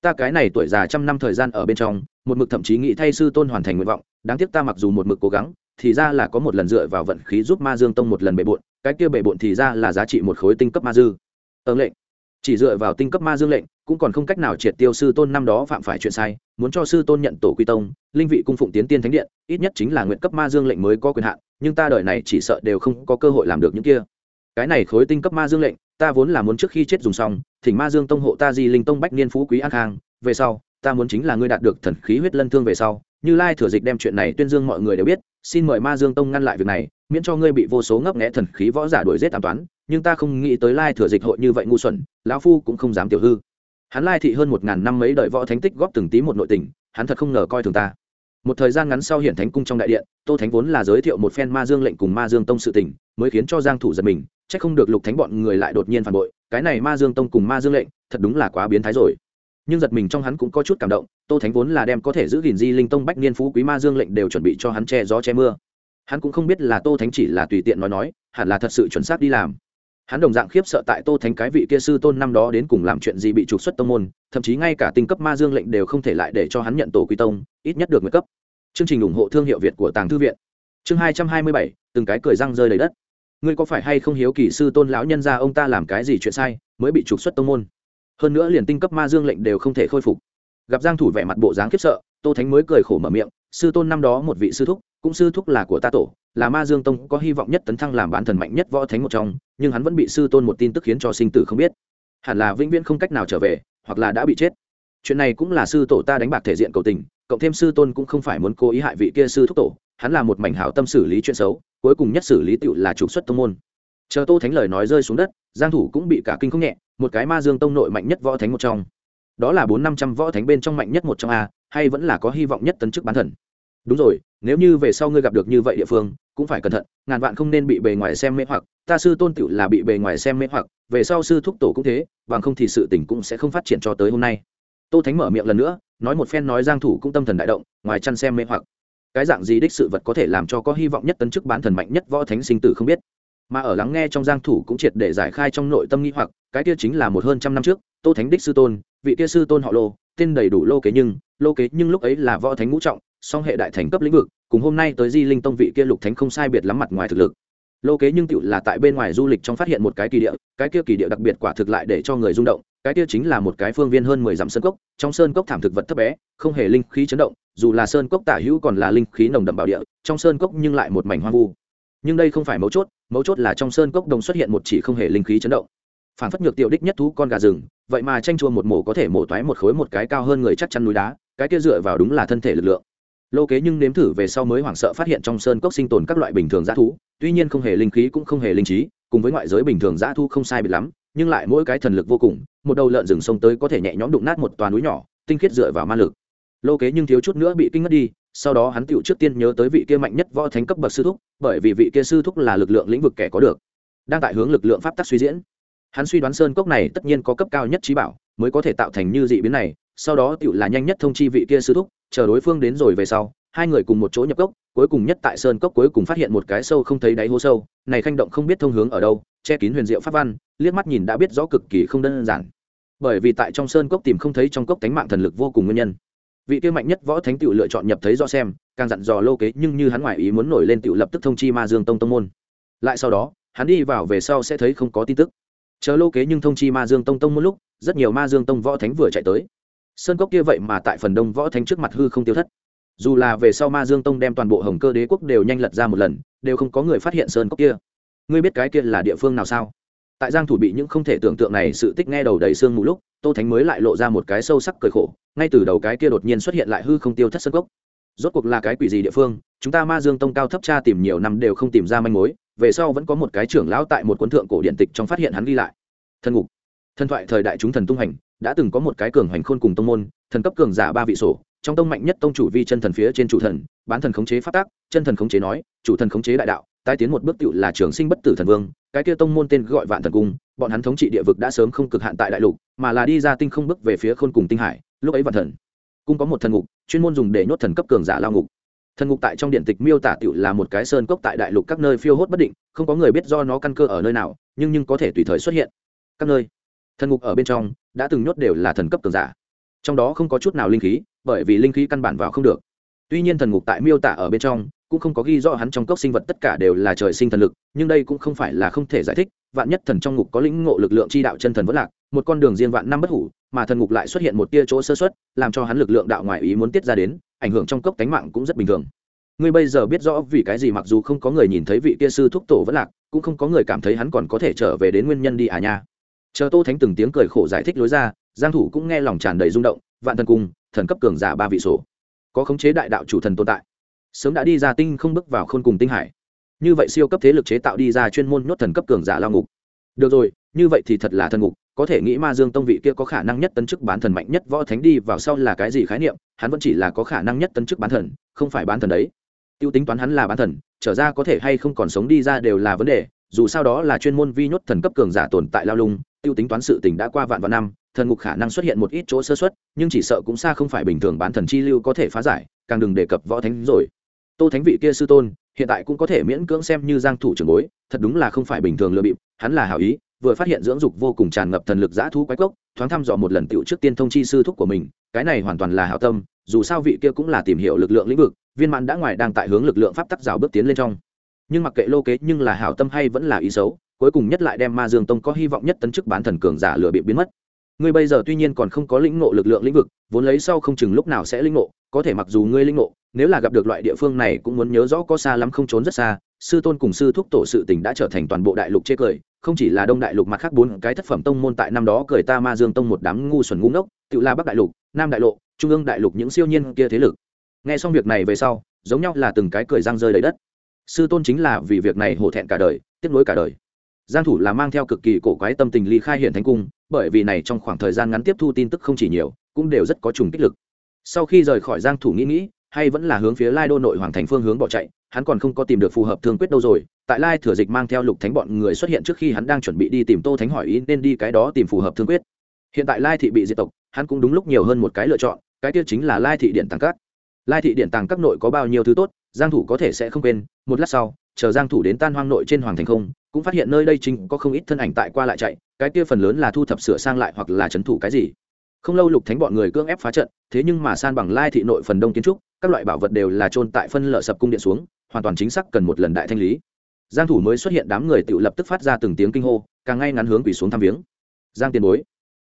ta cái này tuổi già trăm năm thời gian ở bên trong, một mực thậm chí nghĩ thay sư tôn hoàn thành nguyện vọng, đáng tiếc ta mặc dù một mực cố gắng, thì ra là có một lần dựa vào vận khí giúp ma dương tông một lần bề bộn, cái kia bề bộn thì ra là giá trị một khối tinh cấp ma dư. Ơn lệnh chỉ dựa vào tinh cấp ma dương lệnh, cũng còn không cách nào triệt tiêu sư tôn năm đó phạm phải chuyện sai, muốn cho sư tôn nhận tổ quy tông, linh vị cung phụng tiến tiên thánh điện, ít nhất chính là nguyện cấp ma dương lệnh mới có quyền hạn, nhưng ta đợi này chỉ sợ đều không có cơ hội làm được những kia. Cái này khối tinh cấp ma dương lệnh, ta vốn là muốn trước khi chết dùng xong, thỉnh ma dương tông hộ ta di linh tông bách niên phú quý an khang, về sau, ta muốn chính là ngươi đạt được thần khí huyết lân thương về sau, như lai thừa dịch đem chuyện này tuyên dương mọi người đều biết, xin mời ma dương tông ngăn lại việc này, miễn cho ngươi bị vô số ngấp nghẽ thần khí võ giả đuổi giết tám toán nhưng ta không nghĩ tới lai thừa dịch hội như vậy ngu xuẩn, lão phu cũng không dám tiểu hư. Hắn lai thị hơn một ngàn năm mấy đợi võ thánh tích góp từng tí một nội tình, hắn thật không ngờ coi thường ta. Một thời gian ngắn sau hiện thánh cung trong đại điện, tô thánh vốn là giới thiệu một phen ma dương lệnh cùng ma dương tông sự tình, mới khiến cho giang thủ giật mình, chắc không được lục thánh bọn người lại đột nhiên phản bội, cái này ma dương tông cùng ma dương lệnh, thật đúng là quá biến thái rồi. Nhưng giật mình trong hắn cũng có chút cảm động, tô thánh vốn là đem có thể giữ gìn di linh tông bách niên phú quý ma dương lệnh đều chuẩn bị cho hắn che gió che mưa. Hắn cũng không biết là tô thánh chỉ là tùy tiện nói nói, hẳn là thật sự chuẩn xác đi làm hắn đồng dạng khiếp sợ tại tô thánh cái vị kia sư tôn năm đó đến cùng làm chuyện gì bị trục xuất tông môn, thậm chí ngay cả tinh cấp ma dương lệnh đều không thể lại để cho hắn nhận tổ quy tông, ít nhất được nguyện cấp. Chương trình ủng hộ thương hiệu việt của tàng thư viện. Chương hai trăm hai mươi bảy, từng cái cười răng rơi đầy đất. Ngươi có phải hay không hiếu kỳ sư tôn lão nhân ra ông ta làm cái gì chuyện sai, mới bị trục xuất tông môn? Hơn nữa liền tinh cấp ma dương lệnh đều không thể khôi phục. Gặp giang thủ vẻ mặt bộ dáng khiếp sợ, tô thánh mới cười khổ mở miệng, sư tôn năm đó một vị sư thúc, cũng sư thúc là của ta tổ, là ma dương tông, có hy vọng nhất tấn thăng làm bán thần mạnh nhất võ thánh một trong nhưng hắn vẫn bị sư tôn một tin tức khiến cho sinh tử không biết. Hẳn là vĩnh viễn không cách nào trở về, hoặc là đã bị chết. Chuyện này cũng là sư tổ ta đánh bạc thể diện cầu tình, cộng thêm sư tôn cũng không phải muốn cố ý hại vị kia sư thúc tổ, hắn là một mảnh hảo tâm xử lý chuyện xấu, cuối cùng nhất xử lý tựu là trục xuất tông môn. Chờ tô thánh lời nói rơi xuống đất, giang thủ cũng bị cả kinh không nhẹ, một cái ma dương tông nội mạnh nhất võ thánh một trong. Đó là bốn năm trăm võ thánh bên trong mạnh nhất một trong a, hay vẫn là có hy vọng nhất tấn chức bán thần. Đúng rồi, nếu như về sau ngươi gặp được như vậy địa phương, cũng phải cẩn thận, ngàn vạn không nên bị bề ngoài xem mê hoặc ta sư tôn tựu là bị bề ngoài xem mê hoặc, về sau sư thúc tổ cũng thế, bằng không thì sự tình cũng sẽ không phát triển cho tới hôm nay. Tô thánh mở miệng lần nữa, nói một phen nói giang thủ cũng tâm thần đại động, ngoài chăn xem mê hoặc. Cái dạng gì đích sự vật có thể làm cho có hy vọng nhất tấn chức bán thần mạnh nhất võ thánh sinh tử không biết. Mà ở lắng nghe trong giang thủ cũng triệt để giải khai trong nội tâm nghi hoặc, cái kia chính là một hơn trăm năm trước, tô thánh đích sư tôn, vị kia sư tôn họ lô, tên đầy đủ lô kế nhưng, lô kế nhưng lúc ấy là võ thánh ngũ trọng, song hệ đại thành cấp lĩnh vực, cùng hôm nay tới di linh tông vị kia lục thánh không sai biệt lắm mặt ngoài thực lực lô kế nhưng tựu là tại bên ngoài du lịch trong phát hiện một cái kỳ địa, cái kia kỳ địa đặc biệt quả thực lại để cho người rung động, cái kia chính là một cái phương viên hơn mười dặm sơn cốc, trong sơn cốc thảm thực vật thấp bé, không hề linh khí chấn động, dù là sơn cốc tả hữu còn là linh khí nồng đậm bảo địa, trong sơn cốc nhưng lại một mảnh hoang vu. Nhưng đây không phải mấu chốt mấu chốt là trong sơn cốc đồng xuất hiện một chỉ không hề linh khí chấn động. Phản phất nhược tiểu đích nhất thú con gà rừng, vậy mà tranh chua một mổ có thể mổ toái một khối một cái cao hơn người chắc chắn núi đá, cái kia dựa vào đúng là thân thể lực lượng lô kế nhưng nếm thử về sau mới hoảng sợ phát hiện trong sơn cốc sinh tồn các loại bình thường g thú, tuy nhiên không hề linh khí cũng không hề linh trí, cùng với ngoại giới bình thường g thu không sai biệt lắm, nhưng lại mỗi cái thần lực vô cùng, một đầu lợn rừng sông tới có thể nhẹ nhõm đụng nát một toàn núi nhỏ, tinh khiết dựa vào ma lực. Lô kế nhưng thiếu chút nữa bị kinh ngất đi, sau đó hắn tựu trước tiên nhớ tới vị kia mạnh nhất võ thánh cấp bậc sư thúc, bởi vì vị kia sư thúc là lực lượng lĩnh vực kẻ có được, đang tại hướng lực lượng pháp tắc suy diễn. Hắn suy đoán sơn cốc này tất nhiên có cấp cao nhất trí bảo, mới có thể tạo thành như dị biến này, sau đó tựu là nhanh nhất thông chi vị kia sư thúc chờ đối phương đến rồi về sau, hai người cùng một chỗ nhập cốc, cuối cùng nhất tại sơn cốc cuối cùng phát hiện một cái sâu không thấy đáy hố sâu, này khanh động không biết thông hướng ở đâu, che kín huyền diệu pháp văn, liếc mắt nhìn đã biết rõ cực kỳ không đơn giản. Bởi vì tại trong sơn cốc tìm không thấy trong cốc tánh mạng thần lực vô cùng nguyên nhân. Vị kia mạnh nhất võ thánh tựu lựa chọn nhập thấy rõ xem, càng dặn dò lô kế, nhưng như hắn ngoại ý muốn nổi lên tựu lập tức thông chi ma dương tông tông môn. Lại sau đó, hắn đi vào về sau sẽ thấy không có tin tức. Chờ lô kế nhưng thông chi ma dương tông tông một lúc, rất nhiều ma dương tông võ thánh vừa chạy tới sơn cốc kia vậy mà tại phần đông võ thánh trước mặt hư không tiêu thất. Dù là về sau ma dương tông đem toàn bộ hồng cơ đế quốc đều nhanh lật ra một lần, đều không có người phát hiện sơn cốc kia. Ngươi biết cái kia là địa phương nào sao? Tại giang thủ bị những không thể tưởng tượng này sự tích nghe đầu đầy xương mù lúc, tô thánh mới lại lộ ra một cái sâu sắc cười khổ, ngay từ đầu cái kia đột nhiên xuất hiện lại hư không tiêu thất sơn cốc. Rốt cuộc là cái quỷ gì địa phương? Chúng ta ma dương tông cao thấp tra tìm nhiều năm đều không tìm ra manh mối, về sau vẫn có một cái trưởng lão tại một cuốn thượng cổ điện tịch trong phát hiện hắn ghi lại. Thần ngục. Thần thoại thời đại chúng thần tung hành đã từng có một cái cường hành khôn cùng tông môn, thần cấp cường giả ba vị sổ, trong tông mạnh nhất tông chủ vi chân thần phía trên chủ thần, bán thần khống chế phát tác chân thần khống chế nói, chủ thần khống chế đại đạo, tái tiến một bước tựu là trường sinh bất tử thần vương, cái kia tông môn tên gọi vạn thần cung, bọn hắn thống trị địa vực đã sớm không cực hạn tại đại lục, mà là đi ra tinh không bước về phía khôn cùng tinh hải, lúc ấy vạn thần cung có một thần ngục, chuyên môn dùng để nhốt thần cấp cường giả lao ngục. Thần ngục tại trong điện tịch miêu tả tựu là một cái sơn cốc tại đại lục các nơi phiêu hốt bất định, không có người biết do nó căn cơ ở nơi nào, nhưng nhưng có thể tùy thời xuất hiện. Các nơi thần ngục ở bên trong, đã từng nhốt đều là thần cấp cường giả. Trong đó không có chút nào linh khí, bởi vì linh khí căn bản vào không được. Tuy nhiên thần ngục tại miêu tả ở bên trong, cũng không có ghi rõ hắn trong cốc sinh vật tất cả đều là trời sinh thần lực, nhưng đây cũng không phải là không thể giải thích, vạn nhất thần trong ngục có lĩnh ngộ lực lượng chi đạo chân thần vẫn lạc, một con đường riêng vạn năm bất hủ, mà thần ngục lại xuất hiện một tia chỗ sơ xuất làm cho hắn lực lượng đạo ngoại ý muốn tiết ra đến, ảnh hưởng trong cốc tánh mạng cũng rất bình thường. Ngươi bây giờ biết rõ vì cái gì mặc dù không có người nhìn thấy vị kia sư thúc tổ vẫn lạc, cũng không có người cảm thấy hắn còn có thể trở về đến nguyên nhân đi à nha chờ tô thánh từng tiếng cười khổ giải thích lối ra, giang thủ cũng nghe lòng tràn đầy rung động, vạn thần cung, thần cấp cường giả ba vị sổ. Có khống chế đại đạo chủ thần tồn tại. Sớm đã đi ra tinh không bước vào khôn cùng tinh hải. Như vậy siêu cấp thế lực chế tạo đi ra chuyên môn nhốt thần cấp cường giả lao ngục. Được rồi, như vậy thì thật là thần ngục, có thể nghĩ ma dương tông vị kia có khả năng nhất tấn chức bán thần mạnh nhất võ thánh đi vào sau là cái gì khái niệm, hắn vẫn chỉ là có khả năng nhất tấn chức bán thần, không phải bán thần đấy. Tiêu tính toán hắn là bán thần, trở ra có thể hay không còn sống đi ra đều là vấn đề, dù sao đó là chuyên môn vi nhốt thần cấp cường giả tồn tại lao lung tiêu tính toán sự tình đã qua vạn vạn năm, thần ngục khả năng xuất hiện một ít chỗ sơ xuất nhưng chỉ sợ cũng xa không phải bình thường bán thần chi lưu có thể phá giải, càng đừng đề cập võ thánh rồi. Tô thánh vị kia sư tôn, hiện tại cũng có thể miễn cưỡng xem như giang thủ trưởng bối, thật đúng là không phải bình thường lừa bịp, hắn là hảo ý, vừa phát hiện dưỡng dục vô cùng tràn ngập thần lực giã thú quái cốc, thoáng thăm dò một lần tiểu trước tiên thông chi sư thúc của mình, cái này hoàn toàn là hảo tâm, dù sao vị kia cũng là tìm hiểu lực lượng lĩnh vực, viên mãn đã ngoài đang tại hướng lực lượng pháp tắc rào bước tiến lên trong. Nhưng mặc kệ lô kế nhưng là hảo tâm hay vẫn là ý xấu cuối cùng nhất lại đem ma dương tông có hy vọng nhất tấn chức bán thần cường giả lựa bị biến mất. Ngươi bây giờ tuy nhiên còn không có lĩnh ngộ lực lượng lĩnh vực, vốn lấy sau không chừng lúc nào sẽ lĩnh ngộ, có thể mặc dù ngươi lĩnh ngộ, nếu là gặp được loại địa phương này cũng muốn nhớ rõ có xa lắm không trốn rất xa, sư tôn cùng sư thúc tổ sự tình đã trở thành toàn bộ đại lục chê cười, không chỉ là đông đại lục mặt khác bốn cái thất phẩm tông môn tại năm đó cười ta ma dương tông một đám ngu xuẩn ngu ngốc, tự la bắc đại lục, nam đại lộ, trung ương đại lục những siêu nhiên kia thế lực. Nghe xong việc này về sau, giống nhau là từng cái cười răng rơi đầy đất. Sư tôn chính là vì việc này hổ thẹn cả đời, tiếc nuối cả đời giang thủ là mang theo cực kỳ cổ quái tâm tình ly khai hiện thánh cung, bởi vì này trong khoảng thời gian ngắn tiếp thu tin tức không chỉ nhiều, cũng đều rất có trùng kích lực. Sau khi rời khỏi giang thủ nghĩ nghĩ, hay vẫn là hướng phía lai đô nội hoàng thành phương hướng bỏ chạy, hắn còn không có tìm được phù hợp thương quyết đâu rồi, tại lai thừa dịch mang theo lục thánh bọn người xuất hiện trước khi hắn đang chuẩn bị đi tìm tô thánh hỏi ý nên đi cái đó tìm phù hợp thương quyết. Hiện tại lai thị bị diệt tộc, hắn cũng đúng lúc nhiều hơn một cái lựa chọn, cái kia chính là lai thị điện tàng các. Lai thị điện tàng các nội có bao nhiêu thứ tốt, giang thủ có thể sẽ không quên, một lát sau, chờ giang thủ đến tan hoang nội trên hoàng thành không cũng phát hiện nơi đây chính có không ít thân ảnh tại qua lại chạy, cái kia phần lớn là thu thập sửa sang lại hoặc là chấn thủ cái gì. Không lâu lục thánh bọn người cưỡng ép phá trận, thế nhưng mà san bằng lai thị nội phần đông kiến trúc, các loại bảo vật đều là trôn tại phân lở sập cung điện xuống, hoàn toàn chính xác cần một lần đại thanh lý. Giang thủ mới xuất hiện đám người tự lập tức phát ra từng tiếng kinh hô, càng ngay ngắn hướng quỳ xuống thăm viếng. Giang tiền bối,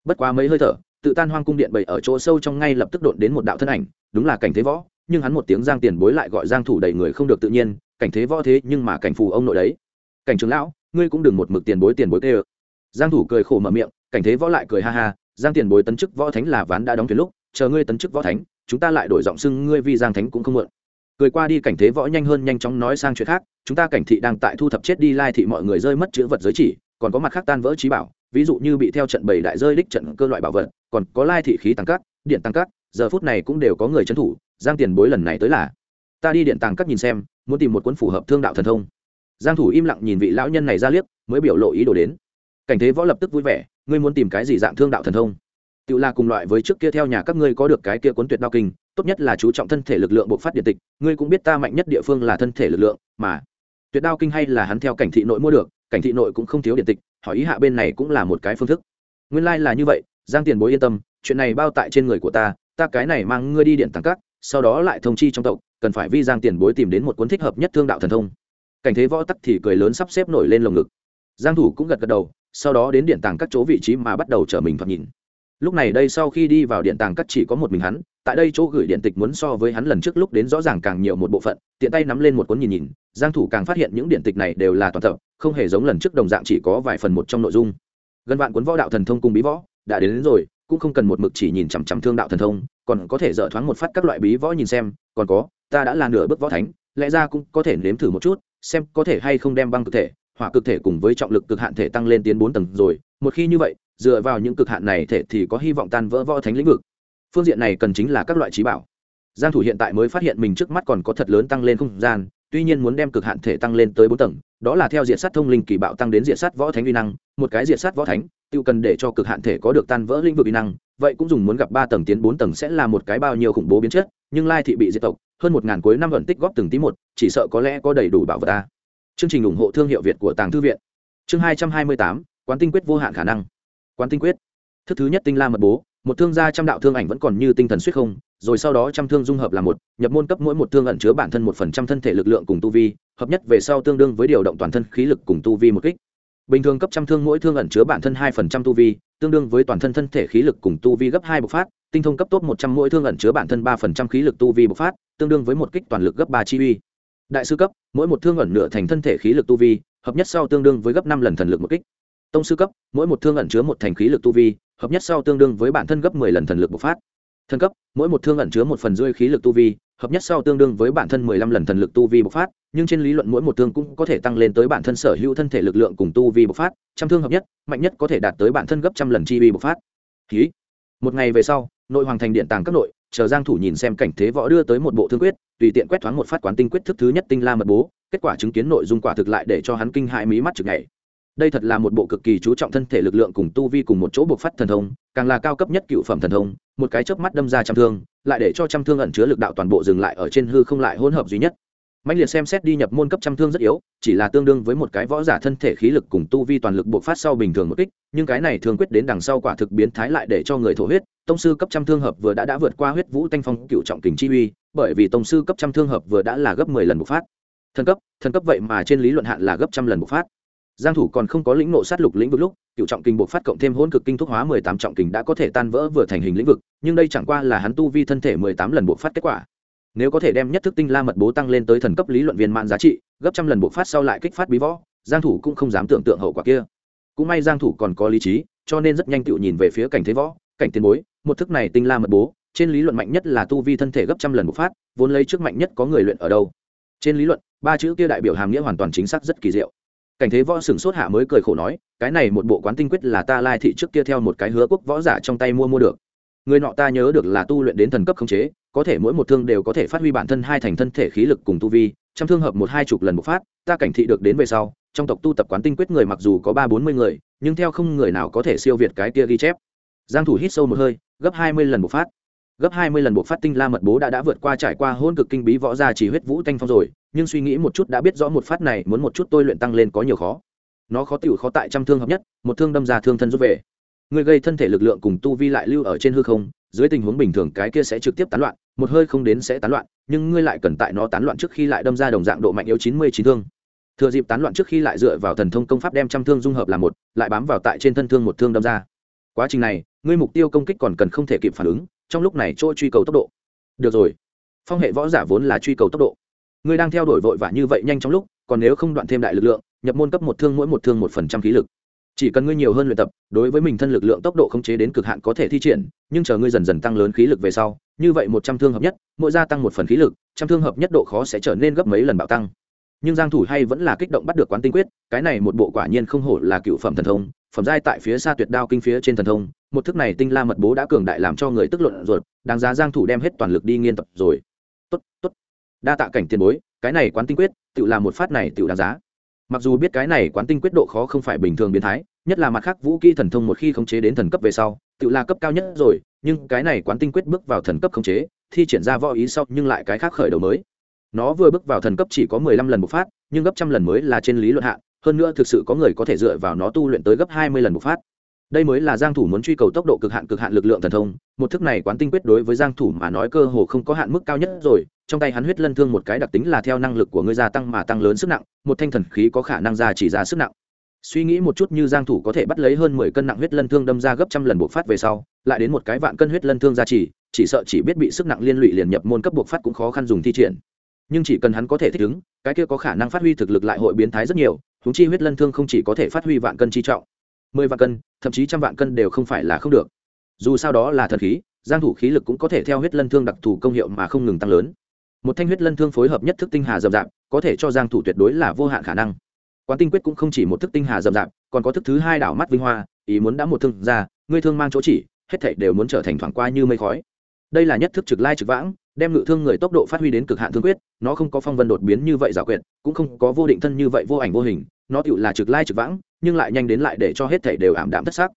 bất quá mấy hơi thở, tự tan hoang cung điện bày ở chỗ sâu trong ngay lập tức đột đến một đạo thân ảnh, đúng là cảnh thế võ, nhưng hắn một tiếng giang tiền bối lại gọi giang thủ đầy người không được tự nhiên, cảnh thế võ thế nhưng mà cảnh phù ông nội đấy cảnh trưởng lão, ngươi cũng đừng một mực tiền bối tiền bối tê ơ. Giang thủ cười khổ mở miệng, cảnh thế võ lại cười ha ha, giang tiền bối tấn chức võ thánh là ván đã đóng thuyền lúc, chờ ngươi tấn chức võ thánh, chúng ta lại đổi giọng xưng ngươi vì giang thánh cũng không mượn cười qua đi, cảnh thế võ nhanh hơn nhanh chóng nói sang chuyện khác, chúng ta cảnh thị đang tại thu thập chết đi lai thị mọi người rơi mất chữ vật giới chỉ, còn có mặt khác tan vỡ trí bảo, ví dụ như bị theo trận bảy đại rơi đích trận cơ loại bảo vật, còn có lai thị khí tăng cát, điện tăng cát, giờ phút này cũng đều có người trấn thủ, giang tiền bối lần này tới là, ta đi điện tăng cát nhìn xem, muốn tìm một cuốn phù hợp thương đạo thần thông giang thủ im lặng nhìn vị lão nhân này ra liếc, mới biểu lộ ý đồ đến. Cảnh thế võ lập tức vui vẻ, ngươi muốn tìm cái gì dạng thương đạo thần thông? Tự là cùng loại với trước kia theo nhà các ngươi có được cái kia cuốn tuyệt đao kinh, tốt nhất là chú trọng thân thể lực lượng bộc phát điện tịch, ngươi cũng biết ta mạnh nhất địa phương là thân thể lực lượng, mà tuyệt đao kinh hay là hắn theo cảnh thị nội mua được, cảnh thị nội cũng không thiếu điện tịch, hỏi ý hạ bên này cũng là một cái phương thức. Nguyên lai là như vậy, giang tiền bối yên tâm, chuyện này bao tại trên người của ta ta cái này mang ngươi đi điện tăng cát sau đó lại thông chi trong tộc, cần phải vi giang tiền bối tìm đến một cuốn thích hợp nhất thương đạo thần thông cảnh thế võ tắc thì cười lớn sắp xếp nổi lên lồng ngực. Giang thủ cũng gật gật đầu sau đó đến điện tàng các chỗ vị trí mà bắt đầu trở mình thoạt nhìn. Lúc này đây sau khi đi vào điện tàng cắt chỉ có một mình hắn tại đây chỗ gửi điện tịch muốn so với hắn lần trước lúc đến rõ ràng càng nhiều một bộ phận tiện tay nắm lên một cuốn nhìn nhìn giang thủ càng phát hiện những điện tịch này đều là toàn tập không hề giống lần trước đồng dạng chỉ có vài phần một trong nội dung. Gần vạn cuốn võ đạo thần thông cùng bí võ đã đến, đến rồi cũng không cần một mực chỉ nhìn chằm chằm thương đạo thần thông còn có thể dở thoáng một phát các loại bí võ nhìn xem còn có ta đã là nửa bước võ thánh lẽ ra cũng có thể nếm thử một chút, xem có thể hay không đem băng cực thể, hỏa cực thể cùng với trọng lực cực hạn thể tăng lên tiến bốn tầng rồi. Một khi như vậy, dựa vào những cực hạn này thể thì có hy vọng tan vỡ võ thánh lĩnh vực. Phương diện này cần chính là các loại trí bảo. Giang thủ hiện tại mới phát hiện mình trước mắt còn có thật lớn tăng lên không gian, tuy nhiên muốn đem cực hạn thể tăng lên tới bốn tầng, đó là theo diện sát thông linh kỳ bạo tăng đến diện sát võ thánh uy năng. Một cái diện sát võ thánh tiêu cần để cho cực hạn thể có được tan vỡ lĩnh vực uy năng, vậy cũng dùng muốn gặp ba tầng tiến bốn tầng sẽ là một cái bao nhiêu khủng bố biến chất, nhưng lai thị bị diệt tộc hơn một ngàn cuối năm vận tích góp từng tí một, chỉ sợ có lẽ có đầy đủ bảo vật ta. Chương trình ủng hộ thương hiệu việt của tàng thư viện. Chương hai trăm hai mươi tám, quán tinh quyết vô hạn khả năng. Quán tinh quyết. Thức thứ nhất tinh la mật bố, một thương gia trăm đạo thương ảnh vẫn còn như tinh thần suýt không, rồi sau đó trăm thương dung hợp là một, nhập môn cấp mỗi một thương ẩn chứa bản thân một phần trăm thân thể lực lượng cùng tu vi, hợp nhất về sau tương đương với điều động toàn thân khí lực cùng tu vi một kích. Bình thường cấp trăm thương mỗi thương ẩn chứa bản thân hai phần trăm tu vi, tương đương với toàn thân thân thể khí lực cùng tu vi gấp hai bộc phát, tinh thông cấp tốt một trăm mỗi thương ẩn chứa bản thân ba phần trăm khí lực tu vi bộc phát tương đương với một kích toàn lực gấp ba chi uy. Đại sư cấp, mỗi một thương ẩn nửa thành thân thể khí lực tu vi, hợp nhất sau tương đương với gấp năm lần thần lực một kích. Tông sư cấp, mỗi một thương ẩn chứa một thành khí lực tu vi, hợp nhất sau tương đương với bản thân gấp mười lần thần lực bộc phát. Thân cấp, mỗi một thương ẩn chứa một phần rưỡi khí lực tu vi, hợp nhất sau tương đương với bản thân mười lăm lần thần lực tu vi bộc phát, nhưng trên lý luận mỗi một thương cũng có thể tăng lên tới bản thân sở hữu thân thể lực lượng cùng tu vi bộc phát, trăm thương hợp nhất, mạnh nhất có thể đạt tới bản thân gấp trăm lần chi vi bộc phát. Ký. Một ngày về sau, nội hoàng thành điện tàng các nội chờ giang thủ nhìn xem cảnh thế võ đưa tới một bộ thương quyết, tùy tiện quét thoáng một phát quán tinh quyết thức thứ nhất tinh la mật bố, kết quả chứng kiến nội dung quả thực lại để cho hắn kinh hãi mí mắt chực ngày đây thật là một bộ cực kỳ chú trọng thân thể lực lượng cùng tu vi cùng một chỗ buộc phát thần thông, càng là cao cấp nhất cựu phẩm thần thông, một cái chớp mắt đâm ra trăm thương, lại để cho trăm thương ẩn chứa lực đạo toàn bộ dừng lại ở trên hư không lại hỗn hợp duy nhất mạnh liệt xem xét đi nhập môn cấp trăm thương rất yếu, chỉ là tương đương với một cái võ giả thân thể khí lực cùng tu vi toàn lực bộc phát sau bình thường một kích, nhưng cái này thường quyết đến đằng sau quả thực biến thái lại để cho người thổ huyết. Tông sư cấp trăm thương hợp vừa đã đã vượt qua huyết vũ thanh phong cựu trọng kình chi uy, bởi vì tông sư cấp trăm thương hợp vừa đã là gấp mười lần bộc phát. Thần cấp thần cấp vậy mà trên lý luận hạn là gấp trăm lần bộc phát. Giang thủ còn không có lĩnh ngộ sát lục lĩnh vực lúc, cựu trọng kình bộc phát cộng thêm hỗn cực kinh thuốc hóa mười tám trọng kình đã có thể tan vỡ vừa thành hình lĩnh vực, nhưng đây chẳng qua là hắn tu vi thân thể mười tám lần bộc phát kết quả nếu có thể đem nhất thức tinh la mật bố tăng lên tới thần cấp lý luận viên mãn giá trị, gấp trăm lần bộ phát sau lại kích phát bí võ, giang thủ cũng không dám tưởng tượng hậu quả kia. Cũng may giang thủ còn có lý trí, cho nên rất nhanh tựu nhìn về phía cảnh thế võ, cảnh tiền bối, một thức này tinh la mật bố, trên lý luận mạnh nhất là tu vi thân thể gấp trăm lần bộ phát, vốn lấy trước mạnh nhất có người luyện ở đâu. Trên lý luận, ba chữ kia đại biểu hàm nghĩa hoàn toàn chính xác rất kỳ diệu. Cảnh thế võ sửng sốt hạ mới cười khổ nói, cái này một bộ quán tinh quyết là ta lai thị trước kia theo một cái hứa quốc võ giả trong tay mua mua được. Người nọ ta nhớ được là tu luyện đến thần cấp khống chế có thể mỗi một thương đều có thể phát huy bản thân hai thành thân thể khí lực cùng tu vi, trăm thương hợp một hai chục lần một phát, ta cảnh thị được đến về sau, trong tộc tu tập quán tinh quyết người mặc dù có ba bốn mươi người, nhưng theo không người nào có thể siêu việt cái kia ghi chép. Giang thủ hít sâu một hơi, gấp hai mươi lần một phát. Gấp hai mươi lần bộ phát tinh la mật bố đã đã vượt qua trải qua hôn cực kinh bí võ gia chỉ huyết vũ thanh phong rồi, nhưng suy nghĩ một chút đã biết rõ một phát này muốn một chút tôi luyện tăng lên có nhiều khó. Nó khó tiểu khó tại trăm thương hợp nhất, một thương đâm ra thương thân rút về người gây thân thể lực lượng cùng tu vi lại lưu ở trên hư không, dưới tình huống bình thường cái kia sẽ trực tiếp tán loạn, một hơi không đến sẽ tán loạn, nhưng ngươi lại cần tại nó tán loạn trước khi lại đâm ra đồng dạng độ mạnh yếu chín mươi chín thương. Thừa dịp tán loạn trước khi lại dựa vào thần thông công pháp đem trăm thương dung hợp làm một, lại bám vào tại trên thân thương một thương đâm ra. Quá trình này, ngươi mục tiêu công kích còn cần không thể kịp phản ứng, trong lúc này trôi truy cầu tốc độ. Được rồi. Phong hệ võ giả vốn là truy cầu tốc độ. Ngươi đang theo đuổi vội vã như vậy nhanh trong lúc, còn nếu không đoạn thêm đại lực lượng, nhập môn cấp một thương mỗi một thương một phần trăm khí lực chỉ cần ngươi nhiều hơn luyện tập, đối với mình thân lực lượng tốc độ khống chế đến cực hạn có thể thi triển, nhưng chờ ngươi dần dần tăng lớn khí lực về sau, như vậy một trăm thương hợp nhất, mỗi gia tăng một phần khí lực, trăm thương hợp nhất độ khó sẽ trở nên gấp mấy lần bạo tăng. Nhưng giang thủ hay vẫn là kích động bắt được quán tinh quyết, cái này một bộ quả nhiên không hổ là cựu phẩm thần thông, phẩm giai tại phía xa tuyệt đao kinh phía trên thần thông, một thức này tinh la mật bố đã cường đại làm cho người tức luận ruột, đáng giá giang thủ đem hết toàn lực đi nghiên tập rồi. Tốt tốt. Đa tạ cảnh tiền bối, cái này quán tinh quyết tự làm một phát này tự đáng giá mặc dù biết cái này quán tinh quyết độ khó không phải bình thường biến thái, nhất là mặt khác vũ kỹ thần thông một khi khống chế đến thần cấp về sau, tự là cấp cao nhất rồi, nhưng cái này quán tinh quyết bước vào thần cấp khống chế, thi triển ra võ ý sau nhưng lại cái khác khởi đầu mới. Nó vừa bước vào thần cấp chỉ có mười lăm lần bộc phát, nhưng gấp trăm lần mới là trên lý luận hạn hơn nữa thực sự có người có thể dựa vào nó tu luyện tới gấp hai mươi lần bộc phát. Đây mới là giang thủ muốn truy cầu tốc độ cực hạn cực hạn lực lượng thần thông, một thức này quán tinh quyết đối với giang thủ mà nói cơ hồ không có hạn mức cao nhất rồi trong tay hắn huyết lân thương một cái đặc tính là theo năng lực của ngươi gia tăng mà tăng lớn sức nặng, một thanh thần khí có khả năng ra chỉ ra sức nặng. Suy nghĩ một chút như giang thủ có thể bắt lấy hơn 10 cân nặng huyết lân thương đâm ra gấp trăm lần buộc phát về sau, lại đến một cái vạn cân huyết lân thương ra chỉ chỉ sợ chỉ biết bị sức nặng liên lụy liền nhập môn cấp buộc phát cũng khó khăn dùng thi triển. Nhưng chỉ cần hắn có thể thích ứng, cái kia có khả năng phát huy thực lực lại hội biến thái rất nhiều chúng chi huyết lân thương không chỉ có thể phát huy vạn cân chi trọng. Mười vạn cân, thậm chí trăm vạn cân đều không phải là không được. Dù sao đó là thần khí, giang thủ khí lực cũng có thể theo huyết lân thương đặc thù công hiệu mà không ngừng tăng lớn một thanh huyết lân thương phối hợp nhất thức tinh hà rậm rạp, có thể cho giang thủ tuyệt đối là vô hạn khả năng. Quán tinh quyết cũng không chỉ một thức tinh hà rậm rạp, còn có thức thứ hai đảo mắt vinh hoa, ý muốn đã một thương ra, ngươi thương mang chỗ chỉ, hết thảy đều muốn trở thành thoảng qua như mây khói. Đây là nhất thức trực lai trực vãng, đem ngự thương người tốc độ phát huy đến cực hạn thương quyết, nó không có phong vân đột biến như vậy giả quyệt, cũng không có vô định thân như vậy vô ảnh vô hình, nó tựu là trực lai trực vãng, nhưng lại nhanh đến lại để cho hết thảy đều ảm đạm thất sắc.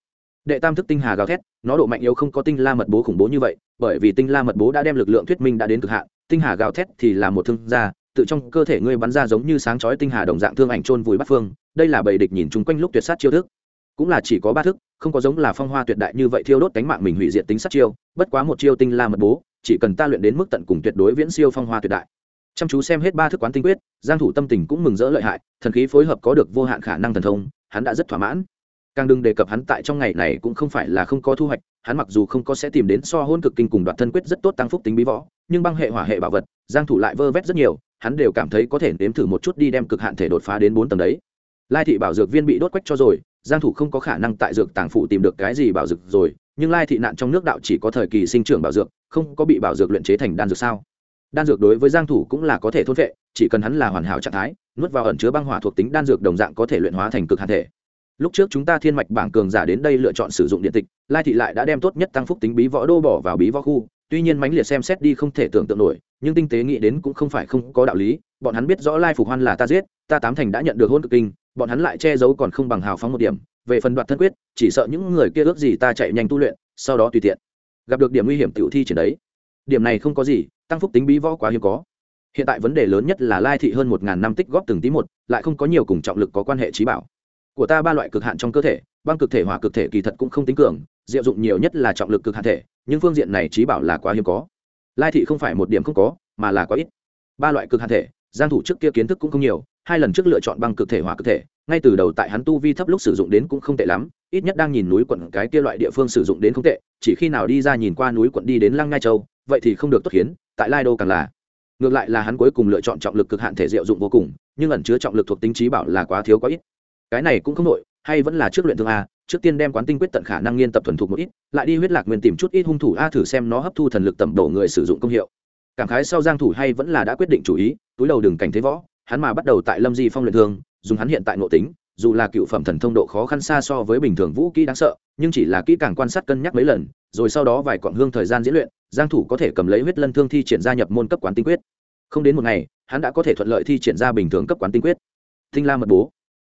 Đệ tam thức tinh hà gào thét, nó độ mạnh yếu không có tinh la mật bố khủng bố như vậy, bởi vì tinh la mật bố đã đem lực lượng thuyết minh đã đến cực hạn tinh hà gào thét thì là một thương gia, tự trong cơ thể ngươi bắn ra giống như sáng chói tinh hà đồng dạng thương ảnh trôn vùi bắt phương, đây là bầy địch nhìn chung quanh lúc tuyệt sát chiêu thức. Cũng là chỉ có ba thức, không có giống là phong hoa tuyệt đại như vậy thiêu đốt cánh mạng mình hủy diệt tính sát chiêu, bất quá một chiêu tinh la mật bố, chỉ cần ta luyện đến mức tận cùng tuyệt đối viễn siêu phong hoa tuyệt đại. Chăm chú xem hết ba thức quán tinh quyết, giang thủ tâm tình cũng mừng rỡ lợi hại, thần khí phối hợp có được vô hạn khả năng thần thông, hắn đã rất thỏa mãn càng đừng đề cập hắn tại trong ngày này cũng không phải là không có thu hoạch, hắn mặc dù không có sẽ tìm đến so hôn cực kinh cùng đoạt thân quyết rất tốt tăng phúc tính bí võ, nhưng băng hệ hỏa hệ bảo vật, giang thủ lại vơ vét rất nhiều, hắn đều cảm thấy có thể nếm thử một chút đi đem cực hạn thể đột phá đến bốn tầng đấy. Lai thị bảo dược viên bị đốt quách cho rồi, giang thủ không có khả năng tại dược tàng phụ tìm được cái gì bảo dược rồi, nhưng lai thị nạn trong nước đạo chỉ có thời kỳ sinh trưởng bảo dược, không có bị bảo dược luyện chế thành đan dược sao? Đan dược đối với giang thủ cũng là có thể thôn vệ, chỉ cần hắn là hoàn hảo trạng thái, nuốt vào ẩn chứa băng hỏa thuộc tính đan dược đồng dạng có thể luyện hóa thành cực hạn thể lúc trước chúng ta thiên mạch bảng cường giả đến đây lựa chọn sử dụng điện tịch, lai thị lại đã đem tốt nhất tăng phúc tính bí võ đô bỏ vào bí võ khu. Tuy nhiên mãnh liệt xem xét đi không thể tưởng tượng nổi, nhưng tinh tế nghĩ đến cũng không phải không có đạo lý. Bọn hắn biết rõ lai phục hoan là ta giết, ta tám thành đã nhận được hôn cực kinh, bọn hắn lại che giấu còn không bằng hào phóng một điểm. Về phần đoạt thân quyết, chỉ sợ những người kia ước gì ta chạy nhanh tu luyện, sau đó tùy tiện. Gặp được điểm nguy hiểm tiểu thi triển đấy. Điểm này không có gì, tăng phúc tính bí võ quá hiếm có. Hiện tại vấn đề lớn nhất là lai thị hơn một ngàn năm tích góp từng tí một, lại không có nhiều cùng trọng lực có quan hệ trí bảo của ta ba loại cực hạn trong cơ thể, băng cực thể, hỏa cực thể kỳ thật cũng không tính cường, diệu dụng nhiều nhất là trọng lực cực hạn thể, nhưng phương diện này trí bảo là quá hiếm có. Lai thị không phải một điểm không có, mà là quá ít. Ba loại cực hạn thể, giang thủ trước kia kiến thức cũng không nhiều, hai lần trước lựa chọn băng cực thể, hỏa cực thể, ngay từ đầu tại hắn tu vi thấp lúc sử dụng đến cũng không tệ lắm, ít nhất đang nhìn núi quận cái kia loại địa phương sử dụng đến không tệ, chỉ khi nào đi ra nhìn qua núi quận đi đến lăng ngai châu, vậy thì không được tốt hiến tại lai đô càng là. Ngược lại là hắn cuối cùng lựa chọn trọng lực cực hạn thể diệu dụng vô cùng, nhưng ẩn chứa trọng lực thuộc tính trí bảo là quá thiếu quá ít cái này cũng không nội hay vẫn là trước luyện thương a, trước tiên đem quán tinh quyết tận khả năng nghiên tập thuần thục một ít, lại đi huyết lạc nguyên tìm chút ít hung thủ a thử xem nó hấp thu thần lực tầm đổ người sử dụng công hiệu. Cảm khái sau giang thủ hay vẫn là đã quyết định chủ ý, túi đầu đường cảnh thế võ, hắn mà bắt đầu tại lâm di phong luyện thương, dùng hắn hiện tại nội tính, dù là cựu phẩm thần thông độ khó khăn xa so với bình thường vũ kỹ đáng sợ, nhưng chỉ là kỹ càng quan sát cân nhắc mấy lần, rồi sau đó vài quãng hương thời gian diễn luyện, giang thủ có thể cầm lấy huyết lân thương thi triển gia nhập môn cấp quán tinh quyết. Không đến một ngày, hắn đã có thể thuận lợi thi triển ra bình thường cấp quán tinh quyết. Tinh la mật bố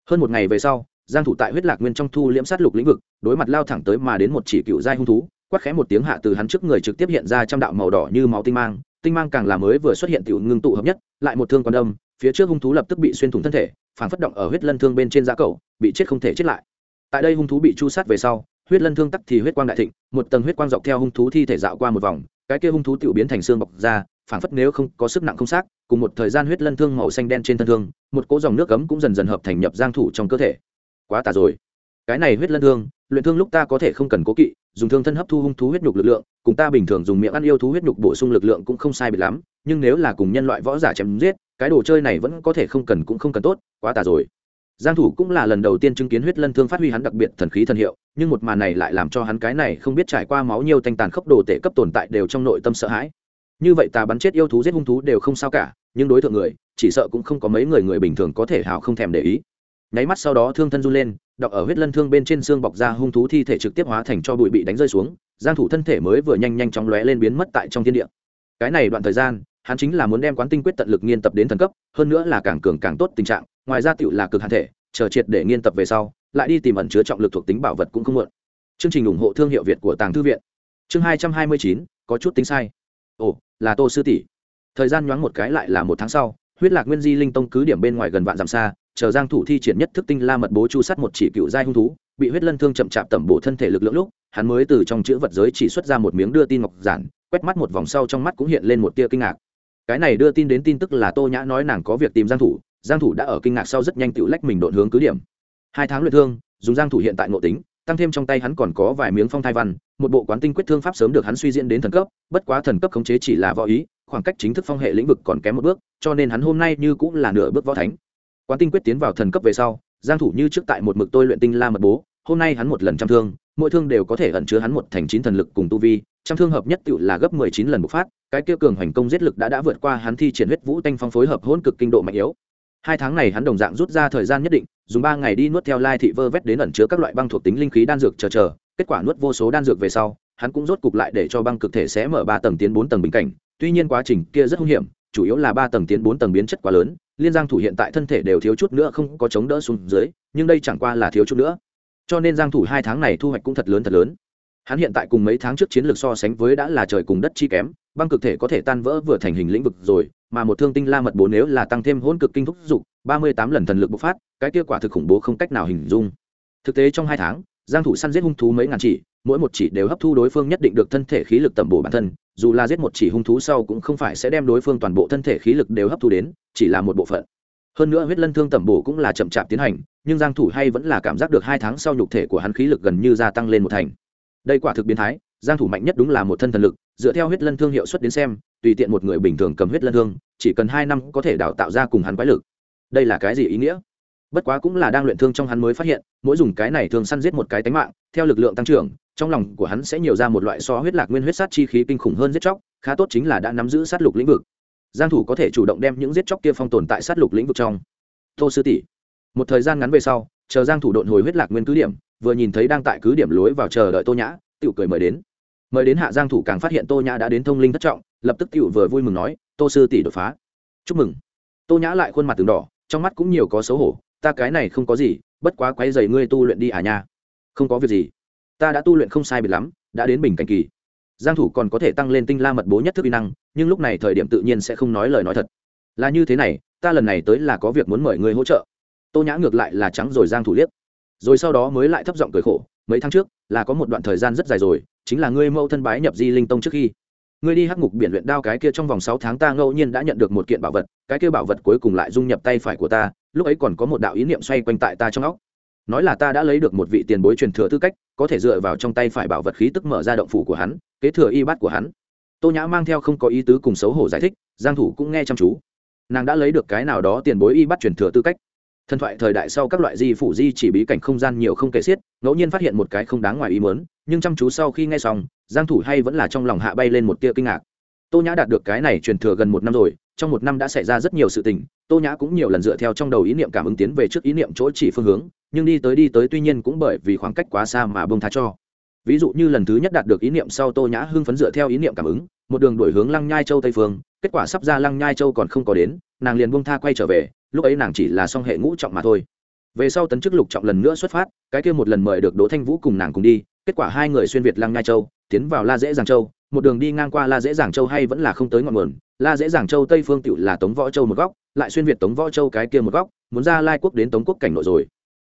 hơn một ngày về sau, giang thủ tại huyết lạc nguyên trong thu liễm sát lục lĩnh vực, đối mặt lao thẳng tới mà đến một chỉ cựu giai hung thú, quát khẽ một tiếng hạ từ hắn trước người trực tiếp hiện ra trăm đạo màu đỏ như máu tinh mang tinh mang càng là mới vừa xuất hiện tiểu ngưng tụ hợp nhất, lại một thương quan đâm phía trước hung thú lập tức bị xuyên thủng thân thể, phản phất động ở huyết lân thương bên trên giá cầu, bị chết không thể chết lại. Tại đây hung thú bị chu sát về sau, huyết lân thương tắc thì huyết quang đại thịnh, một tầng huyết quang dọc theo hung thú thi thể dạo qua một vòng, cái kia hung thú tiểu biến thành xương bọc ra phản phất nếu không có sức nặng không xác, cùng một thời gian huyết lân thương màu xanh đen trên thân thương, một cỗ dòng nước cấm cũng dần dần hợp thành nhập giang thủ trong cơ thể. Quá tà rồi. Cái này huyết lân thương, luyện thương lúc ta có thể không cần cố kỵ, dùng thương thân hấp thu hung thú huyết nhục lực lượng, cùng ta bình thường dùng miệng ăn yêu thú huyết nhục bổ sung lực lượng cũng không sai biệt lắm, nhưng nếu là cùng nhân loại võ giả chém giết, cái đồ chơi này vẫn có thể không cần cũng không cần tốt, quá tà rồi. Giang thủ cũng là lần đầu tiên chứng kiến huyết lân thương phát huy hắn đặc biệt thần khí thần hiệu, nhưng một màn này lại làm cho hắn cái này không biết trải qua máu nhiều thanh tàn khốc đồ tệ cấp tồn tại đều trong nội tâm sợ hãi như vậy ta bắn chết yêu thú giết hung thú đều không sao cả, nhưng đối tượng người, chỉ sợ cũng không có mấy người người bình thường có thể hào không thèm để ý. Nháy mắt sau đó thương thân run lên, đọc ở huyết lân thương bên trên xương bọc ra hung thú thi thể trực tiếp hóa thành cho bụi bị đánh rơi xuống, giang thủ thân thể mới vừa nhanh nhanh chóng lóe lên biến mất tại trong thiên địa. Cái này đoạn thời gian, hắn chính là muốn đem quán tinh quyết tận lực nghiên tập đến thần cấp, hơn nữa là càng cường càng tốt tình trạng, ngoài ra tựu là cực hạn thể, chờ triệt để nghiên tập về sau, lại đi tìm ẩn chứa trọng lực thuộc tính bảo vật cũng không muộn. Chương trình ủng hộ thương hiệu việt của tàng thư viện. Chương hai trăm hai mươi chín, có chút tính sai ồ, là tô sư tỷ. Thời gian nhoáng một cái lại là một tháng sau, huyết lạc nguyên di linh tông cứ điểm bên ngoài gần vạn dặm xa, chờ giang thủ thi triển nhất thức tinh la mật bố chu sát một chỉ cựu giai hung thú, bị huyết lân thương chậm chạp tẩm bổ thân thể lực lượng lúc, hắn mới từ trong chữ vật giới chỉ xuất ra một miếng đưa tin ngọc giản, quét mắt một vòng sau trong mắt cũng hiện lên một tia kinh ngạc. Cái này đưa tin đến tin tức là tô nhã nói nàng có việc tìm giang thủ giang thủ đã ở kinh ngạc sau rất nhanh tự lách mình đột hướng cứ điểm. Hai tháng luyện thương, dùng giang thủ hiện tại ngộ tính, tăng thêm trong tay hắn còn có vài miếng phong thai văn một bộ quán tinh quyết thương pháp sớm được hắn suy diễn đến thần cấp, bất quá thần cấp khống chế chỉ là võ ý, khoảng cách chính thức phong hệ lĩnh vực còn kém một bước, cho nên hắn hôm nay như cũng là nửa bước võ thánh. Quán tinh quyết tiến vào thần cấp về sau, giang thủ như trước tại một mực tôi luyện tinh la mật bố, hôm nay hắn một lần trăm thương, mỗi thương đều có thể ẩn chứa hắn một thành chín thần lực cùng tu vi, trăm thương hợp nhất tựu là gấp 19 lần bộc phát, cái kia cường hành công giết lực đã đã vượt qua hắn thi triển huyết vũ tanh phong phối hợp hỗn cực kinh độ mạnh yếu. Hai tháng này hắn đồng dạng rút ra thời gian nhất định, dùng ba ngày đi nuốt theo lai thị vơ vét đến ẩn chứa các loại băng thuộc tính linh khí đan dược chờ chờ kết quả nuốt vô số đan dược về sau, hắn cũng rốt cục lại để cho băng cực thể sẽ mở ba tầng tiến bốn tầng bình cảnh. Tuy nhiên quá trình kia rất hung hiểm, chủ yếu là ba tầng tiến bốn tầng biến chất quá lớn, liên giang thủ hiện tại thân thể đều thiếu chút nữa không có chống đỡ xuống dưới, nhưng đây chẳng qua là thiếu chút nữa. Cho nên giang thủ hai tháng này thu hoạch cũng thật lớn thật lớn. Hắn hiện tại cùng mấy tháng trước chiến lược so sánh với đã là trời cùng đất chi kém, băng cực thể có thể tan vỡ vừa thành hình lĩnh vực rồi, mà một thương tinh la mật bố nếu là tăng thêm hỗn cực kinh thúc dục, ba mươi tám lần thần lực bộc phát, cái kia quả thực khủng bố không cách nào hình dung. Thực tế trong hai tháng giang thủ săn giết hung thú mấy ngàn chỉ, mỗi một chỉ đều hấp thu đối phương nhất định được thân thể khí lực tẩm bổ bản thân, dù là giết một chỉ hung thú sau cũng không phải sẽ đem đối phương toàn bộ thân thể khí lực đều hấp thu đến, chỉ là một bộ phận. Hơn nữa huyết lân thương tẩm bổ cũng là chậm chạp tiến hành, nhưng giang thủ hay vẫn là cảm giác được hai tháng sau nhục thể của hắn khí lực gần như gia tăng lên một thành. Đây quả thực biến thái, giang thủ mạnh nhất đúng là một thân thần lực, dựa theo huyết lân thương hiệu suất đến xem, tùy tiện một người bình thường cầm huyết lân thương, chỉ cần hai năm có thể đào tạo ra cùng hắn quái lực. Đây là cái gì ý nghĩa? Bất quá cũng là đang luyện thương trong hắn mới phát hiện mỗi dùng cái này thường săn giết một cái tánh mạng, theo lực lượng tăng trưởng, trong lòng của hắn sẽ nhiều ra một loại so huyết lạc nguyên huyết sát chi khí kinh khủng hơn giết chóc, khá tốt chính là đã nắm giữ sát lục lĩnh vực. Giang thủ có thể chủ động đem những giết chóc kia phong tồn tại sát lục lĩnh vực trong. Tô sư tỷ, một thời gian ngắn về sau, chờ giang thủ độn hồi huyết lạc nguyên cứ điểm, vừa nhìn thấy đang tại cứ điểm lối vào chờ đợi tô nhã, tiểu cười mời đến. Mời đến hạ giang thủ càng phát hiện tô nhã đã đến thông linh thất trọng, lập tức tiểu vừa vui mừng nói, tô sư tỷ đột phá. Chúc mừng. Tô nhã lại khuôn mặt từng đỏ, trong mắt cũng nhiều có xấu hổ, ta cái này không có gì bất quá quấy rầy ngươi tu luyện đi à nha. Không có việc gì. Ta đã tu luyện không sai biệt lắm, đã đến bình cảnh kỳ. Giang thủ còn có thể tăng lên tinh la mật bố nhất thức uy năng, nhưng lúc này thời điểm tự nhiên sẽ không nói lời nói thật. Là như thế này, ta lần này tới là có việc muốn mời ngươi hỗ trợ. Tô nhã ngược lại là trắng rồi giang thủ liếc. Rồi sau đó mới lại thấp giọng cười khổ, mấy tháng trước, là có một đoạn thời gian rất dài rồi, chính là ngươi mẫu thân bái nhập di linh tông trước khi ngươi đi hắc ngục biển luyện đao cái kia trong vòng sáu tháng ta ngẫu nhiên đã nhận được một kiện bảo vật, cái kia bảo vật cuối cùng lại dung nhập tay phải của ta, lúc ấy còn có một đạo ý niệm xoay quanh tại ta trong óc. Nói là ta đã lấy được một vị tiền bối truyền thừa tư cách, có thể dựa vào trong tay phải bảo vật khí tức mở ra động phủ của hắn, kế thừa y bát của hắn. Tô nhã mang theo không có ý tứ cùng xấu hổ giải thích, giang thủ cũng nghe chăm chú. Nàng đã lấy được cái nào đó tiền bối y bắt truyền thừa tư cách. Thần thoại thời đại sau các loại di phủ di chỉ bí cảnh không gian nhiều không kể xiết, ngẫu nhiên phát hiện một cái không đáng ngoài ý muốn, nhưng chăm chú sau khi nghe xong giang thủ hay vẫn là trong lòng hạ bay lên một tia kinh ngạc. Tô nhã đạt được cái này truyền thừa gần một năm rồi, trong một năm đã xảy ra rất nhiều sự tình, tô nhã cũng nhiều lần dựa theo trong đầu ý niệm cảm ứng tiến về trước ý niệm chỗ chỉ phương hướng, nhưng đi tới đi tới tuy nhiên cũng bởi vì khoảng cách quá xa mà bông tha cho. Ví dụ như lần thứ nhất đạt được ý niệm sau tô nhã hưng phấn dựa theo ý niệm cảm ứng, một đường đổi hướng lăng nhai châu tây phương, kết quả sắp ra lăng nhai châu còn không có đến, nàng liền bông tha quay trở về, lúc ấy nàng chỉ là song hệ ngũ trọng mà thôi. Về sau tấn chức lục trọng lần nữa xuất phát, cái kia một lần mời được đỗ thanh vũ cùng nàng cùng đi, kết quả hai người xuyên việt lăng nhai châu tiến vào la dễ giàng châu, một đường đi ngang qua la dễ giàng châu hay vẫn là không tới ngọn nguồn. La dễ giàng châu tây phương tựu là tống võ châu một góc, lại xuyên việt tống võ châu cái kia một góc, muốn ra lai quốc đến tống quốc cảnh nội rồi.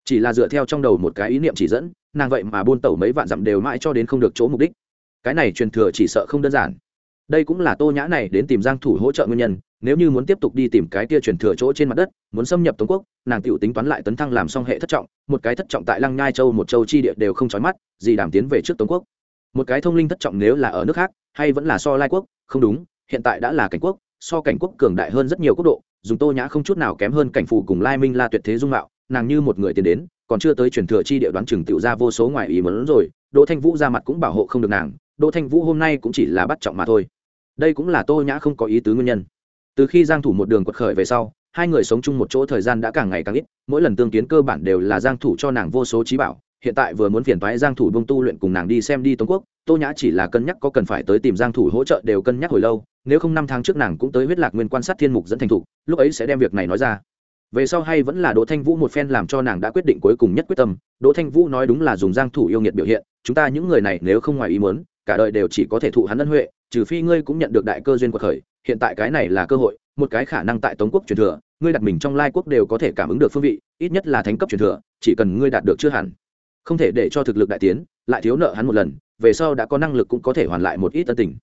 Chỉ là dựa theo trong đầu một cái ý niệm chỉ dẫn, nàng vậy mà buôn tẩu mấy vạn dặm đều mãi cho đến không được chỗ mục đích. Cái này truyền thừa chỉ sợ không đơn giản. Đây cũng là tô nhã này đến tìm giang thủ hỗ trợ nguyên nhân, nếu như muốn tiếp tục đi tìm cái kia truyền thừa chỗ trên mặt đất, muốn xâm nhập tống quốc, nàng tiểu tính toán lại tấn thăng làm xong hệ thất trọng, một cái thất trọng tại lăng nhai châu một châu chi địa đều không chói mắt, gì đảm tiến về trước tống quốc một cái thông linh thất trọng nếu là ở nước khác, hay vẫn là so lai quốc, không đúng, hiện tại đã là cảnh quốc, so cảnh quốc cường đại hơn rất nhiều quốc độ, dùng tô nhã không chút nào kém hơn cảnh phủ cùng lai minh la tuyệt thế dung mạo, nàng như một người tiến đến, còn chưa tới truyền thừa chi địa đoán chừng tiểu ra vô số ngoài ý muốn rồi, đỗ thanh vũ ra mặt cũng bảo hộ không được nàng, đỗ thanh vũ hôm nay cũng chỉ là bắt trọng mà thôi. Đây cũng là tô nhã không có ý tứ nguyên nhân. Từ khi giang thủ một đường quật khởi về sau, hai người sống chung một chỗ thời gian đã càng ngày càng ít, mỗi lần tương kiến cơ bản đều là giang thủ cho nàng vô số trí bảo hiện tại vừa muốn phiền toái giang thủ bông tu luyện cùng nàng đi xem đi tống quốc, tô nhã chỉ là cân nhắc có cần phải tới tìm giang thủ hỗ trợ đều cân nhắc hồi lâu, nếu không năm tháng trước nàng cũng tới huyết lạc nguyên quan sát thiên mục dẫn thành thủ lúc ấy sẽ đem việc này nói ra. Về sau hay vẫn là đỗ thanh vũ một phen làm cho nàng đã quyết định cuối cùng nhất quyết tâm, đỗ thanh vũ nói đúng là dùng giang thủ yêu nghiệt biểu hiện, chúng ta những người này nếu không ngoài ý muốn, cả đời đều chỉ có thể thụ hắn ân huệ, trừ phi ngươi cũng nhận được đại cơ duyên của khởi, hiện tại cái này là cơ hội, một cái khả năng tại tống quốc truyền thừa, ngươi đặt mình trong lai quốc đều có thể cảm ứng được phương vị, ít nhất là thánh cấp truyền thừa, chỉ cần ngươi đạt được chưa hẳn không thể để cho thực lực đại tiến, lại thiếu nợ hắn một lần, về sau đã có năng lực cũng có thể hoàn lại một ít tân tình.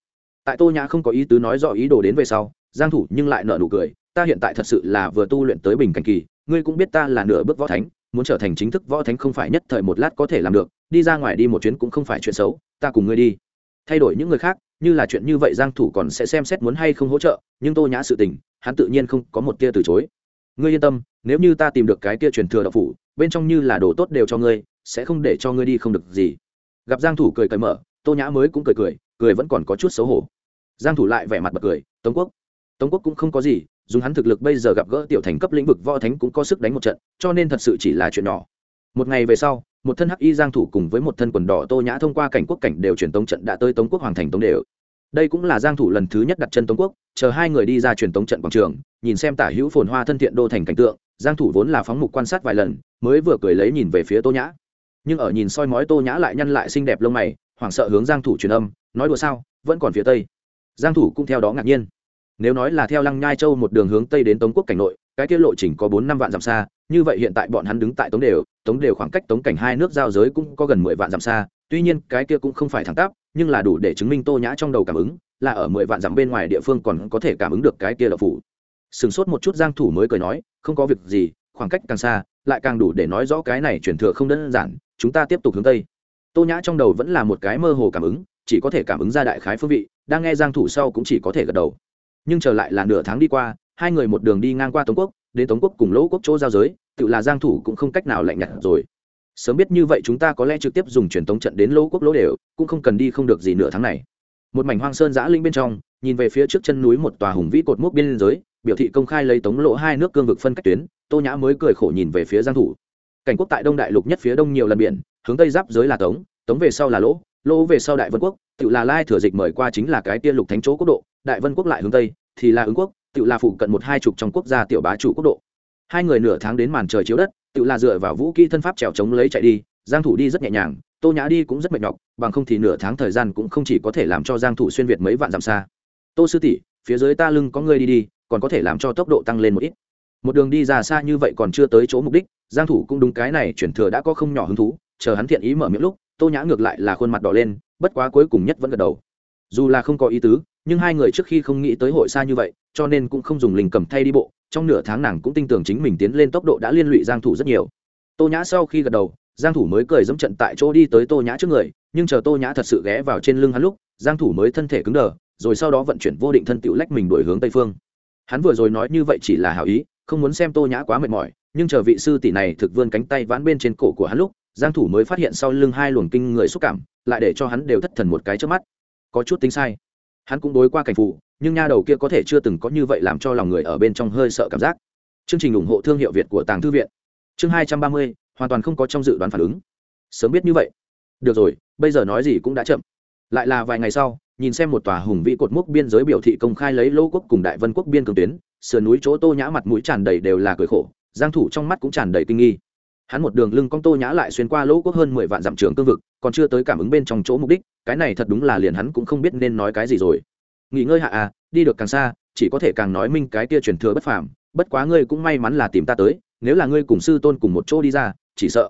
Tại tô nhã không có ý tứ nói rõ ý đồ đến về sau, giang thủ nhưng lại nợ nụ cười, ta hiện tại thật sự là vừa tu luyện tới bình cảnh kỳ, ngươi cũng biết ta là nửa bước võ thánh, muốn trở thành chính thức võ thánh không phải nhất thời một lát có thể làm được, đi ra ngoài đi một chuyến cũng không phải chuyện xấu, ta cùng ngươi đi. Thay đổi những người khác, như là chuyện như vậy giang thủ còn sẽ xem xét muốn hay không hỗ trợ, nhưng tô nhã sự tình, hắn tự nhiên không có một tia từ chối. Ngươi yên tâm, nếu như ta tìm được cái kia truyền thừa đạo phủ, bên trong như là đồ tốt đều cho ngươi sẽ không để cho ngươi đi không được gì. Gặp giang thủ cười cởi mở, tô nhã mới cũng cười cười cười vẫn còn có chút xấu hổ. Giang thủ lại vẻ mặt bật cười, tống quốc tống quốc cũng không có gì, dùng hắn thực lực bây giờ gặp gỡ tiểu thành cấp lĩnh vực võ thánh cũng có sức đánh một trận, cho nên thật sự chỉ là chuyện nhỏ. Một ngày về sau, một thân hắc y giang thủ cùng với một thân quần đỏ tô nhã thông qua cảnh quốc cảnh đều truyền tống trận đã tới tống quốc hoàng thành tống đều. Đây cũng là giang thủ lần thứ nhất đặt chân tống quốc, chờ hai người đi ra truyền tống trận quảng trường, nhìn xem tả hữu phồn hoa thân thiện đô thành cảnh tượng, giang thủ vốn là phóng mục quan sát vài lần, mới vừa cười lấy nhìn về phía tô nhã nhưng ở nhìn soi mói tô nhã lại nhăn lại xinh đẹp lông mày, hoảng sợ hướng giang thủ truyền âm, nói đùa sao, vẫn còn phía tây. Giang thủ cũng theo đó ngạc nhiên. Nếu nói là theo lăng nhai châu một đường hướng tây đến tống quốc cảnh nội, cái tiết lộ trình có bốn năm vạn dặm xa, như vậy hiện tại bọn hắn đứng tại tống đều tống đều khoảng cách tống cảnh hai nước giao giới cũng có gần mười vạn dặm xa, tuy nhiên cái kia cũng không phải thẳng tắp, nhưng là đủ để chứng minh tô nhã trong đầu cảm ứng, là ở mười vạn dặm bên ngoài địa phương còn có thể cảm ứng được cái kia đậu phủ. Sừng sốt một chút giang thủ mới cười nói, không có việc gì, khoảng cách càng xa, lại càng đủ để nói rõ cái này chuyển thừa không đơn giản chúng ta tiếp tục hướng tây. Tô nhã trong đầu vẫn là một cái mơ hồ cảm ứng, chỉ có thể cảm ứng ra đại khái phương vị, đang nghe giang thủ sau cũng chỉ có thể gật đầu. Nhưng trở lại là nửa tháng đi qua, hai người một đường đi ngang qua tống quốc, đến tống quốc cùng lỗ quốc chỗ giao giới, tự là giang thủ cũng không cách nào lạnh nhạt rồi. Sớm biết như vậy chúng ta có lẽ trực tiếp dùng truyền tống trận đến lỗ quốc lỗ đều, cũng không cần đi không được gì nửa tháng này. Một mảnh hoang sơn giã linh bên trong, nhìn về phía trước chân núi một tòa hùng vĩ cột mốc biên giới, biểu thị công khai lấy tống lỗ hai nước cương vực phân cách tuyến, tô nhã mới cười khổ nhìn về phía giang thủ cảnh quốc tại đông đại lục nhất phía đông nhiều lần biển, hướng tây giáp giới là tống tống về sau là lỗ lỗ về sau đại vân quốc, tự là lai thừa dịch mời qua chính là cái tiên lục thánh chỗ quốc độ, đại vân quốc lại hướng tây, thì là ứng quốc, tự là phụ cận một hai chục trong quốc gia tiểu bá chủ quốc độ. Hai người nửa tháng đến màn trời chiếu đất, tự là dựa vào vũ kỹ thân pháp trèo chống lấy chạy đi, giang thủ đi rất nhẹ nhàng, tô nhã đi cũng rất mệt nhọc, bằng không thì nửa tháng thời gian cũng không chỉ có thể làm cho giang thủ xuyên việt mấy vạn dặm xa. Tô sư tỷ, phía dưới ta lưng có người đi đi, còn có thể làm cho tốc độ tăng lên một ít một đường đi ra xa như vậy còn chưa tới chỗ mục đích, giang thủ cũng đúng cái này chuyển thừa đã có không nhỏ hứng thú, chờ hắn thiện ý mở miệng lúc, tô nhã ngược lại là khuôn mặt đỏ lên, bất quá cuối cùng nhất vẫn gật đầu. Dù là không có ý tứ, nhưng hai người trước khi không nghĩ tới hội xa như vậy, cho nên cũng không dùng linh cầm thay đi bộ, trong nửa tháng nàng cũng tin tưởng chính mình tiến lên tốc độ đã liên lụy giang thủ rất nhiều. Tô nhã sau khi gật đầu, giang thủ mới cười dẫm trận tại chỗ đi tới tô nhã trước người, nhưng chờ tô nhã thật sự ghé vào trên lưng hắn lúc, giang thủ mới thân thể cứng đờ, rồi sau đó vận chuyển vô định thân tiểu lách mình đuổi hướng tây phương. Hắn vừa rồi nói như vậy chỉ là hảo ý không muốn xem tô nhã quá mệt mỏi, nhưng chờ vị sư tỷ này thực vươn cánh tay vãn bên trên cổ của hắn lúc, giang thủ mới phát hiện sau lưng hai luồng kinh người xúc cảm, lại để cho hắn đều thất thần một cái trước mắt. Có chút tính sai. Hắn cũng đối qua cảnh phụ, nhưng nha đầu kia có thể chưa từng có như vậy làm cho lòng người ở bên trong hơi sợ cảm giác. Chương trình ủng hộ thương hiệu việt của tàng thư viện. Chương hai trăm ba mươi, hoàn toàn không có trong dự đoán phản ứng. Sớm biết như vậy. Được rồi, bây giờ nói gì cũng đã chậm lại là vài ngày sau, nhìn xem một tòa hùng vĩ cột mốc biên giới biểu thị công khai lấy lô quốc cùng đại vân quốc biên cường tuyến, sườn núi chỗ tô nhã mặt mũi tràn đầy đều là cười khổ, giang thủ trong mắt cũng tràn đầy kinh nghi. Hắn một đường lưng cong tô nhã lại xuyên qua lỗ quốc hơn mười vạn dặm trường cương vực, còn chưa tới cảm ứng bên trong chỗ mục đích, cái này thật đúng là liền hắn cũng không biết nên nói cái gì rồi. Nghỉ ngơi hạ à đi được càng xa, chỉ có thể càng nói minh cái kia truyền thừa bất phàm, bất quá ngươi cũng may mắn là tìm ta tới, nếu là ngươi cùng sư tôn cùng một chỗ đi ra, chỉ sợ.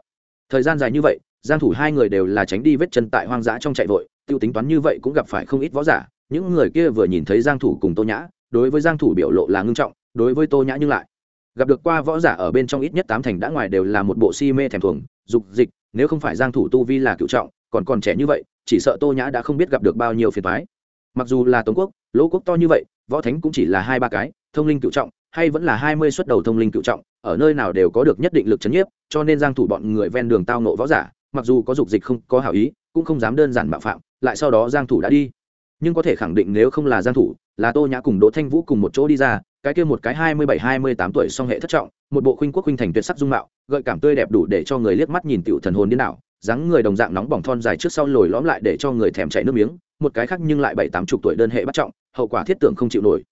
Thời gian dài như vậy, giang thủ hai người đều là tránh đi vết chân tại hoang dã trong chạy vội tiêu tính toán như vậy cũng gặp phải không ít võ giả, những người kia vừa nhìn thấy giang thủ cùng tô nhã, đối với giang thủ biểu lộ là ngưng trọng, đối với tô nhã nhưng lại. Gặp được qua võ giả ở bên trong ít nhất tám thành đã ngoài đều là một bộ si mê thèm thuồng, dục dịch, nếu không phải giang thủ tu vi là cựu trọng, còn còn trẻ như vậy, chỉ sợ tô nhã đã không biết gặp được bao nhiêu phiền toái. Mặc dù là tống quốc, lỗ quốc to như vậy, võ thánh cũng chỉ là hai ba cái, thông linh cựu trọng, hay vẫn là hai mươi xuất đầu thông linh cựu trọng, ở nơi nào đều có được nhất định lực chấn nhiếp, cho nên giang thủ bọn người ven đường tao nộ võ giả, mặc dù có dục dịch không có hảo ý, cũng không dám đơn giản mạo phạm lại sau đó giang thủ đã đi. Nhưng có thể khẳng định nếu không là giang thủ, là tô nhã cùng đỗ thanh vũ cùng một chỗ đi ra, cái kia một cái hai mươi bảy, hai mươi tám tuổi song hệ thất trọng, một bộ khuynh quốc khuynh thành tuyệt sắc dung mạo, gợi cảm tươi đẹp đủ để cho người liếc mắt nhìn tiểu thần hồn điên đảo, dáng người đồng dạng nóng bỏng thon dài trước sau lồi lõm lại để cho người thèm chảy nước miếng, một cái khác nhưng lại bảy, tám chục tuổi đơn hệ bắt trọng, hậu quả thiết tưởng không chịu nổi.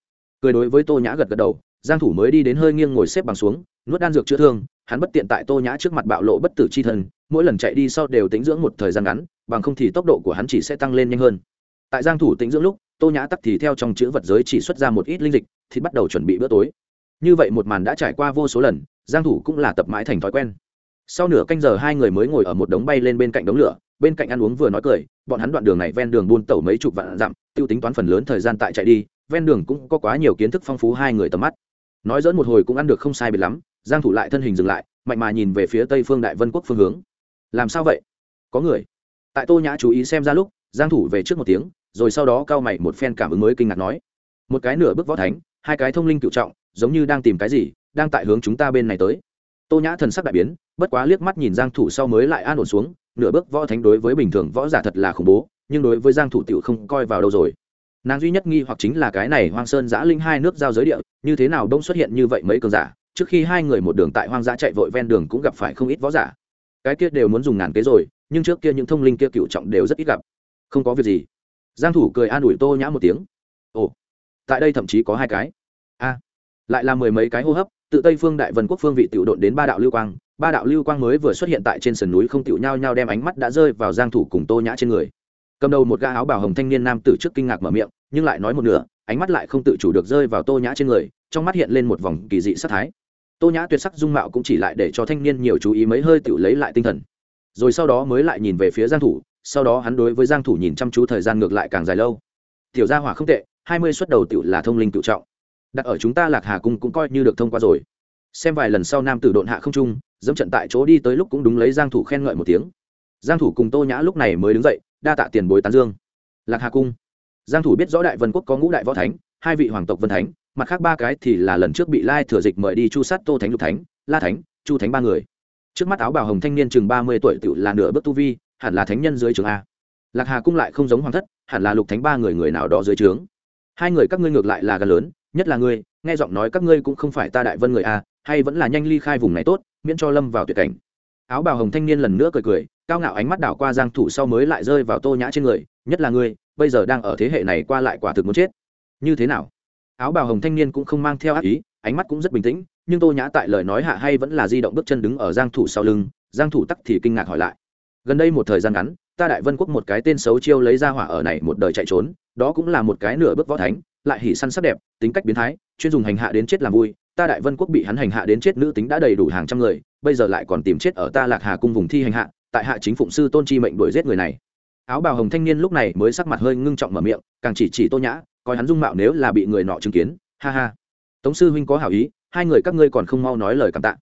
Cười đối với tô nhã gật gật đầu, giang thủ mới đi đến hơi nghiêng ngồi xếp bằng xuống, nuốt đan dược chữa thương, hắn bất tiện tại tô nhã trước mặt bạo lộ bất tử chi thân mỗi lần chạy đi sau đều tính dưỡng một thời gian ngắn bằng không thì tốc độ của hắn chỉ sẽ tăng lên nhanh hơn. Tại giang thủ tĩnh dưỡng lúc, tô nhã tắc thì theo trong chữ vật giới chỉ xuất ra một ít linh dịch, thì bắt đầu chuẩn bị bữa tối. Như vậy một màn đã trải qua vô số lần, giang thủ cũng là tập mãi thành thói quen. Sau nửa canh giờ, hai người mới ngồi ở một đống bay lên bên cạnh đống lửa, bên cạnh ăn uống vừa nói cười, bọn hắn đoạn đường này ven đường buôn tẩu mấy chục vạn dặm, tiêu tính toán phần lớn thời gian tại chạy đi, ven đường cũng có quá nhiều kiến thức phong phú hai người tầm mắt. Nói dỡn một hồi cũng ăn được không sai biệt lắm, giang thủ lại thân hình dừng lại, mạnh mà nhìn về phía tây phương đại vân quốc phương hướng. Làm sao vậy? Có người tại tô nhã chú ý xem ra lúc, giang thủ về trước một tiếng, rồi sau đó cao mày một phen cảm ứng mới kinh ngạc nói, một cái nửa bước võ thánh, hai cái thông linh cựu trọng, giống như đang tìm cái gì, đang tại hướng chúng ta bên này tới. Tô nhã thần sắc đại biến, bất quá liếc mắt nhìn giang thủ sau mới lại an ổn xuống, nửa bước võ thánh đối với bình thường võ giả thật là khủng bố, nhưng đối với giang thủ tiểu không coi vào đâu rồi. Nàng duy nhất nghi hoặc chính là cái này hoang sơn giã linh hai nước giao giới địa, như thế nào đông xuất hiện như vậy mấy cường giả, trước khi hai người một đường tại hoang dã chạy vội ven đường cũng gặp phải không ít võ giả. Cái kia đều muốn dùng ngàn kế rồi nhưng trước kia những thông linh kia cựu trọng đều rất ít gặp. Không có việc gì. Giang thủ cười an ủi tô nhã một tiếng. Ồ, tại đây thậm chí có hai cái. A, lại là mười mấy cái hô hấp, tự tây phương đại vân quốc phương vị tiểu độn đến ba đạo lưu quang. Ba đạo lưu quang mới vừa xuất hiện tại trên sườn núi không tiểu nhau nhau đem ánh mắt đã rơi vào giang thủ cùng tô nhã trên người. Cầm đầu một gã áo bào hồng thanh niên nam tử trước kinh ngạc mở miệng, nhưng lại nói một nửa, ánh mắt lại không tự chủ được rơi vào tô nhã trên người, trong mắt hiện lên một vòng kỳ dị sát thái. Tô nhã tuyệt sắc dung mạo cũng chỉ lại để cho thanh niên nhiều chú ý mấy hơi tự lấy lại tinh thần rồi sau đó mới lại nhìn về phía giang thủ, sau đó hắn đối với giang thủ nhìn chăm chú thời gian ngược lại càng dài lâu. Tiểu gia hỏa không tệ, hai mươi xuất đầu tiểu là thông linh cựu trọng. Đặt ở chúng ta lạc hà cung cũng coi như được thông qua rồi. Xem vài lần sau nam tử độn hạ không trung, dẫm trận tại chỗ đi tới lúc cũng đúng lấy giang thủ khen ngợi một tiếng. Giang thủ cùng tô nhã lúc này mới đứng dậy, đa tạ tiền bối tán dương. Lạc hà cung. Giang thủ biết rõ đại vân quốc có ngũ đại võ thánh, hai vị hoàng tộc vân thánh, mặt khác ba cái thì là lần trước bị lai thừa dịch mời đi chu sát tô thánh, lục thánh, la thánh, chu thánh ba người trước mắt áo bào hồng thanh niên chừng ba mươi tuổi tự là nửa bước tu vi, hẳn là thánh nhân dưới trường a. Lạc hà cung lại không giống hoàng thất, hẳn là lục thánh ba người người nào đó dưới trướng. Hai người các ngươi ngược lại là gần lớn, nhất là ngươi, nghe giọng nói các ngươi cũng không phải ta đại vân người a, hay vẫn là nhanh ly khai vùng này tốt, miễn cho lâm vào tuyệt cảnh. Áo bào hồng thanh niên lần nữa cười cười, cao ngạo ánh mắt đảo qua giang thủ sau mới lại rơi vào tô nhã trên người, nhất là ngươi, bây giờ đang ở thế hệ này qua lại quả thực muốn chết. Như thế nào? Áo bào hồng thanh niên cũng không mang theo ác ý, ánh mắt cũng rất bình tĩnh nhưng tô nhã tại lời nói hạ hay vẫn là di động bước chân đứng ở giang thủ sau lưng, giang thủ tắc thì kinh ngạc hỏi lại. Gần đây một thời gian ngắn, ta đại vân quốc một cái tên xấu chiêu lấy ra hỏa ở này một đời chạy trốn, đó cũng là một cái nửa bước võ thánh, lại hỉ săn sắc đẹp, tính cách biến thái, chuyên dùng hành hạ đến chết làm vui, ta đại vân quốc bị hắn hành hạ đến chết nữ tính đã đầy đủ hàng trăm người, bây giờ lại còn tìm chết ở ta lạc hà cung vùng thi hành hạ, tại hạ chính phụng sư tôn chi mệnh đuổi giết người này. Áo bào hồng thanh niên lúc này mới sắc mặt hơi ngưng trọng mở miệng, càng chỉ chỉ tô nhã, coi hắn dung mạo nếu là bị người nọ chứng kiến, ha ha. Tống sư huynh có hảo ý hai người các ngươi còn không mau nói lời cảm tạ.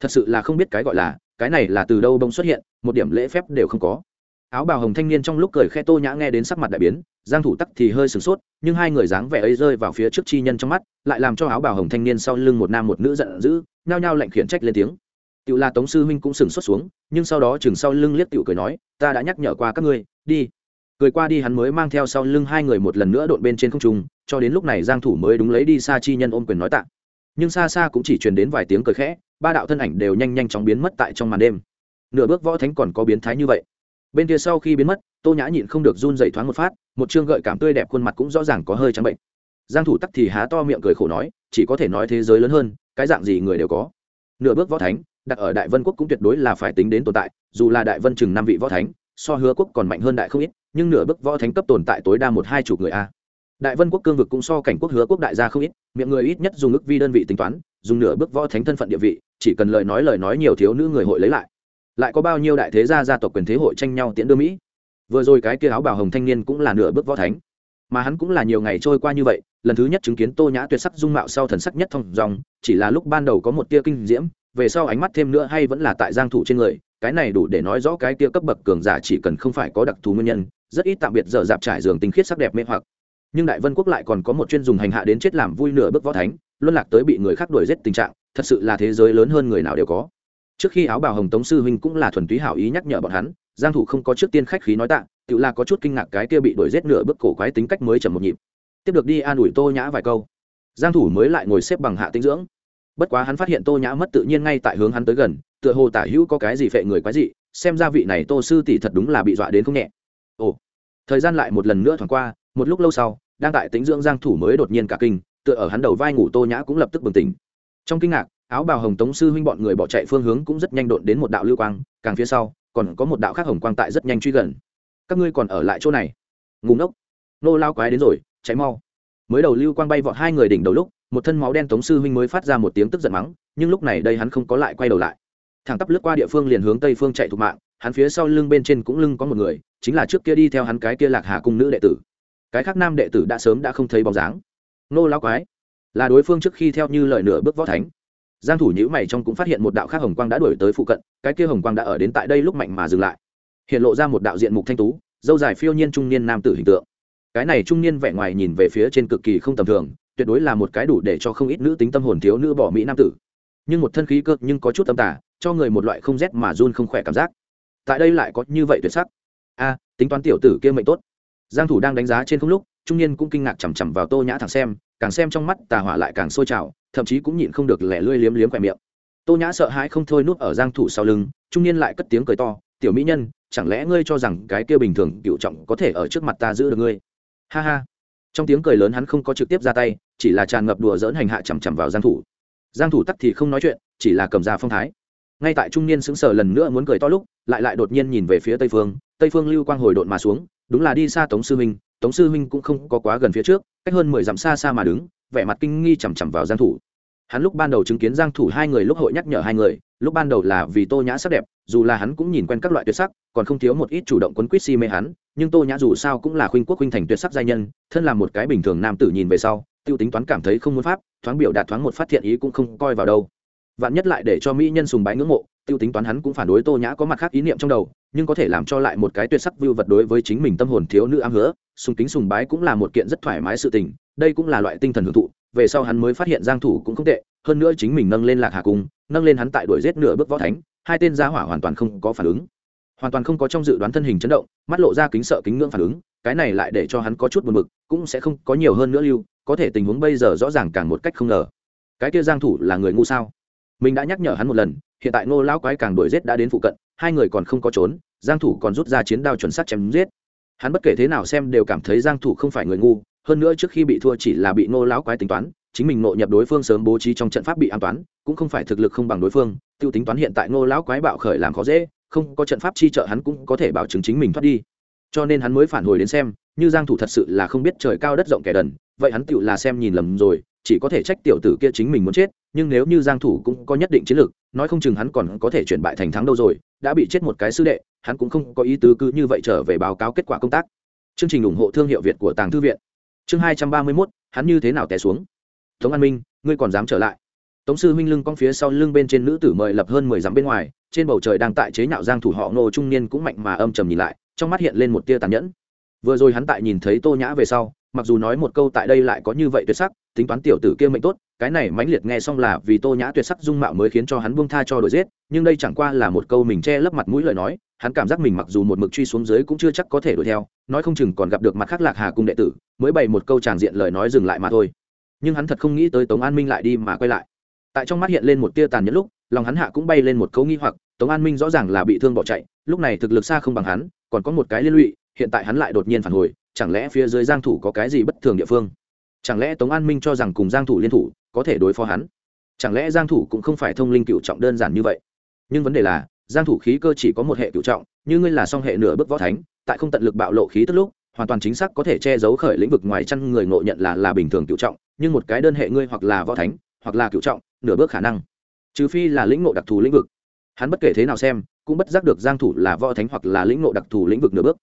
Thật sự là không biết cái gọi là, cái này là từ đâu bông xuất hiện, một điểm lễ phép đều không có. Áo bào hồng thanh niên trong lúc cười khe tô nhã nghe đến sắc mặt đại biến, giang thủ tắc thì hơi sửng sốt, nhưng hai người dáng vẻ ấy rơi vào phía trước chi nhân trong mắt, lại làm cho áo bào hồng thanh niên sau lưng một nam một nữ giận dữ, nhao nhao lạnh khiển trách lên tiếng. Tiểu la tống sư huynh cũng sửng sốt xuống, nhưng sau đó chừng sau lưng liếc tiểu cười nói, ta đã nhắc nhở qua các ngươi, đi. Cười qua đi hắn mới mang theo sau lưng hai người một lần nữa đột bên trên không trung, cho đến lúc này giang thủ mới đúng lấy đi xa chi nhân ôm quyền nói tạ nhưng xa xa cũng chỉ truyền đến vài tiếng cười khẽ, ba đạo thân ảnh đều nhanh nhanh chóng biến mất tại trong màn đêm. Nửa bước võ thánh còn có biến thái như vậy. Bên kia sau khi biến mất, tô nhã nhịn không được run dậy thoáng một phát, một chương gợi cảm tươi đẹp khuôn mặt cũng rõ ràng có hơi trắng bệnh. Giang thủ tắc thì há to miệng cười khổ nói, chỉ có thể nói thế giới lớn hơn, cái dạng gì người đều có. Nửa bước võ thánh, đặt ở đại vân quốc cũng tuyệt đối là phải tính đến tồn tại, dù là đại vân chừng năm vị võ thánh, so hứa quốc còn mạnh hơn đại không ít, nhưng nửa bước võ thánh cấp tồn tại tối đa một hai chục người a đại vân quốc cương vực cũng so cảnh quốc hứa quốc đại gia không ít, miệng người ít nhất dùng ức vi đơn vị tính toán, dùng nửa bước võ thánh thân phận địa vị, chỉ cần lời nói lời nói nhiều thiếu nữ người hội lấy lại. Lại có bao nhiêu đại thế gia gia tộc quyền thế hội tranh nhau tiễn đưa mỹ? Vừa rồi cái kia áo bào hồng thanh niên cũng là nửa bước võ thánh. Mà hắn cũng là nhiều ngày trôi qua như vậy, lần thứ nhất chứng kiến tô nhã tuyệt sắc dung mạo sau thần sắc nhất thông dòng, chỉ là lúc ban đầu có một tia kinh diễm, về sau ánh mắt thêm nữa hay vẫn là tại giang thủ trên người, cái này đủ để nói rõ cái tia cấp bậc cường giả chỉ cần không phải có đặc thù nguyên nhân, rất ít tạm biệt dở dạp trải giường tinh khiết sắc đẹp mê hoặc nhưng đại vân quốc lại còn có một chuyên dùng hành hạ đến chết làm vui nửa bước võ thánh, luân lạc tới bị người khác đuổi giết tình trạng, thật sự là thế giới lớn hơn người nào đều có. Trước khi áo bào hồng tống sư huynh cũng là thuần túy hảo ý nhắc nhở bọn hắn, giang thủ không có trước tiên khách khí nói tạ, tự là có chút kinh ngạc cái kia bị đuổi giết nửa bước cổ quái tính cách mới chậm một nhịp. Tiếp được đi an ủi tô nhã vài câu. Giang thủ mới lại ngồi xếp bằng hạ tinh dưỡng. Bất quá hắn phát hiện tô nhã mất tự nhiên ngay tại hướng hắn tới gần, tựa hồ tả hữu có cái gì phệ người quái dị, xem ra vị này tô sư tỷ thật đúng là bị dọa đến không nhẹ. Ồ, thời gian lại một lần nữa thoáng qua một lúc lâu sau, đang tại tính dưỡng giang thủ mới đột nhiên cả kinh, tựa ở hắn đầu vai ngủ tô nhã cũng lập tức bừng tỉnh. Trong kinh ngạc, áo bào hồng tống sư huynh bọn người bỏ chạy phương hướng cũng rất nhanh đột đến một đạo lưu quang, càng phía sau, còn có một đạo khác hồng quang tại rất nhanh truy gần. Các ngươi còn ở lại chỗ này? Ngủ ốc nô lao quái đến rồi cháy mau. Mới đầu lưu quang bay vọt hai người đỉnh đầu lúc, một thân máu đen tống sư huynh mới phát ra một tiếng tức giận mắng, nhưng lúc này đây hắn không có lại quay đầu lại. Thẳng tắp lướt qua địa phương liền hướng tây phương chạy thục mạng, hắn phía sau lưng bên trên cũng lưng có một người, chính là trước kia đi theo hắn cái kia lạc hà cung nữ đệ tử cái khác nam đệ tử đã sớm đã không thấy bóng dáng. Nô lao quái, là đối phương trước khi theo như lời nửa bước võ thánh. Giang thủ nhữ mày trong cũng phát hiện một đạo khác hồng quang đã đuổi tới phụ cận, cái kia hồng quang đã ở đến tại đây lúc mạnh mà dừng lại. Hiện lộ ra một đạo diện mục thanh tú, dâu dài phiêu nhiên trung niên nam tử hình tượng. Cái này trung niên vẻ ngoài nhìn về phía trên cực kỳ không tầm thường, tuyệt đối là một cái đủ để cho không ít nữ tính tâm hồn thiếu nữ bỏ mỹ nam tử. Nhưng một thân khí cơ nhưng có chút tâm tả cho người một loại không rét mà run không khỏe cảm giác. Tại đây lại có như vậy tuyệt sắc. A, tính toán tiểu tử kia mệnh tốt giang thủ đang đánh giá trên không lúc, trung niên cũng kinh ngạc chằm chằm vào tô nhã thẳng xem, càng xem trong mắt tà hỏa lại càng sôi trào, thậm chí cũng nhịn không được lẻ lươi liếm liếm quẹt miệng. Tô nhã sợ hãi không thôi nuốt ở giang thủ sau lưng, trung niên lại cất tiếng cười to, tiểu mỹ nhân, chẳng lẽ ngươi cho rằng cái kia bình thường cựu trọng có thể ở trước mặt ta giữ được ngươi? Ha ha. Trong tiếng cười lớn hắn không có trực tiếp ra tay, chỉ là tràn ngập đùa dỡn hành hạ chằm chằm vào giang thủ. Giang thủ tắt thì không nói chuyện, chỉ là cầm ra phong thái. Ngay tại trung niên sững sờ lần nữa muốn cười to lúc, lại lại đột nhiên nhìn về phía tây phương tây phương lưu quang hồi đột mà xuống đúng là đi xa tống sư minh tống sư huynh cũng không có quá gần phía trước, cách hơn mười dặm xa xa mà đứng, vẻ mặt kinh nghi chằm chằm vào giang thủ. Hắn lúc ban đầu chứng kiến giang thủ hai người lúc hội nhắc nhở hai người, lúc ban đầu là vì tô nhã sắc đẹp, dù là hắn cũng nhìn quen các loại tuyệt sắc, còn không thiếu một ít chủ động quấn quýt si mê hắn, nhưng tô nhã dù sao cũng là khuynh quốc khuynh thành tuyệt sắc giai nhân, thân là một cái bình thường nam tử nhìn về sau, tiêu tính toán cảm thấy không muốn pháp, thoáng biểu đạt thoáng một phát thiện ý cũng không coi vào đâu. Vạn nhất lại để cho mỹ nhân sùng bái ngưỡng mộ, tiêu tính toán hắn cũng phản đối tô nhã có mặt khác ý niệm trong đầu nhưng có thể làm cho lại một cái tuyệt sắc vưu vật đối với chính mình tâm hồn thiếu nữ ám hứa. Sùng kính sùng bái cũng là một kiện rất thoải mái sự tình, đây cũng là loại tinh thần hưởng thụ, về sau hắn mới phát hiện giang thủ cũng không tệ, hơn nữa chính mình nâng lên lạc hà cung, nâng lên hắn tại đuổi giết nửa bước võ thánh, hai tên gia hỏa hoàn toàn không có phản ứng. Hoàn toàn không có trong dự đoán thân hình chấn động, mắt lộ ra kính sợ kính ngưỡng phản ứng, cái này lại để cho hắn có chút buồn bực, cũng sẽ không có nhiều hơn nữa lưu, có thể tình huống bây giờ rõ ràng càng một cách không ngờ. Cái kia giang thủ là người ngu sao? Mình đã nhắc nhở hắn một lần hiện tại ngô lão quái càng đuổi giết đã đến phụ cận, hai người còn không có trốn, giang thủ còn rút ra chiến đao chuẩn xác chém giết. Hắn bất kể thế nào xem đều cảm thấy giang thủ không phải người ngu, hơn nữa trước khi bị thua chỉ là bị ngô lão quái tính toán, chính mình nội nhập đối phương sớm bố trí trong trận pháp bị an toán, cũng không phải thực lực không bằng đối phương, tiêu tính toán hiện tại ngô lão quái bạo khởi làm khó dễ, không có trận pháp chi trợ hắn cũng có thể bảo chứng chính mình thoát đi. Cho nên hắn mới phản hồi đến xem, như giang thủ thật sự là không biết trời cao đất rộng kẻ đần, vậy hắn tựu là xem nhìn lầm rồi, chỉ có thể trách tiểu tử kia chính mình muốn chết nhưng nếu như giang thủ cũng có nhất định chiến lược nói không chừng hắn còn có thể chuyển bại thành thắng đâu rồi đã bị chết một cái sư đệ hắn cũng không có ý tứ cứ như vậy trở về báo cáo kết quả công tác. Chương trình ủng hộ thương hiệu việt của tàng thư viện. Chương 231, hắn như thế nào té xuống? Tống an minh ngươi còn dám trở lại? Tống sư huynh lưng cong phía sau lưng bên trên nữ tử mời lập hơn mười dặm bên ngoài trên bầu trời đang tại chế nhạo giang thủ họ ngô trung niên cũng mạnh mà âm trầm nhìn lại trong mắt hiện lên một tia tàn nhẫn. Vừa rồi hắn tại nhìn thấy tô nhã về sau mặc dù nói một câu tại đây lại có như vậy tuyệt sắc tính toán tiểu tử kia mệnh tốt cái này mãnh liệt nghe xong là vì tô nhã tuyệt sắc dung mạo mới khiến cho hắn buông tha cho đội giết, nhưng đây chẳng qua là một câu mình che lấp mặt mũi lời nói, hắn cảm giác mình mặc dù một mực truy xuống dưới cũng chưa chắc có thể đuổi theo, nói không chừng còn gặp được mặt khác lạc hà cung đệ tử, mới bày một câu tràng diện lời nói dừng lại mà thôi. Nhưng hắn thật không nghĩ tới tống an minh lại đi mà quay lại. Tại trong mắt hiện lên một tia tàn nhẫn lúc, lòng hắn hạ cũng bay lên một câu nghi hoặc, tống an minh rõ ràng là bị thương bỏ chạy, lúc này thực lực xa không bằng hắn, còn có một cái liên lụy, hiện tại hắn lại đột nhiên phản hồi, chẳng lẽ phía dưới giang thủ có cái gì bất thường địa phương? Chẳng lẽ tống an minh cho rằng cùng giang thủ liên thủ có thể đối phó hắn? Chẳng lẽ giang thủ cũng không phải thông linh cựu trọng đơn giản như vậy? Nhưng vấn đề là, giang thủ khí cơ chỉ có một hệ cựu trọng, như ngươi là song hệ nửa bước võ thánh, tại không tận lực bạo lộ khí tức lúc, hoàn toàn chính xác có thể che giấu khởi lĩnh vực ngoài chăn người ngộ nhận là là bình thường cựu trọng, nhưng một cái đơn hệ ngươi hoặc là võ thánh, hoặc là cựu trọng, nửa bước khả năng. Trừ phi là lĩnh ngộ đặc thù lĩnh vực. Hắn bất kể thế nào xem, cũng bất giác được giang thủ là võ thánh hoặc là lĩnh ngộ đặc thù lĩnh vực nửa bước.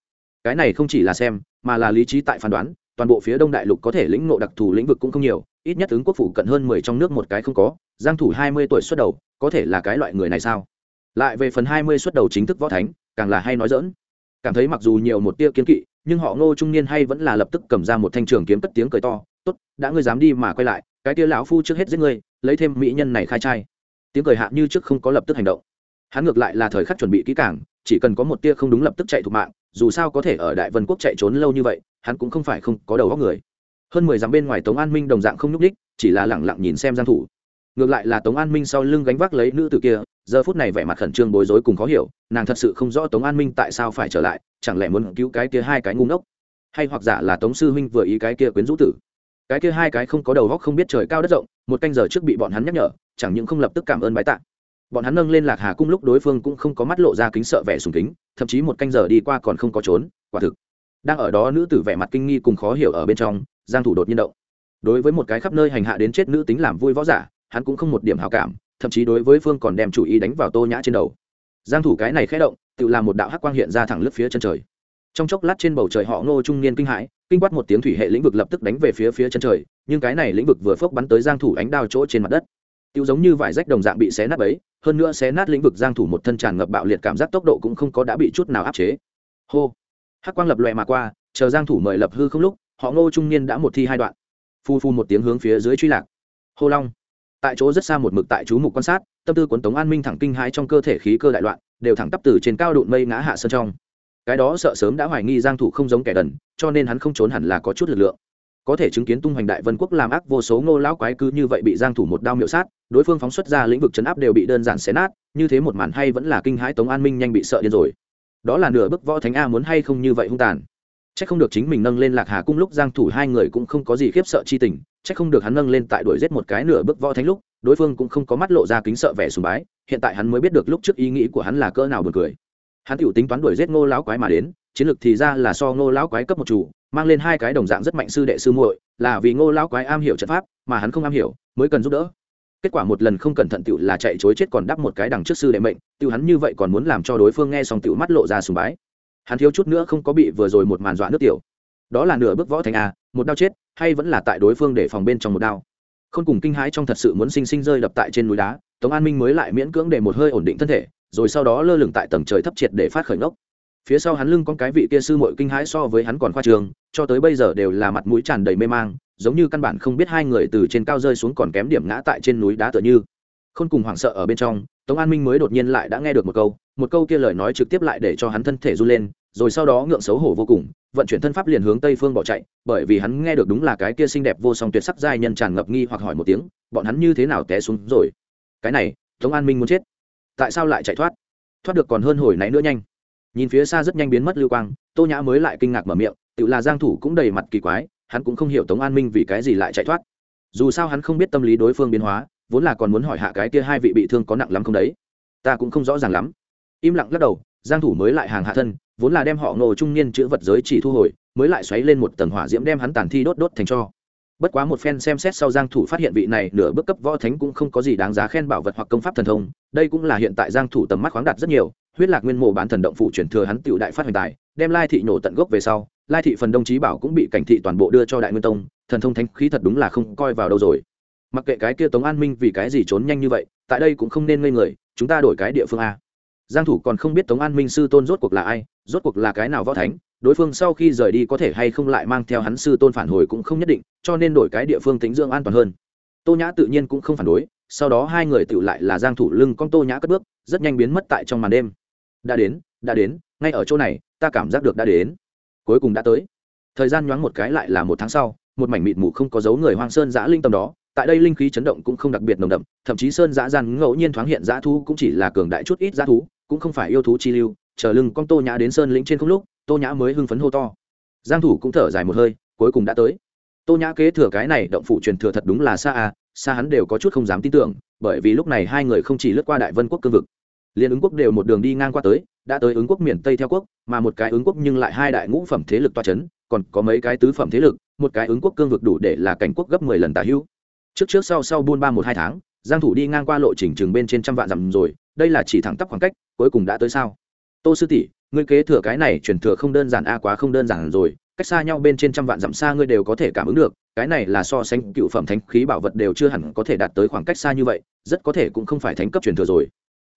Cái này không chỉ là xem, mà là lý trí tại phán đoán toàn bộ phía đông đại lục có thể lĩnh ngộ đặc thù lĩnh vực cũng không nhiều, ít nhất ứng quốc phủ cận hơn mười trong nước một cái không có, giang thủ hai mươi tuổi xuất đầu, có thể là cái loại người này sao? Lại về phần hai mươi xuất đầu chính thức võ thánh, càng là hay nói dỡn cảm thấy mặc dù nhiều một tia kiến kỵ, nhưng họ ngô trung niên hay vẫn là lập tức cầm ra một thanh trường kiếm cất tiếng cười to, tốt, đã ngươi dám đi mà quay lại, cái tia lão phu trước hết giết ngươi, lấy thêm mỹ nhân này khai trai. Tiếng cười hạ như trước không có lập tức hành động. Hắn ngược lại là thời khắc chuẩn bị kỹ càng chỉ cần có một tia không đúng lập tức chạy thục mạng, dù sao có thể ở đại vân quốc chạy trốn lâu như vậy, hắn cũng không phải không có đầu óc người. Hơn mười dặm bên ngoài tống an minh đồng dạng không nhúc ních chỉ là lẳng lặng nhìn xem giang thủ. Ngược lại là tống an minh sau lưng gánh vác lấy nữ tử kia, giờ phút này vẻ mặt khẩn trương bối rối cùng khó hiểu, nàng thật sự không rõ tống an minh tại sao phải trở lại, chẳng lẽ muốn cứu cái kia hai cái ngu ngốc? Hay hoặc giả là tống sư huynh vừa ý cái kia quyến rũ tử? Cái kia hai cái không có đầu óc không biết trời cao đất rộng, một canh giờ trước bị bọn hắn nhắc nhở, chẳng những không lập tức cảm ơn bái tạ bọn hắn nâng lên lạc hà cung lúc đối phương cũng không có mắt lộ ra kính sợ vẻ sùng kính, thậm chí một canh giờ đi qua còn không có trốn, quả thực. Đang ở đó nữ tử vẻ mặt kinh nghi cùng khó hiểu ở bên trong, giang thủ đột nhiên động. Đối với một cái khắp nơi hành hạ đến chết nữ tính làm vui võ giả, hắn cũng không một điểm hảo cảm, thậm chí đối với phương còn đem chủ ý đánh vào tô nhã trên đầu. Giang thủ cái này khẽ động, tự làm một đạo hắc quang hiện ra thẳng lướt phía chân trời. Trong chốc lát trên bầu trời họ ngô trung niên kinh hãi, kinh quát một tiếng thủy hệ lĩnh vực lập tức đánh về phía phía chân trời, nhưng cái này lĩnh vực vừa phốc bắn tới giang thủ ánh đao chỗ trên mặt đất tiêu giống như vải rách đồng dạng bị xé nát bấy, hơn nữa xé nát lĩnh vực giang thủ một thân tràn ngập bạo liệt cảm giác tốc độ cũng không có đã bị chút nào áp chế. Hô! Hắc quang lập loè mà qua, chờ giang thủ mời lập hư không lúc, họ ngô trung niên đã một thi hai đoạn. Phu phu một tiếng hướng phía dưới truy lạc. Hô long! Tại chỗ rất xa một mực tại chú mục quan sát, tâm tư quấn tống an minh thẳng kinh hãi trong cơ thể khí cơ đại loạn, đều thẳng tắp từ trên cao đụn mây ngã hạ sơn trong. Cái đó sợ sớm đã hoài nghi giang thủ không giống kẻ đần, cho nên hắn không trốn hẳn là có chút lực lượng có thể chứng kiến tung hoành đại vân quốc làm ác vô số ngô lão quái cứ như vậy bị giang thủ một đao miệu sát, đối phương phóng xuất ra lĩnh vực chấn áp đều bị đơn giản xé nát, như thế một màn hay vẫn là kinh hãi tống an minh nhanh bị sợ điên rồi. Đó là nửa bức võ thánh a muốn hay không như vậy hung tàn. Chắc không được chính mình nâng lên lạc hà cung lúc giang thủ hai người cũng không có gì khiếp sợ chi tình, chắc không được hắn nâng lên tại đuổi giết một cái nửa bức võ thánh lúc, đối phương cũng không có mắt lộ ra kính sợ vẻ sùng bái, hiện tại hắn mới biết được lúc trước ý nghĩ của hắn là cỡ nào buồn cười. Hắn tiểu tính toán đuổi giết ngô lão quái mà đến, chiến lược thì ra là so ngô lão quái cấp một chủ mang lên hai cái đồng dạng rất mạnh sư đệ sư muội, là vì ngô lão quái am hiểu trận pháp, mà hắn không am hiểu, mới cần giúp đỡ. Kết quả một lần không cẩn thận tựu là chạy chối chết còn đắp một cái đằng trước sư đệ mệnh tựu hắn như vậy còn muốn làm cho đối phương nghe xong tựu mắt lộ ra sùng bái. Hắn thiếu chút nữa không có bị vừa rồi một màn dọa nước tiểu. Đó là nửa bước võ thành a, một đao chết, hay vẫn là tại đối phương để phòng bên trong một đao. Không cùng kinh hãi trong thật sự muốn sinh sinh rơi đập tại trên núi đá, tống an minh mới lại miễn cưỡng để một hơi ổn định thân thể, rồi sau đó lơ lửng tại tầng trời thấp triệt để phát khởi ngốc phía sau hắn lưng con cái vị kia sư mội kinh hãi so với hắn còn khoa trường, cho tới bây giờ đều là mặt mũi tràn đầy mê mang, giống như căn bản không biết hai người từ trên cao rơi xuống còn kém điểm ngã tại trên núi đá tựa như. Không cùng hoảng sợ ở bên trong, tống an minh mới đột nhiên lại đã nghe được một câu một câu kia lời nói trực tiếp lại để cho hắn thân thể run lên, rồi sau đó ngượng xấu hổ vô cùng, vận chuyển thân pháp liền hướng tây phương bỏ chạy, bởi vì hắn nghe được đúng là cái kia xinh đẹp vô song tuyệt sắc giai nhân tràn ngập nghi hoặc hỏi một tiếng, bọn hắn như thế nào té xuống rồi? Cái này, tống an minh muốn chết. Tại sao lại chạy thoát? Thoát được còn hơn hồi nãy nữa nhanh nhìn phía xa rất nhanh biến mất lưu quang, tô nhã mới lại kinh ngạc mở miệng tự là giang thủ cũng đầy mặt kỳ quái, hắn cũng không hiểu tống an minh vì cái gì lại chạy thoát. Dù sao hắn không biết tâm lý đối phương biến hóa, vốn là còn muốn hỏi hạ cái kia hai vị bị thương có nặng lắm không đấy. Ta cũng không rõ ràng lắm. Im lặng lắc đầu, giang thủ mới lại hàng hạ thân, vốn là đem họ ngô trung niên chữ vật giới chỉ thu hồi, mới lại xoáy lên một tầng hỏa diễm đem hắn tàn thi đốt đốt thành cho. Bất quá một phen xem xét sau giang thủ phát hiện vị này nửa bước cấp võ thánh cũng không có gì đáng giá khen bảo vật hoặc công pháp thần thông, đây cũng là hiện tại giang thủ tầm mắt khoáng đạt rất nhiều huyết lạc nguyên mộ bán thần động phụ chuyển thừa hắn tiểu đại phát hoành tài, đem lai thị nổ tận gốc về sau, lai thị phần đông chí bảo cũng bị cảnh thị toàn bộ đưa cho đại nguyên tông, thần thông thánh khí thật đúng là không coi vào đâu rồi. Mặc kệ cái kia tống an minh vì cái gì trốn nhanh như vậy, tại đây cũng không nên ngây người, chúng ta đổi cái địa phương a. Giang thủ còn không biết tống an minh sư tôn rốt cuộc là ai, rốt cuộc là cái nào võ thánh, đối phương sau khi rời đi có thể hay không lại mang theo hắn sư tôn phản hồi cũng không nhất định, cho nên đổi cái địa phương tính dưỡng an toàn hơn. Tô nhã tự nhiên cũng không phản đối, sau đó hai người tự lại là giang thủ lưng con tô nhã cất bước, rất nhanh biến mất tại trong màn đêm đã đến đã đến, ngay ở chỗ này, ta cảm giác được đã đến. Cuối cùng đã tới. Thời gian nhoáng một cái lại là một tháng sau, một mảnh mịt mù không có dấu người hoang sơn giã linh tâm đó. Tại đây linh khí chấn động cũng không đặc biệt nồng đậm, thậm chí sơn giã gian ngẫu nhiên thoáng hiện giã thú cũng chỉ là cường đại chút ít giã thú, cũng không phải yêu thú chi lưu. Chờ lưng con tô nhã đến sơn lĩnh trên không lúc, tô nhã mới hưng phấn hô to. Giang thủ cũng thở dài một hơi, cuối cùng đã tới. Tô nhã kế thừa cái này, động phủ truyền thừa thật đúng là xa à xa hắn đều có chút không dám tin tưởng, bởi vì lúc này hai người không chỉ lướt qua đại vân quốc cương vực liên ứng quốc đều một đường đi ngang qua tới, đã tới ứng quốc miền tây theo quốc, mà một cái ứng quốc nhưng lại hai đại ngũ phẩm thế lực toa chấn, còn có mấy cái tứ phẩm thế lực, một cái ứng quốc cương vực đủ để là cảnh quốc gấp 10 lần tả hữu. Trước trước sau sau buôn ba một hai tháng, giang thủ đi ngang qua lộ trình trường bên trên trăm vạn dặm rồi, đây là chỉ thẳng tắp khoảng cách, cuối cùng đã tới sao? Tô sư tỷ, ngươi kế thừa cái này truyền thừa không đơn giản a, quá không đơn giản rồi, cách xa nhau bên trên trăm vạn dặm xa ngươi đều có thể cảm ứng được, cái này là so sánh cựu phẩm thánh khí bảo vật đều chưa hẳn có thể đạt tới khoảng cách xa như vậy, rất có thể cũng không phải thánh cấp truyền thừa rồi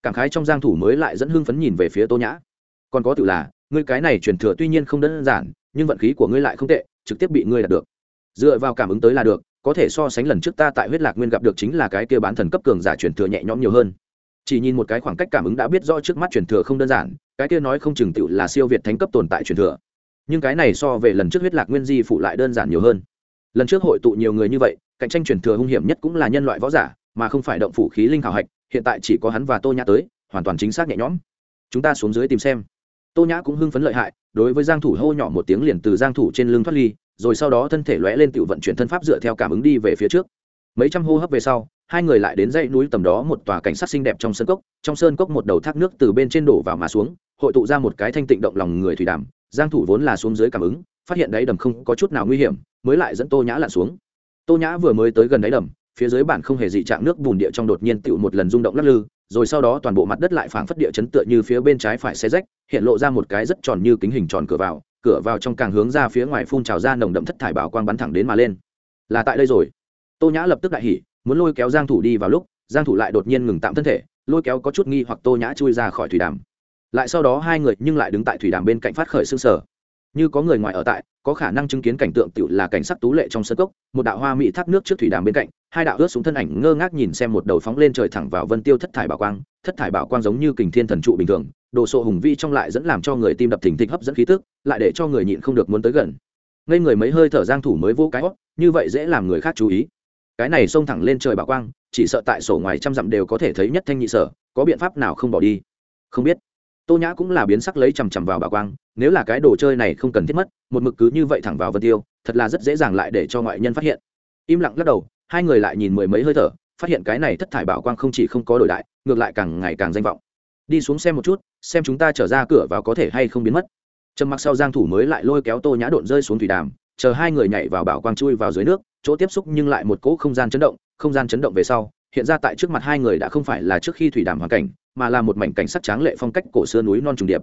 cảm khái trong giang thủ mới lại dẫn hưng phấn nhìn về phía tô nhã. Còn có tự là, ngươi cái này truyền thừa tuy nhiên không đơn giản, nhưng vận khí của ngươi lại không tệ, trực tiếp bị ngươi đạt được. Dựa vào cảm ứng tới là được, có thể so sánh lần trước ta tại huyết lạc nguyên gặp được chính là cái kia bán thần cấp cường giả truyền thừa nhẹ nhõm nhiều hơn. Chỉ nhìn một cái khoảng cách cảm ứng đã biết rõ trước mắt truyền thừa không đơn giản, cái kia nói không chừng tựu là siêu việt thánh cấp tồn tại truyền thừa. Nhưng cái này so về lần trước huyết lạc nguyên di phụ lại đơn giản nhiều hơn. Lần trước hội tụ nhiều người như vậy, cạnh tranh truyền thừa hung hiểm nhất cũng là nhân loại võ giả, mà không phải động phủ khí linh hảo hạch hiện tại chỉ có hắn và tô nhã tới, hoàn toàn chính xác nhẹ nhõm. Chúng ta xuống dưới tìm xem. Tô nhã cũng hưng phấn lợi hại, đối với giang thủ hô nhỏ một tiếng liền từ giang thủ trên lưng thoát ly, rồi sau đó thân thể lóe lên tự vận chuyển thân pháp dựa theo cảm ứng đi về phía trước. Mấy trăm hô hấp về sau, hai người lại đến dãy núi tầm đó một tòa cảnh sát xinh đẹp trong sơn cốc, trong sơn cốc một đầu thác nước từ bên trên đổ vào mà xuống, hội tụ ra một cái thanh tịnh động lòng người thủy đàm. Giang thủ vốn là xuống dưới cảm ứng, phát hiện đáy đầm không có chút nào nguy hiểm, mới lại dẫn tô nhã lặn xuống. Tô nhã vừa mới tới gần đáy đầm phía dưới bản không hề dị trạng nước bùn địa trong đột nhiên tựu một lần rung động lắc lư, rồi sau đó toàn bộ mặt đất lại phảng phất địa chấn tựa như phía bên trái phải xé rách, hiện lộ ra một cái rất tròn như kính hình tròn cửa vào cửa vào trong càng hướng ra phía ngoài phun trào ra nồng đậm thất thải bảo quang bắn thẳng đến mà lên. Là tại đây rồi. Tô nhã lập tức đại hỉ, muốn lôi kéo giang thủ đi vào lúc, giang thủ lại đột nhiên ngừng tạm thân thể, lôi kéo có chút nghi hoặc tô nhã chui ra khỏi thủy đàm. Lại sau đó hai người nhưng lại đứng tại thủy đàm bên cạnh phát khởi sương sở như có người ngoài ở tại, có khả năng chứng kiến cảnh tượng tựu là cảnh sắc tú lệ trong sân cốc, một đạo hoa mỹ thác nước trước thủy đàm bên cạnh hai đạo ướt xuống thân ảnh ngơ ngác nhìn xem một đầu phóng lên trời thẳng vào vân tiêu thất thải bảo quang, thất thải bảo quang giống như kình thiên thần trụ bình thường, đồ sộ hùng vi trong lại dẫn làm cho người tim đập thình thịch hấp dẫn khí tức, lại để cho người nhịn không được muốn tới gần. Ngây người mấy hơi thở giang thủ mới vô cái hót như vậy dễ làm người khác chú ý. Cái này xông thẳng lên trời bảo quang, chỉ sợ tại sổ ngoài trăm dặm đều có thể thấy nhất thanh nhị sở, có biện pháp nào không bỏ đi? Không biết. Tô nhã cũng là biến sắc lấy chằm chằm vào bảo quang, nếu là cái đồ chơi này không cần thiết mất, một mực cứ như vậy thẳng vào vân tiêu, thật là rất dễ dàng lại để cho ngoại nhân phát hiện. Im lặng lắc đầu hai người lại nhìn mười mấy hơi thở, phát hiện cái này thất thải bảo quang không chỉ không có đổi đại ngược lại càng ngày càng danh vọng. Đi xuống xem một chút, xem chúng ta trở ra cửa vào có thể hay không biến mất. Trầm mặc sau giang thủ mới lại lôi kéo tô nhã độn rơi xuống thủy đàm, chờ hai người nhảy vào bảo quang chui vào dưới nước, chỗ tiếp xúc nhưng lại một cỗ không gian chấn động, không gian chấn động về sau, hiện ra tại trước mặt hai người đã không phải là trước khi thủy đàm hoàn cảnh, mà là một mảnh cảnh sắc tráng lệ phong cách cổ xưa núi non trùng điệp.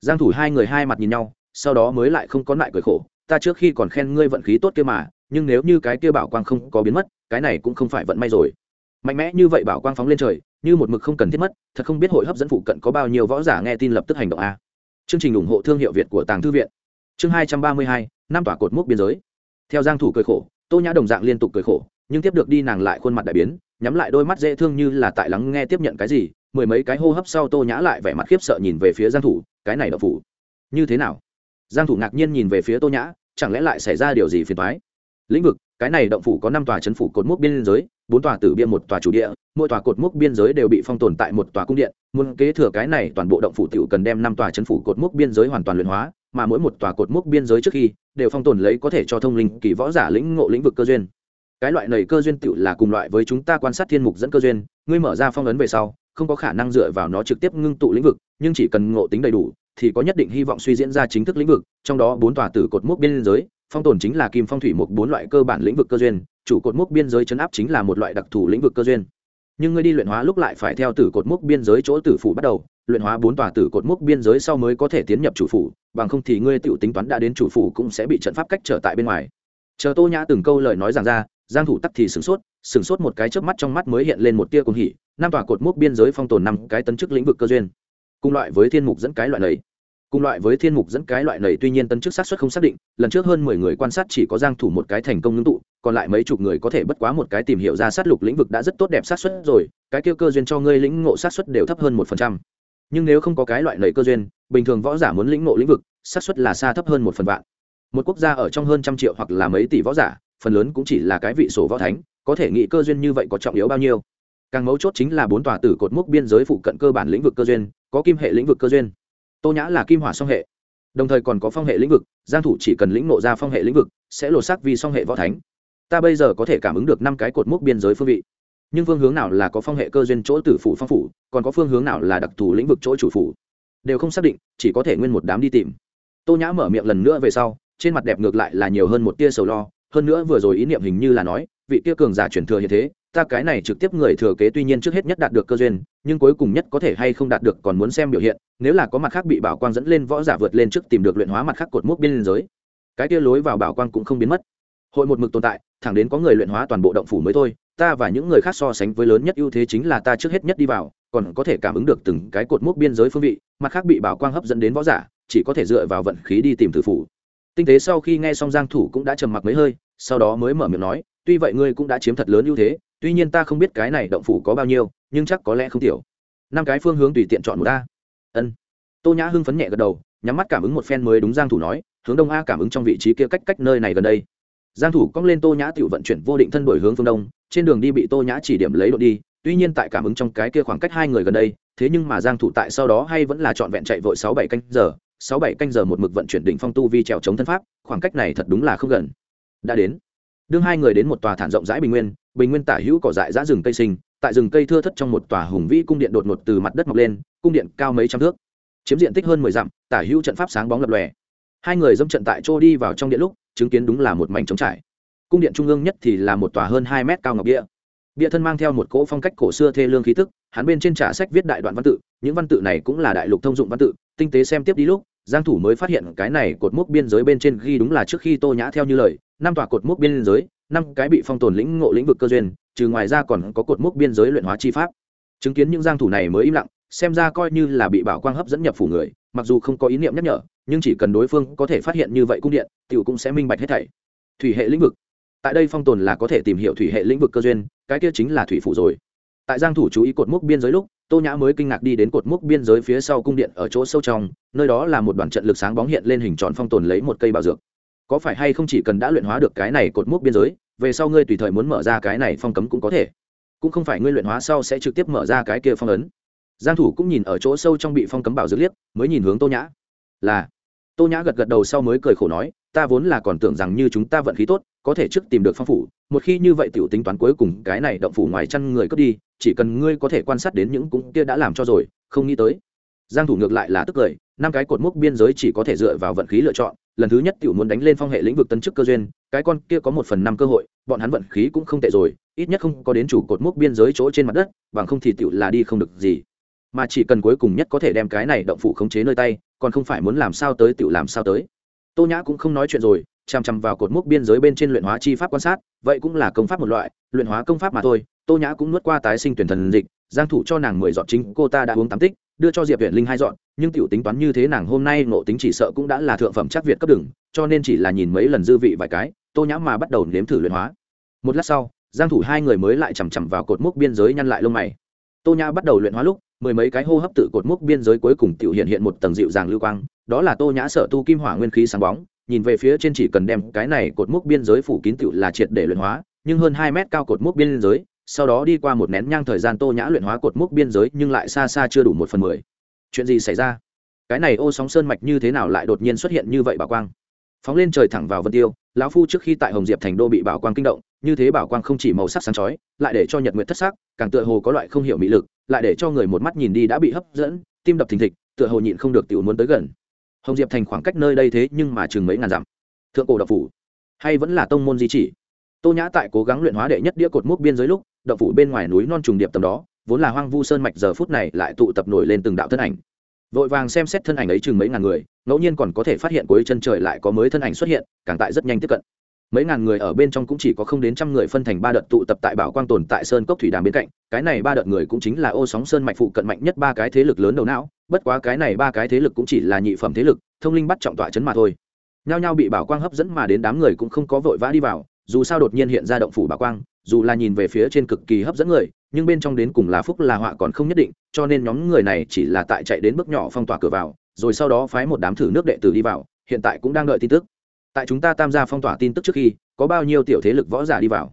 Giang thủ hai người hai mặt nhìn nhau, sau đó mới lại không có lại cười khổ, ta trước khi còn khen ngươi vận khí tốt kia mà nhưng nếu như cái kia bảo quang không có biến mất, cái này cũng không phải vận may rồi. Mạnh mẽ như vậy bảo quang phóng lên trời, như một mực không cần thiết mất, thật không biết hội hấp dẫn phụ cận có bao nhiêu võ giả nghe tin lập tức hành động a. Chương trình ủng hộ thương hiệu việt của tàng thư viện. Chương hai trăm ba mươi hai, năm tỏa cột mốc biên giới. Theo giang thủ cười khổ, tô nhã đồng dạng liên tục cười khổ, nhưng tiếp được đi nàng lại khuôn mặt đại biến, nhắm lại đôi mắt dễ thương như là tại lắng nghe tiếp nhận cái gì, mười mấy cái hô hấp sau tô nhã lại vẻ mặt khiếp sợ nhìn về phía giang thủ, cái này đậu phủ. Như thế nào? Giang thủ ngạc nhiên nhìn về phía tô nhã, chẳng lẽ lại xảy ra điều gì phiền toái? Lĩnh vực, cái này động phủ có năm tòa chấn phủ cột mốc biên giới, bốn tòa tử biên một tòa chủ địa, mỗi tòa cột mốc biên giới đều bị phong tồn tại một tòa cung điện. Muốn kế thừa cái này, toàn bộ động phủ tiểu cần đem năm tòa chấn phủ cột mốc biên giới hoàn toàn luyện hóa, mà mỗi một tòa cột mốc biên giới trước khi đều phong tồn lấy có thể cho thông linh, kỳ võ giả lĩnh ngộ lĩnh vực cơ duyên. Cái loại này cơ duyên tiểu là cùng loại với chúng ta quan sát thiên mục dẫn cơ duyên, ngươi mở ra phong ấn về sau, không có khả năng dựa vào nó trực tiếp ngưng tụ lĩnh vực, nhưng chỉ cần ngộ tính đầy đủ, thì có nhất định hy vọng suy diễn ra chính thức lĩnh vực, trong đó bốn tòa tử cột mốc biên giới phong tồn chính là kim phong thủy một bốn loại cơ bản lĩnh vực cơ duyên, chủ cột mốc biên giới chấn áp chính là một loại đặc thù lĩnh vực cơ duyên. Nhưng ngươi đi luyện hóa lúc lại phải theo tử cột mốc biên giới chỗ tử phủ bắt đầu, luyện hóa bốn tòa tử cột mốc biên giới sau mới có thể tiến nhập chủ phủ, bằng không thì ngươi tự tính toán đã đến chủ phủ cũng sẽ bị trận pháp cách trở tại bên ngoài. Chờ tô nhã từng câu lời nói rằng ra, giang thủ tắc thì sửng sốt sửng sốt một cái chớp mắt trong mắt mới hiện lên một tia cuồng hỉ, năm tòa cột mốc biên giới phong tồn năm cái tấn chức lĩnh vực cơ duyên. Cùng loại với thiên mục dẫn cái loại này cùng loại với thiên mục dẫn cái loại này tuy nhiên tân chức sát xuất không xác định, lần trước hơn mười người quan sát chỉ có giang thủ một cái thành công ngưng tụ, còn lại mấy chục người có thể bất quá một cái tìm hiểu ra sát lục lĩnh vực đã rất tốt đẹp sát xuất. rồi, cái kia cơ duyên cho ngươi lĩnh ngộ sát xuất đều thấp hơn một phần trăm. Nhưng nếu không có cái loại này cơ duyên, bình thường võ giả muốn lĩnh ngộ lĩnh vực, sát xuất là xa thấp hơn một phần vạn. Một quốc gia ở trong hơn trăm triệu hoặc là mấy tỷ võ giả, phần lớn cũng chỉ là cái vị sổ võ thánh, có thể nghĩ cơ duyên như vậy có trọng yếu bao nhiêu? Càng mấu chốt chính là bốn tòa tử cột mốc biên giới phụ cận cơ bản lĩnh vực cơ duyên, có kim hệ lĩnh vực cơ duyên tô nhã là kim hỏa song hệ. Đồng thời còn có phong hệ lĩnh vực, giang thủ chỉ cần lĩnh nộ ra phong hệ lĩnh vực, sẽ lột xác vì song hệ võ thánh. Ta bây giờ có thể cảm ứng được năm cái cột mốc biên giới phương vị. Nhưng phương hướng nào là có phong hệ cơ duyên chỗ tử phủ phong phủ, còn có phương hướng nào là đặc thù lĩnh vực chỗ chủ phủ? Đều không xác định, chỉ có thể nguyên một đám đi tìm. Tô nhã mở miệng lần nữa về sau, trên mặt đẹp ngược lại là nhiều hơn một tia sầu lo, hơn nữa vừa rồi ý niệm hình như là nói, vị kia cường giả chuyển thừa như thế ta cái này trực tiếp người thừa kế tuy nhiên trước hết nhất đạt được cơ duyên, nhưng cuối cùng nhất có thể hay không đạt được còn muốn xem biểu hiện, nếu là có mặt khác bị bảo quang dẫn lên võ giả vượt lên trước tìm được luyện hóa mặt khác cột mốc biên giới. Cái kia lối vào bảo quang cũng không biến mất. Hội một mực tồn tại, thẳng đến có người luyện hóa toàn bộ động phủ mới thôi, ta và những người khác so sánh với lớn nhất ưu thế chính là ta trước hết nhất đi vào, còn có thể cảm ứng được từng cái cột mốc biên giới phương vị, mặt khác bị bảo quang hấp dẫn đến võ giả, chỉ có thể dựa vào vận khí đi tìm thử phủ. Tinh tế sau khi nghe xong giang thủ cũng đã trầm mặc mấy hơi, sau đó mới mở miệng nói, tuy vậy ngươi cũng đã chiếm thật lớn ưu thế tuy nhiên ta không biết cái này động phủ có bao nhiêu, nhưng chắc có lẽ không tiểu. Năm cái phương hướng tùy tiện chọn một ta ân. Tô nhã hưng phấn nhẹ gật đầu, nhắm mắt cảm ứng một phen mới đúng giang thủ nói, hướng đông a cảm ứng trong vị trí kia cách cách nơi này gần đây. Giang thủ cong lên tô nhã tiểu vận chuyển vô định thân đổi hướng phương đông, trên đường đi bị tô nhã chỉ điểm lấy đội đi, tuy nhiên tại cảm ứng trong cái kia khoảng cách hai người gần đây, thế nhưng mà giang thủ tại sau đó hay vẫn là chọn vẹn chạy vội sáu bảy canh giờ, sáu bảy canh giờ một mực vận chuyển đỉnh phong tu vi trèo chống thân pháp, khoảng cách này thật đúng là không gần. Đã đến. Đương hai người đến một tòa thản rộng rãi bình nguyên bình nguyên tả hữu cỏ dại giã rừng cây sinh, tại rừng cây thưa thất trong một tòa hùng vĩ cung điện đột ngột từ mặt đất mọc lên, cung điện cao mấy trăm thước. Chiếm diện tích hơn mười dặm, tả hữu trận pháp sáng bóng lập lòe. Hai người dâm trận tại chỗ đi vào trong điện lúc, chứng kiến đúng là một mảnh trống trải. Cung điện trung ương nhất thì là một tòa hơn hai mét cao ngọc bia bia thân mang theo một cỗ phong cách cổ xưa thê lương khí tức, hắn bên trên trả sách viết đại đoạn văn tự, những văn tự này cũng là đại lục thông dụng văn tự, tinh tế xem tiếp đi lúc, giang thủ mới phát hiện cái này cột mốc biên giới bên trên ghi đúng là trước khi tô nhã theo như lời, năm tòa cột mốc biên giới năm cái bị phong tồn lĩnh ngộ lĩnh vực cơ duyên, trừ ngoài ra còn có cột mốc biên giới luyện hóa chi pháp. Chứng kiến những giang thủ này mới im lặng, xem ra coi như là bị bảo quang hấp dẫn nhập phủ người, mặc dù không có ý niệm nhắc nhở, nhưng chỉ cần đối phương có thể phát hiện như vậy cung điện, tiểu cũng sẽ minh bạch hết thảy. Thủy hệ lĩnh vực. Tại đây phong tồn là có thể tìm hiểu thủy hệ lĩnh vực cơ duyên, cái kia chính là thủy phủ rồi. Tại giang thủ chú ý cột mốc biên giới lúc, tô nhã mới kinh ngạc đi đến cột mốc biên giới phía sau cung điện ở chỗ sâu trong, nơi đó là một đoàn trận lực sáng bóng hiện lên hình tròn phong tồn lấy một cây bảo dược có phải hay không chỉ cần đã luyện hóa được cái này cột mốc biên giới, về sau ngươi tùy thời muốn mở ra cái này phong cấm cũng có thể. Cũng không phải ngươi luyện hóa sau sẽ trực tiếp mở ra cái kia phong ấn. Giang thủ cũng nhìn ở chỗ sâu trong bị phong cấm bảo dược liếc, mới nhìn hướng tô nhã. Là. Tô nhã gật gật đầu sau mới cười khổ nói, ta vốn là còn tưởng rằng như chúng ta vận khí tốt, có thể trước tìm được phong phủ, một khi như vậy tiểu tính toán cuối cùng cái này động phủ ngoài chăn người cướp đi, chỉ cần ngươi có thể quan sát đến những cũng kia đã làm cho rồi, không nghĩ tới. Giang thủ ngược lại là tức cười, năm cái cột mốc biên giới chỉ có thể dựa vào vận khí lựa chọn lần thứ nhất tiểu muốn đánh lên phong hệ lĩnh vực tân chức cơ duyên, cái con kia có một phần năm cơ hội, bọn hắn vận khí cũng không tệ rồi, ít nhất không có đến chủ cột mốc biên giới chỗ trên mặt đất, bằng không thì tiểu là đi không được gì. Mà chỉ cần cuối cùng nhất có thể đem cái này động phủ khống chế nơi tay, còn không phải muốn làm sao tới tiểu làm sao tới. Tô nhã cũng không nói chuyện rồi, chằm chằm vào cột mốc biên giới bên trên luyện hóa chi pháp quan sát, vậy cũng là công pháp một loại, luyện hóa công pháp mà thôi. Tô nhã cũng nuốt qua tái sinh tuyển thần dịch, giang thủ cho nàng mười giọt chính, cô ta đã uống tám tích đưa cho diệp viện linh hai dọn, nhưng tiểu tính toán như thế nàng hôm nay nộ tính chỉ sợ cũng đã là thượng phẩm chắc việt cấp đừng cho nên chỉ là nhìn mấy lần dư vị vài cái, tô nhã mà bắt đầu nếm thử luyện hóa. Một lát sau, giang thủ hai người mới lại chằm chằm vào cột mốc biên giới nhăn lại lông mày. Tô nhã bắt đầu luyện hóa lúc, mười mấy cái hô hấp tự cột mốc biên giới cuối cùng tiểu hiện hiện một tầng dịu dàng lưu quang, đó là tô nhã sợ tu kim hỏa nguyên khí sáng bóng, nhìn về phía trên chỉ cần đem cái này cột mốc biên giới phủ kín tiểu là triệt để luyện hóa, nhưng hơn hai mét cao cột mốc biên giới sau đó đi qua một nén nhang thời gian tô nhã luyện hóa cột mốc biên giới nhưng lại xa xa chưa đủ một phần mười. Chuyện gì xảy ra? Cái này ô sóng sơn mạch như thế nào lại đột nhiên xuất hiện như vậy bảo quang? Phóng lên trời thẳng vào vân tiêu, lão phu trước khi tại hồng diệp thành đô bị bảo quang kinh động, như thế bảo quang không chỉ màu sắc sáng chói, lại để cho nhật nguyện thất sắc, càng tựa hồ có loại không hiểu mỹ lực, lại để cho người một mắt nhìn đi đã bị hấp dẫn, tim đập thình thịch, tựa hồ nhịn không được tiểu muốn tới gần. Hồng diệp thành khoảng cách nơi đây thế nhưng mà chừng mấy ngàn dặm. Thượng cổ độc phủ, hay vẫn là tông môn di chỉ? Tô nhã tại cố gắng luyện hóa đệ nhất đĩa cột mốc biên giới lúc động phủ bên ngoài núi non trùng điệp tầm đó, vốn là hoang vu sơn mạch giờ phút này lại tụ tập nổi lên từng đạo thân ảnh. Vội vàng xem xét thân ảnh ấy chừng mấy ngàn người, ngẫu nhiên còn có thể phát hiện cuối chân trời lại có mới thân ảnh xuất hiện, càng tại rất nhanh tiếp cận. Mấy ngàn người ở bên trong cũng chỉ có không đến trăm người phân thành ba đợt tụ tập tại bảo quang tồn tại sơn cốc thủy đàm bên cạnh, cái này ba đợt người cũng chính là ô sóng sơn mạch phụ cận mạnh nhất ba cái thế lực lớn đầu não, bất quá cái này ba cái thế lực cũng chỉ là nhị phẩm thế lực, thông linh bắt trọng tọa chấn mà thôi. Nhao nhao bị bảo quang hấp dẫn mà đến đám người cũng không có vội vã đi vào, dù sao đột nhiên hiện ra động phủ bảo quang dù là nhìn về phía trên cực kỳ hấp dẫn người, nhưng bên trong đến cùng là phúc là họa còn không nhất định, cho nên nhóm người này chỉ là tại chạy đến bước nhỏ phong tỏa cửa vào, rồi sau đó phái một đám thử nước đệ tử đi vào, hiện tại cũng đang đợi tin tức. Tại chúng ta tham gia phong tỏa tin tức trước khi, có bao nhiêu tiểu thế lực võ giả đi vào?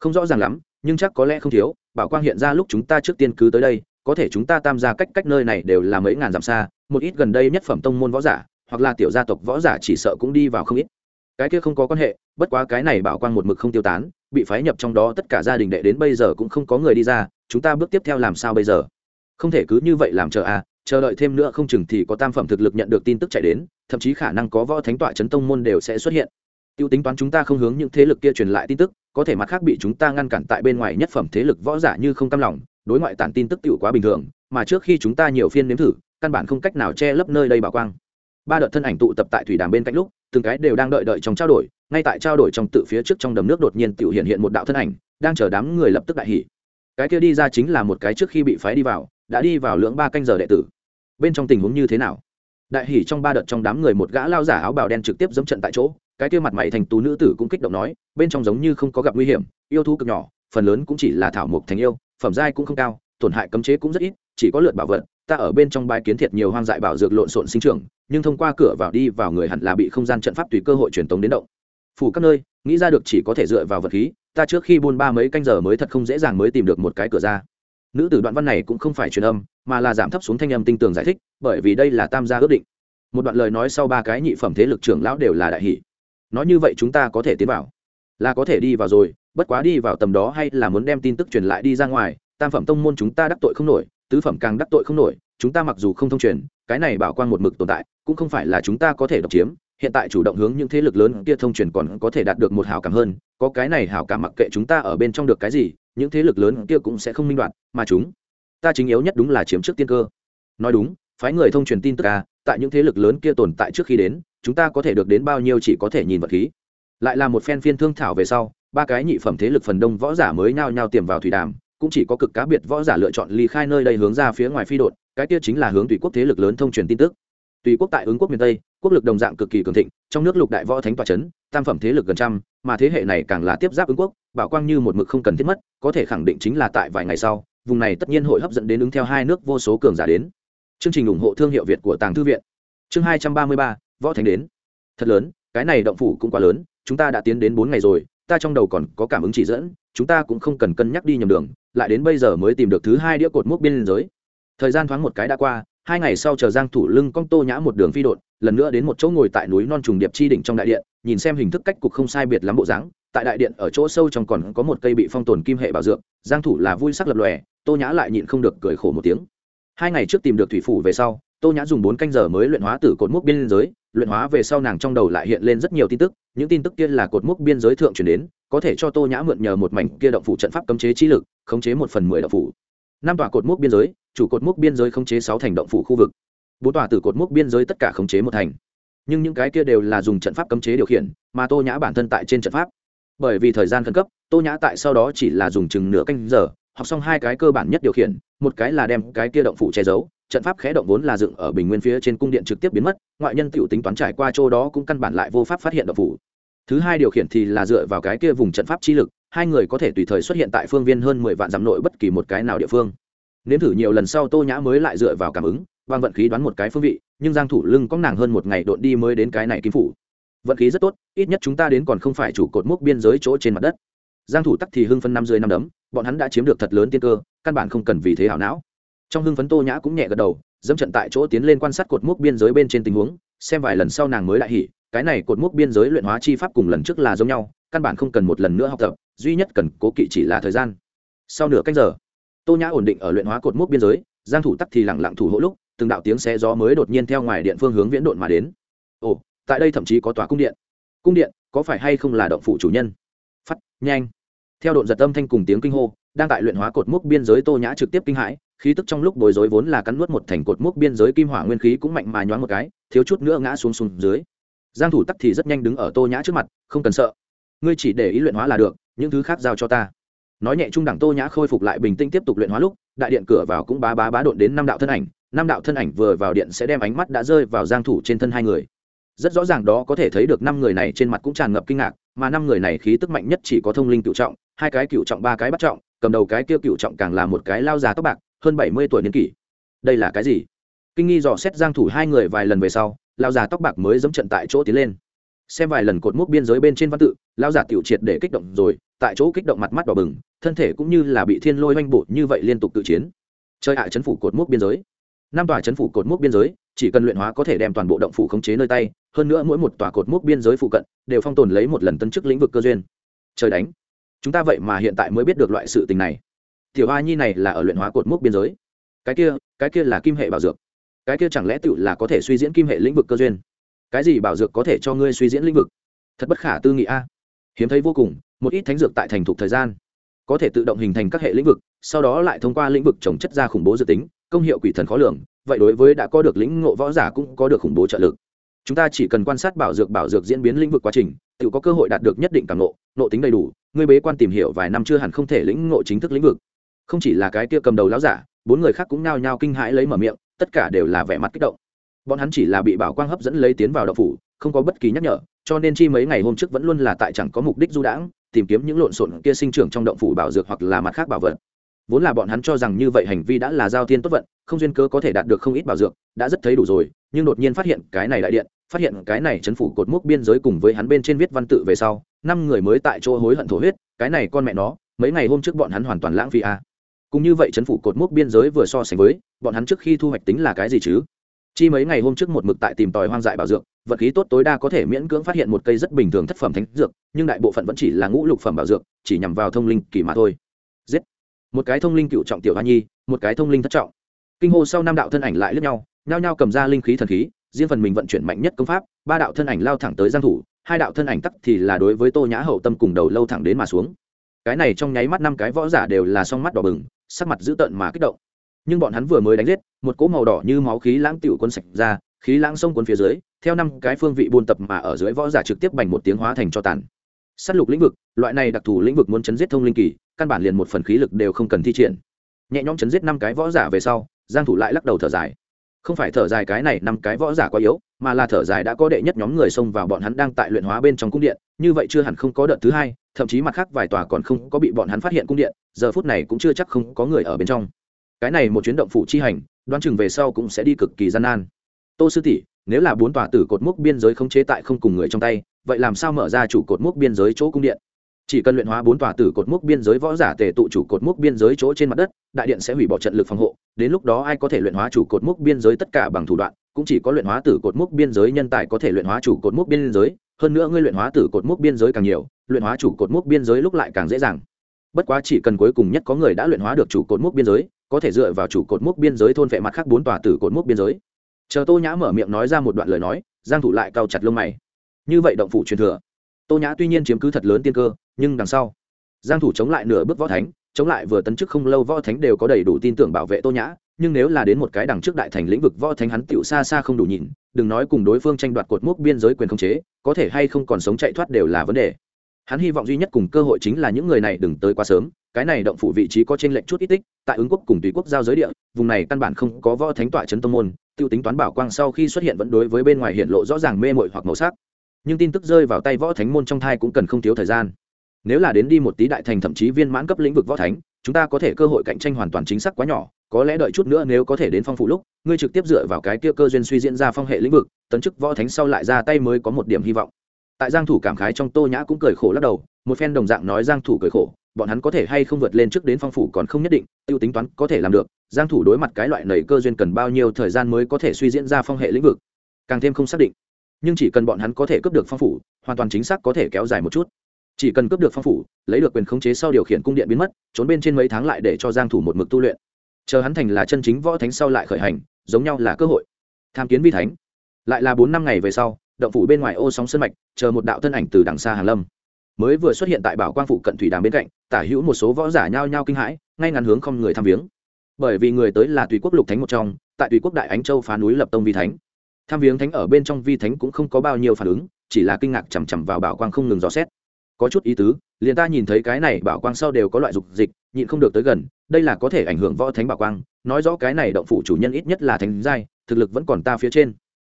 Không rõ ràng lắm, nhưng chắc có lẽ không thiếu, bảo quang hiện ra lúc chúng ta trước tiên cứ tới đây, có thể chúng ta tham gia cách cách nơi này đều là mấy ngàn dặm xa, một ít gần đây nhất phẩm tông môn võ giả, hoặc là tiểu gia tộc võ giả chỉ sợ cũng đi vào không ít. Cái kia không có quan hệ, bất quá cái này bảo quang một mực không tiêu tán bị phái nhập trong đó tất cả gia đình đệ đến bây giờ cũng không có người đi ra, chúng ta bước tiếp theo làm sao bây giờ? Không thể cứ như vậy làm chờ à chờ đợi thêm nữa không chừng thì có tam phẩm thực lực nhận được tin tức chạy đến, thậm chí khả năng có võ thánh tọa chấn tông môn đều sẽ xuất hiện. Tiêu tính toán chúng ta không hướng những thế lực kia truyền lại tin tức, có thể mặt khác bị chúng ta ngăn cản tại bên ngoài nhất phẩm thế lực võ giả như không cam lòng, đối ngoại tản tin tức tiểu quá bình thường, mà trước khi chúng ta nhiều phiên nếm thử, căn bản không cách nào che lấp nơi đây bảo quang. Ba đợt thân ảnh tụ tập tại thủy đàm bên cạnh lúc, từng cái đều đang đợi đợi trong trao đổi ngay tại trao đổi trong tự phía trước trong đầm nước đột nhiên tự hiện hiện một đạo thân ảnh, đang chờ đám người lập tức đại hỉ. Cái kia đi ra chính là một cái trước khi bị phái đi vào, đã đi vào lưỡng ba canh giờ đệ tử. Bên trong tình huống như thế nào? Đại hỉ trong ba đợt trong đám người một gã lao giả áo bào đen trực tiếp dẫm trận tại chỗ, cái kia mặt mày thành tú nữ tử cũng kích động nói, bên trong giống như không có gặp nguy hiểm, yêu thú cực nhỏ, phần lớn cũng chỉ là thảo mộc thành yêu, phẩm giai cũng không cao, tổn hại cấm chế cũng rất ít, chỉ có lượt bảo vật, ta ở bên trong bài kiến thiệt nhiều hoang dại bảo dược lộn xộn sinh trưởng, nhưng thông qua cửa vào đi vào người hẳn là bị không gian trận pháp tùy cơ hội truyền tống đến động phủ các nơi, nghĩ ra được chỉ có thể dựa vào vật khí, ta trước khi buôn ba mấy canh giờ mới thật không dễ dàng mới tìm được một cái cửa ra. Nữ tử đoạn văn này cũng không phải truyền âm, mà là giảm thấp xuống thanh âm tinh tường giải thích, bởi vì đây là tam gia ước định. Một đoạn lời nói sau ba cái nhị phẩm thế lực trưởng lão đều là đại hỷ nói như vậy chúng ta có thể tiến vào. Là có thể đi vào rồi, bất quá đi vào tầm đó hay là muốn đem tin tức truyền lại đi ra ngoài, tam phẩm tông môn chúng ta đắc tội không nổi, tứ phẩm càng đắc tội không nổi, chúng ta mặc dù không thông truyền, cái này bảo quan một mực tồn tại, cũng không phải là chúng ta có thể độc chiếm hiện tại chủ động hướng những thế lực lớn kia thông truyền còn có thể đạt được một hảo cảm hơn, có cái này hảo cảm mặc kệ chúng ta ở bên trong được cái gì, những thế lực lớn kia cũng sẽ không minh đoạt, mà chúng, ta chính yếu nhất đúng là chiếm trước tiên cơ. Nói đúng, phái người thông truyền tin tức à tại những thế lực lớn kia tồn tại trước khi đến, chúng ta có thể được đến bao nhiêu chỉ có thể nhìn vật khí. Lại là một phen phiên thương thảo về sau, ba cái nhị phẩm thế lực phần đông võ giả mới nhao nhao tiềm vào thủy đàm, cũng chỉ có cực cá biệt võ giả lựa chọn ly khai nơi đây hướng ra phía ngoài phi đột cái kia chính là hướng tùy quốc thế lực lớn thông truyền tin tức. Tùy quốc tại ứng quốc miền tây quốc lực đồng dạng cực kỳ cường thịnh trong nước lục đại võ thánh tòa chấn, tam phẩm thế lực gần trăm mà thế hệ này càng là tiếp giáp ứng quốc bảo quang như một mực không cần thiết mất có thể khẳng định chính là tại vài ngày sau vùng này tất nhiên hội hấp dẫn đến ứng theo hai nước vô số cường giả đến. Chương trình ủng hộ thương hiệu việt của tàng thư viện. Chương hai trăm ba mươi ba võ thánh đến. Thật lớn cái này động phủ cũng quá lớn chúng ta đã tiến đến bốn ngày rồi ta trong đầu còn có cảm ứng chỉ dẫn chúng ta cũng không cần cân nhắc đi nhầm đường lại đến bây giờ mới tìm được thứ hai đĩa cột mốc biên giới. Thời gian thoáng một cái đã qua hai ngày sau chờ giang thủ lưng cong tô nhã một đường phi đột lần nữa đến một chỗ ngồi tại núi non trùng điệp chi đỉnh trong đại điện, nhìn xem hình thức cách cục không sai biệt lắm bộ dáng. Tại đại điện ở chỗ sâu trong còn có một cây bị phong tồn kim hệ bảo dược, giang thủ là vui sắc lập lòe, tô nhã lại nhịn không được cười khổ một tiếng. Hai ngày trước tìm được thủy phủ về sau, tô nhã dùng bốn canh giờ mới luyện hóa tử cột mốc biên giới, luyện hóa về sau nàng trong đầu lại hiện lên rất nhiều tin tức, những tin tức kia là cột mốc biên giới thượng truyền đến, có thể cho tô nhã mượn nhờ một mảnh kia động phủ trận pháp cấm chế chi lực, khống chế một phần mười động phủ. Năm tòa cột mốc biên giới chủ cột mốc biên giới khống chế sáu thành động phủ khu vực. Bốn tòa từ cột mốc biên giới tất cả khống chế một thành. Nhưng những cái kia đều là dùng trận pháp cấm chế điều khiển, mà tô nhã bản thân tại trên trận pháp. Bởi vì thời gian khẩn cấp, tô nhã tại sau đó chỉ là dùng chừng nửa canh giờ, học xong hai cái cơ bản nhất điều khiển, một cái là đem cái kia động phủ che giấu, trận pháp khẽ động vốn là dựng ở bình nguyên phía trên cung điện trực tiếp biến mất, ngoại nhân t tính toán trải qua chỗ đó cũng căn bản lại vô pháp phát hiện động phủ. Thứ hai điều khiển thì là dựa vào cái kia vùng trận pháp chi lực, hai người có thể tùy thời xuất hiện tại phương viên hơn mười vạn dặm nội bất kỳ một cái nào địa phương nếm thử nhiều lần sau tô nhã mới lại dựa vào cảm ứng bằng vận khí đoán một cái phương vị, nhưng giang thủ lưng có nàng hơn một ngày độn đi mới đến cái này kim phủ. Vận khí rất tốt, ít nhất chúng ta đến còn không phải chủ cột mốc biên giới chỗ trên mặt đất. Giang thủ tắc thì hưng phân năm dưới năm đấm, bọn hắn đã chiếm được thật lớn tiên cơ, căn bản không cần vì thế hảo não. Trong hưng phấn tô nhã cũng nhẹ gật đầu, dẫm trận tại chỗ tiến lên quan sát cột mốc biên giới bên trên tình huống, xem vài lần sau nàng mới lại hỉ, cái này cột mốc biên giới luyện hóa chi pháp cùng lần trước là giống nhau, căn bản không cần một lần nữa học tập, duy nhất cần cố kỵ chỉ là thời gian. Sau nửa canh giờ tô nhã ổn định ở luyện hóa cột mốc biên giới, giang thủ tắc thì lặng lặng thủ hộ lúc, từng đạo tiếng xe gió mới đột nhiên theo ngoài điện phương hướng viễn độn mà đến. Ồ, tại đây thậm chí có tòa cung điện. Cung điện, có phải hay không là động phủ chủ nhân? Phát nhanh. Theo độn giật âm thanh cùng tiếng kinh hô, đang tại luyện hóa cột mốc biên giới tô nhã trực tiếp kinh hãi, khí tức trong lúc bối rối vốn là cắn nuốt một thành cột mốc biên giới kim hỏa nguyên khí cũng mạnh mà nhoáng một cái, thiếu chút nữa ngã xuống xuống dưới. Giang thủ tắc thì rất nhanh đứng ở tô nhã trước mặt, không cần sợ. Ngươi chỉ để ý luyện hóa là được, những thứ khác giao cho ta nói nhẹ trung đẳng tô nhã khôi phục lại bình tĩnh tiếp tục luyện hóa lúc, đại điện cửa vào cũng bá bá bá độn đến năm đạo thân ảnh, năm đạo thân ảnh vừa vào điện sẽ đem ánh mắt đã rơi vào giang thủ trên thân hai người. Rất rõ ràng đó có thể thấy được năm người này trên mặt cũng tràn ngập kinh ngạc, mà năm người này khí tức mạnh nhất chỉ có thông linh cựu trọng, hai cái cựu trọng, ba cái bắt trọng, cầm đầu cái kia cựu trọng càng là một cái lao già tóc bạc, hơn bảy mươi tuổi niên kỷ. Đây là cái gì? Kinh nghi dò xét giang thủ hai người vài lần về sau, lao già tóc bạc mới dẫm trận tại chỗ tiến lên. Xem vài lần cột mốc biên giới bên trên văn tự, lao già tiểu triệt để kích động rồi tại chỗ kích động mặt mắt đỏ bừng, thân thể cũng như là bị thiên lôi oanh bộ như vậy liên tục tự chiến. Chơi hạ chấn phủ cột mốc biên giới. Năm tòa chấn phủ cột mốc biên giới, chỉ cần luyện hóa có thể đem toàn bộ động phủ khống chế nơi tay, hơn nữa mỗi một tòa cột mốc biên giới phụ cận đều phong tồn lấy một lần tân chức lĩnh vực cơ duyên. Trời đánh. Chúng ta vậy mà hiện tại mới biết được loại sự tình này. Tiểu a nhi này là ở luyện hóa cột mốc biên giới. Cái kia cái kia là kim hệ bảo dược. Cái kia chẳng lẽ tự là có thể suy diễn kim hệ lĩnh vực cơ duyên? Cái gì bảo dược có thể cho ngươi suy diễn lĩnh vực? Thật bất khả tư nghị a. Hiếm thấy vô cùng một ít thánh dược tại thành thục thời gian, có thể tự động hình thành các hệ lĩnh vực, sau đó lại thông qua lĩnh vực trồng chất ra khủng bố dự tính, công hiệu quỷ thần khó lường, vậy đối với đã có được lĩnh ngộ võ giả cũng có được khủng bố trợ lực. Chúng ta chỉ cần quan sát bảo dược bảo dược diễn biến lĩnh vực quá trình, tự có cơ hội đạt được nhất định càng ngộ nộ tính đầy đủ ngươi bế quan tìm hiểu vài năm chưa hẳn không thể lĩnh ngộ chính thức lĩnh vực. Không chỉ là cái kia cầm đầu láo giả, bốn người khác cũng nao nhao kinh hãi lấy mở miệng, tất cả đều là vẻ mặt kích động. Bọn hắn chỉ là bị bảo quang hấp dẫn lấy tiến vào đậu phủ, không có bất kỳ nhắc nhở, cho nên chi mấy ngày hôm trước vẫn luôn là tại chẳng có mục đích du đãng tìm kiếm những lộn xộn kia sinh trưởng trong động phủ bảo dược hoặc là mặt khác bảo vật vốn là bọn hắn cho rằng như vậy hành vi đã là giao thiên tốt vận, không duyên cớ có thể đạt được không ít bảo dược, đã rất thấy đủ rồi, nhưng đột nhiên phát hiện cái này đại điện, phát hiện cái này chấn phủ cột mốc biên giới cùng với hắn bên trên viết văn tự về sau, năm người mới tại chỗ hối hận thổ huyết, cái này con mẹ nó, mấy ngày hôm trước bọn hắn hoàn toàn lãng phí à. cũng như vậy chấn phủ cột mốc biên giới vừa so sánh với, bọn hắn trước khi thu hoạch tính là cái gì chứ chi mấy ngày hôm trước một mực tại tìm tòi hoang dại bảo dược, vật khí tốt tối đa có thể miễn cưỡng phát hiện một cây rất bình thường thất phẩm thánh dược, nhưng đại bộ phận vẫn chỉ là ngũ lục phẩm bảo dược, chỉ nhằm vào thông linh kỳ mà thôi. Giết! Một cái thông linh cựu trọng tiểu hoa nhi, một cái thông linh thất trọng. Kinh hô sau năm đạo thân ảnh lại lướt nhau, nhao nhao cầm ra linh khí thần khí, riêng phần mình vận chuyển mạnh nhất công pháp, ba đạo thân ảnh lao thẳng tới giang thủ, hai đạo thân ảnh tắc thì là đối với tô nhã hậu tâm cùng đầu lâu thẳng đến mà xuống. Cái này trong nháy mắt năm cái võ giả đều là song mắt đỏ bừng, sắc mặt dữ tợn mà kích động nhưng bọn hắn vừa mới đánh giết, một cỗ màu đỏ như máu khí lãng tiểu quân sạch ra, khí lãng sông cuốn phía dưới, theo năm cái phương vị buôn tập mà ở dưới võ giả trực tiếp bành một tiếng hóa thành cho tàn. Sát lục lĩnh vực, loại này đặc thù lĩnh vực muốn chấn giết thông linh kỳ, căn bản liền một phần khí lực đều không cần thi triển. Nhẹ nhõm chấn giết năm cái võ giả về sau, giang thủ lại lắc đầu thở dài. Không phải thở dài cái này năm cái võ giả quá yếu, mà là thở dài đã có đệ nhất nhóm người xông vào bọn hắn đang tại luyện hóa bên trong cung điện, như vậy chưa hẳn không có đợt thứ hai, thậm chí mặt khác vài tòa còn không có bị bọn hắn phát hiện cung điện, giờ phút này cũng chưa chắc không có người ở bên trong cái này một chuyến động phủ chi hành đoán chừng về sau cũng sẽ đi cực kỳ gian nan tô sư tỷ nếu là bốn tòa tử cột mốc biên giới không chế tại không cùng người trong tay vậy làm sao mở ra chủ cột mốc biên giới chỗ cung điện chỉ cần luyện hóa bốn tòa tử cột mốc biên giới võ giả tề tụ chủ cột mốc biên giới chỗ trên mặt đất đại điện sẽ hủy bỏ trận lực phòng hộ đến lúc đó ai có thể luyện hóa chủ cột mốc biên giới tất cả bằng thủ đoạn cũng chỉ có luyện hóa tử cột mốc biên giới nhân tài có thể luyện hóa chủ cột mốc biên giới hơn nữa ngươi luyện hóa tử cột mốc biên giới càng nhiều luyện hóa chủ cột mốc biên giới lúc lại càng dễ dàng bất quá chỉ cần cuối cùng nhất có người đã luyện hóa được chủ cột mốc biên giới có thể dựa vào chủ cột mốc biên giới thôn vệ mặt khác bốn tòa tử cột mốc biên giới. Chờ tô nhã mở miệng nói ra một đoạn lời nói, giang thủ lại cao chặt lông mày. Như vậy động phủ truyền thừa. Tô nhã tuy nhiên chiếm cứ thật lớn tiên cơ, nhưng đằng sau, giang thủ chống lại nửa bước võ thánh, chống lại vừa tấn chức không lâu võ thánh đều có đầy đủ tin tưởng bảo vệ tô nhã, nhưng nếu là đến một cái đằng trước đại thành lĩnh vực võ thánh hắn tiểu xa xa không đủ nhìn, đừng nói cùng đối phương tranh đoạt cột mốc biên giới quyền không chế, có thể hay không còn sống chạy thoát đều là vấn đề hắn hy vọng duy nhất cùng cơ hội chính là những người này đừng tới quá sớm, cái này động phủ vị trí có trên lệnh chút ít tích, tại ứng quốc cùng tùy quốc giao giới địa, vùng này căn bản không có võ thánh tọa chấn tông môn, tiêu tính toán bảo quang sau khi xuất hiện vẫn đối với bên ngoài hiện lộ rõ ràng mê mội hoặc màu sắc. Nhưng tin tức rơi vào tay võ thánh môn trong thai cũng cần không thiếu thời gian. Nếu là đến đi một tí đại thành thậm chí viên mãn cấp lĩnh vực võ thánh, chúng ta có thể cơ hội cạnh tranh hoàn toàn chính xác quá nhỏ, có lẽ đợi chút nữa nếu có thể đến phong phủ lúc, ngươi trực tiếp dựa vào cái kia cơ duyên suy diễn ra phong hệ lĩnh vực, tấn chức võ thánh sau lại ra tay mới có một điểm hy vọng tại giang thủ cảm khái trong tô nhã cũng cười khổ lắc đầu, một phen đồng dạng nói giang thủ cười khổ, bọn hắn có thể hay không vượt lên trước đến phong phủ còn không nhất định, tiêu tính toán có thể làm được, giang thủ đối mặt cái loại nảy cơ duyên cần bao nhiêu thời gian mới có thể suy diễn ra phong hệ lĩnh vực, càng thêm không xác định. Nhưng chỉ cần bọn hắn có thể cướp được phong phủ, hoàn toàn chính xác có thể kéo dài một chút. Chỉ cần cướp được phong phủ, lấy được quyền khống chế sau điều khiển cung điện biến mất, trốn bên trên mấy tháng lại để cho giang thủ một mực tu luyện. Chờ hắn thành là chân chính võ thánh sau lại khởi hành, giống nhau là cơ hội. Tham kiến vi thánh. Lại là bốn năm ngày về sau động phủ bên ngoài ô sóng sân mạch, chờ một đạo thân ảnh từ đằng xa hàng lâm. Mới vừa xuất hiện tại bảo quang phụ cận thủy đàm bên cạnh, tả hữu một số võ giả nhao nhao kinh hãi, ngay ngắn hướng không người tham viếng. Bởi vì người tới là tùy quốc lục thánh một trong, tại tùy quốc đại ánh châu phá núi lập tông vi thánh. Tham viếng thánh ở bên trong vi thánh cũng không có bao nhiêu phản ứng, chỉ là kinh ngạc chằm chằm vào bảo quang không ngừng dò xét. Có chút ý tứ, liền ta nhìn thấy cái này bảo quang sau đều có loại dục dịch, nhịn không được tới gần, đây là có thể ảnh hưởng võ thánh bảo quang, nói rõ cái này động phủ chủ nhân ít nhất là thánh giai, thực lực vẫn còn ta phía trên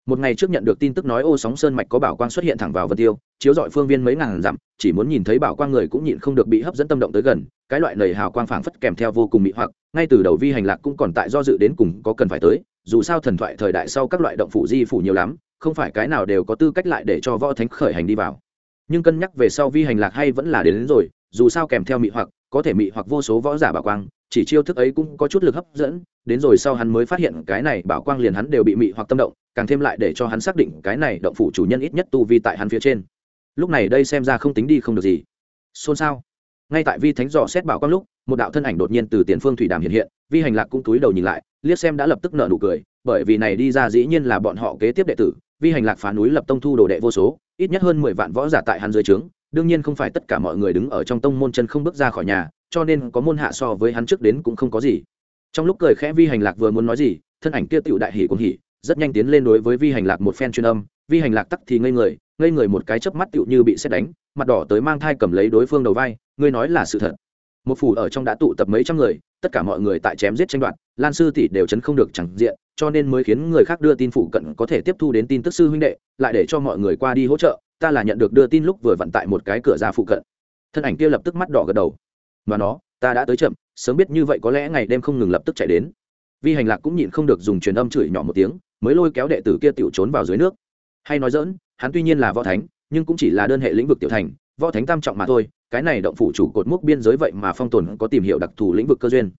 một ngày trước nhận được tin tức nói ô sóng sơn mạch có bảo quang xuất hiện thẳng vào vân tiêu chiếu dọi phương viên mấy ngàn dặm chỉ muốn nhìn thấy bảo quang người cũng nhịn không được bị hấp dẫn tâm động tới gần cái loại nầy hào quang phảng phất kèm theo vô cùng mị hoặc ngay từ đầu vi hành lạc cũng còn tại do dự đến cùng có cần phải tới dù sao thần thoại thời đại sau các loại động phủ di phủ nhiều lắm không phải cái nào đều có tư cách lại để cho võ thánh khởi hành đi vào. Nhưng cân nhắc về sau vi hành lạc hay vẫn là đến, đến rồi dù sao kèm theo mị hoặc có thể mị hoặc vô số võ giả bảo quang chỉ chiêu thức ấy cũng có chút lực hấp dẫn, đến rồi sau hắn mới phát hiện cái này bảo quang liền hắn đều bị mị hoặc tâm động, càng thêm lại để cho hắn xác định cái này động phủ chủ nhân ít nhất tu vi tại hắn phía trên. Lúc này đây xem ra không tính đi không được gì. Xôn xao. Ngay tại vi thánh dò xét bảo quang lúc, một đạo thân ảnh đột nhiên từ tiền phương thủy đàm hiện hiện, vi hành lạc cũng túi đầu nhìn lại, liếc xem đã lập tức nợ nụ cười, bởi vì này đi ra dĩ nhiên là bọn họ kế tiếp đệ tử, vi hành lạc phá núi lập tông thu đồ đệ vô số, ít nhất hơn mười vạn võ giả tại hắn dưới trướng, đương nhiên không phải tất cả mọi người đứng ở trong tông môn chân không bước ra khỏi nhà cho nên có môn hạ so với hắn trước đến cũng không có gì. Trong lúc cười khẽ vi hành lạc vừa muốn nói gì, thân ảnh kia tựu đại hỉ cũng hỉ, rất nhanh tiến lên đối với vi hành lạc một phen chuyên âm. Vi hành lạc tắc thì ngây người ngây người một cái chớp mắt tựu như bị xét đánh, mặt đỏ tới mang thai cầm lấy đối phương đầu vai, ngươi nói là sự thật. Một phủ ở trong đã tụ tập mấy trăm người, tất cả mọi người tại chém giết tranh đoạt, lan sư tỷ đều chấn không được chẳng diện, cho nên mới khiến người khác đưa tin phụ cận có thể tiếp thu đến tin tức sư huynh đệ, lại để cho mọi người qua đi hỗ trợ, ta là nhận được đưa tin lúc vừa vận tại một cái cửa ra phụ cận. Thân ảnh kia lập tức mắt đỏ gật đầu mà nó, ta đã tới chậm, sớm biết như vậy có lẽ ngày đêm không ngừng lập tức chạy đến. Vi hành lạc cũng nhịn không được dùng truyền âm chửi nhỏ một tiếng, mới lôi kéo đệ tử kia tiểu trốn vào dưới nước. Hay nói dỡn hắn tuy nhiên là võ thánh, nhưng cũng chỉ là đơn hệ lĩnh vực tiểu thành, võ thánh tam trọng mà thôi, cái này động phủ chủ cột mốc biên giới vậy mà phong tồn có tìm hiểu đặc thù lĩnh vực cơ duyên.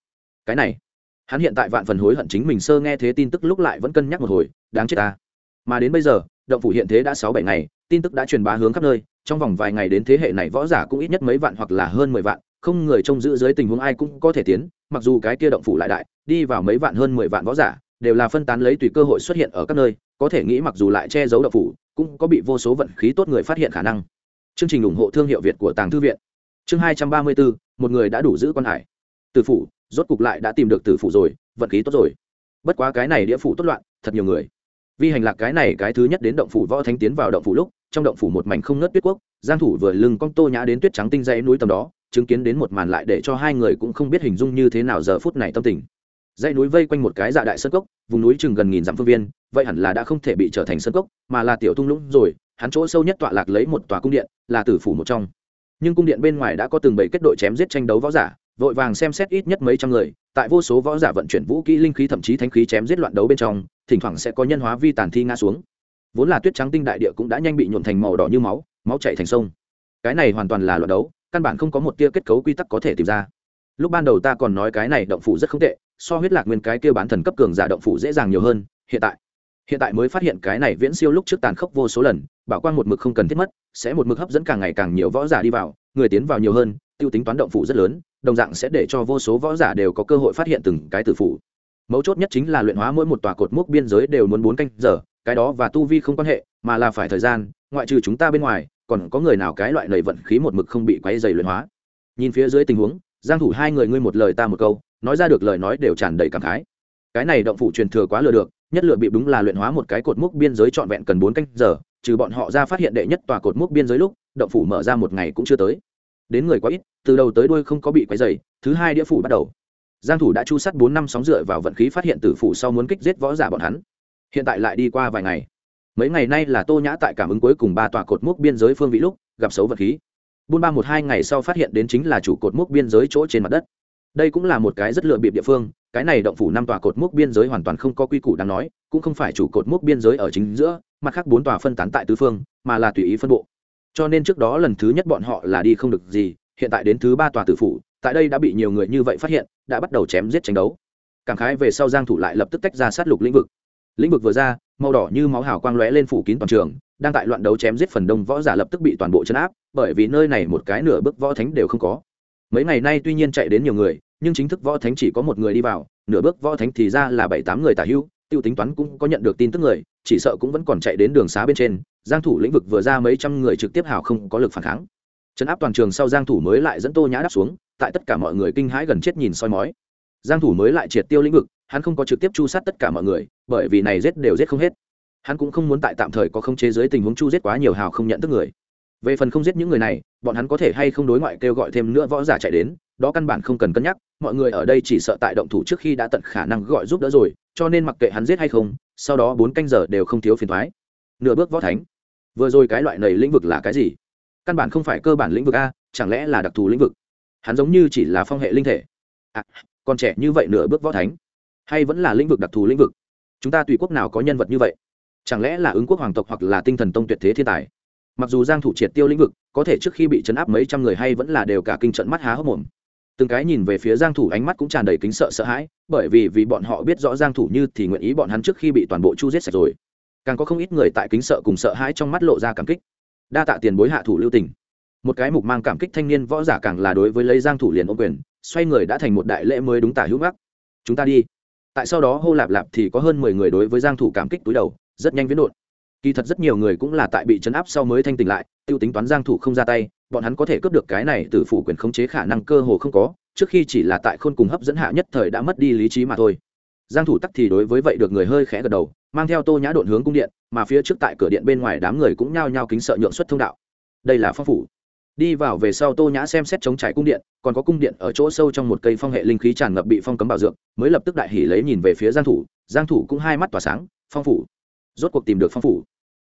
Cái này, hắn hiện tại vạn phần hối hận chính mình sơ nghe thế tin tức lúc lại vẫn cân nhắc một hồi, đáng chết ta. Mà đến bây giờ, động phủ hiện thế đã sáu bảy ngày, tin tức đã truyền bá hướng khắp nơi trong vòng vài ngày đến thế hệ này võ giả cũng ít nhất mấy vạn hoặc là hơn mười vạn, không người trông giữ dưới tình huống ai cũng có thể tiến, mặc dù cái kia động phủ lại đại, đi vào mấy vạn hơn mười vạn võ giả, đều là phân tán lấy tùy cơ hội xuất hiện ở các nơi, có thể nghĩ mặc dù lại che giấu động phủ, cũng có bị vô số vận khí tốt người phát hiện khả năng. Chương trình ủng hộ thương hiệu việt của tàng thư viện. Chương hai trăm ba mươi bốn, một người đã đủ giữ quan hải. Tử phủ, rốt cục lại đã tìm được tử phủ rồi, vận khí tốt rồi. Bất quá cái này địa phủ tốt loạn, thật nhiều người. Vi hành lạc cái này cái thứ nhất đến động phủ võ thánh tiến vào động phủ lúc trong động phủ một mảnh không nớt tuyết quốc, giang thủ vừa lưng cong tô nhã đến tuyết trắng tinh dãy núi tầm đó, chứng kiến đến một màn lại để cho hai người cũng không biết hình dung như thế nào giờ phút này tâm tình. Dãy núi vây quanh một cái dạ đại sơn cốc, vùng núi chừng gần nghìn dặm phương viên, vậy hẳn là đã không thể bị trở thành sơn cốc, mà là tiểu tung lũng rồi, hắn chỗ sâu nhất tọa lạc lấy một tòa cung điện, là tử phủ một trong. Nhưng cung điện bên ngoài đã có từng bảy kết đội chém giết tranh đấu võ giả, vội vàng xem xét ít nhất mấy trăm người, tại vô số võ giả vận chuyển vũ kỹ linh khí thậm chí thánh khí chém giết loạn đấu bên trong, thỉnh thoảng sẽ có nhân hóa vi tàn thi ngã xuống vốn là tuyết trắng tinh đại địa cũng đã nhanh bị nhuộm thành màu đỏ như máu máu chảy thành sông. Cái này hoàn toàn là loạt đấu, căn bản không có một tia kết cấu quy tắc có thể tìm ra. Lúc ban đầu ta còn nói cái này động phủ rất không tệ, so huyết lạc nguyên cái kia bán thần cấp cường giả động phủ dễ dàng nhiều hơn, hiện tại. Hiện tại mới phát hiện cái này viễn siêu lúc trước tàn khốc vô số lần, bảo quang một mực không cần thiết mất, sẽ một mực hấp dẫn càng ngày càng nhiều võ giả đi vào, người tiến vào nhiều hơn, tiêu tính toán động phủ rất lớn, đồng dạng sẽ để cho vô số võ giả đều có cơ hội phát hiện từng cái tử phủ mấu chốt nhất chính là luyện hóa mỗi một tòa cột mốc biên giới đều muốn bốn canh giờ, cái đó và tu vi không quan hệ, mà là phải thời gian, ngoại trừ chúng ta bên ngoài, còn có người nào cái loại lầy vận khí một mực không bị quấy dày luyện hóa. Nhìn phía dưới tình huống, giang thủ hai người ngươi một lời ta một câu, nói ra được lời nói đều tràn đầy cảm khái. Cái này động phủ truyền thừa quá lừa được, nhất lựa bị đúng là luyện hóa một cái cột mốc biên giới trọn vẹn cần bốn canh giờ, trừ bọn họ ra phát hiện đệ nhất tòa cột mốc biên giới lúc, động phủ mở ra một ngày cũng chưa tới. Đến người quá ít, từ đầu tới đuôi không có bị quấy dày thứ hai đĩa phủ bắt đầu giang thủ đã chu sát bốn năm sóng dựa vào vận khí phát hiện tử phủ sau muốn kích giết võ giả bọn hắn. Hiện tại lại đi qua vài ngày. Mấy ngày nay là tô nhã tại cảm ứng cuối cùng ba tòa cột mốc biên giới phương vị lúc, gặp xấu vận khí. Buôn ba một hai ngày sau phát hiện đến chính là chủ cột mốc biên giới chỗ trên mặt đất. Đây cũng là một cái rất lựa bịp địa phương, cái này động phủ năm tòa cột mốc biên giới hoàn toàn không có quy củ đáng nói, cũng không phải chủ cột mốc biên giới ở chính giữa, mặt khác bốn tòa phân tán tại tứ phương, mà là tùy ý phân bộ. Cho nên trước đó lần thứ nhất bọn họ là đi không được gì, hiện tại đến thứ ba tòa tử phủ tại đây đã bị nhiều người như vậy phát hiện, đã bắt đầu chém giết tranh đấu. Cảm khái về sau giang thủ lại lập tức tách ra sát lục lĩnh vực. Lĩnh vực vừa ra, màu đỏ như máu hào quang lóe lên phủ kín toàn trường, đang tại loạn đấu chém giết phần đông võ giả lập tức bị toàn bộ chấn áp, bởi vì nơi này một cái nửa bước võ thánh đều không có. Mấy ngày nay tuy nhiên chạy đến nhiều người, nhưng chính thức võ thánh chỉ có một người đi vào, nửa bước võ thánh thì ra là bảy tám người tả hữu tiêu tính toán cũng có nhận được tin tức người, chỉ sợ cũng vẫn còn chạy đến đường xá bên trên. Giang thủ lĩnh vực vừa ra mấy trăm người trực tiếp hào không có lực phản kháng. Chấn áp toàn trường sau giang thủ mới lại dẫn tô nhã đáp xuống tại tất cả mọi người kinh hãi gần chết nhìn soi mói. Giang thủ mới lại triệt tiêu lĩnh vực, hắn không có trực tiếp chu sát tất cả mọi người, bởi vì này giết đều giết không hết. Hắn cũng không muốn tại tạm thời có không chế dưới tình huống chu giết quá nhiều hào không nhận thức người. Về phần không giết những người này, bọn hắn có thể hay không đối ngoại kêu gọi thêm nữa võ giả chạy đến, đó căn bản không cần cân nhắc, mọi người ở đây chỉ sợ tại động thủ trước khi đã tận khả năng gọi giúp đỡ rồi, cho nên mặc kệ hắn giết hay không, sau đó bốn canh giờ đều không thiếu phiền thoái nửa bước võ thánh. Vừa rồi cái loại này lĩnh vực là cái gì? Căn bản không phải cơ bản lĩnh vực a, chẳng lẽ là đặc thù lĩnh vực? Hắn giống như chỉ là phong hệ linh thể. À, còn trẻ như vậy nửa bước võ thánh hay vẫn là lĩnh vực đặc thù lĩnh vực? Chúng ta tùy quốc nào có nhân vật như vậy? Chẳng lẽ là ứng quốc hoàng tộc hoặc là tinh thần tông tuyệt thế thiên tài? Mặc dù giang thủ triệt tiêu lĩnh vực có thể trước khi bị chấn áp mấy trăm người hay vẫn là đều cả kinh trận mắt há hốc mồm. Từng cái nhìn về phía giang thủ ánh mắt cũng tràn đầy kính sợ sợ hãi bởi vì vì bọn họ biết rõ giang thủ như thì nguyện ý bọn hắn trước khi bị toàn bộ chu giết sạch rồi. Càng có không ít người tại kính sợ cùng sợ hãi trong mắt lộ ra cảm kích. Đa tạ tiền bối hạ thủ lưu tình một cái mục mang cảm kích thanh niên võ giả càng là đối với lấy giang thủ liền ô quyền, xoay người đã thành một đại lễ mới đúng tả hữu bắc. chúng ta đi. Tại sau đó hô lạp lạp thì có hơn 10 người đối với giang thủ cảm kích túi đầu, rất nhanh viễn đột kỳ thật rất nhiều người cũng là tại bị chấn áp sau mới thanh tỉnh lại, tiêu tính toán giang thủ không ra tay, bọn hắn có thể cướp được cái này từ phủ quyền khống chế khả năng cơ hồ không có, trước khi chỉ là tại khôn cùng hấp dẫn hạ nhất thời đã mất đi lý trí mà thôi. Giang thủ tắc thì đối với vậy được người hơi khẽ gật đầu, mang theo tô nhã đột hướng cung điện, mà phía trước tại cửa điện bên ngoài đám người cũng nhao nhao kính sợ nhượng xuất thông đạo. Đây là phong phủ đi vào về sau tô nhã xem xét chống trải cung điện, còn có cung điện ở chỗ sâu trong một cây phong hệ linh khí tràn ngập bị phong cấm bảo dược, mới lập tức đại hỉ lấy nhìn về phía giang thủ giang thủ cũng hai mắt tỏa sáng, phong phủ, rốt cuộc tìm được phong phủ.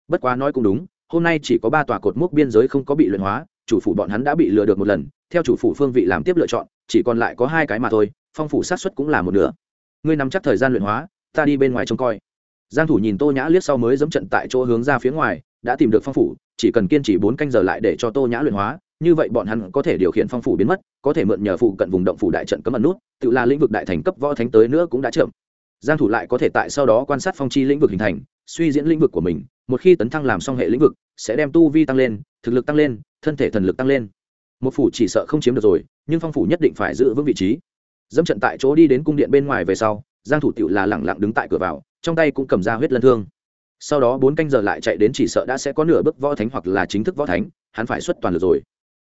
Bất quá nói cũng đúng, hôm nay chỉ có ba tòa cột mốc biên giới không có bị luyện hóa, chủ phủ bọn hắn đã bị lừa được một lần, theo chủ phủ phương vị làm tiếp lựa chọn, chỉ còn lại có hai cái mà thôi, phong phủ sát xuất cũng là một nửa. Ngươi nắm chắc thời gian luyện hóa, ta đi bên ngoài trông coi. Giang thủ nhìn tô nhã liếc sau mới dẫm trận tại chỗ hướng ra phía ngoài đã tìm được phong phủ, chỉ cần kiên trì bốn canh giờ lại để cho tô nhã luyện hóa, như vậy bọn hắn có thể điều khiển phong phủ biến mất, có thể mượn nhờ phụ cận vùng động phủ đại trận cấm ẩn nút, tự là lĩnh vực đại thành cấp võ thánh tới nữa cũng đã chậm. Giang thủ lại có thể tại sau đó quan sát phong chi lĩnh vực hình thành, suy diễn lĩnh vực của mình, một khi tấn thăng làm xong hệ lĩnh vực, sẽ đem tu vi tăng lên, thực lực tăng lên, thân thể thần lực tăng lên. Một phủ chỉ sợ không chiếm được rồi, nhưng phong phủ nhất định phải giữ vững vị trí. Dẫm trận tại chỗ đi đến cung điện bên ngoài về sau, giang thủ tiểu là lẳng lặng đứng tại cửa vào, trong tay cũng cầm ra huyết lân thương sau đó bốn canh giờ lại chạy đến chỉ sợ đã sẽ có nửa bước võ thánh hoặc là chính thức võ thánh, hắn phải xuất toàn lực rồi.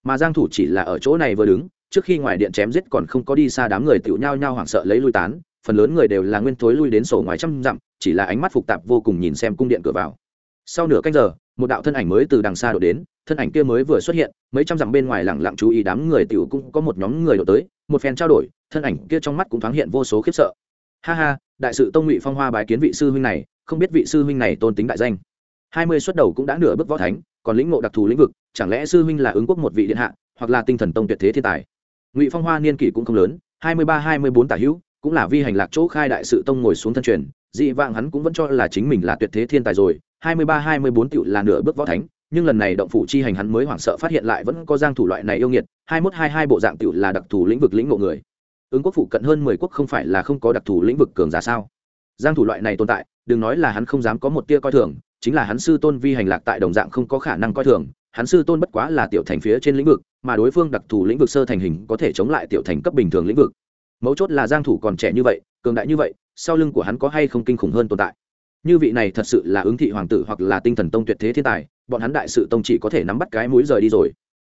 Mà giang thủ chỉ là ở chỗ này vừa đứng, trước khi ngoài điện chém giết còn không có đi xa đám người tiểu nhao nhao hoảng sợ lấy lui tán, phần lớn người đều là nguyên thối lui đến sổ ngoài trăm dặm, chỉ là ánh mắt phục tạp vô cùng nhìn xem cung điện cửa vào. Sau nửa canh giờ, một đạo thân ảnh mới từ đằng xa đổ đến, thân ảnh kia mới vừa xuất hiện, mấy trăm dặm bên ngoài lẳng lặng chú ý đám người tiểu cũng có một nhóm người đổ tới, một phen trao đổi, thân ảnh kia trong mắt cũng thoáng hiện vô số khiếp sợ. Ha ha đại sự tông ngụy phong hoa bái kiến vị sư huynh này, không biết vị sư huynh này tôn tính đại danh. Hai mươi xuất đầu cũng đã nửa bước võ thánh, còn lĩnh ngộ đặc thù lĩnh vực, chẳng lẽ sư huynh là ứng quốc một vị điện hạ, hoặc là tinh thần tông tuyệt thế thiên tài? Ngụy phong hoa niên kỷ cũng không lớn, hai mươi ba, hai mươi bốn tả hữu, cũng là vi hành lạc chỗ khai đại sự tông ngồi xuống thân truyền, dị vạng hắn cũng vẫn cho là chính mình là tuyệt thế thiên tài rồi. Hai mươi ba, hai mươi bốn tựu là nửa bước võ thánh, nhưng lần này động phủ chi hành hắn mới hoảng sợ phát hiện lại vẫn có giang thủ loại này yêu nghiệt, hai mốt, hai hai bộ dạng tựu là đặc thù lĩnh vực lĩnh ngộ người ứng quốc phụ cận hơn mười quốc không phải là không có đặc thù lĩnh vực cường giả sao? Giang thủ loại này tồn tại, đừng nói là hắn không dám có một tia coi thường, chính là hắn sư tôn vi hành lạc tại đồng dạng không có khả năng coi thường, hắn sư tôn bất quá là tiểu thành phía trên lĩnh vực, mà đối phương đặc thù lĩnh vực sơ thành hình có thể chống lại tiểu thành cấp bình thường lĩnh vực. Mấu chốt là giang thủ còn trẻ như vậy, cường đại như vậy, sau lưng của hắn có hay không kinh khủng hơn tồn tại? Như vị này thật sự là ứng thị hoàng tử hoặc là tinh thần tông tuyệt thế thiên tài, bọn hắn đại sự tông chỉ có thể nắm bắt cái mũi rời đi rồi.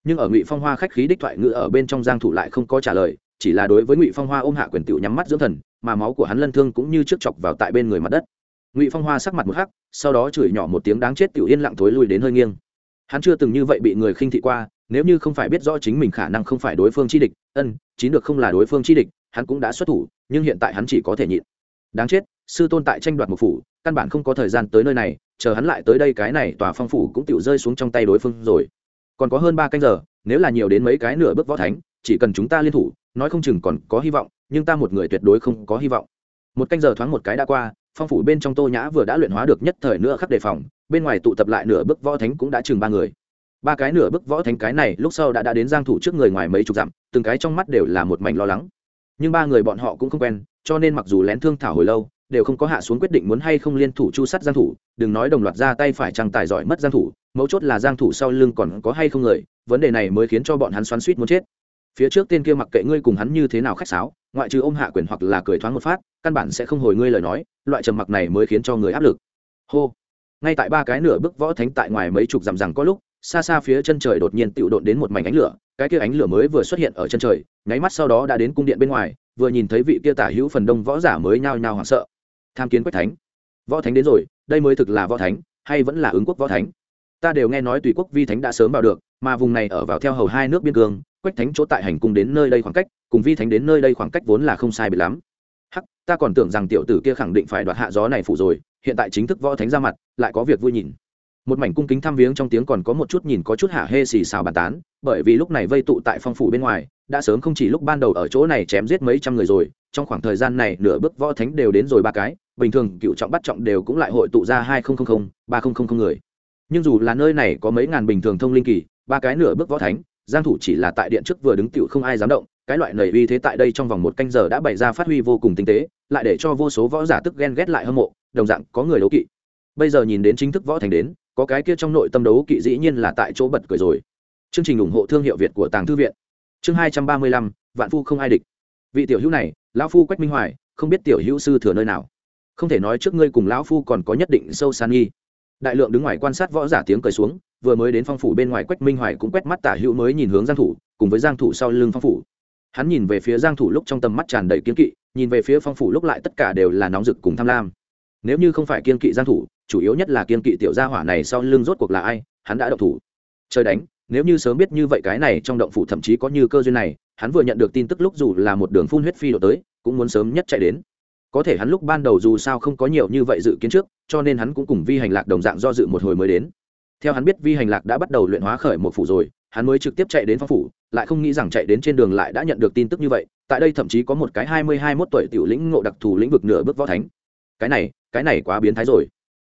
Nhưng ở ngụy phong hoa khách khí đích thoại ngữ ở bên trong giang thủ lại không có trả lời chỉ là đối với ngụy phong hoa ôm hạ quyền tiểu nhắm mắt dưỡng thần mà máu của hắn lân thương cũng như trước chọc vào tại bên người mặt đất ngụy phong hoa sắc mặt một hắc sau đó chửi nhỏ một tiếng đáng chết tiểu yên lặng thối lui đến hơi nghiêng hắn chưa từng như vậy bị người khinh thị qua nếu như không phải biết rõ chính mình khả năng không phải đối phương chi địch ân chín được không là đối phương chi địch hắn cũng đã xuất thủ nhưng hiện tại hắn chỉ có thể nhịn đáng chết sư tôn tại tranh đoạt một phủ căn bản không có thời gian tới nơi này chờ hắn lại tới đây cái này tòa phong phủ cũng tựu rơi xuống trong tay đối phương rồi còn có hơn ba canh giờ nếu là nhiều đến mấy cái nửa bước võ thánh chỉ cần chúng ta liên thủ nói không chừng còn có hy vọng, nhưng ta một người tuyệt đối không có hy vọng. Một canh giờ thoáng một cái đã qua, phong phủ bên trong tô nhã vừa đã luyện hóa được nhất thời nữa khắc đề phòng, bên ngoài tụ tập lại nửa bước võ thánh cũng đã chừng ba người. Ba cái nửa bước võ thánh cái này lúc sau đã đã đến giang thủ trước người ngoài mấy chục dặm, từng cái trong mắt đều là một mảnh lo lắng. Nhưng ba người bọn họ cũng không quen, cho nên mặc dù lén thương thảo hồi lâu, đều không có hạ xuống quyết định muốn hay không liên thủ chu sát giang thủ, đừng nói đồng loạt ra tay phải trang tài giỏi mất giang thủ, mấu chốt là giang thủ sau lưng còn có hay không người, vấn đề này mới khiến cho bọn hắn xoắn xuýt muốn chết phía trước tên kia mặc kệ ngươi cùng hắn như thế nào khách sáo, ngoại trừ ôm hạ quyền hoặc là cười thoáng một phát, căn bản sẽ không hồi ngươi lời nói, loại trầm mặc này mới khiến cho người áp lực. Hô. Ngay tại ba cái nửa bước võ thánh tại ngoài mấy chục dằm rằng có lúc, xa xa phía chân trời đột nhiên tựu độn đến một mảnh ánh lửa, cái kia ánh lửa mới vừa xuất hiện ở chân trời, nháy mắt sau đó đã đến cung điện bên ngoài, vừa nhìn thấy vị kia tả hữu phần đông võ giả mới nhao nhao hoảng sợ. Tham kiến quách thánh. Võ thánh đến rồi, đây mới thực là võ thánh, hay vẫn là ứng quốc võ thánh? Ta đều nghe nói tùy quốc vi thánh đã sớm vào được, mà vùng này ở vào theo hầu hai nước biên cương quách thánh chỗ tại hành cung đến nơi đây khoảng cách, cùng vi thánh đến nơi đây khoảng cách vốn là không sai biệt lắm. Hắc, ta còn tưởng rằng tiểu tử kia khẳng định phải đoạt hạ gió này phủ rồi, hiện tại chính thức võ thánh ra mặt, lại có việc vui nhìn. Một mảnh cung kính thăm viếng trong tiếng còn có một chút nhìn có chút hạ hê xì xào bàn tán, bởi vì lúc này vây tụ tại phong phủ bên ngoài, đã sớm không chỉ lúc ban đầu ở chỗ này chém giết mấy trăm người rồi, trong khoảng thời gian này nửa bước võ thánh đều đến rồi ba cái, bình thường cựu trọng bắt trọng đều cũng lại hội tụ ra hai nghìn ba nghìn người. Nhưng dù là nơi này có mấy ngàn bình thường thông linh kỳ, ba cái nửa bước võ thánh giang thủ chỉ là tại điện trước vừa đứng tiểu không ai dám động, cái loại nầy uy thế tại đây trong vòng một canh giờ đã bày ra phát huy vô cùng tinh tế, lại để cho vô số võ giả tức ghen ghét lại hâm mộ, đồng dạng có người đấu kỵ. Bây giờ nhìn đến chính thức võ thành đến, có cái kia trong nội tâm đấu kỵ dĩ nhiên là tại chỗ bật cười rồi. Chương trình ủng hộ thương hiệu việt của tàng thư viện. Chương hai trăm ba mươi lăm, vạn phu không ai địch. Vị tiểu hữu này, lão phu quách minh hoài, không biết tiểu hữu sư thừa nơi nào. Không thể nói trước ngươi cùng lão phu còn có nhất định sâu san nghi. Đại lượng đứng ngoài quan sát võ giả tiếng cười xuống vừa mới đến phong phủ bên ngoài quách minh hoài cũng quét mắt tả hữu mới nhìn hướng giang thủ, cùng với giang thủ sau lưng phong phủ. Hắn nhìn về phía giang thủ lúc trong tầm mắt tràn đầy kiên kỵ, nhìn về phía phong phủ lúc lại tất cả đều là nóng rực cùng tham lam. Nếu như không phải kiên kỵ giang thủ, chủ yếu nhất là kiên kỵ tiểu gia hỏa này sau lưng rốt cuộc là ai, hắn đã động thủ. Chơi đánh, nếu như sớm biết như vậy cái này trong động phủ thậm chí có như cơ duyên này, hắn vừa nhận được tin tức lúc dù là một đường phun huyết phi đổ tới, cũng muốn sớm nhất chạy đến. Có thể hắn lúc ban đầu dù sao không có nhiều như vậy dự kiến trước, cho nên hắn cũng cùng vi hành lạc đồng dạng do dự một hồi mới đến theo hắn biết vi hành lạc đã bắt đầu luyện hóa khởi một phủ rồi, hắn mới trực tiếp chạy đến phong phủ, lại không nghĩ rằng chạy đến trên đường lại đã nhận được tin tức như vậy, tại đây thậm chí có một cái hai mươi hai mốt tuổi tiểu lĩnh ngộ đặc thù lĩnh vực nửa bước võ thánh. Cái này cái này quá biến thái rồi.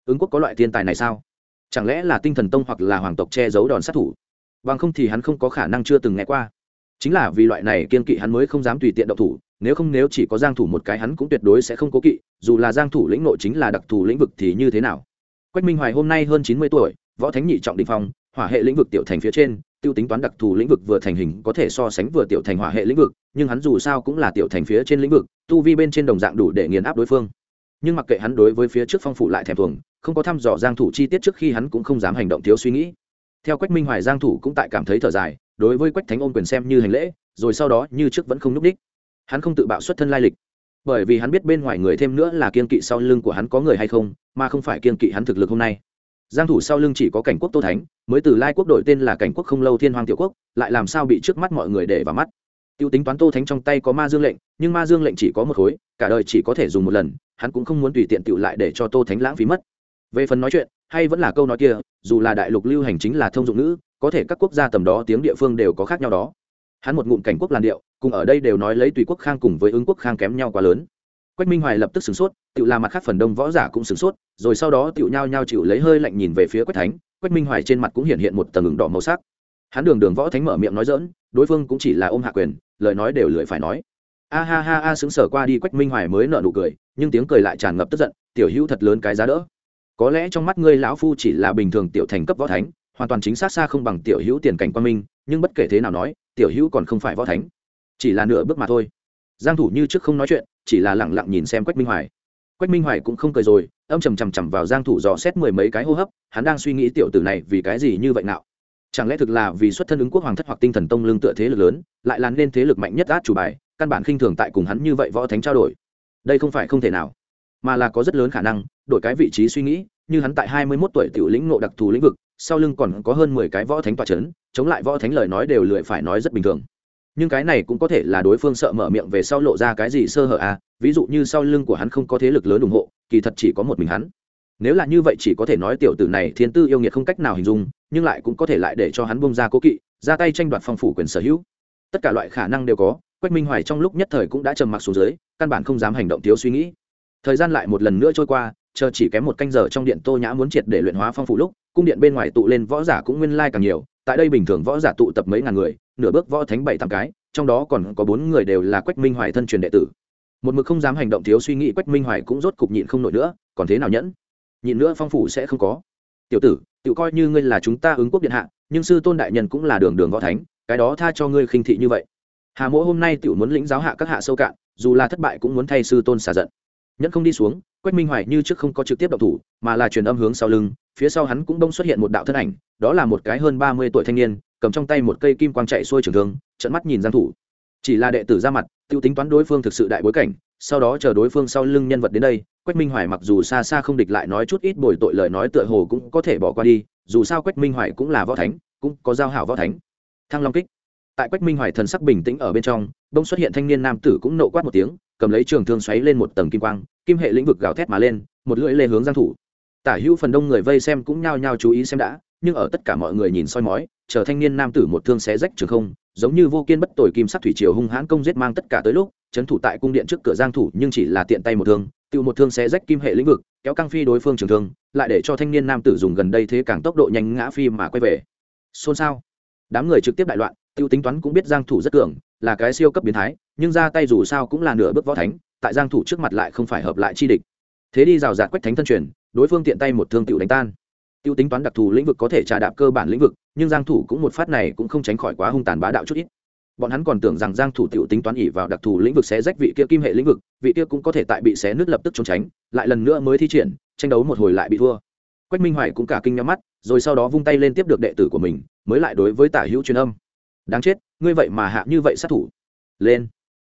Ứng quốc có loại thiên tài này sao? Chẳng lẽ là tinh thần tông hoặc là hoàng tộc che giấu đòn sát thủ? Bằng không thì hắn không có khả năng chưa từng nghe qua. Chính là vì loại này kiên kỵ hắn mới không dám tùy tiện động thủ, nếu không nếu chỉ có giang thủ một cái hắn cũng tuyệt đối sẽ không cố kỵ, dù là giang thủ lĩnh nội chính là đặc thù lĩnh vực thì như thế nào? Quách minh hoài hôm nay hơn 90 tuổi võ thánh nhị trọng đỉnh phong, hỏa hệ lĩnh vực tiểu thành phía trên, tiêu tính toán đặc thù lĩnh vực vừa thành hình có thể so sánh vừa tiểu thành hỏa hệ lĩnh vực, nhưng hắn dù sao cũng là tiểu thành phía trên lĩnh vực, tu vi bên trên đồng dạng đủ để nghiền áp đối phương. Nhưng mặc kệ hắn đối với phía trước phong phủ lại thèm thuồng, không có thăm dò giang thủ chi tiết trước khi hắn cũng không dám hành động thiếu suy nghĩ. Theo quách minh hoài giang thủ cũng tại cảm thấy thở dài, đối với quách thánh ôn quyền xem như hành lễ, rồi sau đó như trước vẫn không núp đích. Hắn không tự bạo xuất thân lai lịch, bởi vì hắn biết bên ngoài người thêm nữa là kiên kỵ sau lưng của hắn có người hay không, mà không phải kiên kỵ hắn thực lực hôm nay giang thủ sau lưng chỉ có cảnh quốc tô thánh, mới từ lai quốc đổi tên là cảnh quốc không lâu thiên hoàng tiểu quốc, lại làm sao bị trước mắt mọi người để vào mắt. Tiêu tính toán tô thánh trong tay có ma dương lệnh, nhưng ma dương lệnh chỉ có một khối, cả đời chỉ có thể dùng một lần, hắn cũng không muốn tùy tiện tựu lại để cho tô thánh lãng phí mất. Về phần nói chuyện, hay vẫn là câu nói kia, dù là đại lục lưu hành chính là thông dụng ngữ, có thể các quốc gia tầm đó tiếng địa phương đều có khác nhau đó. Hắn một ngụm cảnh quốc làn điệu, cùng ở đây đều nói lấy tùy quốc khang cùng với ứng quốc khang kém nhau quá lớn quách minh hoài lập tức sửng sốt tự làm mặt khác phần đông võ giả cũng sửng sốt, rồi sau đó tự nhao nhao chịu lấy hơi lạnh nhìn về phía quách thánh, quách minh hoài trên mặt cũng hiện hiện một tầng ngừng đỏ màu sắc. Hắn đường đường võ thánh mở miệng nói dỡn đối phương cũng chỉ là ôm hạ quyền, lời nói đều lười phải nói. A ha ha a xứng sở qua đi quách minh hoài mới nợ nụ cười, nhưng tiếng cười lại tràn ngập tức giận, tiểu hữu thật lớn cái giá đỡ. Có lẽ trong mắt ngươi lão phu chỉ là bình thường tiểu thành cấp võ thánh, hoàn toàn chính xác xa không bằng tiểu hữu tiền cảnh quan minh, nhưng bất kể thế nào nói, tiểu hữu còn không phải võ thánh. Chỉ là nửa bước mà thôi. Giang thủ như trước không nói chuyện chỉ là lặng lặng nhìn xem quách minh hoài. Quách minh hoài cũng không cười rồi, âm trầm trầm trầm vào giang thủ dò xét mười mấy cái hô hấp, hắn đang suy nghĩ tiểu tử này vì cái gì như vậy nào chẳng lẽ thực là vì xuất thân ứng quốc hoàng thất hoặc tinh thần tông lương tựa thế lực lớn, lại làm nên thế lực mạnh nhất át chủ bài, căn bản khinh thường tại cùng hắn như vậy võ thánh trao đổi. Đây không phải không thể nào, mà là có rất lớn khả năng, đổi cái vị trí suy nghĩ, như hắn tại 21 tuổi tiểu lĩnh ngộ đặc thù lĩnh vực, sau lưng còn có hơn 10 cái võ thánh tọa chấn, chống lại võ thánh lời nói đều lười phải nói rất bình thường nhưng cái này cũng có thể là đối phương sợ mở miệng về sau lộ ra cái gì sơ hở à ví dụ như sau lưng của hắn không có thế lực lớn ủng hộ, kỳ thật chỉ có một mình hắn. Nếu là như vậy chỉ có thể nói tiểu tử này thiên tư yêu nghiệt không cách nào hình dung, nhưng lại cũng có thể lại để cho hắn bông ra cố kỵ, ra tay tranh đoạt phong phủ quyền sở hữu. Tất cả loại khả năng đều có, quách minh hoài trong lúc nhất thời cũng đã trầm mặc xuống dưới, căn bản không dám hành động thiếu suy nghĩ. Thời gian lại một lần nữa trôi qua, chờ chỉ kém một canh giờ trong điện tô nhã muốn triệt để luyện hóa phong phủ lúc, cung điện bên ngoài tụ lên võ giả cũng nguyên lai càng nhiều tại đây bình thường võ giả tụ tập mấy ngàn người, nửa bước võ thánh bảy tám cái, trong đó còn có bốn người đều là quách minh hoài thân truyền đệ tử. Một mực không dám hành động thiếu suy nghĩ, quách minh hoài cũng rốt cục nhịn không nổi nữa, còn thế nào nhẫn? Nhịn nữa phong phủ sẽ không có. Tiểu tử tự coi như ngươi là chúng ta ứng quốc điện hạ, nhưng sư tôn đại nhân cũng là đường đường võ thánh, cái đó tha cho ngươi khinh thị như vậy. Hà mỗ hôm nay tự muốn lĩnh giáo hạ các hạ sâu cạn, dù là thất bại cũng muốn thay sư tôn xả giận nhẫn không đi xuống, quách minh hoài như trước không có trực tiếp động thủ, mà là truyền âm hướng sau lưng, phía sau hắn cũng đông xuất hiện một đạo thân ảnh, đó là một cái hơn ba mươi tuổi thanh niên, cầm trong tay một cây kim quang chạy xuôi trường thương trận mắt nhìn giang thủ. Chỉ là đệ tử ra mặt, tiêu tính toán đối phương thực sự đại bối cảnh, sau đó chờ đối phương sau lưng nhân vật đến đây, quách minh hoài mặc dù xa xa không địch lại nói chút ít bồi tội lời nói tựa hồ cũng có thể bỏ qua đi, dù sao quách minh hoài cũng là võ thánh, cũng có giao hảo võ thánh. Thăng long kích tại quách minh hoài thần sắc bình tĩnh ở bên trong đông xuất hiện thanh niên nam tử cũng nộ quát một tiếng, cầm lấy trường thương xoáy lên một tầng kim quang, kim hệ lĩnh vực gào thét mà lên, một lưỡi lê hướng giang thủ. Tả hữu phần đông người vây xem cũng nhao nhao chú ý xem đã, nhưng ở tất cả mọi người nhìn soi mói, chờ thanh niên nam tử một thương xé rách trường không, giống như vô kiên bất tồi kim sắc thủy triều hung hãn công giết mang tất cả tới lúc, chấn thủ tại cung điện trước cửa giang thủ nhưng chỉ là tiện tay một thương, tiêu một thương xé rách kim hệ lĩnh vực, kéo căng phi đối phương trường thương, lại để cho thanh niên nam tử dùng gần đây thế càng tốc độ nhanh ngã phi mà quay về. Xôn xao. Đám người trực tiếp đại loạn tiêu tính toán cũng biết giang thủ rất cường, là cái siêu cấp biến thái, nhưng ra tay dù sao cũng là nửa bước võ thánh, tại giang thủ trước mặt lại không phải hợp lại chi địch. Thế đi rào rạt quách thánh thân truyền, đối phương tiện tay một thương tiểu đánh tan. Tiêu tính toán đặc thù lĩnh vực có thể trả đạp cơ bản lĩnh vực, nhưng giang thủ cũng một phát này cũng không tránh khỏi quá hung tàn bá đạo chút ít. Bọn hắn còn tưởng rằng giang thủ tiểu tính toán ỉ vào đặc thù lĩnh vực xé rách vị kia kim hệ lĩnh vực, vị kia cũng có thể tại bị xé nứt lập tức trốn tránh, lại lần nữa mới thi triển, tranh đấu một hồi lại bị thua. Quách minh hoài cũng cả kinh nhắm mắt, rồi sau đó vung tay lên tiếp được đệ tử của mình, mới lại đối với tả hữu truyền âm đáng chết, ngươi vậy mà hạ như vậy sát thủ. Lên.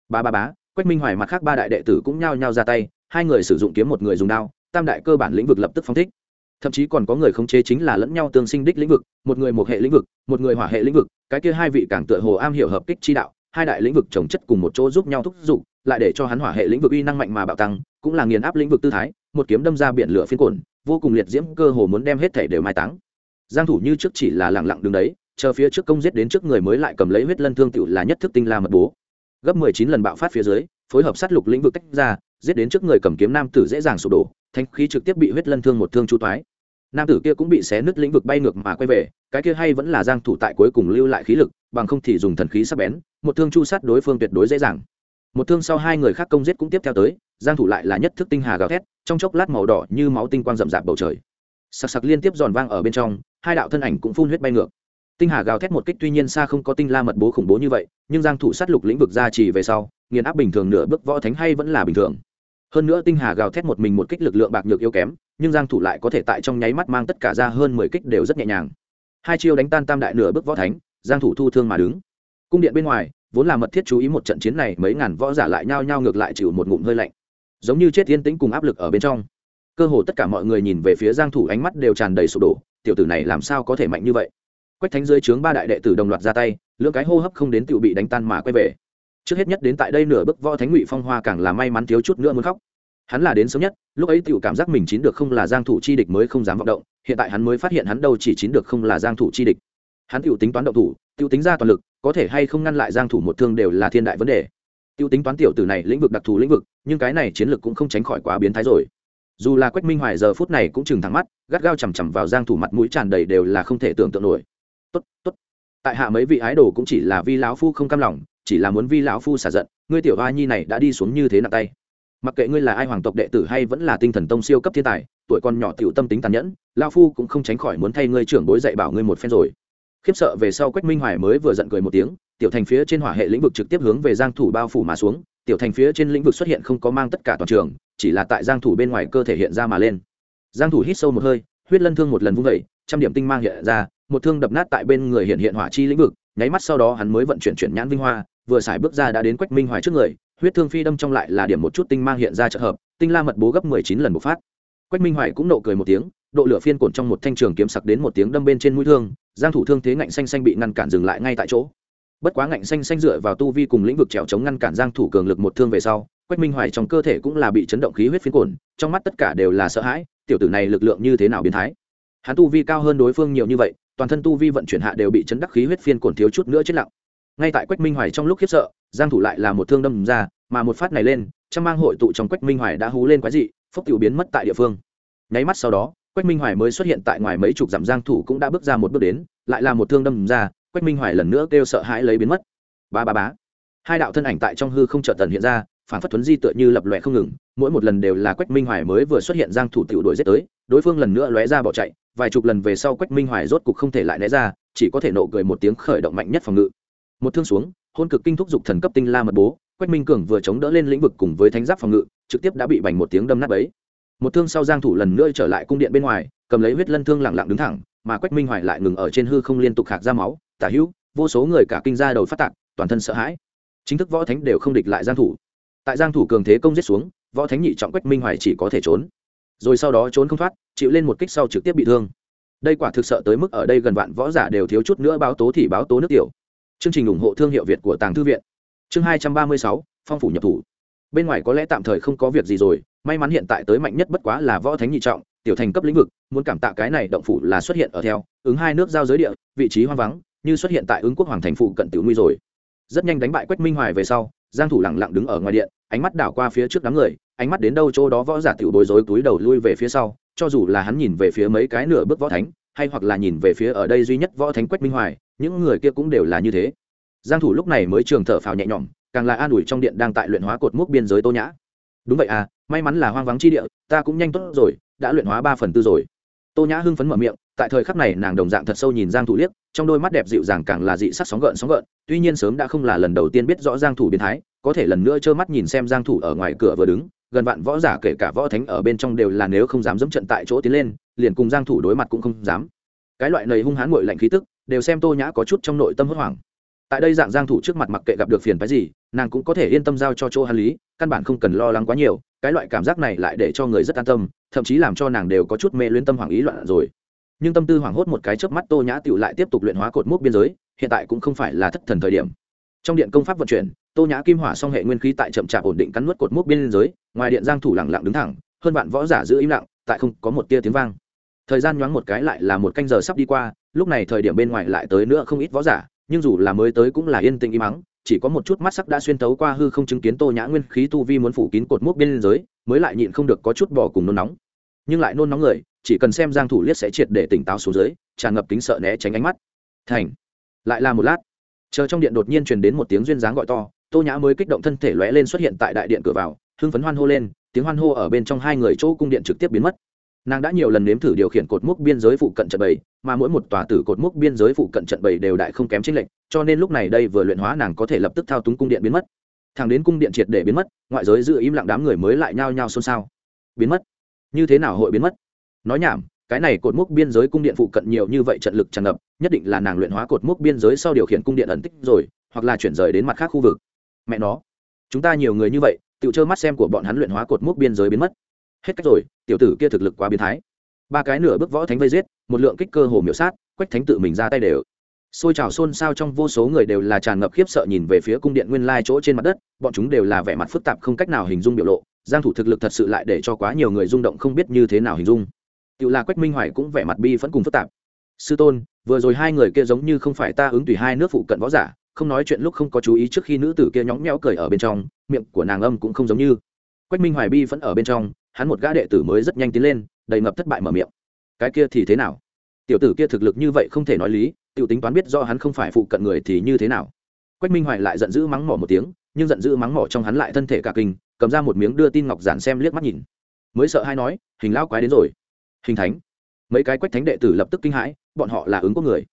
Ba ba bá quách minh hoài mặt khác ba đại đệ tử cũng nhao nhao ra tay, hai người sử dụng kiếm một người dùng đao, tam đại cơ bản lĩnh vực lập tức phóng thích. Thậm chí còn có người khống chế chính là lẫn nhau tương sinh đích lĩnh vực, một người một hệ lĩnh vực, một người hỏa hệ lĩnh vực, cái kia hai vị càng tựa hồ am hiểu hợp kích chi đạo, hai đại lĩnh vực trồng chất cùng một chỗ giúp nhau thúc giục, lại để cho hắn hỏa hệ lĩnh vực uy năng mạnh mà bạo tăng, cũng là nghiền áp lĩnh vực tư thái, một kiếm đâm ra biển lửa phiên cồn vô cùng liệt diễm, cơ hồ muốn đem hết thể đều mai táng. Giang thủ như trước chỉ là lặng lặng đứng đấy chờ phía trước công giết đến trước người mới lại cầm lấy huyết lân thương tiểu là nhất thức tinh la mật bố. Gấp 19 lần bạo phát phía dưới, phối hợp sát lục lĩnh vực tách ra, giết đến trước người cầm kiếm nam tử dễ dàng sụp đổ, thanh khí trực tiếp bị huyết lân thương một thương chu toái. Nam tử kia cũng bị xé nứt lĩnh vực bay ngược mà quay về, cái kia hay vẫn là giang thủ tại cuối cùng lưu lại khí lực, bằng không thì dùng thần khí sắc bén, một thương chu sát đối phương tuyệt đối dễ dàng. Một thương sau hai người khác công giết cũng tiếp theo tới, giang thủ lại là nhất thức tinh hà gào thét, trong chốc lát màu đỏ như máu tinh quang rậm rạp bầu trời. Sặc sặc liên tiếp giòn vang ở bên trong, hai đạo thân ảnh cũng phun huyết bay ngược tinh hà gào thét một kích tuy nhiên xa không có tinh la mật bố khủng bố như vậy, nhưng giang thủ sát lục lĩnh vực ra chỉ về sau, nghiền áp bình thường nửa bước võ thánh hay vẫn là bình thường. Hơn nữa tinh hà gào thét một mình một kích lực lượng bạc nhược yếu kém, nhưng giang thủ lại có thể tại trong nháy mắt mang tất cả ra hơn 10 kích đều rất nhẹ nhàng. Hai chiêu đánh tan tam đại nửa bước võ thánh, giang thủ thu thương mà đứng. Cung điện bên ngoài, vốn là mật thiết chú ý một trận chiến này, mấy ngàn võ giả lại nhao nhao ngược lại chịu một ngụm hơi lạnh. Giống như chết yên tĩnh cùng áp lực ở bên trong. Cơ hồ tất cả mọi người nhìn về phía giang thủ ánh mắt đều tràn đầy sụp đổ, tiểu tử này làm sao có thể mạnh như vậy? Quách thánh dưới trướng ba đại đệ tử đồng loạt ra tay, lưỡng cái hô hấp không đến tiểu bị đánh tan mà quay về. Trước hết nhất đến tại đây nửa bước võ thánh ngụy phong hoa càng là may mắn thiếu chút nữa muốn khóc. Hắn là đến sớm nhất, lúc ấy tiểu cảm giác mình chín được không là giang thủ chi địch mới không dám vọng động, hiện tại hắn mới phát hiện hắn đâu chỉ chín được không là giang thủ chi địch. Hắn tiểu tính toán động thủ tiểu tính ra toàn lực, có thể hay không ngăn lại giang thủ một thương đều là thiên đại vấn đề. Tiêu tính toán tiểu tử này lĩnh vực đặc thù lĩnh vực, nhưng cái này chiến lược cũng không tránh khỏi quá biến thái rồi. Dù là quách minh hoài giờ phút này cũng chừng thẳng mắt, gắt gao chằm chằm vào giang thủ mặt mũi tràn đầy đều là không thể tưởng tượng nổi tốt tốt. Tại hạ mấy vị ái đồ cũng chỉ là vi lão phu không cam lòng, chỉ là muốn vi lão phu xả giận, ngươi tiểu hoa nhi này đã đi xuống như thế nặng tay. Mặc kệ ngươi là ai hoàng tộc đệ tử hay vẫn là tinh thần tông siêu cấp thiên tài, tuổi con nhỏ tiểu tâm tính tàn nhẫn, lão phu cũng không tránh khỏi muốn thay ngươi trưởng bối dạy bảo ngươi một phen rồi. Khiếp sợ về sau quách minh hoài mới vừa giận cười một tiếng, tiểu thành phía trên hỏa hệ lĩnh vực trực tiếp hướng về giang thủ bao phủ mà xuống, tiểu thành phía trên lĩnh vực xuất hiện không có mang tất cả toàn trường, chỉ là tại giang thủ bên ngoài cơ thể hiện ra mà lên. Giang thủ hít sâu một hơi, huyết lân thương một lần vung vẩy trăm điểm tinh mang hiện ra một thương đập nát tại bên người hiện hiện hỏa chi lĩnh vực, nháy mắt sau đó hắn mới vận chuyển chuyển nhãn vinh hoa, vừa xài bước ra đã đến quách minh hoài trước người, huyết thương phi đâm trong lại là điểm một chút tinh mang hiện ra trợ hợp, tinh la mật bố gấp 19 lần một phát. Quách minh hoài cũng nộ cười một tiếng, độ lửa phiên cổn trong một thanh trường kiếm sặc đến một tiếng đâm bên trên mũi thương, giang thủ thương thế ngạnh xanh xanh bị ngăn cản dừng lại ngay tại chỗ. Bất quá ngạnh xanh xanh dựa vào tu vi cùng lĩnh vực trèo chống ngăn cản giang thủ cường lực một thương về sau, quách minh hoài trong cơ thể cũng là bị chấn động khí huyết phiên cồn trong mắt tất cả đều là sợ hãi, tiểu tử này lực lượng như thế nào biến thái. Hắn tu vi cao hơn đối phương nhiều như vậy toàn thân tu vi vận chuyển hạ đều bị chấn đắc khí huyết phiên cổn thiếu chút nữa chết lặng. Ngay tại quách minh hoài trong lúc khiếp sợ, giang thủ lại là một thương đâm ra, mà một phát này lên, trăm mang hội tụ trong quách minh hoài đã hú lên quái dị phốc tiểu biến mất tại địa phương. Nháy mắt sau đó, quách minh hoài mới xuất hiện tại ngoài mấy chục dặm giang thủ cũng đã bước ra một bước đến, lại là một thương đâm ra, quách minh hoài lần nữa kêu sợ hãi lấy biến mất. Ba ba bá hai đạo thân ảnh tại trong hư không chợt tần hiện ra phản phất thuấn di tựa như lập lòe không ngừng, mỗi một lần đều là quách minh hoài mới vừa xuất hiện giang thủ tiểu đuổi giết tới, đối phương lần nữa lóe ra bỏ chạy, vài chục lần về sau quách minh hoài rốt cục không thể lại né ra, chỉ có thể nộ cười một tiếng khởi động mạnh nhất phòng ngự. Một thương xuống, hôn cực kinh thúc dục thần cấp tinh la mật bố, quách minh cường vừa chống đỡ lên lĩnh vực cùng với thánh giáp phòng ngự, trực tiếp đã bị bành một tiếng đâm nát ấy một thương sau giang thủ lần nữa trở lại cung điện bên ngoài, cầm lấy huyết lân thương lặng lặng đứng thẳng, mà quách minh hoài lại ngừng ở trên hư không liên tục khạc ra máu, tả hữu, vô số người cả kinh ra đầu phát tạc, toàn thân sợ hãi. Chính thức võ thánh đều không địch lại giang thủ tại giang thủ cường thế công giết xuống võ thánh nhị trọng quách minh hoài chỉ có thể trốn. Rồi sau đó trốn không thoát chịu lên một kích sau trực tiếp bị thương. Đây quả thực sợ tới mức ở đây gần vạn võ giả đều thiếu chút nữa báo tố thì báo tố nước tiểu. Chương trình ủng hộ thương hiệu việt của tàng thư viện. Chương 236, phong phủ nhập thủ. Bên ngoài có lẽ tạm thời không có việc gì rồi may mắn hiện tại tới mạnh nhất bất quá là võ thánh nhị trọng tiểu thành cấp lĩnh vực muốn cảm tạ cái này động phủ là xuất hiện ở theo ứng hai nước giao giới địa vị trí hoang vắng như xuất hiện tại ứng quốc hoàng thành phụ cận tiểu nguy rồi. Rất nhanh đánh bại quách minh hoài về sau giang thủ lặng lặng đứng ở ngoài điện, ánh mắt đảo qua phía trước đám người, ánh mắt đến đâu chỗ đó võ giả tiểu bối rối túi đầu lui về phía sau, cho dù là hắn nhìn về phía mấy cái nửa bước võ thánh, hay hoặc là nhìn về phía ở đây duy nhất võ thánh quách minh hoài, những người kia cũng đều là như thế. Giang thủ lúc này mới trường thở phào nhẹ nhõm, càng là an ủi trong điện đang tại luyện hóa cột mốc biên giới tô nhã. Đúng vậy à may mắn là hoang vắng chi địa, ta cũng nhanh tốt rồi, đã luyện hóa ba phần tư rồi. Tô nhã hưng phấn mở miệng tại thời khắc này nàng đồng dạng thật sâu nhìn giang thủ liếc, trong đôi mắt đẹp dịu dàng càng là dị sắc sóng gợn sóng gợn, tuy nhiên sớm đã không là lần đầu tiên biết rõ giang thủ biến thái, có thể lần nữa trơ mắt nhìn xem giang thủ ở ngoài cửa vừa đứng, gần vạn võ giả kể cả võ thánh ở bên trong đều là nếu không dám dẫm trận tại chỗ tiến lên, liền cùng giang thủ đối mặt cũng không dám. Cái loại này hung hãn nguội lạnh khí tức, đều xem tô nhã có chút trong nội tâm hốt hoảng. Tại đây dạng giang thủ trước mặt mặc kệ gặp được phiền phái gì, nàng cũng có thể yên tâm giao cho chỗ hắn lý, căn bản không cần lo lắng quá nhiều, cái loại cảm giác này lại để cho người rất an tâm, thậm chí làm cho nàng đều có chút mê luyến tâm hoàng ý loạn rồi nhưng tâm tư hoảng hốt một cái chớp mắt tô nhã tựu lại tiếp tục luyện hóa cột mốc biên giới, hiện tại cũng không phải là thất thần thời điểm. Trong điện công pháp vận chuyển, tô nhã kim hỏa song hệ nguyên khí tại chậm chạp ổn định cắn nuốt cột mốc biên giới, ngoài điện giang thủ lặng lặng đứng thẳng, hơn bạn võ giả giữ im lặng, tại không có một tia tiếng vang. Thời gian nhoáng một cái lại là một canh giờ sắp đi qua, lúc này thời điểm bên ngoài lại tới nữa không ít võ giả, nhưng dù là mới tới cũng là yên tĩnh im mắng chỉ có một chút mắt sắc đã xuyên tấu qua hư không chứng kiến tô nhã nguyên khí tu vi muốn phủ kín cột mốc biên giới, mới lại nhịn không được có chút bỏ cùng nôn nóng. Nhưng lại nôn nóng người chỉ cần xem giang thủ liếc sẽ triệt để tỉnh táo xuống dưới, tràn ngập kính sợ né tránh ánh mắt. Thành. Lại là một lát, chờ trong điện đột nhiên truyền đến một tiếng duyên dáng gọi to, tô nhã mới kích động thân thể lóe lên xuất hiện tại đại điện cửa vào, hưng phấn hoan hô lên, tiếng hoan hô ở bên trong hai người chỗ cung điện trực tiếp biến mất. Nàng đã nhiều lần nếm thử điều khiển cột mốc biên giới phụ cận trận bầy, mà mỗi một tòa tử cột mốc biên giới phụ cận trận bầy đều đại không kém chính lệnh cho nên lúc này đây vừa luyện hóa nàng có thể lập tức thao túng cung điện biến mất. Thằng đến cung điện triệt để biến mất, ngoại giới giữ im lặng đám người mới lại nhao nhao xôn xao. Biến mất. Như thế nào hội biến mất? Nói nhảm, cái này cột mốc biên giới cung điện phụ cận nhiều như vậy trận lực tràn ngập, nhất định là nàng luyện hóa cột mốc biên giới sau điều khiển cung điện ẩn tích rồi, hoặc là chuyển rời đến mặt khác khu vực. Mẹ nó, chúng ta nhiều người như vậy tự trơ mắt xem của bọn hắn luyện hóa cột mốc biên giới biến mất. Hết cách rồi, tiểu tử kia thực lực quá biến thái. Ba cái nửa bước võ thánh vây giết, một lượng kích cơ hồ miểu sát, quách thánh tự mình ra tay đều. Xôi trào xôn xao trong vô số người đều là tràn ngập khiếp sợ nhìn về phía cung điện nguyên lai chỗ trên mặt đất, bọn chúng đều là vẻ mặt phức tạp không cách nào hình dung biểu lộ, giang thủ thực lực thật sự lại để cho quá nhiều người rung động không biết như thế nào hình dung tự là quách minh hoài cũng vẻ mặt bi vẫn cùng phức tạp. Sư tôn, vừa rồi hai người kia giống như không phải ta ứng tùy hai nước phụ cận võ giả, không nói chuyện lúc không có chú ý trước khi nữ tử kia nhõng nhẽo cười ở bên trong, miệng của nàng âm cũng không giống như. Quách minh hoài bi vẫn ở bên trong, hắn một gã đệ tử mới rất nhanh tiến lên, đầy ngập thất bại mở miệng. Cái kia thì thế nào? Tiểu tử kia thực lực như vậy không thể nói lý, tiểu tính toán biết do hắn không phải phụ cận người thì như thế nào. Quách minh hoài lại giận dữ mắng mỏ một tiếng, nhưng giận dữ mắng mỏ trong hắn lại thân thể cả kinh, cầm ra một miếng đưa tin ngọc giản xem liếc mắt nhìn. Mới sợ hay nói, hình lao quái đến rồi hình thánh. Mấy cái quách thánh đệ tử lập tức kinh hãi, bọn họ là ứng quốc người.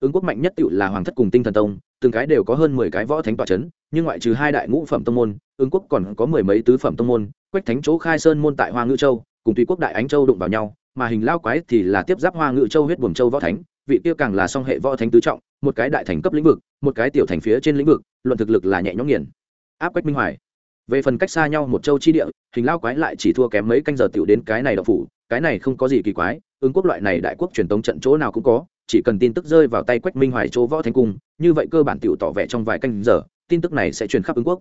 Ứng quốc mạnh nhất tự là hoàng thất cùng tinh thần tông, từng cái đều có hơn mười cái võ thánh tòa c h ấ n nhưng ngoại trừ hai đại ngũ phẩm tông môn, ứng quốc còn có mười mấy tứ phẩm tông môn, quách thánh chỗ khai sơn môn tại hoa ngữ châu, cùng tùy quốc đại ánh châu đụng vào nhau, mà hình lao quái thì là tiếp giáp hoa ngữ châu huyết buồm châu võ thánh, vị kia càng là song hệ võ thánh tứ trọng, một cái đại thành cấp lĩnh vực, một cái tiểu thành phía trên lĩnh vực, luận thực lực là nhẹ nhõm nghiền. Áp quách minh hoài về phần cách xa nhau một châu chi địa, hình lao quái lại chỉ thua kém mấy canh giờ tiểu đến cái này đậu phủ, cái này không có gì kỳ quái, ứng quốc loại này đại quốc truyền tống trận chỗ nào cũng có, chỉ cần tin tức rơi vào tay quách minh hoài chỗ võ thành cung, như vậy cơ bản tiểu tỏ vẻ trong vài canh giờ, tin tức này sẽ truyền khắp ứng quốc.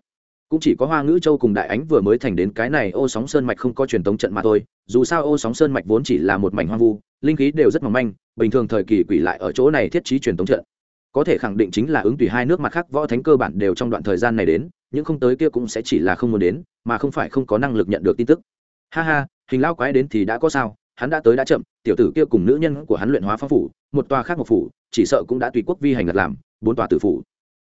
Cũng chỉ có hoa ngữ châu cùng đại ánh vừa mới thành đến cái này ô sóng sơn mạch không có truyền tống trận mà thôi, dù sao ô sóng sơn mạch vốn chỉ là một mảnh hoang vu, linh khí đều rất mỏng manh, bình thường thời kỳ quỷ lại ở chỗ này thiết trí truyền tống trận. Có thể khẳng định chính là ứng tùy hai nước mặt khác võ thánh cơ bản đều trong đoạn thời gian này đến những không tới kia cũng sẽ chỉ là không muốn đến, mà không phải không có năng lực nhận được tin tức. Ha ha, hình lao quái đến thì đã có sao, hắn đã tới đã chậm, tiểu tử kia cùng nữ nhân của hắn luyện hóa phong phủ, một tòa khác một phủ, chỉ sợ cũng đã tùy quốc vi hành lật làm, bốn tòa tử phủ.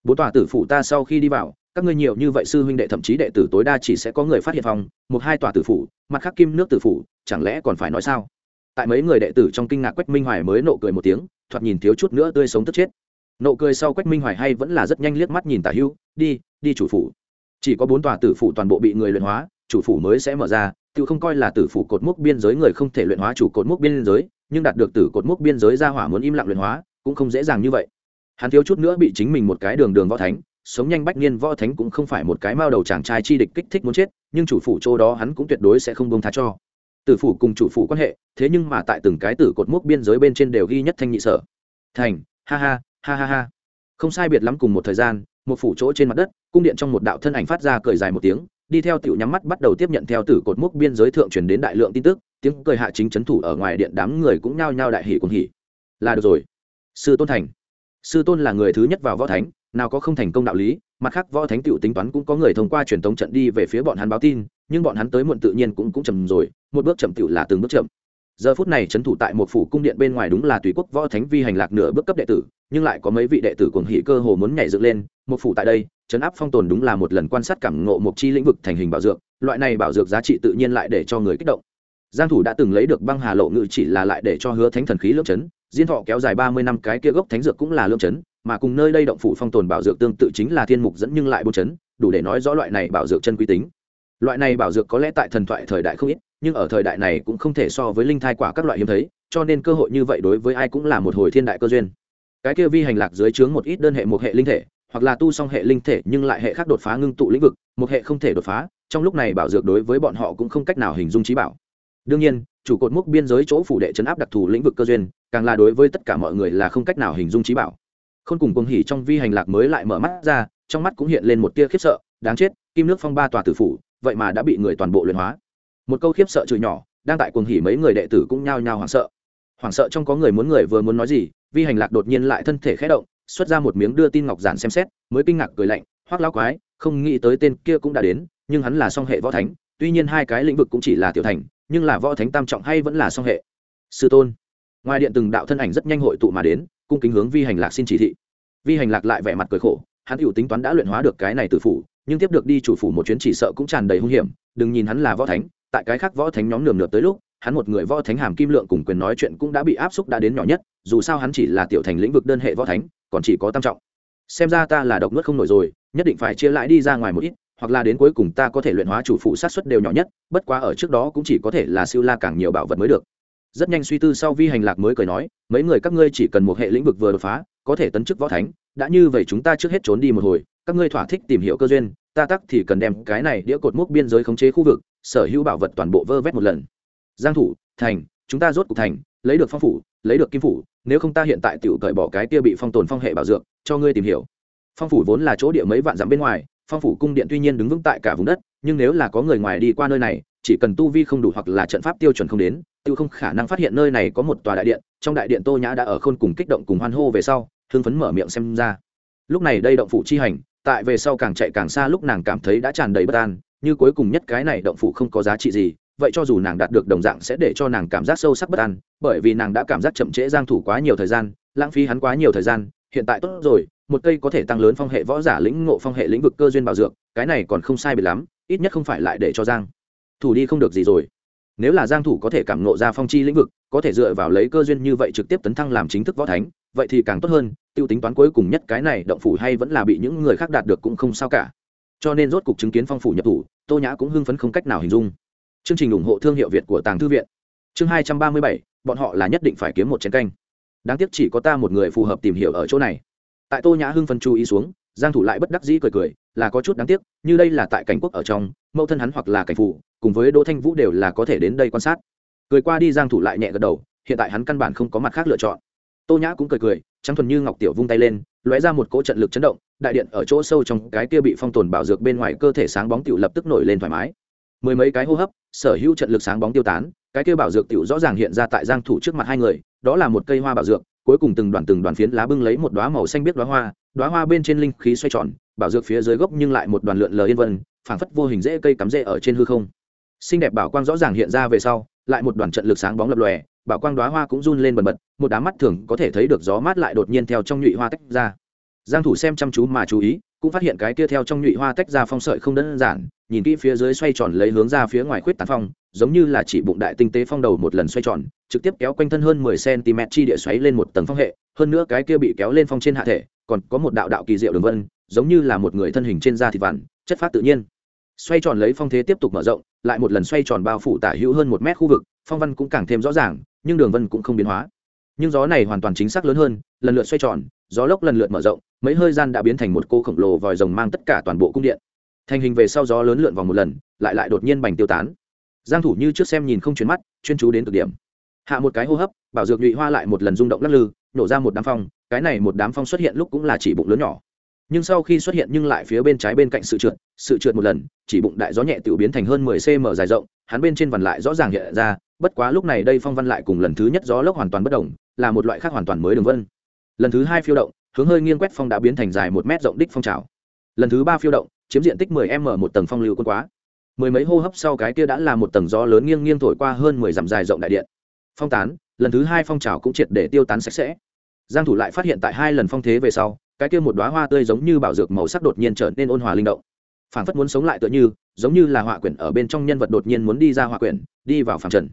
Bốn tòa tử phủ ta sau khi đi vào, các ngươi nhiều như vậy sư huynh đệ thậm chí đệ tử tối đa chỉ sẽ có người phát hiện phòng, một hai tòa tử phủ, mặt khác kim nước tử phủ, chẳng lẽ còn phải nói sao? Tại mấy người đệ tử trong kinh ngạc quách minh hoài mới nộ cười một tiếng, thoạt nhìn thiếu chút nữa tươi sống tức chết. Nộ cười sau quách minh hoài hay vẫn là rất nhanh liếc mắt nhìn tả hưu đi đi chủ phủ. Chỉ có bốn tòa tử phủ toàn bộ bị người luyện hóa, chủ phủ mới sẽ mở ra, tự không coi là tử phủ cột mốc biên giới người không thể luyện hóa chủ cột mốc biên giới, nhưng đạt được tử cột mốc biên giới ra hỏa muốn im lặng luyện hóa, cũng không dễ dàng như vậy. Hắn thiếu chút nữa bị chính mình một cái đường đường võ thánh, sống nhanh bách niên võ thánh cũng không phải một cái mao đầu chàng trai chi địch kích thích muốn chết, nhưng chủ phủ chỗ đó hắn cũng tuyệt đối sẽ không bông tha cho. Tử phủ cùng chủ phủ quan hệ, thế nhưng mà tại từng cái tử cột mốc biên giới bên trên đều ghi nhất thanh nhị sở. Thành, ha ha ha ha ha không sai biệt lắm cùng một thời gian, một phủ chỗ trên mặt đất, cung điện trong một đạo thân ảnh phát ra cười dài một tiếng, đi theo tiểu nhắm mắt bắt đầu tiếp nhận theo tử cột mốc biên giới thượng truyền đến đại lượng tin tức, tiếng cười hạ chính c thủ ở ngoài điện đám người cũng nhao nhao đại hỉ cùng hỉ. Là được rồi. Sư tôn thành. Sư tôn là người thứ nhất vào võ thánh, nào có không thành công đạo lý, mặt khác võ thánh tiểu tính toán cũng có người thông qua truyền thống trận đi về phía bọn hắn báo tin, nhưng bọn hắn tới muộn tự nhiên cũng cũng chậm rồi, một bước chậm tiểu là từng bước chậm. Giờ phút này trấn thủ tại một phủ cung điện bên ngoài đúng là tùy quốc võ thánh vi hành lạc nửa bước cấp đệ tử nhưng lại có mấy vị đệ tử cuồng hỉ cơ hồ muốn nhảy dựng lên, một phủ tại đây, trấn áp phong tồn đúng là một lần quan sát cảm ngộ một chi lĩnh vực thành hình bảo dược, loại này bảo dược giá trị tự nhiên lại để cho người kích động. Giang thủ đã từng lấy được băng hà lộ ngự chỉ là lại để cho hứa thánh thần khí lưỡng chấn, diên thọ kéo dài 30 năm cái kia gốc thánh dược cũng là lưỡng chấn, mà cùng nơi đây động phủ phong tồn bảo dược tương tự chính là thiên mục dẫn nhưng lại bốn chấn, đủ để nói rõ loại này bảo dược chân quý tính. Loại này bảo dược có lẽ tại thần thoại thời đại không ít, nhưng ở thời đại này cũng không thể so với linh thai quả các loại hiếm thấy, cho nên cơ hội như vậy đối với ai cũng là một hồi thiên đại cơ duyên cái kia vi hành lạc dưới trướng một ít đơn hệ một hệ linh thể, hoặc là tu xong hệ linh thể nhưng lại hệ khác đột phá ngưng tụ lĩnh vực, một hệ không thể đột phá, trong lúc này bảo dược đối với bọn họ cũng không cách nào hình dung trí bảo. Đương nhiên, chủ cột mốc biên giới chỗ phủ đệ chấn áp đặc thù lĩnh vực cơ duyên, càng là đối với tất cả mọi người là không cách nào hình dung trí bảo. Không cùng cuồng hỉ trong vi hành lạc mới lại mở mắt ra, trong mắt cũng hiện lên một tia khiếp sợ, đáng chết, kim nước phong ba tòa tử phủ, vậy mà đã bị người toàn bộ luyện hóa. Một câu khiếp sợ chửi nhỏ, đang tại cuồng hỉ mấy người đệ tử cũng nhao nhao hoảng sợ. Hoảng sợ trong có người muốn người vừa muốn nói gì vi hành lạc đột nhiên lại thân thể khẽ động, xuất ra một miếng đưa tin ngọc giản xem xét, mới kinh ngạc cười lạnh, hoắc lão quái, không nghĩ tới tên kia cũng đã đến, nhưng hắn là song hệ võ thánh, tuy nhiên hai cái lĩnh vực cũng chỉ là tiểu thành, nhưng là võ thánh tam trọng hay vẫn là song hệ. Sư tôn. Ngoài điện từng đạo thân ảnh rất nhanh hội tụ mà đến, cung kính hướng vi hành lạc xin chỉ thị. Vi hành lạc lại vẻ mặt cười khổ, hắn hữu tính toán đã luyện hóa được cái này từ phủ, nhưng tiếp được đi chủ phủ một chuyến chỉ sợ cũng tràn đầy hung hiểm, đừng nhìn hắn là võ thánh, tại cái khác võ thánh nhóm lườm lượt tới lúc hắn một người võ thánh hàm kim lượng cùng quyền nói chuyện cũng đã bị áp xúc đã đến nhỏ nhất, dù sao hắn chỉ là tiểu thành lĩnh vực đơn hệ võ thánh, còn chỉ có tam trọng. Xem ra ta là độc nuốt không nổi rồi, nhất định phải chia lại đi ra ngoài một ít, hoặc là đến cuối cùng ta có thể luyện hóa chủ phụ sát xuất đều nhỏ nhất, bất quá ở trước đó cũng chỉ có thể là siêu la càng nhiều bảo vật mới được. Rất nhanh suy tư sau vi hành lạc mới cười nói, mấy người các ngươi chỉ cần một hệ lĩnh vực vừa đột phá, có thể tấn chức võ thánh, đã như vậy chúng ta trước hết trốn đi một hồi, các ngươi thỏa thích tìm hiểu cơ duyên, ta tắc thì cần đem cái này đĩa cột mốc biên giới khống chế khu vực, sở hữu bảo vật toàn bộ vơ vét một lần giang thủ, thành, chúng ta rốt cục thành, lấy được phong phủ, lấy được kim phủ, nếu không ta hiện tại tiểu cởi bỏ cái kia bị phong tồn phong hệ bảo dược, cho ngươi tìm hiểu. Phong phủ vốn là chỗ địa mấy vạn dặm bên ngoài, phong phủ cung điện tuy nhiên đứng vững tại cả vùng đất, nhưng nếu là có người ngoài đi qua nơi này, chỉ cần tu vi không đủ hoặc là trận pháp tiêu chuẩn không đến, tiêu không khả năng phát hiện nơi này có một tòa đại điện, trong đại điện tô nhã đã ở khôn cùng kích động cùng hoan hô về sau thương phấn mở miệng xem ra. Lúc này đây động phủ chi hành, tại về sau càng chạy càng xa lúc nàng cảm thấy đã tràn đầy bất an, như cuối cùng nhất cái này động phủ không có giá trị gì vậy cho dù nàng đạt được đồng dạng sẽ để cho nàng cảm giác sâu sắc bất an, bởi vì nàng đã cảm giác chậm trễ giang thủ quá nhiều thời gian, lãng phí hắn quá nhiều thời gian, hiện tại tốt rồi, một cây có thể tăng lớn phong hệ võ giả lĩnh ngộ phong hệ lĩnh vực cơ duyên bảo dược, cái này còn không sai biệt lắm, ít nhất không phải lại để cho giang thủ đi không được gì rồi. Nếu là giang thủ có thể cảm ngộ ra phong chi lĩnh vực, có thể dựa vào lấy cơ duyên như vậy trực tiếp tấn thăng làm chính thức võ thánh, vậy thì càng tốt hơn, tiêu tính toán cuối cùng nhất cái này động phủ hay vẫn là bị những người khác đạt được cũng không sao cả. Cho nên rốt cục chứng kiến phong phủ nhập thủ, tô nhã cũng hưng phấn không cách nào hình dung chương trình ủng hộ thương hiệu việt của tàng thư viện. Chương hai trăm ba mươi bảy, bọn họ là nhất định phải kiếm một chén canh. Đáng tiếc chỉ có ta một người phù hợp tìm hiểu ở chỗ này. Tại tô nhã hưng phân chú ý xuống, giang thủ lại bất đắc dĩ cười cười, là có chút đáng tiếc, như đây là tại cảnh quốc ở trong, mẫu thân hắn hoặc là cảnh phủ cùng với đỗ thanh vũ đều là có thể đến đây quan sát. Cười qua đi giang thủ lại nhẹ gật đầu, hiện tại hắn căn bản không có mặt khác lựa chọn. Tô nhã cũng cười cười, trắng thuần như ngọc tiểu vung tay lên, lóe ra một cỗ trận lực chấn động, đại điện ở chỗ sâu trong cái kia bị phong tồn bảo dược bên ngoài cơ thể sáng bóng tiểu lập tức nổi lên thoải mái mười mấy cái hô hấp, sở hữu trận lực sáng bóng tiêu tán, cái kia bảo dược tiểu rõ ràng hiện ra tại giang thủ trước mặt hai người, đó là một cây hoa bảo dược, cuối cùng từng đoàn từng đoàn phiến lá bưng lấy một đóa màu xanh biết đóa hoa đóa hoa bên trên linh khí xoay tròn, bảo dược phía dưới gốc nhưng lại một đoàn lượn lờ yên vân, phảng phất vô hình dễ cây cắm rễ ở trên hư không. Xinh đẹp bảo quang rõ ràng hiện ra về sau, lại một đoàn trận lực sáng bóng lập lòe, bảo quang đóa hoa cũng run lên bần bật, một đám mắt thường có thể thấy được gió mát lại đột nhiên theo trong nhụy hoa tách ra. Giang thủ xem chăm chú mà chú ý cũng phát hiện cái kia theo trong nhụy hoa tách ra phong sợi không đơn giản, nhìn kỹ phía dưới xoay tròn lấy hướng ra phía ngoài khuyết tán phong, giống như là chỉ bụng đại tinh tế phong đầu một lần xoay tròn, trực tiếp kéo quanh thân hơn 10 cm chi địa xoáy lên một tầng phong hệ, hơn nữa cái kia bị kéo lên phong trên hạ thể, còn có một đạo đạo kỳ diệu đường vân, giống như là một người thân hình trên da thịt vằn, chất phát tự nhiên. Xoay tròn lấy phong thế tiếp tục mở rộng, lại một lần xoay tròn bao phủ tả hữu hơn một mét khu vực, phong văn cũng càng thêm rõ ràng, nhưng đường vân cũng không biến hóa. Nhưng gió này hoàn toàn chính xác lớn hơn, lần lượt xoay tròn gió lốc lần lượt mở rộng, mấy hơi gian đã biến thành một cô khổng lồ vòi rồng mang tất cả toàn bộ cung điện. Thành hình về sau gió lớn lượn vòng một lần, lại lại đột nhiên bành tiêu tán. Giang thủ như trước xem nhìn không chuyển mắt, chuyên chú đến cực điểm. Hạ một cái hô hấp, bảo dược nhụy hoa lại một lần rung động lắc lư, nổ ra một đám phong, cái này một đám phong xuất hiện lúc cũng là chỉ bụng lớn nhỏ. Nhưng sau khi xuất hiện nhưng lại phía bên trái bên cạnh sự trượt sự trượt một lần, chỉ bụng đại gió nhẹ tự biến thành hơn 10 cm dài rộng, hắn bên trên vằn lại rõ ràng hiện ra, bất quá lúc này đây phong văn lại cùng lần thứ nhất gió lốc hoàn toàn bất động là một loại khác hoàn toàn mới đường vân lần thứ hai phiêu động, hướng hơi nghiêng quét phong đã biến thành dài một mét rộng đích phong trào. Lần thứ ba phiêu động, chiếm diện tích 10 m một tầng phong lưu quân quá. Mười mấy hô hấp sau cái kia đã là một tầng gió lớn nghiêng nghiêng thổi qua hơn mười dặm dài rộng đại điện. Phong tán, lần thứ hai phong trào cũng triệt để tiêu tán sạch sẽ. Giang thủ lại phát hiện tại hai lần phong thế về sau, cái kia một đóa hoa tươi giống như bảo dược màu sắc đột nhiên trở nên ôn hòa linh động. Phảng phất muốn sống lại tựa như, giống như là họa quyển ở bên trong nhân vật đột nhiên muốn đi ra họa quyển, đi vào phàm trần.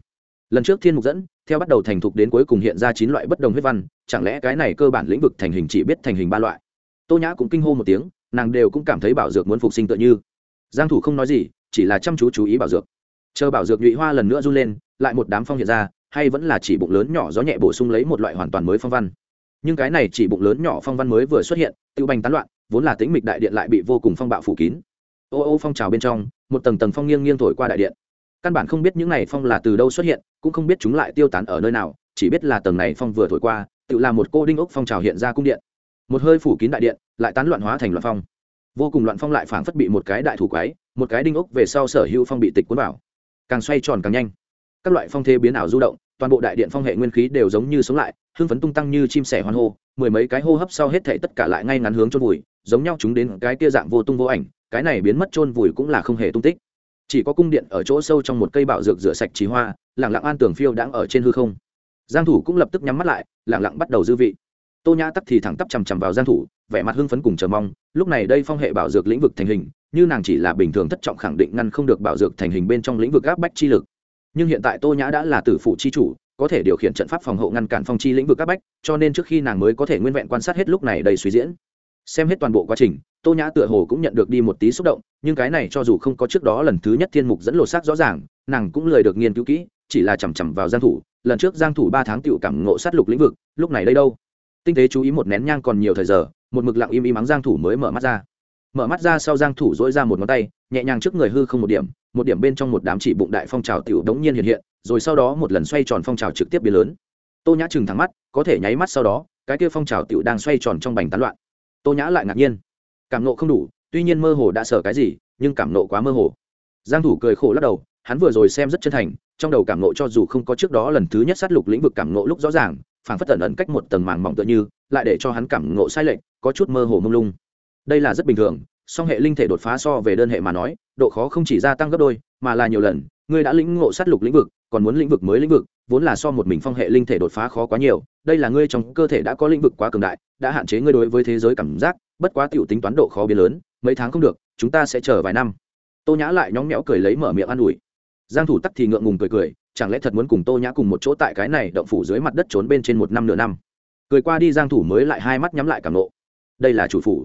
Lần trước thiên mục dẫn theo bắt đầu thành thục đến cuối cùng hiện ra chín loại bất đồng huyết văn, chẳng lẽ cái này cơ bản lĩnh vực thành hình chỉ biết thành hình ba loại? Tô nhã cũng kinh hô một tiếng, nàng đều cũng cảm thấy bảo dược muốn phục sinh tựa như. Giang thủ không nói gì, chỉ là chăm chú chú ý bảo dược. Chờ bảo dược nhụy hoa lần nữa run lên, lại một đám phong hiện ra, hay vẫn là chỉ bụng lớn nhỏ gió nhẹ bổ sung lấy một loại hoàn toàn mới phong văn. Nhưng cái này chỉ bụng lớn nhỏ phong văn mới vừa xuất hiện, tiêu bành tán loạn, vốn là tĩnh mịch đại điện lại bị vô cùng phong bạo phủ kín. Ô ô phong trào bên trong, một tầng tầng phong nghiêng nghiêng thổi qua đại điện. Căn bản không biết những này phong là từ đâu xuất hiện cũng không biết chúng lại tiêu tán ở nơi nào, chỉ biết là tầng này phong vừa thổi qua, tự là một cô đinh ốc phong trào hiện ra cung điện. Một hơi phủ kín đại điện, lại tán loạn hóa thành loạn phong. Vô cùng loạn phong lại phảng phất bị một cái đại thủ quái một cái đinh ốc về sau sở hữu phong bị tịch cuốn vào. Càng xoay tròn càng nhanh. Các loại phong thế biến ảo du động, toàn bộ đại điện phong hệ nguyên khí đều giống như sống lại, hưng phấn tung tăng như chim sẻ hoan hô, mười mấy cái hô hấp sau hết thảy tất cả lại ngay ngắn hướng chôn vùi, giống nhau chúng đến cái kia dạng vô tung vô ảnh, cái này biến mất chôn vùi cũng là không hề tung tích. Chỉ có cung điện ở chỗ sâu trong một cây bạo dược rửa sạch trí hoa lẳng lặng an tường phiêu đang ở trên hư không. Giang thủ cũng lập tức nhắm mắt lại, lẳng lặng bắt đầu dư vị. Tô nhã tắc thì thẳng tắp chằm chằm vào giang thủ, vẻ mặt hưng phấn cùng chờ mong, lúc này đây phong hệ bảo dược lĩnh vực thành hình, như nàng chỉ là bình thường thất trọng khẳng định ngăn không được bảo dược thành hình bên trong lĩnh vực áp bách chi lực. Nhưng hiện tại tô nhã đã là tử phụ chi chủ, có thể điều khiển trận pháp phòng hộ ngăn cản phong chi lĩnh vực áp bách, cho nên trước khi nàng mới có thể nguyên vẹn quan sát hết lúc này đầy suy diễn. Xem hết toàn bộ quá trình, tô nhã tựa hồ cũng nhận được đi một tí xúc động, nhưng cái này cho dù không có trước đó lần thứ nhất thiên mục dẫn lột xác rõ ràng, nàng cũng lời được nghiên cứu kỹ chỉ là chằm chằm vào giang thủ, lần trước giang thủ ba tháng tiểu cảm ngộ sát lục lĩnh vực, lúc này đây đâu? Tinh tế chú ý một nén nhang còn nhiều thời giờ, một mực lặng im im mắng giang thủ mới mở mắt ra. Mở mắt ra sau giang thủ dỗi ra một ngón tay, nhẹ nhàng trước người hư không một điểm một điểm bên trong một đám chỉ bụng đại phong trào tiểu đống nhiên hiện hiện, rồi sau đó một lần xoay tròn phong trào trực tiếp biến lớn. Tô nhã chừng thẳng mắt, có thể nháy mắt sau đó, cái kia phong trào tiểu đang xoay tròn trong bành tán loạn. Tô nhã lại ngạc nhiên. Cảm nộ không đủ, tuy nhiên mơ hồ đã sợ cái gì, nhưng cảm nộ quá mơ hồ. Giang thủ cười khổ lắc đầu, hắn vừa rồi xem rất chân thành trong đầu cảm nộ cho dù không có trước đó lần thứ nhất sát lục lĩnh vực cảm nộ lúc rõ ràng, phảng phất tẩn ẩn cách một tầng màng mỏng tựa như, lại để cho hắn cảm ngộ sai lệch, có chút mơ hồ mông lung. Đây là rất bình thường, song hệ linh thể đột phá so về đơn hệ mà nói, độ khó không chỉ gia tăng gấp đôi, mà là nhiều lần, ngươi đã lĩnh ngộ sát lục lĩnh vực, còn muốn lĩnh vực mới lĩnh vực, vốn là so một mình phong hệ linh thể đột phá khó quá nhiều, đây là ngươi trong cơ thể đã có lĩnh vực quá cường đại, đã hạn chế ngươi đối với thế giới cảm giác, bất quá tiểu tính toán độ khó biến lớn, mấy tháng không được, chúng ta sẽ chờ vài năm. Tô nhã lại nhóng nhẽo cười lấy mở miệng an ủi giang thủ tắc thì ngượng ngùng cười cười, chẳng lẽ thật muốn cùng tô nhã cùng một chỗ tại cái này động phủ dưới mặt đất trốn bên trên một năm nửa năm? Cười qua đi giang thủ mới lại hai mắt nhắm lại cảm nộ. Đây là chủ phủ.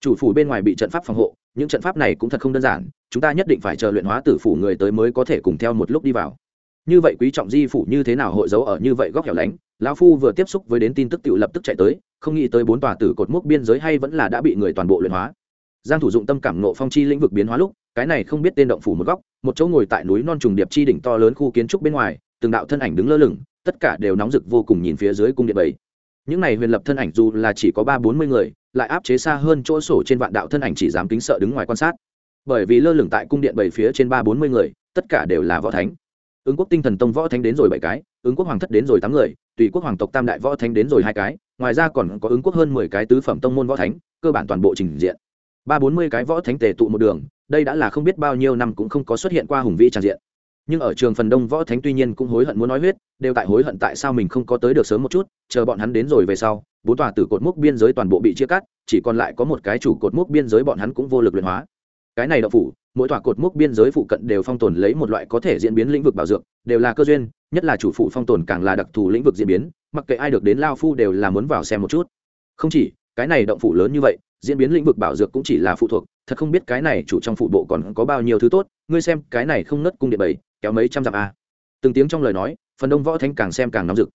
Chủ phủ bên ngoài bị trận pháp phòng hộ, những trận pháp này cũng thật không đơn giản, chúng ta nhất định phải chờ luyện hóa tử phủ người tới mới có thể cùng theo một lúc đi vào. Như vậy quý trọng di phủ như thế nào hội giấu ở như vậy góc hẻo lánh? Lão phu vừa tiếp xúc với đến tin tức tự lập tức chạy tới, không nghĩ tới bốn tòa tử cột mốc biên giới hay vẫn là đã bị người toàn bộ luyện hóa. Giang thủ dụng tâm cảm nộ phong chi lĩnh vực biến hóa lúc cái này không biết tên động phủ một góc, một chỗ ngồi tại núi non trùng điệp chi đỉnh to lớn khu kiến trúc bên ngoài, từng đạo thân ảnh đứng lơ lửng, tất cả đều nóng rực vô cùng nhìn phía dưới cung điện bảy. Những này huyền lập thân ảnh dù là chỉ có ba bốn mươi người, lại áp chế xa hơn chỗ sổ trên vạn đạo thân ảnh chỉ dám kính sợ đứng ngoài quan sát. Bởi vì lơ lửng tại cung điện bảy phía trên ba bốn mươi người, tất cả đều là võ thánh. Ứng quốc tinh thần tông võ thánh đến rồi bảy cái, ứng quốc hoàng thất đến rồi tám người, tùy quốc hoàng tộc tam đại võ thánh đến rồi hai cái, ngoài ra còn có ứng quốc hơn mười cái tứ phẩm tông môn võ thánh, cơ bản toàn bộ trình diện. Ba bốn mươi cái võ thánh tề tụ một đường đây đã là không biết bao nhiêu năm cũng không có xuất hiện qua hùng vĩ tràn diện. Nhưng ở trường phần đông võ thánh tuy nhiên cũng hối hận muốn nói huyết, đều tại hối hận tại sao mình không có tới được sớm một chút, chờ bọn hắn đến rồi về sau, bốn tòa tử cột mốc biên giới toàn bộ bị chia cắt, chỉ còn lại có một cái chủ cột mốc biên giới bọn hắn cũng vô lực luyện hóa. Cái này đậu phủ, mỗi tòa cột mốc biên giới phụ cận đều phong tồn lấy một loại có thể diễn biến lĩnh vực bảo dược, đều là cơ duyên, nhất là chủ phụ phong tồn càng là đặc thù lĩnh vực diễn biến, mặc kệ ai được đến lao phu đều là muốn vào xem một chút. Không chỉ, cái này động phủ lớn như vậy, diễn biến lĩnh vực bảo dược cũng chỉ là phụ thuộc thật không biết cái này chủ trong phụ bộ còn có bao nhiêu thứ tốt, ngươi xem, cái này không nớt cung điện bảy, kéo mấy trăm dặm a từng tiếng trong lời nói, phần đông võ thánh càng xem càng nóng rực.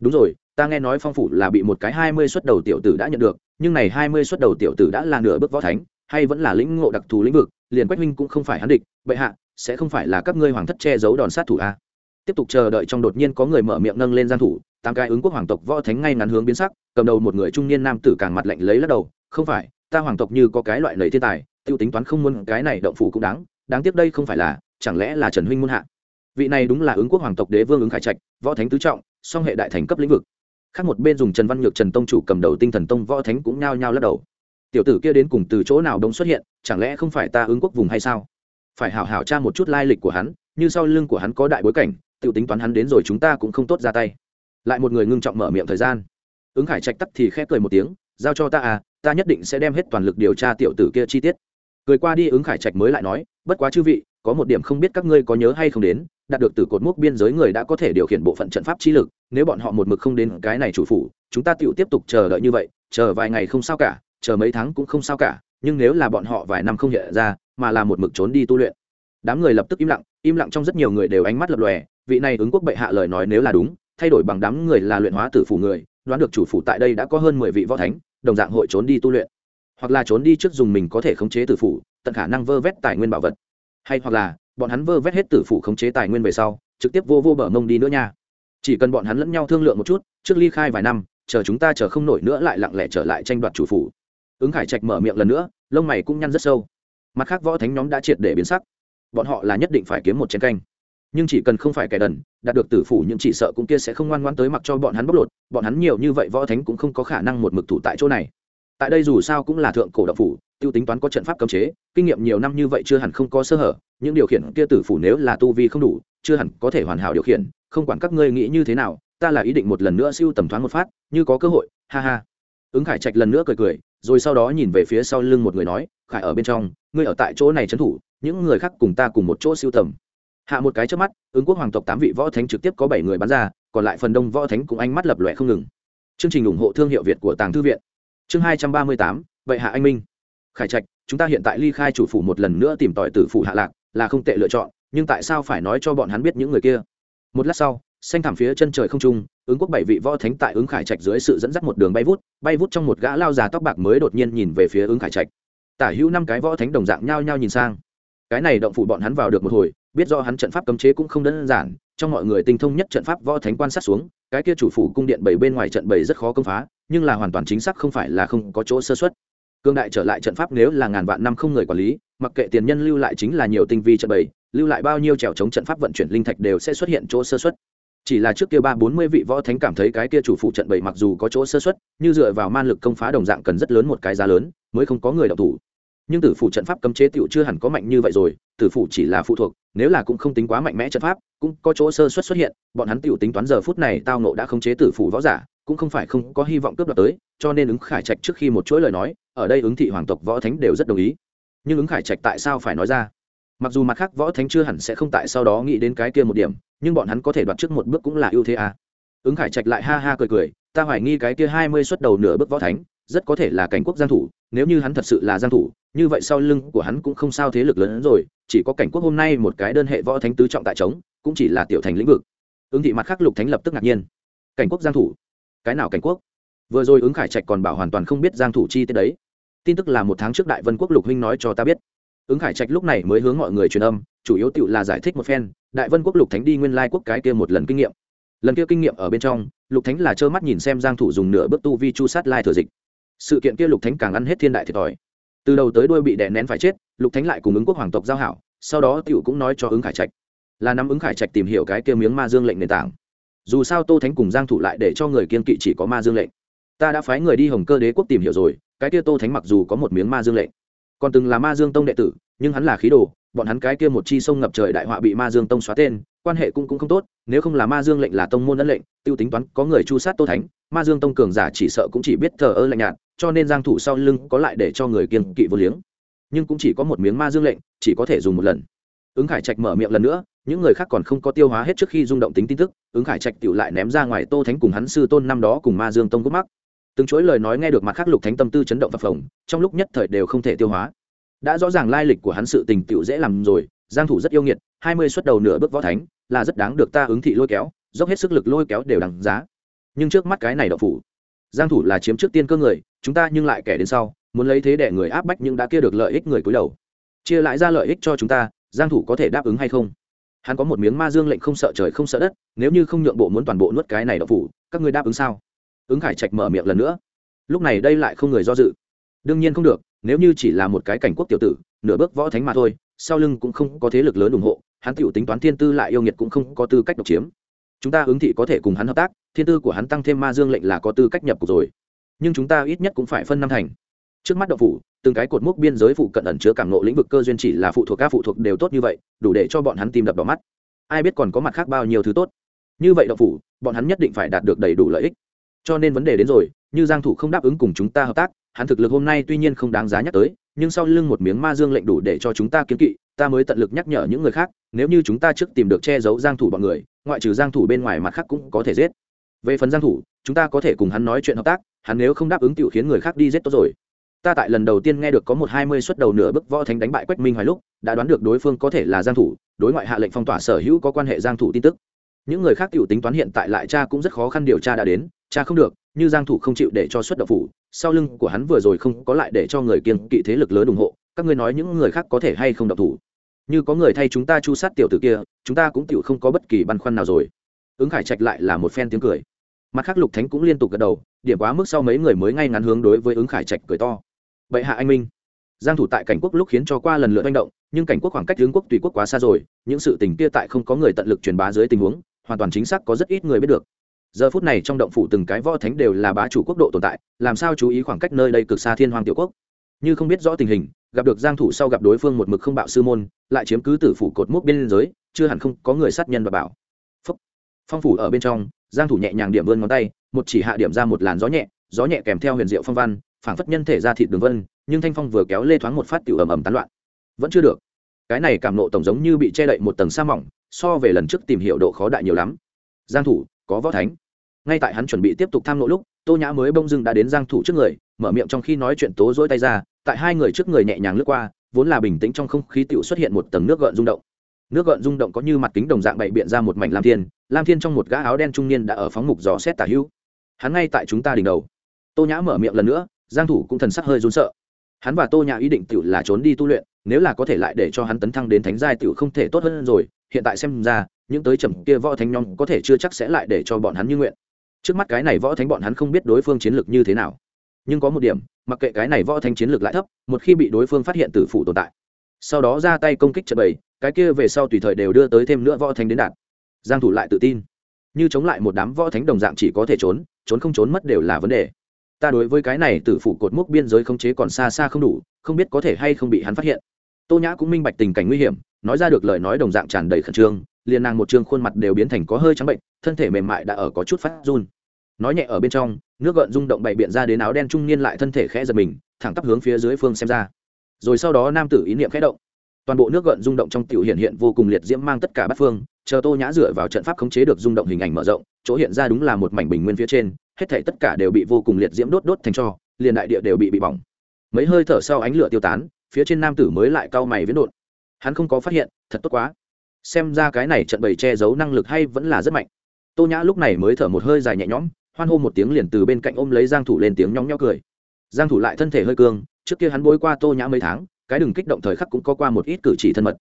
Đúng rồi, ta nghe nói phong phủ là bị một cái hai mươi suất đầu tiểu tử đã nhận được, nhưng này hai mươi suất đầu tiểu tử đã là nửa bước võ thánh, hay vẫn là lĩnh ngộ đặc thù lĩnh vực, liền quách minh cũng không phải hắn địch, bệ hạ, sẽ không phải là các ngươi hoàng thất che giấu đòn sát thủ a tiếp tục chờ đợi trong đột nhiên có người mở miệng nâng lên gian thủ, tám cái ứng quốc hoàng tộc võ thánh ngay ngắn hướng biến sắc, cầm đầu một người trung niên nam tử càng mặt lạnh lấy lắc đầu, không phải, ta hoàng tộc như có cái loại lầy thiên tài tiêu tính toán không muốn cái này động phủ cũng đáng đáng tiếc đây không phải là, chẳng lẽ là trần huynh muôn hạ? Vị này đúng là ứng quốc hoàng tộc đế vương ứng khải trạch, võ thánh tứ trọng, song hệ đại thành cấp lĩnh vực. Khác một bên dùng trần văn nhược trần tông chủ cầm đầu tinh thần tông võ thánh cũng nhao nhao lắc đầu. Tiểu tử kia đến cùng từ chỗ nào đông xuất hiện, chẳng lẽ không phải ta ứng quốc vùng hay sao? Phải hảo hảo tra một chút lai lịch của hắn, như sau lưng của hắn có đại bối cảnh tự tính toán hắn đến rồi chúng ta cũng không tốt ra tay. Lại một người ngưng trọng mở miệng thời gian. Ứng khải trạch tắt thì khép cười một tiếng, giao cho ta à ta nhất định sẽ đem hết toàn lực điều tra tiểu tử kia chi tiết cười qua đi ứng khải trạch mới lại nói, bất quá chư vị, có một điểm không biết các ngươi có nhớ hay không đến, đạt được từ cột mốc biên giới người đã có thể điều khiển bộ phận trận pháp chi lực, nếu bọn họ một mực không đến cái này chủ phủ, chúng ta tựu tiếp tục chờ đợi như vậy, chờ vài ngày không sao cả, chờ mấy tháng cũng không sao cả, nhưng nếu là bọn họ vài năm không hiện ra, mà là một mực trốn đi tu luyện. Đám người lập tức im lặng im lặng trong rất nhiều người đều ánh mắt lập lòe, vị này ứng quốc bệ hạ lời nói nếu là đúng, thay đổi bằng đám người là luyện hóa tử phủ người, đoán được chủ phủ tại đây đã có hơn mười vị võ thánh, đồng dạng hội trốn đi tu luyện hoặc là trốn đi trước dùng mình có thể khống chế tử phủ, tận khả năng vơ vét tài nguyên bảo vật. Hay hoặc là, bọn hắn vơ vét hết tử phủ khống chế tài nguyên về sau, trực tiếp vô vô bờ mông đi nữa nha. Chỉ cần bọn hắn lẫn nhau thương lượng một chút, trước ly khai vài năm, chờ chúng ta chờ không nổi nữa lại lặng lẽ trở lại tranh đoạt chủ phủ. Ứng khải trạch mở miệng lần nữa, lông mày cũng nhăn rất sâu. Mặt khác võ thánh nhóm đã triệt để biến sắc. Bọn họ là nhất định phải kiếm một chén canh. Nhưng chỉ cần không phải kẻ đần, đạt được tử phủ nhưng chỉ sợ cũng kia sẽ không ngoan ngoan tới mặc cho bọn hắn bóc lột. Bọn hắn nhiều như vậy võ thánh cũng không có khả năng một mực thủ tại chỗ này tại đây dù sao cũng là thượng cổ động phủ, tiêu tính toán có trận pháp cấm chế, kinh nghiệm nhiều năm như vậy chưa hẳn không có sơ hở, những điều khiển kia tử phủ nếu là tu vi không đủ, chưa hẳn có thể hoàn hảo điều khiển, không quản các ngươi nghĩ như thế nào, ta là ý định một lần nữa siêu tầm thoáng một phát, như có cơ hội, ha ha. Ứng khải trạch lần nữa cười cười, rồi sau đó nhìn về phía sau lưng một người nói, khải ở bên trong, ngươi ở tại chỗ này trấn thủ, những người khác cùng ta cùng một chỗ siêu tầm. Hạ một cái trước mắt, ứng quốc hoàng tộc tám vị võ thánh trực tiếp có bảy người bắn ra, còn lại phần đông võ thánh cũng ánh mắt lập lòe không ngừng. Chương trình ủng hộ thương hiệu việt của tàng thư viện chương hai trăm ba mươi tám vậy hạ anh minh. Khải trạch, chúng ta hiện tại ly khai chủ phủ một lần nữa tìm tòi tử phủ hạ lạc, là không tệ lựa chọn, nhưng tại sao phải nói cho bọn hắn biết những người kia? Một lát sau, xanh thảm phía chân trời không trung, ứng quốc bảy vị võ thánh tại ứng khải trạch dưới sự dẫn dắt một đường bay vút bay vút trong một gã lao già tóc bạc mới đột nhiên nhìn về phía ứng khải trạch. Tả hữu năm cái võ thánh đồng dạng nhao nhao nhìn sang. Cái này động phủ bọn hắn vào được một hồi, biết do hắn trận pháp cấm chế cũng không đơn giản, trong mọi người tinh thông nhất trận pháp võ thánh quan sát xuống cái kia chủ phủ cung điện bảy bên ngoài trận bảy rất khó công phá, nhưng là hoàn toàn chính xác không phải là không có chỗ sơ xuất cương đại trở lại trận pháp nếu là ngàn vạn năm không người quản lý, mặc kệ tiền nhân lưu lại chính là nhiều tinh vi trận bảy, lưu lại bao nhiêu trèo chống trận pháp vận chuyển linh thạch đều sẽ xuất hiện chỗ sơ xuất chỉ là trước kia ba bốn mươi vị võ thánh cảm thấy cái kia chủ phụ trận bảy mặc dù có chỗ sơ xuất như dựa vào man lực công phá đồng dạng cần rất lớn một cái giá lớn, mới không có người đọc thủ nhưng tử phủ trận pháp cấm chế tựu chưa hẳn có mạnh như vậy rồi, tử phủ chỉ là phụ thuộc, nếu là cũng không tính quá mạnh mẽ trận pháp, cũng có chỗ sơ xuất xuất hiện, bọn hắn tựu tính toán giờ phút này tao nộ đã không chế tử phủ võ giả, cũng không phải không có hy vọng cướp đoạt tới, cho nên ứng khải trạch trước khi một chuỗi lời nói, ở đây ứng thị hoàng tộc võ thánh đều rất đồng ý nhưng ứng khải trạch tại sao phải nói ra mặc dù mặt khác võ thánh chưa hẳn sẽ không tại sau đó nghĩ đến cái kia một điểm, nhưng bọn hắn có thể đoạt trước một bước cũng là ưu thế à. ứng khải trạch lại ha ha cười cười, ta hoài nghi cái kia hai mươi xuất đầu nửa bước võ thánh rất có thể là cảnh quốc giang thủ, nếu như hắn thật sự là giang thủ, như vậy sau lưng của hắn cũng không sao thế lực lớn hơn rồi, chỉ có cảnh quốc hôm nay một cái đơn hệ võ thánh tứ trọng tại trống, cũng chỉ là tiểu thành lĩnh vực. Ứng thị mặt khác lục thánh lập tức ngạc nhiên. Cảnh quốc giang thủ? Cái nào cảnh quốc? Vừa rồi ứng khải trạch còn bảo hoàn toàn không biết giang thủ chi tiết đấy. Tin tức là một tháng trước đại vân quốc lục huynh nói cho ta biết. Ứng khải trạch lúc này mới hướng mọi người truyền âm, chủ yếu tự là giải thích một phen, đại vân quốc lục thánh đi nguyên lai quốc cái kia một lần kinh nghiệm. Lần kia kinh nghiệm ở bên trong, lục thánh là trơ mắt nhìn xem giang thủ dùng nửa bước tu vi chu sát lai thừa dịch sự kiện kia lục thánh càng ăn hết thiên đại thiệt thòi. Từ đầu tới đuôi bị đè nén phải chết, lục thánh lại cùng ứng quốc hoàng tộc giao hảo, sau đó tiểu cũng nói cho ứng khải trạch. Là nắm ứng khải trạch tìm hiểu cái kia miếng ma dương lệnh nền tảng. Dù sao tô thánh cùng giang thủ lại để cho người kiên kỵ chỉ có ma dương lệnh. Ta đã phái người đi hồng cơ đế quốc tìm hiểu rồi, cái kia tô thánh mặc dù có một miếng ma dương lệnh, còn từng là ma dương tông đệ tử, nhưng hắn là khí đồ bọn hắn cái kia một chi sông ngập trời đại họa bị ma dương tông xóa tên, quan hệ cũng cũng không tốt, nếu không là ma dương lệnh là tông môn ấn lệnh, tiêu tính toán, có người chu sát tô thánh, ma dương tông cường giả chỉ sợ cũng chỉ biết thờ ơ lạnh nhạt, cho nên giang thủ sau lưng có lại để cho người kiên kỵ vô liếng. Nhưng cũng chỉ có một miếng ma dương lệnh, chỉ có thể dùng một lần. Ứng khải trạch mở miệng lần nữa, những người khác còn không có tiêu hóa hết trước khi rung động tính tin tức, ứng khải trạch tiểu lại ném ra ngoài tô thánh cùng hắn sư tôn năm đó cùng ma dương tông cúc mắc. Từng chuỗi lời nói nghe được mặt khắc lục thánh tâm tư chấn động phập phồng, trong lúc nhất thời đều không thể tiêu hóa đã rõ ràng lai lịch của hắn sự tình tựu dễ làm rồi, giang thủ rất yêu nghiệt, hai mươi xuất đầu nửa bước võ thánh, là rất đáng được ta ứng thị lôi kéo, dốc hết sức lực lôi kéo đều đằng giá. Nhưng trước mắt cái này đậu phủ, giang thủ là chiếm trước tiên cơ người, chúng ta nhưng lại kẻ đến sau, muốn lấy thế để người áp bách những đã kia được lợi ích người cúi đầu. Chia lại ra lợi ích cho chúng ta, giang thủ có thể đáp ứng hay không? Hắn có một miếng ma dương lệnh không sợ trời không sợ đất, nếu như không nhượng bộ muốn toàn bộ nuốt cái này đậu phủ, các ngươi đáp ứng sao? Ứng khải trạch mở miệng lần nữa. Lúc này đây lại không người do dự. Đương nhiên không được nếu như chỉ là một cái cảnh quốc tiểu tử, nửa bước võ thánh mà thôi, sau lưng cũng không có thế lực lớn ủng hộ, hắn tiểu tính toán thiên tư lại yêu nghiệt cũng không có tư cách độc chiếm. Chúng ta ứng thị có thể cùng hắn hợp tác, thiên tư của hắn tăng thêm ma dương lệnh là có tư cách nhập cục rồi. Nhưng chúng ta ít nhất cũng phải phân năm thành. Trước mắt đậu phủ, từng cái cột mốc biên giới phụ cận ẩn chứa cảm nộ lĩnh vực cơ duyên chỉ là phụ thuộc, các phụ thuộc đều tốt như vậy, đủ để cho bọn hắn tìm đập vào mắt. Ai biết còn có mặt khác bao nhiêu thứ tốt. Như vậy đậu phủ, bọn hắn nhất định phải đạt được đầy đủ lợi ích. Cho nên vấn đề đến rồi, như giang thủ không đáp ứng cùng chúng ta hợp tác hắn thực lực hôm nay tuy nhiên không đáng giá nhắc tới, nhưng sau lưng một miếng ma dương lệnh đủ để cho chúng ta kiến kỵ, ta mới tận lực nhắc nhở những người khác, nếu như chúng ta trước tìm được che giấu giang thủ bọn người, ngoại trừ giang thủ bên ngoài mặt khác cũng có thể giết. Về phần giang thủ, chúng ta có thể cùng hắn nói chuyện hợp tác, hắn nếu không đáp ứng tiểu khiến người khác đi giết tốt rồi. Ta tại lần đầu tiên nghe được có một hai mươi suất đầu nửa bức võ thánh đánh bại quách minh hoài lúc, đã đoán được đối phương có thể là giang thủ, đối ngoại hạ lệnh phong tỏa sở hữu có quan hệ giang thủ tin tức những người khác tiểu tính toán hiện tại lại cha cũng rất khó khăn điều tra đã đến, cha không được, như giang thủ không chịu để cho xuất đậu phủ, sau lưng của hắn vừa rồi không có lại để cho người kiên kỵ thế lực lớn ủng hộ, các ngươi nói những người khác có thể hay không độc thủ? Như có người thay chúng ta chu sát tiểu tử kia, chúng ta cũng tiểu không có bất kỳ băn khoăn nào rồi. Ứng khải trạch lại là một phen tiếng cười. Mặt khác lục thánh cũng liên tục gật đầu, điểm quá mức sau mấy người mới ngay ngắn hướng đối với ứng khải trạch cười to. Bệ hạ anh minh. Giang thủ tại cảnh quốc lúc khiến cho qua lần lượt manh động, nhưng cảnh quốc khoảng cách hướng quốc tùy quốc quá xa rồi, những sự tình kia tại không có người tận lực truyền bá dưới tình huống hoàn toàn chính xác có rất ít người biết được. Giờ phút này trong động phủ từng cái võ thánh đều là bá chủ quốc độ tồn tại, làm sao chú ý khoảng cách nơi đây cực xa thiên hoàng tiểu quốc? Như không biết rõ tình hình, gặp được giang thủ sau gặp đối phương một mực không bạo sư môn, lại chiếm cứ tử phủ cột mốc biên giới, chưa hẳn không có người sát nhân và bảo. Phúc. phong phủ ở bên trong, giang thủ nhẹ nhàng điểm vươn ngón tay, một chỉ hạ điểm ra một làn gió nhẹ gió nhẹ kèm theo huyền diệu phong văn, phảng phất nhân thể ra thịt đường vân, nhưng thanh phong vừa kéo lê thoáng một phát tiểu ầm ầm tán loạn. Vẫn chưa được. Cái này cảm nộ tổng giống như bị che đậy một tầng sa mỏng so về lần trước tìm hiểu độ khó đại nhiều lắm. Giang thủ, có võ thánh. Ngay tại hắn chuẩn bị tiếp tục tham nộ lúc, tô nhã mới bông dưng đã đến giang thủ trước người, mở miệng trong khi nói chuyện tố dỗi tay ra, tại hai người trước người nhẹ nhàng lướt qua, vốn là bình tĩnh trong không khí tiểu xuất hiện một tầng nước gợn rung động. Nước gợn rung động có như mặt kính đồng dạng bậy biện ra một mảnh lam thiên lam thiên trong một gã áo đen trung niên đã ở phóng mục dò xét tả hữu. Hắn ngay tại chúng ta đỉnh đầu. Tô nhã mở miệng lần nữa, giang thủ cũng thần sắc hơi run sợ hắn và tô nhã ý định tiểu là trốn đi tu luyện, nếu là có thể lại để cho hắn tấn thăng đến thánh giai tiểu không thể tốt hơn rồi, hiện tại xem ra, những tới trầm kia võ thánh nhóm có thể chưa chắc sẽ lại để cho bọn hắn như nguyện. Trước mắt cái này võ thánh bọn hắn không biết đối phương chiến lược như thế nào. Nhưng có một điểm, mặc kệ cái này võ thánh chiến lược lại thấp, một khi bị đối phương phát hiện tử phụ tồn tại, sau đó ra tay công kích trận bầy, cái kia về sau tùy thời đều đưa tới thêm nữa võ thánh đến đạt giang thủ lại tự tin. Như chống lại một đám võ thánh đồng dạng chỉ có thể trốn trốn không trốn mất đều là vấn đề ta đối với cái này tử phủ cột mốc biên giới không chế còn xa xa không đủ, không biết có thể hay không bị hắn phát hiện. Tô nhã cũng minh bạch tình cảnh nguy hiểm, nói ra được lời nói đồng dạng tràn đầy khẩn trương, liền nàng một trương khuôn mặt đều biến thành có hơi trắng bệnh, thân thể mềm mại đã ở có chút phát run. Nói nhẹ ở bên trong, nước gợn rung động bậy biện ra đến áo đen trung niên lại thân thể khẽ giật mình, thẳng tắp hướng phía dưới phương xem ra. Rồi sau đó nam tử ý niệm khẽ động toàn bộ nước gợn rung động trong tiểu hiện hiện vô cùng liệt diễm mang tất cả bát phương, chờ tô nhã dựa vào trận pháp khống chế được rung động hình ảnh mở rộng, chỗ hiện ra đúng là một mảnh bình nguyên phía trên, hết thảy tất cả đều bị vô cùng liệt diễm đốt đốt thành cho, liền đại địa đều bị bị bỏng. Mấy hơi thở sau ánh lửa tiêu tán, phía trên nam tử mới lại cau mày viễn đột hắn không có phát hiện, thật tốt quá. Xem ra cái này trận bày che giấu năng lực hay vẫn là rất mạnh. Tô nhã lúc này mới thở một hơi dài nhẹ nhõm, hoan hô một tiếng liền từ bên cạnh ôm lấy giang thủ lên tiếng nhóng nhó cười. Giang thủ lại thân thể hơi cương, trước kia hắn bối qua tô nhã mấy tháng cái đừng kích động thời khắc cũng có qua một ít cử chỉ thân mật.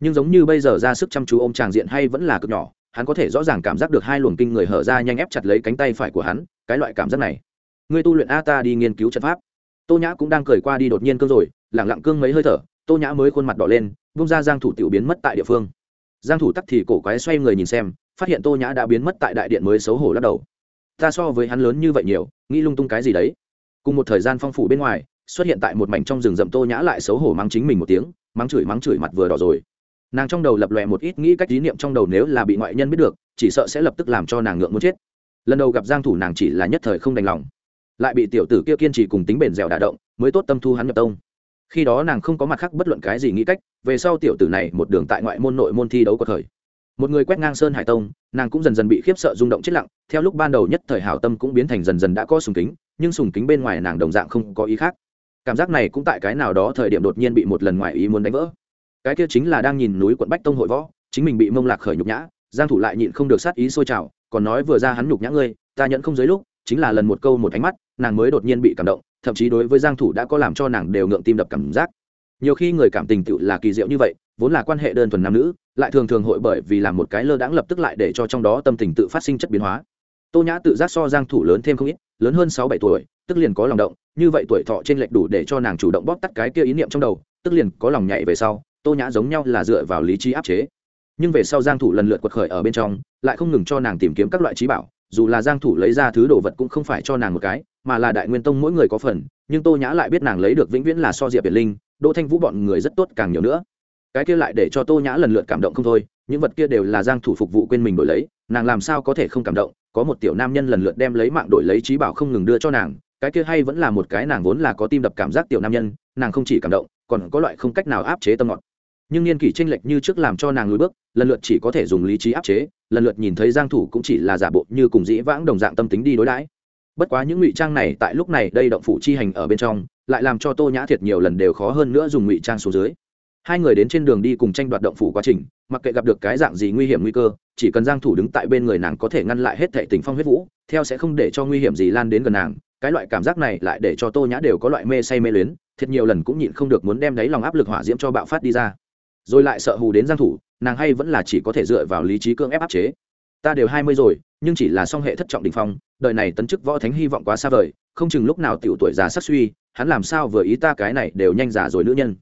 Nhưng giống như bây giờ ra sức chăm chú ôm chàng diện hay vẫn là cực nhỏ, hắn có thể rõ ràng cảm giác được hai luồng kinh người hở ra nhanh ép chặt lấy cánh tay phải của hắn, cái loại cảm giác này. Người tu luyện a ta đi nghiên cứu trận pháp. Tô nhã cũng đang cười qua đi đột nhiên cương rồi, lẳng lặng cương mấy hơi thở, tô nhã mới khuôn mặt đỏ lên bung ra giang thủ tiểu biến mất tại địa phương. Giang thủ tắc thì cổ quái xoay người nhìn xem, phát hiện tô nhã đã biến mất tại đại điện mới xấu hổ lắc đầu. Ta so với hắn lớn như vậy nhiều, nghĩ lung tung cái gì đấy? Cùng một thời gian phong phủ bên ngoài xuất hiện tại một mảnh trong rừng rậm tô nhã lại xấu hổ mắng chính mình một tiếng, mắng chửi mắng chửi mặt vừa đỏ rồi. Nàng trong đầu lập lòe một ít nghĩ cách ý niệm trong đầu nếu là bị ngoại nhân biết được, chỉ sợ sẽ lập tức làm cho nàng ngượng muốn chết. Lần đầu gặp giang thủ nàng chỉ là nhất thời không đành lòng. Lại bị tiểu tử kia kiên trì cùng tính bền dẻo đả động, mới tốt tâm thu hắn nhập tông. Khi đó nàng không có mặt khác bất luận cái gì nghĩ cách, về sau tiểu tử này một đường tại ngoại môn nội môn thi đấu có thời. Một người quét ngang sơn hải tông, nàng cũng dần dần bị khiếp sợ rung động chết lặng, theo lúc ban đầu nhất thời hảo tâm cũng biến thành dần dần đã có sùng kính, nhưng sùng kính bên ngoài nàng đồng dạng không có ý khác cảm giác này cũng tại cái nào đó thời điểm đột nhiên bị một lần ngoài ý muốn đánh vỡ. Cái kia chính là đang nhìn núi quận bách tông hội võ, chính mình bị mông lạc khởi nhục nhã, giang thủ lại nhịn không được sát ý sôi trào, còn nói vừa ra hắn nhục nhã ngươi, ta nhận không dưới lúc, chính là lần một câu một ánh mắt, nàng mới đột nhiên bị cảm động, thậm chí đối với giang thủ đã có làm cho nàng đều ngượng tim đập cảm giác. Nhiều khi người cảm tình tựa là kỳ diệu như vậy, vốn là quan hệ đơn thuần nam nữ, lại thường thường hội bởi vì làm một cái lơ đãng lập tức lại để cho trong đó tâm tình tự phát sinh chất biến hóa. Tô nhã tự giác so giang thủ lớn thêm không ít, lớn hơn sáu bảy tuổi, tức liền có lòng động như vậy tuổi thọ trên lệch đủ để cho nàng chủ động bóp tắt cái kia ý niệm trong đầu, tức liền có lòng nhạy về sau, tô nhã giống nhau là dựa vào lý trí áp chế. Nhưng về sau giang thủ lần lượt quật khởi ở bên trong, lại không ngừng cho nàng tìm kiếm các loại trí bảo, dù là giang thủ lấy ra thứ đồ vật cũng không phải cho nàng một cái, mà là đại nguyên tông mỗi người có phần, nhưng tô nhã lại biết nàng lấy được vĩnh viễn là so diệp việt linh, đỗ thanh vũ bọn người rất tốt càng nhiều nữa. Cái kia lại để cho tô nhã lần lượt cảm động không thôi, những vật kia đều là giang thủ phục vụ quên mình đổi lấy, nàng làm sao có thể không cảm động, có một tiểu nam nhân lần lượt đem lấy mạng đổi lấy trí bảo không ngừng đưa cho nàng cái kia hay vẫn là một cái nàng vốn là có tim đập cảm giác tiểu nam nhân, nàng không chỉ cảm động, còn có loại không cách nào áp chế tâm ngọt. Nhưng niên kỷ tranh lệch như trước làm cho nàng lùi bước, lần lượt chỉ có thể dùng lý trí áp chế, lần lượt nhìn thấy giang thủ cũng chỉ là giả bộ như cùng dĩ vãng đồng dạng tâm tính đi đối đãi. Bất quá những ngụy trang này tại lúc này đây động phủ chi hành ở bên trong, lại làm cho tô nhã thiệt nhiều lần đều khó hơn nữa dùng ngụy trang xuống dưới. Hai người đến trên đường đi cùng tranh đoạt động phủ quá trình, mặc kệ gặp được cái dạng gì nguy hiểm nguy cơ, chỉ cần giang thủ đứng tại bên người nàng có thể ngăn lại hết thệ tình phong huyết vũ, theo sẽ không để cho nguy hiểm gì lan đến gần nàng cái loại cảm giác này lại để cho tô nhã đều có loại mê say mê luyến, thiệt nhiều lần cũng nhịn không được muốn đem đáy lòng áp lực hỏa diễm cho bạo phát đi ra. Rồi lại sợ hù đến giang thủ, nàng hay vẫn là chỉ có thể dựa vào lý trí cương ép áp chế. Ta đều hai mươi rồi, nhưng chỉ là song hệ thất trọng đỉnh phong, đời này tấn chức võ thánh hy vọng quá xa vời, không chừng lúc nào tiểu tuổi già sắc suy, hắn làm sao vừa ý ta cái này đều nhanh già rồi nữ nhân.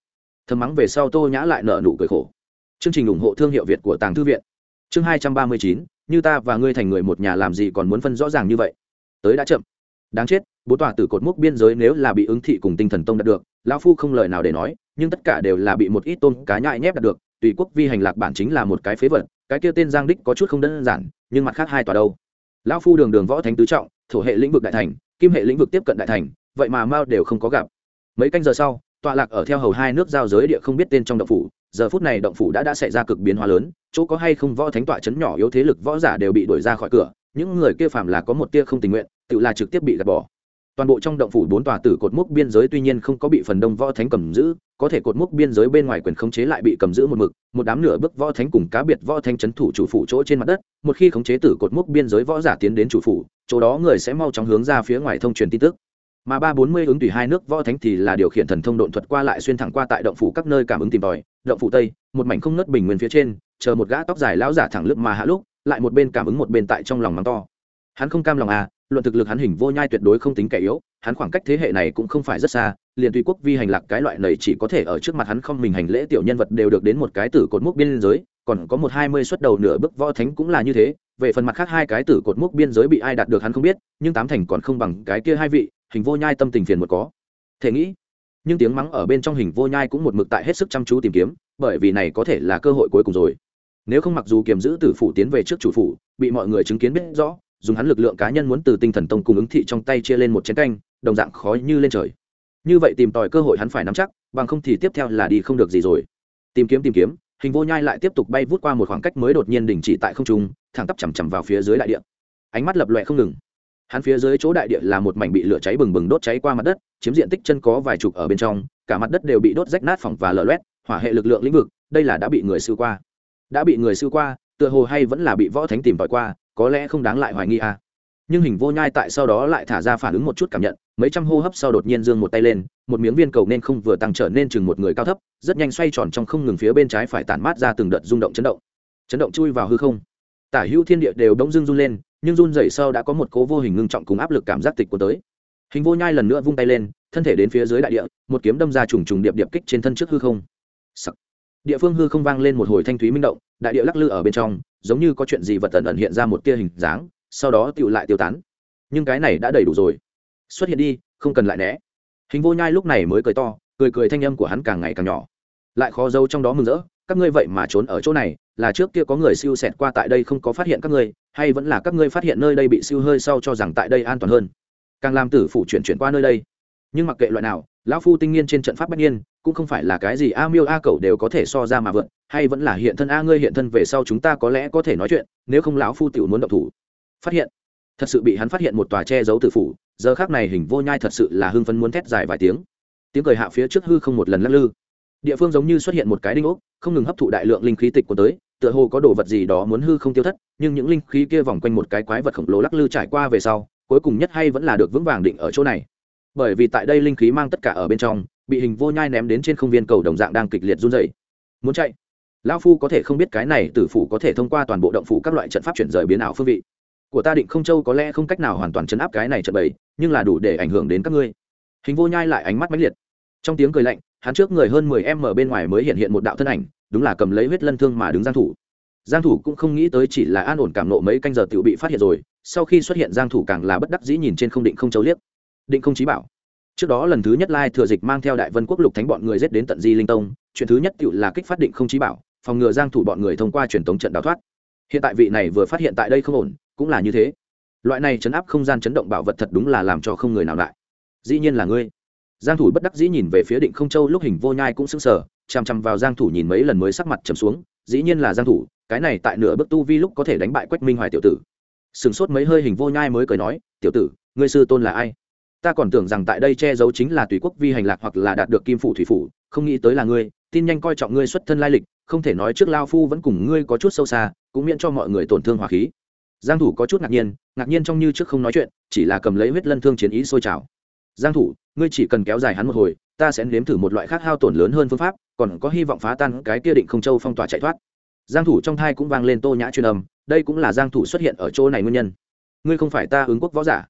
Thầm mắng về sau tô nhã lại nở nụ cười khổ. Chương trình ủng hộ thương hiệu việt của tàng thư viện. Chương hai trăm ba mươi chín, như ta và ngươi thành người một nhà làm gì còn muốn phân rõ ràng như vậy. Tới đã chậm đáng chết, bố tòa tử cột mốc biên giới nếu là bị ứng thị cùng tinh thần tông đạt được, lão phu không lời nào để nói, nhưng tất cả đều là bị một ít tôn cá nhại nhép đạt được, tùy quốc vi hành lạc bản chính là một cái phế vật, cái kia tên giang đích có chút không đơn giản, nhưng mặt khác hai tòa đâu. Lão phu đường đường võ thánh tứ trọng, thổ hệ lĩnh vực đại thành, kim hệ lĩnh vực tiếp cận đại thành, vậy mà mao đều không có gặp. Mấy canh giờ sau, tọa lạc ở theo hầu hai nước giao giới địa không biết tên trong động phủ, giờ phút này động phủ đã đã xảy ra cực biến hóa lớn, chỗ có hay không võ thánh tọa chấn nhỏ yếu thế lực võ giả đều bị đuổi ra khỏi cửa, những người kia phạm là có một tia không tình nguyện tự là trực tiếp bị gạt bỏ. Toàn bộ trong động phủ bốn tòa tử cột mốc biên giới tuy nhiên không có bị phần đông võ thánh cầm giữ, có thể cột mốc biên giới bên ngoài quyền khống chế lại bị cầm giữ một mực, một đám nửa bước võ thánh cùng cá biệt võ thánh c thủ chủ phủ chỗ trên mặt đất, một khi khống chế tử cột mốc biên giới võ giả tiến đến chủ phủ, chỗ đó người sẽ mau chóng hướng ra phía ngoài thông truyền tin tức. Mà ba bốn mươi ứng tùy hai nước võ thánh thì là điều khiển thần thông độn thuật qua lại xuyên thẳng qua tại động phủ các nơi cảm ứng tìm tòi, động phủ tây, một mảnh không nớt bình nguyên phía trên, chờ một gã tóc dài lão giả thẳng lướt mà hạ lúc, lại một bên cảm ứng một bên tại trong lòng mắng to. Hắn không cam lòng à luận thực lực hắn hình vô nhai tuyệt đối không tính kẻ yếu, hắn khoảng cách thế hệ này cũng không phải rất xa, liền tùy quốc vi hành lạc cái loại này chỉ có thể ở trước mặt hắn không mình hành lễ tiểu nhân vật đều được đến một cái tử cột mốc biên giới, còn có một hai mươi suất đầu nửa bức võ thánh cũng là như thế, về phần mặt khác hai cái tử cột mốc biên giới bị ai đạt được hắn không biết, nhưng tám thành còn không bằng cái kia hai vị, hình vô nhai tâm tình phiền một có. Thể nghĩ, nhưng tiếng mắng ở bên trong hình vô nhai cũng một mực tại hết sức chăm chú tìm kiếm, bởi vì này có thể là cơ hội cuối cùng rồi. Nếu không mặc dù kiềm giữ tử phủ tiến về trước chủ phủ, bị mọi người chứng kiến biết rõ dùng hắn lực lượng cá nhân muốn từ tinh thần tông cùng ứng thị trong tay chia lên một chén canh, đồng dạng khó như lên trời. Như vậy tìm tòi cơ hội hắn phải nắm chắc, bằng không thì tiếp theo là đi không được gì rồi. Tìm kiếm tìm kiếm, hình vô nhai lại tiếp tục bay vút qua một khoảng cách mới đột nhiên đình chỉ tại không trung, thẳng tắp chằm chằm vào phía dưới đại địa. Ánh mắt lập loẹ không ngừng. Hắn phía dưới chỗ đại địa là một mảnh bị lửa cháy bừng bừng đốt cháy qua mặt đất, chiếm diện tích chân có vài chục ở bên trong, cả mặt đất đều bị đốt rách nát phỏng và lở loét, hỏa hệ lực lượng lĩnh vực, đây là đã bị người sư qua. Đã bị người sư qua, tựa hồ hay vẫn là bị võ thánh tìm tòi qua có lẽ không đáng lại hoài nghi à. nhưng hình vô nhai tại sau đó lại thả ra phản ứng một chút cảm nhận, mấy trăm hô hấp sau đột nhiên dương một tay lên, một miếng viên cầu nên không vừa tăng trở nên chừng một người cao thấp, rất nhanh xoay tròn trong không ngừng phía bên trái phải tản mát ra từng đợt rung động chấn động chấn động chui vào hư không tả hữu thiên địa đều đông dưng run lên, nhưng run dậy sau đã có một cố vô hình ngưng trọng cùng áp lực cảm giác tịch của tới hình vô nhai lần nữa vung tay lên, thân thể đến phía dưới đại địa, một kiếm đâm ra trùng trùng điệp điệp kích trên thân trước hư không Sắc. địa phương hư không vang lên một hồi thanh thúy minh động, đại địa lắc lư ở bên trong giống như có chuyện gì vật tần ẩn hiện ra một tia hình dáng, sau đó tựu lại tiêu tán. Nhưng cái này đã đầy đủ rồi. Xuất hiện đi, không cần lại né. Hình vô nhai lúc này mới cười to, cười cười thanh âm của hắn càng ngày càng nhỏ. Lại khó dâu trong đó mừng rỡ, các ngươi vậy mà trốn ở chỗ này, là trước kia có người siêu xẹt qua tại đây không có phát hiện các ngươi, hay vẫn là các ngươi phát hiện nơi đây bị siêu hơi sau cho rằng tại đây an toàn hơn? Càng làm tử phủ chuyển chuyển qua nơi đây. Nhưng mặc kệ loại nào, lão phu tinh nghiên trên trận pháp bất nhiên cũng không phải là cái gì a miêu a cẩu đều có thể so ra mà vượn, hay vẫn là hiện thân a ngươi hiện thân về sau chúng ta có lẽ có thể nói chuyện, nếu không lão phu tiểu muốn động thủ. Phát hiện. Thật sự bị hắn phát hiện một tòa che giấu tử phủ, giờ khác này hình vô nhai thật sự là hưng phấn muốn thét dài vài tiếng. Tiếng cười hạ phía trước hư không một lần lắc lư. Địa phương giống như xuất hiện một cái đinh ốc, không ngừng hấp thụ đại lượng linh khí tịch của tới, tựa hồ có đồ vật gì đó muốn hư không tiêu thất, nhưng những linh khí kia vòng quanh một cái quái vật khổng lồ lắc lư trải qua về sau, cuối cùng nhất hay vẫn là được vững vàng định ở chỗ này. Bởi vì tại đây linh khí mang tất cả ở bên trong bị hình vô nhai ném đến trên không viên cầu đồng dạng đang kịch liệt run dày muốn chạy? Lão phu có thể không biết cái này tử phủ có thể thông qua toàn bộ động phủ các loại trận pháp chuyển rời biến ảo phương vị. Của ta định không châu có lẽ không cách nào hoàn toàn chấn áp cái này trận bầy, nhưng là đủ để ảnh hưởng đến các ngươi. Hình vô nhai lại ánh mắt mãnh liệt. Trong tiếng cười lạnh, hắn trước người hơn mười em ở bên ngoài mới hiện hiện một đạo thân ảnh, đúng là cầm lấy huyết lân thương mà đứng giang thủ. Giang thủ cũng không nghĩ tới chỉ là an ổn cảm nộ mấy canh giờ tiểu bị phát hiện rồi, sau khi xuất hiện giang thủ càng là bất đắc dĩ nhìn trên không định không châu liếc. Định không chí bảo trước đó lần thứ nhất lai thừa dịch mang theo đại vân quốc lục thánh bọn người giết đến tận di linh tông, chuyện thứ nhất tiểu là kích phát định không chí bảo, phòng ngừa giang thủ bọn người thông qua truyền tống trận đào thoát. Hiện tại vị này vừa phát hiện tại đây không ổn, cũng là như thế. Loại này chấn áp không gian chấn động bảo vật thật đúng là làm cho không người nào lại dĩ nhiên là ngươi. Giang thủ bất đắc dĩ nhìn về phía định không châu, lúc hình vô nhai cũng sững sờ chăm chăm vào giang thủ nhìn mấy lần mới sắc mặt trầm xuống. Dĩ nhiên là giang thủ, cái này tại nửa bước tu vi lúc có thể đánh bại quách minh hoài tiểu tử. Sừng sốt mấy hơi hình vô nhai mới cười nói, tiểu tử, ngươi sư tôn là ai? Ta còn tưởng rằng tại đây che giấu chính là tùy quốc vi hành lạc hoặc là đạt được kim phủ thủy phủ, không nghĩ tới là ngươi, tin nhanh coi trọng ngươi xuất thân lai lịch, không thể nói trước lao phu vẫn cùng ngươi có chút sâu xa, cũng miễn cho mọi người tổn thương hòa khí. Giang thủ có chút ngạc nhiên ngạc nhiên trong như trước không nói chuyện, chỉ là cầm lấy huyết lân thương chiến ý sôi trào. Giang thủ, ngươi chỉ cần kéo dài hắn một hồi, ta sẽ nếm thử một loại khác hao tổn lớn hơn phương pháp, còn có hy vọng phá tan cái kia định không châu phong tỏa chạy thoát. Giang thủ trong thai cũng vang lên tô nhã truyền âm, đây cũng là giang thủ xuất hiện ở chỗ này nguyên nhân. Ngươi không phải ta ứng quốc võ giả.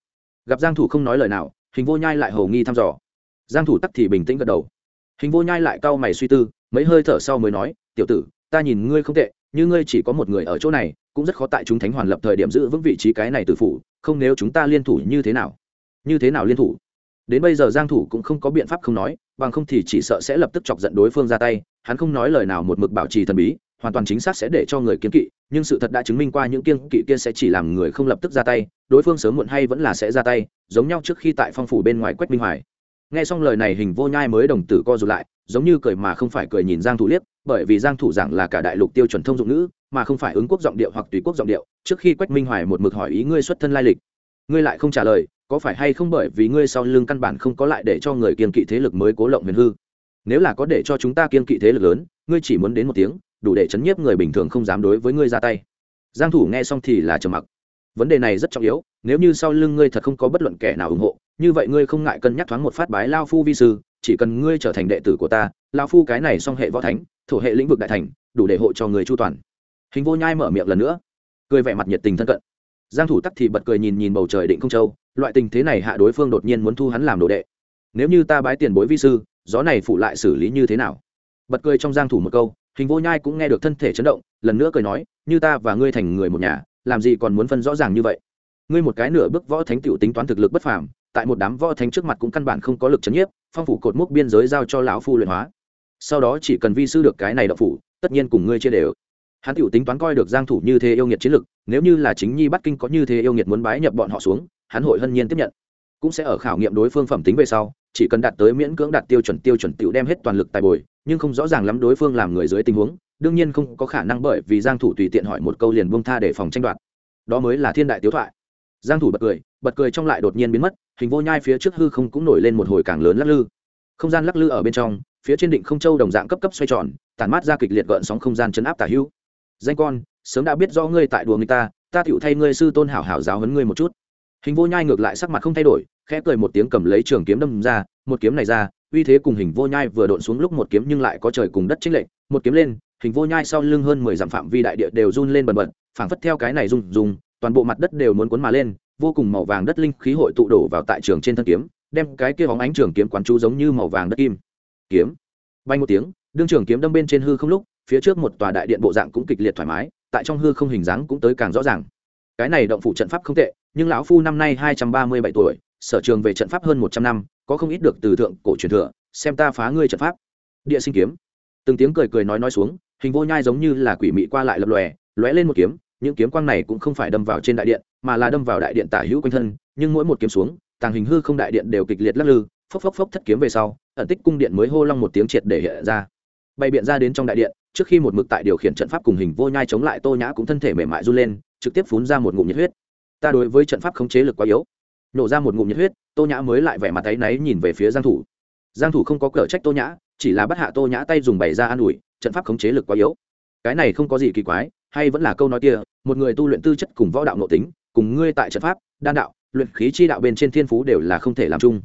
Gặp giang thủ không nói lời nào hình vô nhai lại hầu nghi thăm dò. Giang thủ tắc thì bình tĩnh gật đầu. Hình vô nhai lại cau mày suy tư, mấy hơi thở sau mới nói, tiểu tử, ta nhìn ngươi không tệ, như ngươi chỉ có một người ở chỗ này, cũng rất khó tại chúng thánh hoàn lập thời điểm giữ vững vị trí cái này từ phủ, không nếu chúng ta liên thủ như thế nào? Như thế nào liên thủ? Đến bây giờ giang thủ cũng không có biện pháp không nói, bằng không thì chỉ sợ sẽ lập tức chọc giận đối phương ra tay, hắn không nói lời nào một mực bảo trì thần bí hoàn toàn chính xác sẽ để cho người kiên kỵ, nhưng sự thật đã chứng minh qua những kiên kỵ kia sẽ chỉ làm người không lập tức ra tay, đối phương sớm muộn hay vẫn là sẽ ra tay, giống nhau trước khi tại phong phủ bên ngoài quách minh hoài. Nghe xong lời này hình vô nhai mới đồng tử co rụt lại, giống như cười mà không phải cười nhìn giang thủ liếc, bởi vì giang thủ giảng là cả đại lục tiêu chuẩn thông dụng ngữ, mà không phải ứng quốc giọng điệu hoặc tùy quốc giọng điệu, trước khi quách minh hoài một mực hỏi ý ngươi xuất thân lai lịch. Ngươi lại không trả lời, có phải hay không bởi vì ngươi sau lưng căn bản không có lại để cho người kiên kỵ thế lực mới cố lộng huyền hư? Nếu là có để cho chúng ta kiên kỵ thế lực lớn, ngươi chỉ muốn đến một tiếng đủ để chấn nhiếp người bình thường không dám đối với ngươi ra tay. Giang thủ nghe xong thì là trầm mặc. Vấn đề này rất trọng yếu, nếu như sau lưng ngươi thật không có bất luận kẻ nào ủng hộ, như vậy ngươi không ngại cân nhắc thoáng một phát bái lao phu vi sư, chỉ cần ngươi trở thành đệ tử của ta, lao phu cái này song hệ võ thánh, thổ hệ lĩnh vực đại thành, đủ để hộ cho người chu toàn. Hình vô nhai mở miệng lần nữa, cười vẻ mặt nhiệt tình thân cận. Giang thủ tắc thì bật cười nhìn nhìn bầu trời định không châu, loại tình thế này hạ đối phương đột nhiên muốn thu hắn làm đồ đệ. Nếu như ta bái tiền bối vi sư, gió này phụ lại xử lý như thế nào? Bật cười trong giang thủ một câu hình vô nhai cũng nghe được thân thể chấn động, lần nữa cười nói, như ta và ngươi thành người một nhà, làm gì còn muốn phân rõ ràng như vậy? Ngươi một cái nửa bước võ thánh tiểu tính toán thực lực bất phàm, tại một đám võ thánh trước mặt cũng căn bản không có lực chấn nhiếp, phong phủ cột mốc biên giới giao cho lão phu luyện hóa. Sau đó chỉ cần vi sư được cái này đậu phủ, tất nhiên cùng ngươi chia đều. Hắn tiểu tính toán coi được giang thủ như thế yêu nghiệt chiến lực, nếu như là chính nhi bắt kinh có như thế yêu nghiệt muốn bái nhập bọn họ xuống, hắn hội hân nhiên tiếp nhận. Cũng sẽ ở khảo nghiệm đối phương phẩm tính về sau, chỉ cần đạt tới miễn cưỡng đạt tiêu chuẩn tiêu chuẩn tiểu đem hết toàn lực tài bồi nhưng không rõ ràng lắm đối phương làm người dưới tình huống, đương nhiên không có khả năng bởi vì giang thủ tùy tiện hỏi một câu liền buông tha để phòng tranh đoạt. Đó mới là thiên đại tiếu thoại. Giang thủ bật cười bật cười trong lại đột nhiên biến mất, hình vô nhai phía trước hư không cũng nổi lên một hồi càng lớn lắc lư. Không gian lắc lư ở bên trong, phía trên định không châu đồng dạng cấp cấp xoay tròn, tản mát ra kịch liệt gợn sóng không gian chấn áp tả hữu danh con, sớm đã biết rõ ngươi tại đùa người ta ta tựu thay ngươi sư tôn hảo hảo giáo huấn ngươi một chút. Hình vô nhai ngược lại sắc mặt không thay đổi, khẽ cười một tiếng cầm lấy trường kiếm đâm ra, một kiếm này ra uy thế cùng hình vô nhai vừa độn xuống lúc một kiếm nhưng lại có trời cùng đất chính lệnh một kiếm lên, hình vô nhai sau lưng hơn mười dặm phạm vi đại địa đều run lên bần bật, phảng phất theo cái này rung rung, toàn bộ mặt đất đều muốn cuốn mà lên, vô cùng màu vàng đất linh khí hội tụ đổ vào tại trường trên thân kiếm, đem cái kia bóng ánh trường kiếm quán chú giống như màu vàng đất kim. Kiếm. Bay một tiếng, đương trường kiếm đâm bên trên hư không lúc, phía trước một tòa đại điện bộ dạng cũng kịch liệt thoải mái, tại trong hư không hình dáng cũng tới càng rõ ràng. Cái này động phủ trận pháp không tệ, nhưng lão phu năm nay hai trăm ba mươi bảy tuổi, sở trường về trận pháp hơn một trăm năm có không ít được từ thượng cổ truyền thừa, xem ta phá ngươi trận pháp. Địa sinh kiếm. Từng tiếng cười cười nói nói xuống, hình vô nhai giống như là quỷ mị qua lại lập lòe, lóe lên một kiếm, những kiếm quang này cũng không phải đâm vào trên đại điện, mà là đâm vào đại điện tả hữu quanh thân, nhưng mỗi một kiếm xuống, tàng hình hư không đại điện đều kịch liệt lắc lư, phốc phốc phốc thất kiếm về sau, ẩn tích cung điện mới hô long một tiếng triệt để hiện ra. Bay biện ra đến trong đại điện, trước khi một mực tại điều khiển trận pháp cùng hình vô nhai chống lại tô nhã cũng thân thể mềm mại run lên, trực tiếp phun ra một ngụm nhiệt huyết. Ta đối với trận pháp khống chế lực quá yếu, nổ ra một ngụm nhiệt huyết tô nhã mới lại vẻ mặt áy náy nhìn về phía giang thủ. Giang thủ không có cở trách tô nhã, chỉ là bắt hạ tô nhã tay dùng bày ra an ủi, trận pháp khống chế lực quá yếu. Cái này không có gì kỳ quái, hay vẫn là câu nói kia, một người tu luyện tư chất cùng võ đạo nội tính, cùng ngươi tại trận pháp, đan đạo, luyện khí chi đạo bên trên thiên phú đều là không thể làm chung.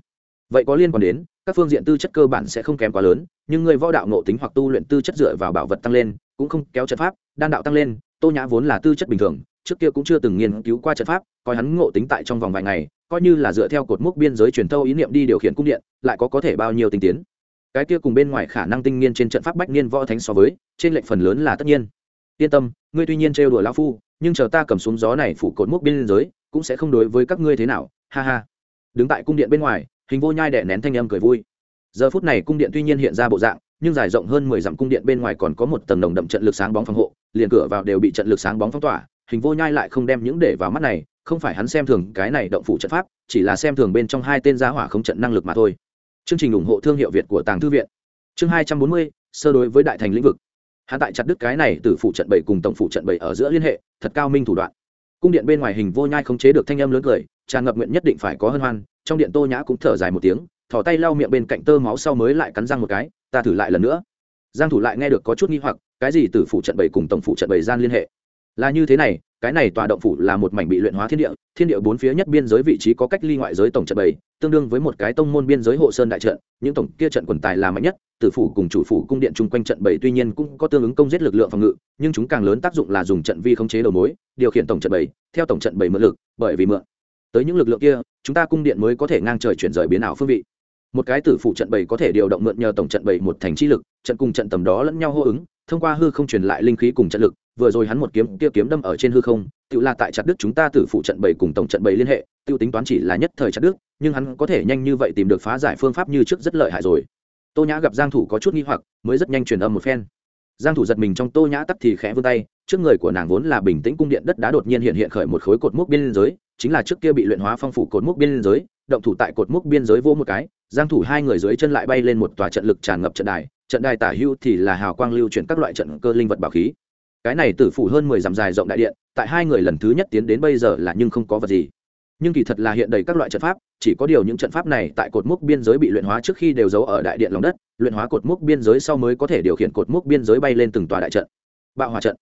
Vậy có liên quan đến, các phương diện tư chất cơ bản sẽ không kém quá lớn, nhưng người võ đạo nội tính hoặc tu luyện tư chất dựa vào bảo vật tăng lên, cũng không kéo trận pháp, đan đạo tăng lên, tô nhã vốn là tư chất bình thường, trước kia cũng chưa từng nghiên cứu qua trận pháp, coi hắn ngộ tính tại trong vòng vài ngày coi như là dựa theo cột mốc biên giới truyền thâu ý niệm đi điều khiển cung điện, lại có có thể bao nhiêu tinh tiến. Cái kia cùng bên ngoài khả năng tinh nghiên trên trận pháp bách niên võ thánh so với, trên lệnh phần lớn là tất nhiên. Yên tâm, ngươi tuy nhiên trêu đùa lão phu, nhưng chờ ta cầm xuống gió này phủ cột mốc biên giới, cũng sẽ không đối với các ngươi thế nào, ha ha. Đứng tại cung điện bên ngoài, hình vô nhai đẻ nén thanh âm cười vui. Giờ phút này cung điện tuy nhiên hiện ra bộ dạng, nhưng dài rộng hơn mười dặm cung điện bên ngoài còn có một tầng đồng đậm trận lực sáng bóng phòng hộ, liền cửa vào đều bị trận lực sáng bóng phong tỏa, hình vô nhai lại không đem những để vào mắt này không phải hắn xem thường cái này động phủ trận pháp, chỉ là xem thường bên trong hai tên giá hỏa không trận năng lực mà thôi. Chương trình ủng hộ thương hiệu việt của tàng thư viện. Chương hai trăm bốn mươi, sơ đối với đại thành lĩnh vực. Hắn tại chặt đứt cái này từ phủ trận bảy cùng tổng phủ trận bảy ở giữa liên hệ, thật cao minh thủ đoạn. Cung điện bên ngoài hình vô nhai không chế được thanh âm lớn cười, tràn ngập nguyện nhất định phải có hân hoan, trong điện tô nhã cũng thở dài một tiếng thỏ tay lau miệng bên cạnh tơ máu sau mới lại cắn răng một cái, ta thử lại lần nữa. Giang thủ lại nghe được có chút nghi hoặc, cái gì từ phủ trận bảy cùng tổng phủ trận bảy gian liên hệ? Là như thế này cái này tòa động phủ là một mảnh bị luyện hóa thiên địa thiên địa bốn phía nhất biên giới vị trí có cách ly ngoại giới tổng trận bảy, tương đương với một cái tông môn biên giới hộ sơn đại trận, những tổng kia trận quần tài là mạnh nhất, tử phủ cùng chủ phủ cung điện chung quanh trận bảy tuy nhiên cũng có tương ứng công giết lực lượng phòng ngự, nhưng chúng càng lớn tác dụng là dùng trận vi khống chế đầu mối, điều khiển tổng trận bảy, theo tổng trận bảy mượn lực, bởi vì mượn tới những lực lượng kia, chúng ta cung điện mới có thể ngang trời chuyển rời biến ảo phương vị. Một cái tử phụ trận bảy có thể điều động mượn nhờ tổng trận bảy một thành chi lực, trận cùng trận tầm đó lẫn nhau hô ứng thông qua hư không truyền lại linh khí cùng trận lực, vừa rồi hắn một kiếm kia kiếm đâm ở trên hư không tự là tại chặt đức chúng ta tử phụ trận bảy cùng tổng trận bảy liên hệ tiêu tính toán chỉ là nhất thời chặt đức nhưng hắn có thể nhanh như vậy tìm được phá giải phương pháp như trước rất lợi hại rồi. Tô nhã gặp giang thủ có chút nghi hoặc, mới rất nhanh truyền âm một phen. Giang thủ giật mình trong tô nhã tắt thì khẽ vươn tay, trước người của nàng vốn là bình tĩnh cung điện đất đá đột nhiên hiện hiện khởi một khối cột mốc biên giới, chính là trước kia bị luyện hóa phong phủ cột mốc biên giới, động thủ tại cột mốc biên giới vô một cái giang thủ hai người dưới chân lại bay lên một tòa trận lực tràn ngập trận đài trận đài tả hưu thì là hào quang lưu chuyển các loại trận cơ linh vật bảo khí. Cái này tử phủ hơn 10 dặm dài rộng đại điện, tại hai người lần thứ nhất tiến đến bây giờ là nhưng không có vật gì. Nhưng kỳ thật là hiện đầy các loại trận pháp, chỉ có điều những trận pháp này tại cột mốc biên giới bị luyện hóa trước khi đều giấu ở đại điện lòng đất, luyện hóa cột mốc biên giới sau mới có thể điều khiển cột mốc biên giới bay lên từng tòa đại trận. Bạo hòa trận.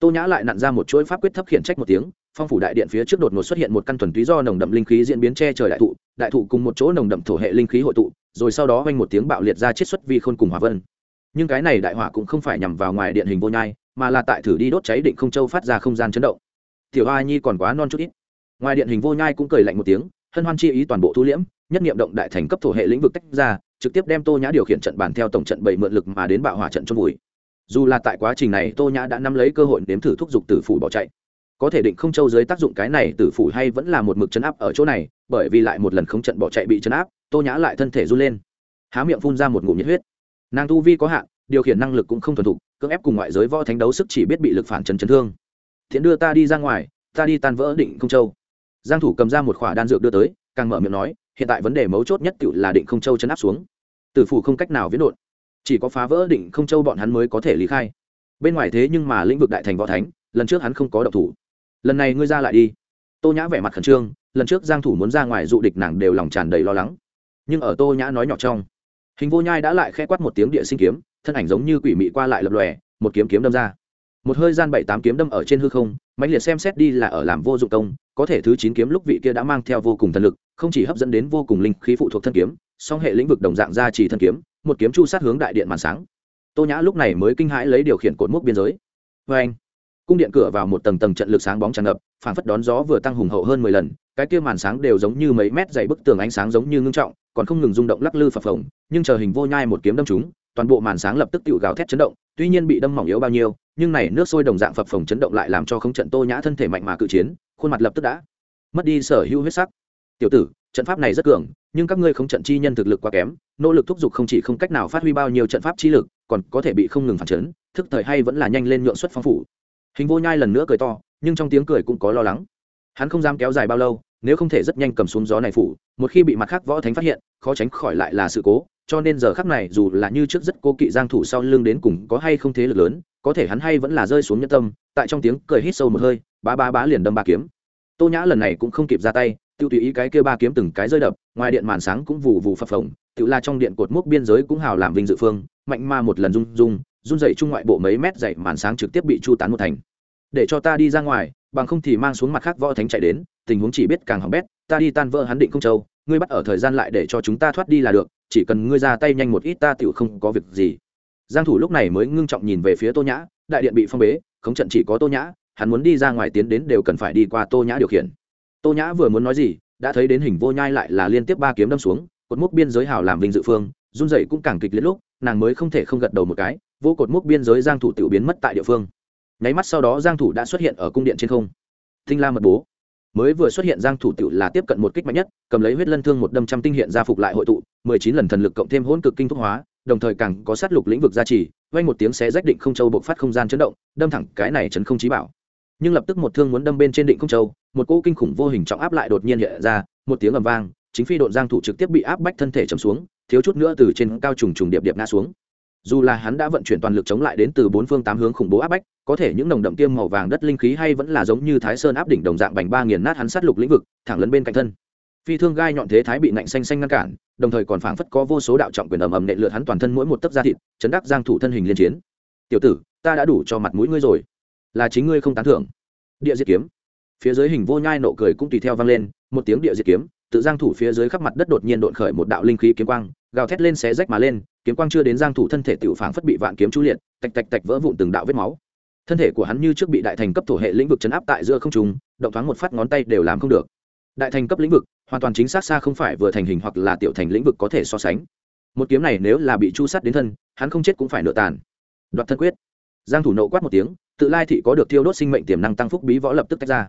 Tô nhã lại nặn ra một chuỗi pháp quyết thấp khiển trách một tiếng, phong phủ đại điện phía trước đột ngột xuất hiện một căn thuần túy do nồng đậm linh khí diễn biến che trời đại thụ đại thụ cùng một chỗ nồng đậm thổ hệ linh khí hội tụ, rồi sau đó vang một tiếng bạo liệt ra chiết xuất vi khôn cùng hỏa vân. Nhưng cái này đại hỏa cũng không phải nhằm vào ngoài điện hình vô nhai, mà là tại thử đi đốt cháy định không châu phát ra không gian chấn động. Tiểu hoa nhi còn quá non chút ít. Ngoài điện hình vô nhai cũng cười lạnh một tiếng, hân hoan chi ý toàn bộ thu liễm, nhất nghiệm động đại thành cấp thổ hệ lĩnh vực tách ra, trực tiếp đem tô nhã điều khiển trận bàn theo tổng trận bảy mượn lực mà đến bạo hỏa trận trong vùi. Dù là tại quá trình này, tô nhã đã nắm lấy cơ hội nếm thử thúc giục tử phủ bỏ chạy có thể định không châu dưới tác dụng cái này tử phủ hay vẫn là một mực chấn áp ở chỗ này, bởi vì lại một lần không trận bỏ chạy bị chấn áp, tô nhã lại thân thể run lên. Há miệng phun ra một ngụm nhiệt huyết. Nàng tu vi có hạn, điều khiển năng lực cũng không thuần thục, cưỡng ép cùng ngoại giới võ thánh đấu sức chỉ biết bị lực phản chấn chấn thương. Thiện đưa ta đi ra ngoài, ta đi tan vỡ định không châu. Giang thủ cầm ra một khỏa đan dược đưa tới, càng mở miệng nói, hiện tại vấn đề mấu chốt nhất tự là định không châu chấn áp xuống. Tử phủ không cách nào viễn đột chỉ có phá vỡ định không châu bọn hắn mới có thể lý khai. Bên ngoài thế nhưng mà lĩnh vực đại thành võ thánh, lần trước hắn không có độc thủ lần này ngươi ra lại đi. Tô nhã vẻ mặt khẩn trương, lần trước giang thủ muốn ra ngoài dụ địch nàng đều lòng tràn đầy lo lắng. Nhưng ở tô nhã nói nhỏ trong, hình vô nhai đã lại khẽ quát một tiếng địa sinh kiếm, thân ảnh giống như quỷ mị qua lại lập lòe, một kiếm kiếm đâm ra. Một hơi gian bảy tám kiếm đâm ở trên hư không, mãnh liệt xem xét đi là ở làm vô dụng công, có thể thứ chín kiếm lúc vị kia đã mang theo vô cùng thần lực, không chỉ hấp dẫn đến vô cùng linh khí phụ thuộc thân kiếm, song hệ lĩnh vực đồng dạng ra chỉ thân kiếm, một kiếm chu sát hướng đại điện màn sáng. Tô nhã lúc này mới kinh hãi lấy điều khiển cột mốc biên giới. Vê anh cung điện cửa vào một tầng tầng trận lực sáng bóng tràn ngập phản phất đón gió vừa tăng hùng hậu hơn mười lần, cái kia màn sáng đều giống như mấy mét dày bức tường ánh sáng giống như ngưng trọng, còn không ngừng rung động lắc lư phập phồng, nhưng chờ hình vô nhai một kiếm đâm chúng toàn bộ màn sáng lập tức tự gào thét chấn động, tuy nhiên bị đâm mỏng yếu bao nhiêu, nhưng này nước sôi đồng dạng phập phồng chấn động lại làm cho không trận tô nhã thân thể mạnh mà cự chiến, khuôn mặt lập tức đã mất đi sở hữu huyết sắc. Tiểu tử, trận pháp này rất cường, nhưng các ngươi không trận chi nhân thực lực quá kém, nỗ lực thúc giục không chỉ không cách nào phát huy bao nhiêu trận pháp chi lực, còn có thể bị không ngừng phản chấn, thức thời hay vẫn là nhanh lên nhượng xuất phong phủ hình vô nhai lần nữa cười to, nhưng trong tiếng cười cũng có lo lắng. Hắn không dám kéo dài bao lâu, nếu không thể rất nhanh cầm xuống gió này phủ, một khi bị mặt khác võ thánh phát hiện, khó tránh khỏi lại là sự cố, cho nên giờ khắc này dù là như trước rất cố kỵ giang thủ sau lưng đến cùng có hay không thế lực lớn, có thể hắn hay vẫn là rơi xuống nhân tâm, tại trong tiếng cười hít sâu một hơi, bá bá bá liền đâm ba kiếm. Tô nhã lần này cũng không kịp ra tay, tiêu tùy ý cái kia ba kiếm từng cái rơi đập, ngoài điện màn sáng cũng vù vù phập phồng tự là trong điện cột mốc biên giới cũng hào làm vinh dự phương, mạnh ma một lần rung rung run dậy trung ngoại bộ mấy mét dậy màn sáng trực tiếp bị chu tán một thành. Để cho ta đi ra ngoài, bằng không thì mang xuống mặt khác võ thánh chạy đến, tình huống chỉ biết càng hỏng bét, ta đi tan vỡ hắn định không châu, ngươi bắt ở thời gian lại để cho chúng ta thoát đi là được, chỉ cần ngươi ra tay nhanh một ít ta tựu không có việc gì. Giang thủ lúc này mới ngưng trọng nhìn về phía tô nhã, đại điện bị phong bế không trận chỉ có tô nhã, hắn muốn đi ra ngoài tiến đến đều cần phải đi qua tô nhã điều khiển. Tô nhã vừa muốn nói gì, đã thấy đến hình vô nhai lại là liên tiếp ba kiếm đâm xuống, cột mốc biên giới hào làm vinh dự phương, run dậy cũng càng kịch liệt lúc, nàng mới không thể không gật đầu một cái vô cột mốc biên giới giang thủ tiểu biến mất tại địa phương. Nháy mắt sau đó giang thủ đã xuất hiện ở cung điện trên không. Tinh la mật bố. Mới vừa xuất hiện giang thủ tiểu là tiếp cận một kích mạnh nhất, cầm lấy huyết lân thương một đâm trăm tinh hiện ra phục lại hội tụ 19 lần thần lực cộng thêm hỗn cực kinh thúc hóa, đồng thời càng có sát lục lĩnh vực gia trì, vang một tiếng xé rách định không châu bộc phát không gian chấn động, đâm thẳng cái này chấn không chí bảo. Nhưng lập tức một thương muốn đâm bên trên định không châu, một cỗ kinh khủng vô hình trọng áp lại đột nhiên hiện ra, một tiếng ầm vang, chính phi độn giang thủ trực tiếp bị áp bách thân thể chầm xuống, thiếu chút nữa từ trên cao trùng trùng điệp điệp ngã xuống dù là hắn đã vận chuyển toàn lực chống lại đến từ bốn phương tám hướng khủng bố áp bách, có thể những nồng đậm tiêm màu vàng đất linh khí hay vẫn là giống như thái sơn áp đỉnh đồng dạng bành ba nghiền nát hắn sát lục lĩnh vực, thẳng lấn bên cạnh thân. Phi thương gai nhọn thế thái bị nạnh xanh xanh ngăn cản, đồng thời còn phảng phất có vô số đạo trọng quyền ầm ầm nện lượt hắn toàn thân mỗi một tấc da thịt, chấn đắc giang thủ thân hình liên chiến. Tiểu tử, ta đã đủ cho mặt mũi ngươi rồi. Là chính ngươi không tán thưởng. Địa diệt kiếm. Phía dưới hình vô nhai nộ cười cũng tùy theo vang lên, một tiếng địa diệt kiếm, tự giang thủ phía dưới khắp mặt đất đột nhiên đột khởi một đạo linh khí kiếm quang, gào thét lên xé rách mà lên kiếm quang chưa đến giang thủ thân thể tiểu phảng phất bị vạn kiếm chú liệt, tạch tạch tạch vỡ vụn từng đạo vết máu. Thân thể của hắn như trước bị đại thành cấp thổ hệ lĩnh vực chấn áp tại giữa không trung, động thoáng một phát ngón tay đều làm không được. Đại thành cấp lĩnh vực, hoàn toàn chính xác xa không phải vừa thành hình hoặc là tiểu thành lĩnh vực có thể so sánh. Một kiếm này nếu là bị chu sát đến thân, hắn không chết cũng phải nửa tàn. Đoạt thân quyết. Giang thủ nộ quát một tiếng, tự lai thị có được tiêu đốt sinh mệnh tiềm năng tăng phúc bí võ lập tức tách ra.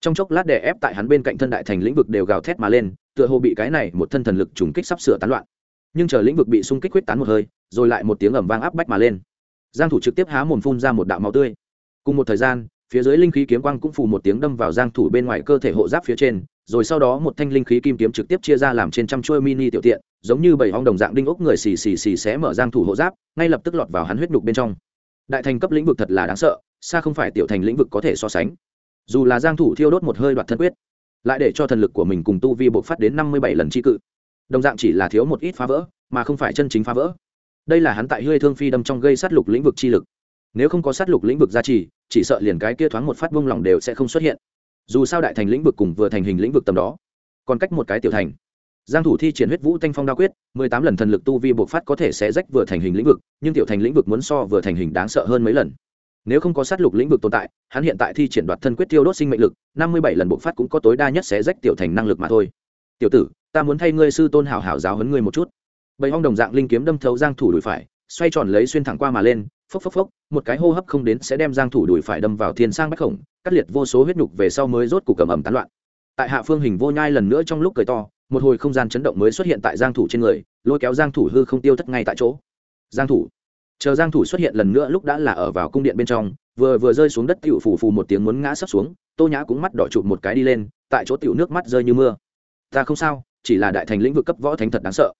Trong chốc lát đè ép tại hắn bên cạnh thân đại thành lĩnh vực đều gào thét mà lên, tựa hồ bị cái này một thân thần lực trùng kích sắp sửa tán loạn nhưng chờ lĩnh vực bị xung kích quyết tán một hơi, rồi lại một tiếng ầm vang áp bách mà lên. Giang thủ trực tiếp há mồm phun ra một đạo máu tươi. Cùng một thời gian, phía dưới linh khí kiếm quang cũng phù một tiếng đâm vào giang thủ bên ngoài cơ thể hộ giáp phía trên, rồi sau đó một thanh linh khí kim kiếm trực tiếp chia ra làm trên trăm chuôi mini tiểu tiện, giống như bảy hong đồng dạng đinh ốc người xì xì xì xé mở giang thủ hộ giáp, ngay lập tức lọt vào hắn huyết đục bên trong. Đại thành cấp lĩnh vực thật là đáng sợ, xa không phải tiểu thành lĩnh vực có thể so sánh. Dù là giang thủ thiêu đốt một hơi đoạt thân quyết, lại để cho thần lực của mình cùng tu vi bộc phát đến 57 lần chi cự đồng dạng chỉ là thiếu một ít phá vỡ, mà không phải chân chính phá vỡ. Đây là hắn tại hơi thương phi đâm trong gây sát lục lĩnh vực chi lực. Nếu không có sát lục lĩnh vực gia trì, chỉ sợ liền cái kia thoáng một phát vung lòng đều sẽ không xuất hiện. Dù sao đại thành lĩnh vực cùng vừa thành hình lĩnh vực tầm đó, còn cách một cái tiểu thành. Giang thủ thi triển huyết vũ thanh phong đao quyết 18 lần thần lực tu vi bộc phát có thể sẽ rách vừa thành hình lĩnh vực, nhưng tiểu thành lĩnh vực muốn so vừa thành hình đáng sợ hơn mấy lần. Nếu không có sát lục lĩnh vực tồn tại, hắn hiện tại thi triển đoạt thân quyết tiêu đốt sinh mệnh lực 57 lần bộc phát cũng có tối đa nhất sẽ rách tiểu thành năng lực mà thôi tiểu tử, ta muốn thay ngươi sư tôn hảo hảo giáo huấn ngươi một chút. Bầy hong đồng dạng linh kiếm đâm thấu giang thủ đùi phải, xoay tròn lấy xuyên thẳng qua mà lên, phốc phốc phốc, một cái hô hấp không đến sẽ đem giang thủ đùi phải đâm vào thiên sang bách khổng, cắt liệt vô số huyết nhục về sau mới rốt cục cầm ẩm tán loạn. Tại hạ phương hình vô nhai lần nữa trong lúc cười to, một hồi không gian chấn động mới xuất hiện tại giang thủ trên người, lôi kéo giang thủ hư không tiêu thất ngay tại chỗ. Giang thủ. Chờ giang thủ xuất hiện lần nữa lúc đã là ở vào cung điện bên trong, vừa vừa rơi xuống đất tiểu phủ phù một tiếng muốn ngã sắp xuống, tô nhã cũng mắt đỏ chụp một cái đi lên, tại chỗ tiểu nước mắt rơi như mưa ta không sao, chỉ là đại thành lĩnh vực cấp võ thánh thật đáng sợ.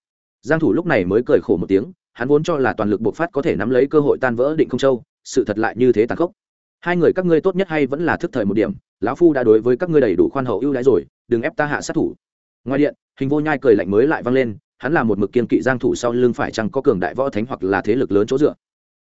Giang thủ lúc này mới cười khổ một tiếng, hắn vốn cho là toàn lực bộc phát có thể nắm lấy cơ hội tan vỡ định không châu, sự thật lại như thế tàn khốc. Hai người các ngươi tốt nhất hay vẫn là thức thời một điểm, lão phu đã đối với các ngươi đầy đủ khoan hậu ưu đãi rồi, đừng ép ta hạ sát thủ. Ngoài điện, hình vô nhai cười lạnh mới lại vang lên, hắn là một mực kiên kỵ giang thủ sau lưng phải chăng có cường đại võ thánh hoặc là thế lực lớn chỗ dựa.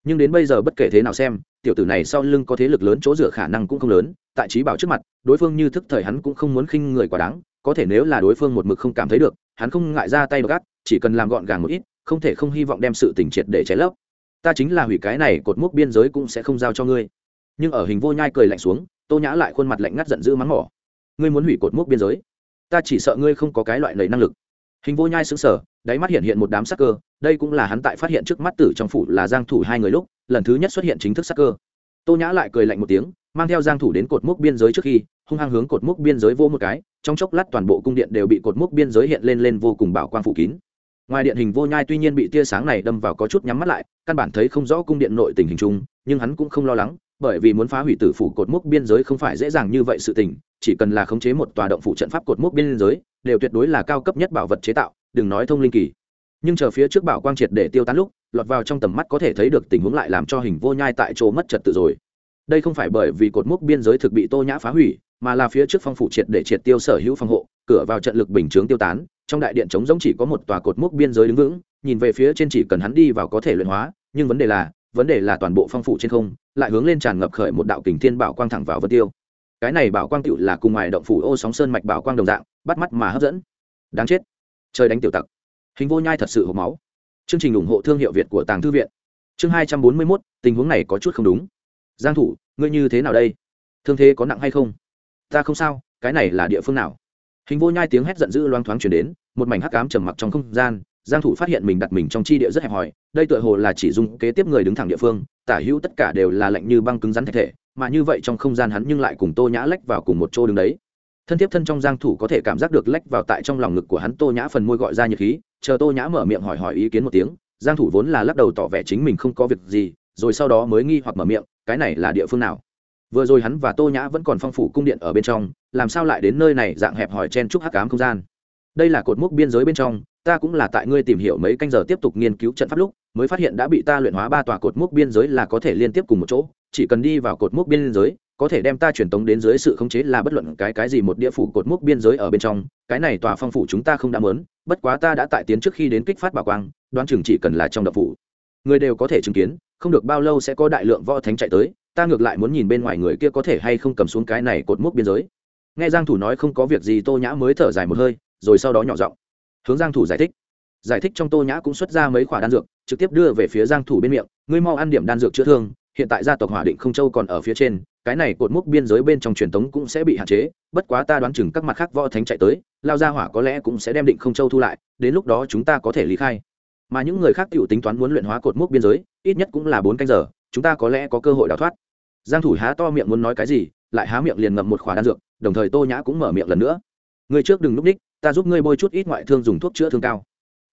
Nhưng đến bây giờ bất kể thế nào xem, tiểu tử này sau lưng có thế lực lớn chỗ dựa khả năng cũng không lớn, tại trí bảo trước mặt, đối phương như thức thời hắn cũng không muốn khinh người quá đáng có thể nếu là đối phương một mực không cảm thấy được, hắn không ngại ra tay gắt chỉ cần làm gọn gàng một ít, không thể không hy vọng đem sự tình triệt để cháy lấp. Ta chính là hủy cái này cột mốc biên giới cũng sẽ không giao cho ngươi. Nhưng ở hình vô nhai cười lạnh xuống, tô nhã lại khuôn mặt lạnh ngắt giận dữ mắng mỏ. Ngươi muốn hủy cột mốc biên giới? Ta chỉ sợ ngươi không có cái loại lầy năng lực. Hình vô nhai xứng sở đáy mắt hiện hiện một đám sắc cơ, đây cũng là hắn tại phát hiện trước mắt tử trong phủ là giang thủ hai người lúc, lần thứ nhất xuất hiện chính thức sắc cơ. Tô nhã lại cười lạnh một tiếng mang theo giang thủ đến cột mốc biên giới trước khi, hung hăng hướng cột mốc biên giới vô một cái, trong chốc lát toàn bộ cung điện đều bị cột mốc biên giới hiện lên lên vô cùng bảo quang phủ kín. Ngoài điện hình vô nhai tuy nhiên bị tia sáng này đâm vào có chút nhắm mắt lại, căn bản thấy không rõ cung điện nội tình hình chung, nhưng hắn cũng không lo lắng, bởi vì muốn phá hủy tử phủ cột mốc biên giới không phải dễ dàng như vậy sự tình, chỉ cần là khống chế một tòa động phủ trận pháp cột mốc biên giới, đều tuyệt đối là cao cấp nhất bảo vật chế tạo, đừng nói thông linh kỳ. Nhưng chờ phía trước bảo quang triệt để tiêu tán lúc, lọt vào trong tầm mắt có thể thấy được tình huống lại làm cho hình vô nhai tại chỗ mất trật tự rồi đây không phải bởi vì cột mốc biên giới thực bị tô nhã phá hủy, mà là phía trước phong phủ triệt để triệt tiêu sở hữu phòng hộ, cửa vào trận lực bình chướng tiêu tán, trong đại điện trống giống chỉ có một tòa cột mốc biên giới đứng vững, nhìn về phía trên chỉ cần hắn đi vào có thể luyện hóa, nhưng vấn đề là, vấn đề là toàn bộ phong phủ trên không lại hướng lên tràn ngập khởi một đạo kình thiên bảo quang thẳng vào vân tiêu. Cái này bảo quang tựu là cùng ngoài động phủ ô sóng sơn mạch bảo quang đồng dạng, bắt mắt mà hấp dẫn. Đáng chết. Chơi đánh tiểu tặc. Hình vô nhai thật sự hộp máu. Chương trình ủng hộ thương hiệu việt của tàng thư viện. Chương hai trăm bốn mươi mốt, tình huống này có chút không đúng giang thủ, ngươi như thế nào đây? Thương thế có nặng hay không? Ta không sao, cái này là địa phương nào? Hình vô nhai tiếng hét giận dữ loang thoáng truyền đến, một mảnh hắc ám trầm mặc trong không gian, giang thủ phát hiện mình đặt mình trong chi địa rất hẹp hòi, đây tựa hồ là chỉ dùng kế tiếp người đứng thẳng địa phương, tả hữu tất cả đều là lạnh như băng cứng rắn thể thể, mà như vậy trong không gian hắn nhưng lại cùng tô nhã lách vào cùng một chỗ đứng đấy. Thân thiết thân trong giang thủ có thể cảm giác được lách vào tại trong lòng ngực của hắn tô nhã phần môi gọi ra nhiệt khí, chờ tô nhã mở miệng hỏi hỏi ý kiến một tiếng, giang thủ vốn là lắc đầu tỏ vẻ chính mình không có việc gì, rồi sau đó mới nghi hoặc mở miệng cái này là địa phương nào? Vừa rồi hắn và tô nhã vẫn còn phong phủ cung điện ở bên trong, làm sao lại đến nơi này dạng hẹp hòi chen chúc hắc ám không gian? Đây là cột mốc biên giới bên trong, ta cũng là tại ngươi tìm hiểu mấy canh giờ tiếp tục nghiên cứu trận pháp lúc, mới phát hiện đã bị ta luyện hóa ba tòa cột mốc biên giới là có thể liên tiếp cùng một chỗ, chỉ cần đi vào cột mốc biên giới, có thể đem ta truyền tống đến dưới sự khống chế là bất luận cái cái gì một địa phủ cột mốc biên giới ở bên trong, cái này tòa phong phủ chúng ta không đã mớn bất quá ta đã tại tiến trước khi đến kích phát bảo quang, đoán chừng chỉ cần là trong đập phủ. Người đều có thể chứng kiến không được bao lâu sẽ có đại lượng võ thánh chạy tới, ta ngược lại muốn nhìn bên ngoài người kia có thể hay không cầm xuống cái này cột mốc biên giới. Nghe giang thủ nói không có việc gì, tô nhã mới thở dài một hơi, rồi sau đó nhỏ giọng, hướng giang thủ giải thích. Giải thích trong tô nhã cũng xuất ra mấy khoả đan dược, trực tiếp đưa về phía giang thủ bên miệng, ngươi mau ăn điểm đan dược chữa thương, hiện tại gia tộc hỏa định không châu còn ở phía trên, cái này cột mốc biên giới bên trong truyền thống cũng sẽ bị hạn chế, bất quá ta đoán chừng các mặt khác võ thánh chạy tới, lao ra hỏa có lẽ cũng sẽ đem định không châu thu lại, đến lúc đó chúng ta có thể lý khai mà những người khác tự tính toán muốn luyện hóa cột mốc biên giới, ít nhất cũng là bốn canh giờ, chúng ta có lẽ có cơ hội đào thoát. Giang thủ há to miệng muốn nói cái gì, lại há miệng liền ngậm một khỏa đan dược, đồng thời tô nhã cũng mở miệng lần nữa. Người trước đừng núp ních, ta giúp ngươi bôi chút ít ngoại thương dùng thuốc chữa thương cao.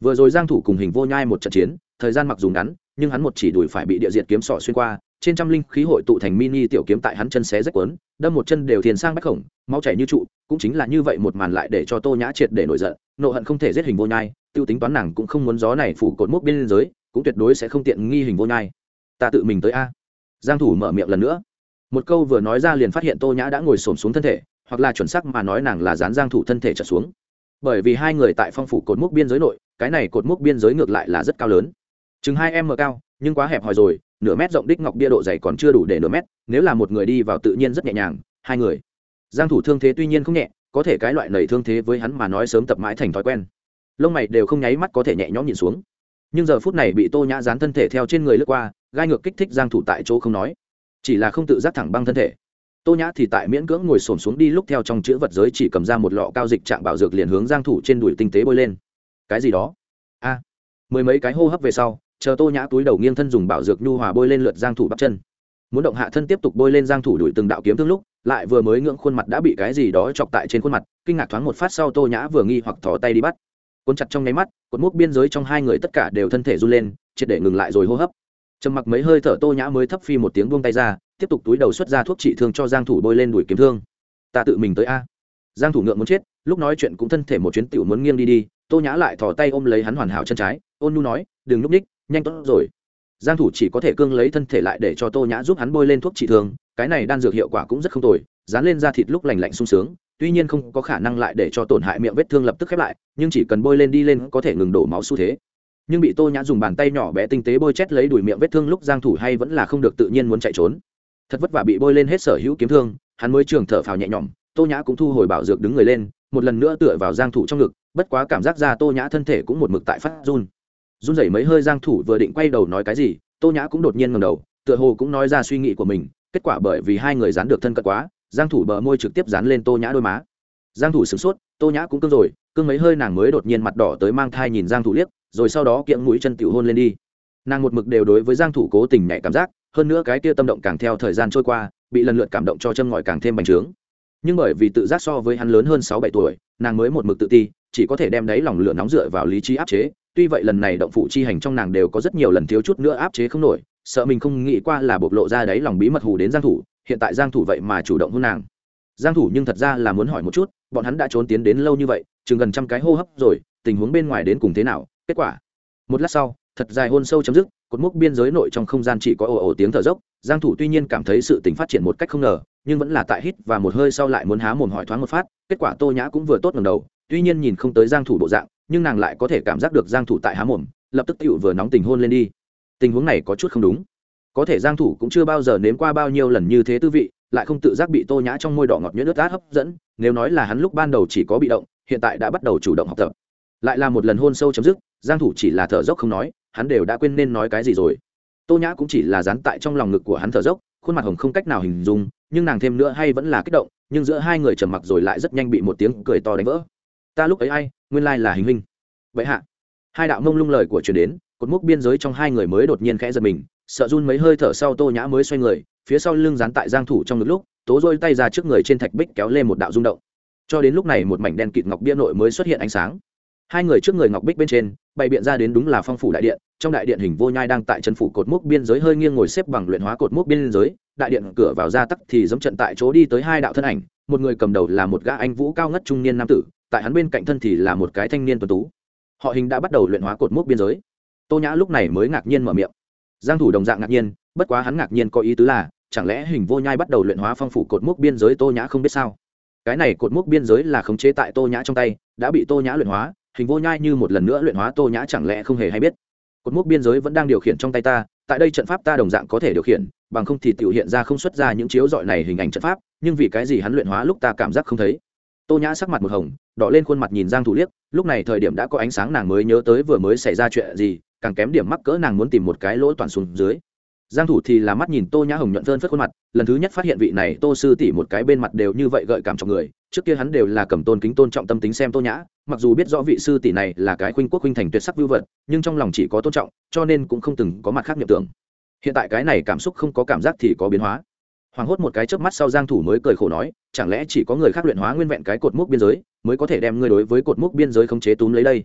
Vừa rồi giang thủ cùng hình vô nhai một trận chiến, thời gian mặc dù ngắn, nhưng hắn một chỉ đuổi phải bị địa diệt kiếm sọ xuyên qua, trên trăm linh khí hội tụ thành mini tiểu kiếm tại hắn chân xé rách quấn đâm một chân đều thiền sang bách khổng, máu chảy như trụ, cũng chính là như vậy một màn lại để cho tô nhã triệt để nổi giận, nộ hận không thể giết hình vô nhai tiêu tính toán nàng cũng không muốn gió này phủ cột mốc bên giới, cũng tuyệt đối sẽ không tiện nghi hình vô nhai. Ta tự mình tới a. Giang thủ mở miệng lần nữa. Một câu vừa nói ra liền phát hiện tô nhã đã ngồi xổm xuống thân thể, hoặc là chuẩn xác mà nói nàng là dán giang thủ thân thể trở xuống. Bởi vì hai người tại phong phủ cột mốc biên giới nội, cái này cột mốc biên giới ngược lại là rất cao lớn. Chừng hai m cao, nhưng quá hẹp hòi rồi, nửa mét rộng đích ngọc bia độ dày còn chưa đủ để nửa mét, nếu là một người đi vào tự nhiên rất nhẹ nhàng, hai người. Giang thủ thương thế tuy nhiên không nhẹ, có thể cái loại nảy thương thế với hắn mà nói sớm tập mãi thành thói quen lông mày đều không nháy mắt có thể nhẹ nhõm nhìn xuống. Nhưng giờ phút này bị tô nhã dán thân thể theo trên người lướt qua, gai ngược kích thích giang thủ tại chỗ không nói. Chỉ là không tự giác thẳng băng thân thể. Tô nhã thì tại miễn cưỡng ngồi xổm xuống đi lúc theo trong chữ vật giới chỉ cầm ra một lọ cao dịch trạng bảo dược liền hướng giang thủ trên đùi tinh tế bôi lên. Cái gì đó? A. Mười mấy cái hô hấp về sau, chờ tô nhã túi đầu nghiêng thân dùng bảo dược nhu hòa bôi lên lượt giang thủ bắp chân. Muốn động hạ thân tiếp tục bôi lên giang thủ đuổi từng đạo kiếm thương lúc, lại vừa mới ngưỡng khuôn mặt đã bị cái gì đó chọc tại trên khuôn mặt, kinh ngạc thoáng một phát sau tô nhã vừa nghi hoặc thò tay đi bắt cuốn chặt trong nháy mắt cột mốc biên giới trong hai người tất cả đều thân thể run lên, triệt để ngừng lại rồi hô hấp. Trầm mặc mấy hơi thở tô nhã mới thấp phi một tiếng buông tay ra, tiếp tục túi đầu xuất ra thuốc trị thương cho giang thủ bôi lên đuổi kiếm thương. Ta tự mình tới a. Giang thủ ngượng muốn chết, lúc nói chuyện cũng thân thể một chuyến tiểu muốn nghiêng đi đi, tô nhã lại thò tay ôm lấy hắn hoàn hảo chân trái, ôn nhu nói, đừng núp ních, nhanh tốt rồi. Giang thủ chỉ có thể cương lấy thân thể lại để cho tô nhã giúp hắn bôi lên thuốc trị thương, cái này đan dược hiệu quả cũng rất không tồi, dán lên da thịt lúc lành lạnh sung sướng tuy nhiên không có khả năng lại để cho tổn hại miệng vết thương lập tức khép lại, nhưng chỉ cần bôi lên đi lên có thể ngừng đổ máu xu thế. Nhưng bị tô nhã dùng bàn tay nhỏ bé tinh tế bôi chét lấy đuổi miệng vết thương lúc giang thủ hay vẫn là không được tự nhiên muốn chạy trốn. Thật vất vả bị bôi lên hết sở hữu kiếm thương, hắn mới trường thở phào nhẹ nhõm, tô nhã cũng thu hồi bảo dược đứng người lên, một lần nữa tựa vào giang thủ trong ngực, bất quá cảm giác ra tô nhã thân thể cũng một mực tại phát run. Run rẩy mấy hơi giang thủ vừa định quay đầu nói cái gì, tô nhã cũng đột nhiên ngẩng đầu, tựa hồ cũng nói ra suy nghĩ của mình, kết quả bởi vì hai người dán được thân cận quá giang thủ bờ môi trực tiếp dán lên tô nhã đôi má. Giang thủ sửng sốt, tô nhã cũng cương rồi, cương mấy hơi nàng mới đột nhiên mặt đỏ tới mang thai nhìn giang thủ liếc, rồi sau đó kiệm mũi chân tiểu hôn lên đi. Nàng một mực đều đối với giang thủ cố tình nhạy cảm giác, hơn nữa cái kia tâm động càng theo thời gian trôi qua, bị lần lượt cảm động cho châm ngòi càng thêm bành trướng. Nhưng bởi vì tự giác so với hắn lớn hơn sáu bảy tuổi, nàng mới một mực tự ti, chỉ có thể đem đấy lòng lửa nóng dựa vào lý trí áp chế. Tuy vậy lần này động phủ chi hành trong nàng đều có rất nhiều lần thiếu chút nữa áp chế không nổi, sợ mình không nghĩ qua là bộc lộ ra đấy lòng bí mật hù đến giang thủ hiện tại giang thủ vậy mà chủ động hôn nàng. Giang thủ nhưng thật ra là muốn hỏi một chút, bọn hắn đã trốn tiến đến lâu như vậy, chừng gần trăm cái hô hấp rồi, tình huống bên ngoài đến cùng thế nào, kết quả. Một lát sau, thật dài hôn sâu chấm dứt, cột mốc biên giới nội trong không gian chỉ có ồ ồ tiếng thở dốc. Giang thủ tuy nhiên cảm thấy sự tình phát triển một cách không ngờ, nhưng vẫn là tại hít và một hơi sau lại muốn há mồm hỏi thoáng một phát, kết quả tô nhã cũng vừa tốt ngẩng đầu, tuy nhiên nhìn không tới giang thủ bộ dạng, nhưng nàng lại có thể cảm giác được giang thủ tại há mồm, lập tức tựu vừa nóng tình hôn lên đi. Tình huống này có chút không đúng có thể giang thủ cũng chưa bao giờ nếm qua bao nhiêu lần như thế tư vị, lại không tự giác bị tô nhã trong môi đỏ ngọt nhuyễn nước át hấp dẫn, nếu nói là hắn lúc ban đầu chỉ có bị động, hiện tại đã bắt đầu chủ động học tập. Lại là một lần hôn sâu chấm dứt, giang thủ chỉ là thở dốc không nói, hắn đều đã quên nên nói cái gì rồi. Tô nhã cũng chỉ là dán tại trong lòng ngực của hắn thở dốc, khuôn mặt hồng không cách nào hình dung, nhưng nàng thêm nữa hay vẫn là kích động, nhưng giữa hai người trầm mặc rồi lại rất nhanh bị một tiếng cười to đánh vỡ. Ta lúc ấy ai, nguyên lai là hình hình. Vậy hạ. Hai đạo mông lung lời của truyền đến, cột mốc biên giới trong hai người mới đột nhiên khẽ giật mình sợ run mấy hơi thở sau tô nhã mới xoay người, phía sau lưng dán tại giang thủ trong ngực lúc, tố rôi tay ra trước người trên thạch bích kéo lên một đạo rung động. Cho đến lúc này một mảnh đen kịt ngọc bia nội mới xuất hiện ánh sáng. Hai người trước người ngọc bích bên trên, bày biện ra đến đúng là phong phủ đại điện, trong đại điện hình vô nhai đang tại chân phủ cột mốc biên giới hơi nghiêng ngồi xếp bằng luyện hóa cột mốc biên giới, đại điện cửa vào ra tắc thì giống trận tại chỗ đi tới hai đạo thân ảnh, một người cầm đầu là một gã anh vũ cao ngất trung niên nam tử, tại hắn bên cạnh thân thì là một cái thanh niên tuấn tú. Họ hình đã bắt đầu luyện hóa cột mốc biên giới. Tô nhã lúc này mới ngạc nhiên mở miệng giang thủ đồng dạng ngạc nhiên, bất quá hắn ngạc nhiên có ý tứ là, chẳng lẽ hình vô nhai bắt đầu luyện hóa phong phủ cột mốc biên giới tô nhã không biết sao? Cái này cột mốc biên giới là khống chế tại tô nhã trong tay, đã bị tô nhã luyện hóa, hình vô nhai như một lần nữa luyện hóa tô nhã chẳng lẽ không hề hay biết? Cột mốc biên giới vẫn đang điều khiển trong tay ta, tại đây trận pháp ta đồng dạng có thể điều khiển, bằng không thì tiểu hiện ra không xuất ra những chiếu dọi này hình ảnh trận pháp, nhưng vì cái gì hắn luyện hóa lúc ta cảm giác không thấy? Tô nhã sắc mặt một hồng, đỏ lên khuôn mặt nhìn giang thủ liếc, lúc này thời điểm đã có ánh sáng nàng mới nhớ tới vừa mới xảy ra chuyện gì càng kém điểm mắc cỡ nàng muốn tìm một cái lỗ toàn xuống dưới. Giang thủ thì là mắt nhìn tô nhã hồng nhuận vơn phất khuôn mặt, lần thứ nhất phát hiện vị này tô sư tỷ một cái bên mặt đều như vậy gợi cảm trong người, trước kia hắn đều là cầm tôn kính tôn trọng tâm tính xem tô nhã, mặc dù biết rõ vị sư tỷ này là cái khuynh quốc khuynh thành tuyệt sắc vưu vật, nhưng trong lòng chỉ có tôn trọng, cho nên cũng không từng có mặt khác niệm tưởng. Hiện tại cái này cảm xúc không có cảm giác thì có biến hóa. Hoàng hốt một cái chớp mắt sau giang thủ mới cười khổ nói, chẳng lẽ chỉ có người khác luyện hóa nguyên vẹn cái cột mốc biên giới, mới có thể đem ngươi đối với cột mốc biên giới khống chế túm lấy đây?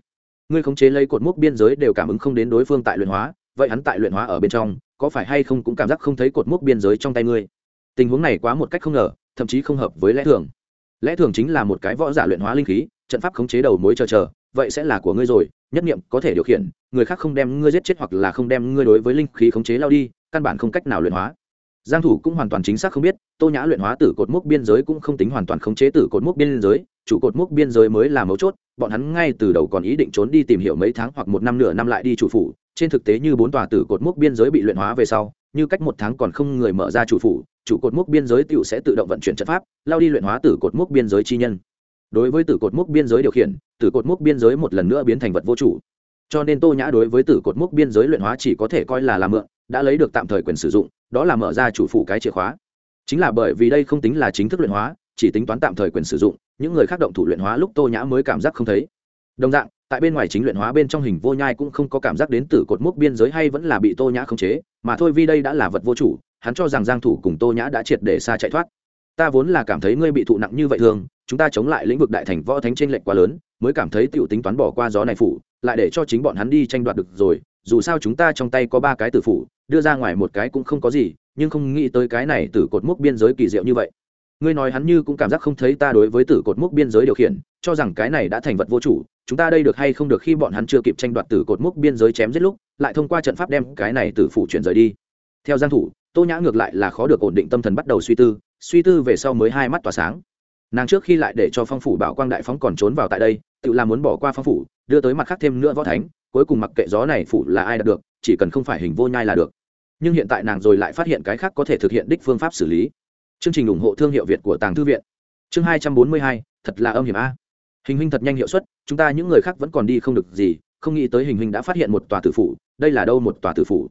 Ngươi khống chế lấy cột mốc biên giới đều cảm ứng không đến đối phương tại luyện hóa, vậy hắn tại luyện hóa ở bên trong, có phải hay không cũng cảm giác không thấy cột mốc biên giới trong tay ngươi? Tình huống này quá một cách không ngờ, thậm chí không hợp với lẽ thường. Lẽ thường chính là một cái võ giả luyện hóa linh khí, trận pháp khống chế đầu mối chờ chờ, vậy sẽ là của ngươi rồi, nhất niệm có thể điều khiển, người khác không đem ngươi giết chết hoặc là không đem ngươi đối với linh khí khống chế lao đi, căn bản không cách nào luyện hóa. Giang thủ cũng hoàn toàn chính xác không biết, tô nhã luyện hóa tử cột mốc biên giới cũng không tính hoàn toàn khống chế tử cột mốc biên giới chủ cột mốc biên giới mới là mấu chốt, bọn hắn ngay từ đầu còn ý định trốn đi tìm hiểu mấy tháng hoặc một năm nửa năm lại đi chủ phủ, trên thực tế như bốn tòa tử cột mốc biên giới bị luyện hóa về sau, như cách một tháng còn không người mở ra chủ phủ, chủ cột mốc biên giới tựu sẽ tự động vận chuyển trận pháp, lao đi luyện hóa tử cột mốc biên giới chi nhân. Đối với tử cột mốc biên giới điều khiển, tử cột mốc biên giới một lần nữa biến thành vật vô chủ. Cho nên tô nhã đối với tử cột mốc biên giới luyện hóa chỉ có thể coi là làm mượn, đã lấy được tạm thời quyền sử dụng, đó là mở ra chủ phủ cái chìa khóa. Chính là bởi vì đây không tính là chính thức luyện hóa chỉ tính toán tạm thời quyền sử dụng, những người khác động thủ luyện hóa lúc tô nhã mới cảm giác không thấy. Đồng dạng, tại bên ngoài chính luyện hóa bên trong hình vô nhai cũng không có cảm giác đến từ cột mốc biên giới hay vẫn là bị tô nhã khống chế, mà thôi vì đây đã là vật vô chủ, hắn cho rằng giang thủ cùng tô nhã đã triệt để xa chạy thoát. Ta vốn là cảm thấy ngươi bị thụ nặng như vậy thường, chúng ta chống lại lĩnh vực đại thành võ thánh trên lệnh quá lớn, mới cảm thấy tiểu tính toán bỏ qua gió này phủ, lại để cho chính bọn hắn đi tranh đoạt được rồi, dù sao chúng ta trong tay có ba cái tử phủ, đưa ra ngoài một cái cũng không có gì, nhưng không nghĩ tới cái này từ cột mốc biên giới kỳ diệu như vậy ngươi nói hắn như cũng cảm giác không thấy ta đối với tử cột mốc biên giới điều khiển, cho rằng cái này đã thành vật vô chủ, chúng ta đây được hay không được khi bọn hắn chưa kịp tranh đoạt tử cột mốc biên giới chém giết lúc, lại thông qua trận pháp đem cái này tử phủ chuyển rời đi. Theo giang thủ, tô nhã ngược lại là khó được ổn định tâm thần bắt đầu suy tư suy tư về sau mới hai mắt tỏa sáng. Nàng trước khi lại để cho phong phủ bảo quang đại phóng còn trốn vào tại đây, tự làm muốn bỏ qua phong phủ, đưa tới mặt khác thêm nữa võ thánh, cuối cùng mặc kệ gió này phủ là ai đạt được, chỉ cần không phải hình vô nhai là được. Nhưng hiện tại nàng rồi lại phát hiện cái khác có thể thực hiện đích phương pháp xử lý chương trình ủng hộ thương hiệu việt của tàng thư viện. Chương hai trăm bốn mươi hai, thật là âm hiểm a. Hình huynh thật nhanh hiệu suất, chúng ta những người khác vẫn còn đi không được gì, không nghĩ tới hình huynh đã phát hiện một tòa tử phủ, đây là đâu một tòa tử phủ?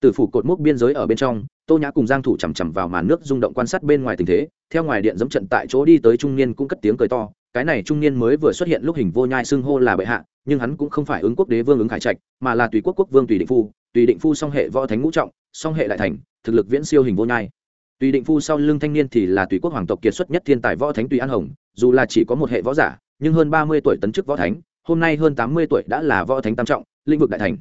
Tử phủ cột mốc biên giới ở bên trong, tô nhã cùng giang thủ chằm chằm vào màn nước rung động quan sát bên ngoài tình thế, theo ngoài điện dẫm trận tại chỗ đi tới trung niên cũng cất tiếng cười to, cái này trung niên mới vừa xuất hiện lúc hình vô nhai xưng hô là bệ hạ, nhưng hắn cũng không phải ứng quốc đế vương ứng khải trạch, mà là tùy quốc quốc vương tùy định phu, tùy định phu song hệ võ thánh ngũ trọng, song hệ đại thành, thực lực viễn siêu hình vô nhai tùy định phu sau lưng thanh niên thì là tùy quốc hoàng tộc kiệt xuất nhất thiên tài võ thánh tùy an hồng, dù là chỉ có một hệ võ giả, nhưng hơn ba mươi tuổi tấn chức võ thánh, hôm nay hơn tám mươi tuổi đã là võ thánh tam trọng, lĩnh vực đại thành.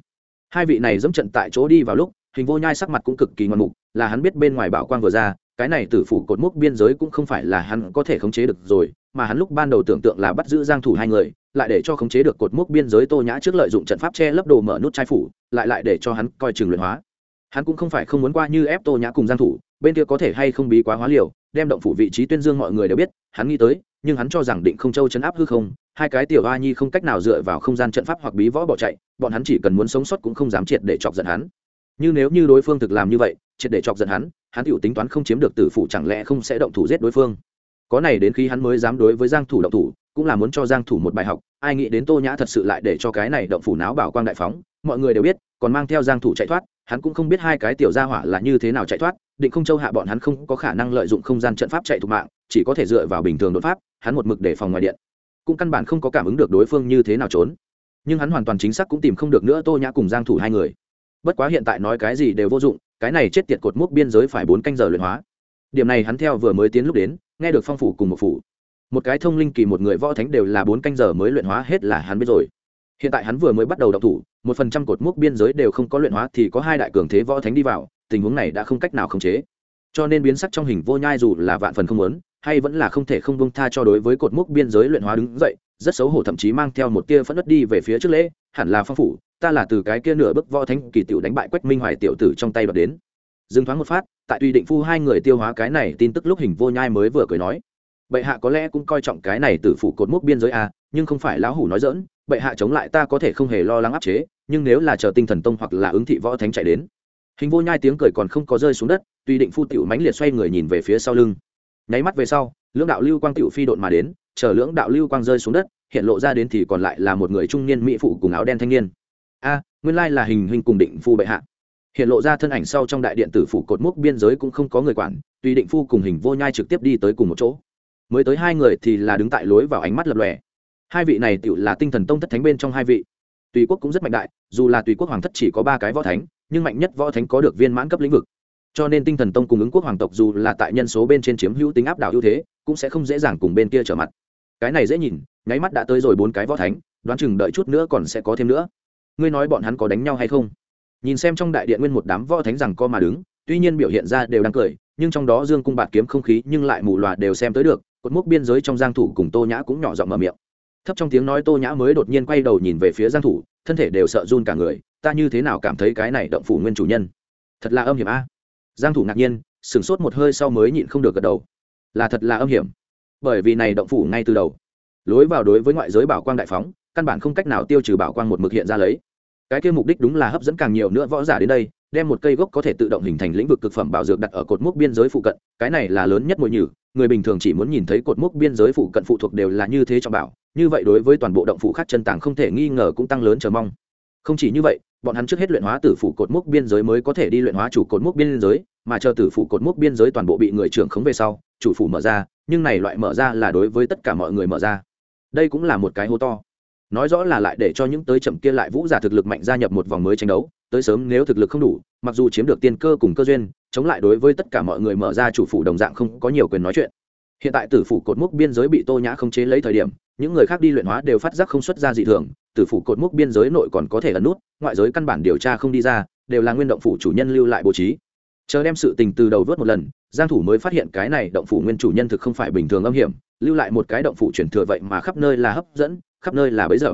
Hai vị này dẫm trận tại chỗ đi vào lúc, hình vô nhai sắc mặt cũng cực kỳ ngoan mục, là hắn biết bên ngoài bảo quang vừa ra, cái này tử phủ cột mốc biên giới cũng không phải là hắn có thể khống chế được rồi, mà hắn lúc ban đầu tưởng tượng là bắt giữ giang thủ hai người, lại để cho khống chế được cột mốc biên giới tô nhã trước lợi dụng trận pháp che lấp đồ mở nút chai phủ, lại lại để cho hắn coi chừng luyện hóa hắn cũng không phải không muốn qua như ép tô nhã cùng giang thủ, bên kia có thể hay không bí quá hóa liều, đem động phủ vị trí tuyên dương mọi người đều biết, hắn nghĩ tới, nhưng hắn cho rằng định không châu chấn áp hư không, hai cái tiểu a nhi không cách nào dựa vào không gian trận pháp hoặc bí võ bỏ chạy, bọn hắn chỉ cần muốn sống sót cũng không dám triệt để chọc giận hắn. Như nếu như đối phương thực làm như vậy, triệt để chọc giận hắn hắn tiểu tính toán không chiếm được tử phụ chẳng lẽ không sẽ động thủ giết đối phương. Có này đến khi hắn mới dám đối với giang thủ động thủ, cũng là muốn cho giang thủ một bài học, ai nghĩ đến tô nhã thật sự lại để cho cái này động phủ náo bảo quang đại phóng, mọi người đều biết, còn mang theo giang thủ chạy thoát hắn cũng không biết hai cái tiểu gia hỏa là như thế nào chạy thoát, định không châu hạ bọn hắn không có khả năng lợi dụng không gian trận pháp chạy thục mạng, chỉ có thể dựa vào bình thường đột pháp, hắn một mực để phòng ngoài điện. Cũng căn bản không có cảm ứng được đối phương như thế nào trốn. Nhưng hắn hoàn toàn chính xác cũng tìm không được nữa tô nhã cùng giang thủ hai người. Bất quá hiện tại nói cái gì đều vô dụng, cái này chết tiệt cột mốc biên giới phải bốn canh giờ luyện hóa. Điểm này hắn theo vừa mới tiến lúc đến, nghe được phong phủ cùng một phủ. Một cái thông linh kỳ một người võ thánh đều là bốn canh giờ mới luyện hóa hết là hắn biết rồi. Hiện tại hắn vừa mới bắt đầu đọc thủ một phần trăm cột mốc biên giới đều không có luyện hóa thì có hai đại cường thế võ thánh đi vào, tình huống này đã không cách nào khống chế. Cho nên biến sắc trong hình vô nhai dù là vạn phần không muốn, hay vẫn là không thể không bông tha cho đối với cột mốc biên giới luyện hóa đứng dậy, rất xấu hổ thậm chí mang theo một tia phẫn đất đi về phía trước lễ, hẳn là phong phủ, ta là từ cái kia nửa bức võ thánh kỳ tiểu đánh bại quách minh hoài tiểu tử trong tay đoạt đến. Dừng thoáng một phát, tại tùy định phu hai người tiêu hóa cái này tin tức lúc hình vô nhai mới vừa cười nói, bệ hạ có lẽ cũng coi trọng cái này từ phủ cột mốc biên giới à nhưng không phải lão hủ nói dỡn bệ hạ chống lại ta có thể không hề lo lắng áp chế, nhưng nếu là chờ tinh thần tông hoặc là ứng thị võ thánh chạy đến, hình vô nhai tiếng cười còn không có rơi xuống đất, tuy định phu tiểu mãnh liệt xoay người nhìn về phía sau lưng. Nháy mắt về sau, lưỡng đạo lưu quang tiểu phi độn mà đến, chờ lưỡng đạo lưu quang rơi xuống đất, hiện lộ ra đến thì còn lại là một người trung niên mỹ phụ cùng áo đen thanh niên. A, nguyên lai là hình hình cùng định phu bệ hạ. Hiện lộ ra thân ảnh sau trong đại điện tử phủ cột mốc biên giới cũng không có người quản, tuy định phu cùng hình vô nhai trực tiếp đi tới cùng một chỗ. Mới tới hai người thì là đứng tại lối vào ánh mắt lập lòe hai vị này tựu là tinh thần tông thất thánh bên trong hai vị. Tùy quốc cũng rất mạnh đại, dù là tùy quốc hoàng thất chỉ có ba cái võ thánh, nhưng mạnh nhất võ thánh có được viên mãn cấp lĩnh vực. Cho nên tinh thần tông cùng ứng quốc hoàng tộc dù là tại nhân số bên trên chiếm hữu tính áp đảo ưu thế, cũng sẽ không dễ dàng cùng bên kia trở mặt. Cái này dễ nhìn, nháy mắt đã tới rồi bốn cái võ thánh, đoán chừng đợi chút nữa còn sẽ có thêm nữa. Ngươi nói bọn hắn có đánh nhau hay không? Nhìn xem trong đại điện nguyên một đám võ thánh rằng co mà đứng, tuy nhiên biểu hiện ra đều đang cười, nhưng trong đó dương cung bạt kiếm không khí nhưng lại mù loà đều xem tới được, cột mốc biên giới trong giang thủ cùng tô nhã cũng nhỏ giọng mở miệng thấp trong tiếng nói tô nhã mới đột nhiên quay đầu nhìn về phía giang thủ, thân thể đều sợ run cả người, ta như thế nào cảm thấy cái này động phủ nguyên chủ nhân? Thật là âm hiểm a. Giang thủ ngạc nhiên sừng sốt một hơi sau mới nhịn không được gật đầu. Là thật là âm hiểm, bởi vì này động phủ ngay từ đầu, lối vào đối với ngoại giới bảo quang đại phóng, căn bản không cách nào tiêu trừ bảo quang một mực hiện ra lấy. Cái kia mục đích đúng là hấp dẫn càng nhiều nữa võ giả đến đây, đem một cây gốc có thể tự động hình thành lĩnh vực cực phẩm bảo dược đặt ở cột mốc biên giới phụ cận, cái này là lớn nhất mùi nhử, người bình thường chỉ muốn nhìn thấy cột mốc biên giới phụ cận phụ thuộc đều là như thế cho bảo như vậy đối với toàn bộ động phủ khác chân tàng không thể nghi ngờ cũng tăng lớn chờ mong. Không chỉ như vậy, bọn hắn trước hết luyện hóa tử phủ cột mốc biên giới mới có thể đi luyện hóa chủ cột mốc biên giới, mà chờ tử phủ cột mốc biên giới toàn bộ bị người trưởng khống về sau, chủ phủ mở ra, nhưng này loại mở ra là đối với tất cả mọi người mở ra. Đây cũng là một cái hố to. Nói rõ là lại để cho những tới chậm kia lại vũ giả thực lực mạnh gia nhập một vòng mới tranh đấu, tới sớm nếu thực lực không đủ, mặc dù chiếm được tiên cơ cùng cơ duyên, chống lại đối với tất cả mọi người mở ra chủ phủ đồng dạng không có nhiều quyền nói chuyện. Hiện tại tử phủ cột mốc biên giới bị tô nhã không chế lấy thời điểm những người khác đi luyện hóa đều phát giác không xuất ra dị thường tử phủ cột mốc biên giới nội còn có thể ẩn nút, ngoại giới căn bản điều tra không đi ra, đều là nguyên động phủ chủ nhân lưu lại bố trí. Chờ đem sự tình từ đầu vớt một lần, giang thủ mới phát hiện cái này động phủ nguyên chủ nhân thực không phải bình thường âm hiểm, lưu lại một cái động phủ truyền thừa vậy mà khắp nơi là hấp dẫn, khắp nơi là bấy giờ.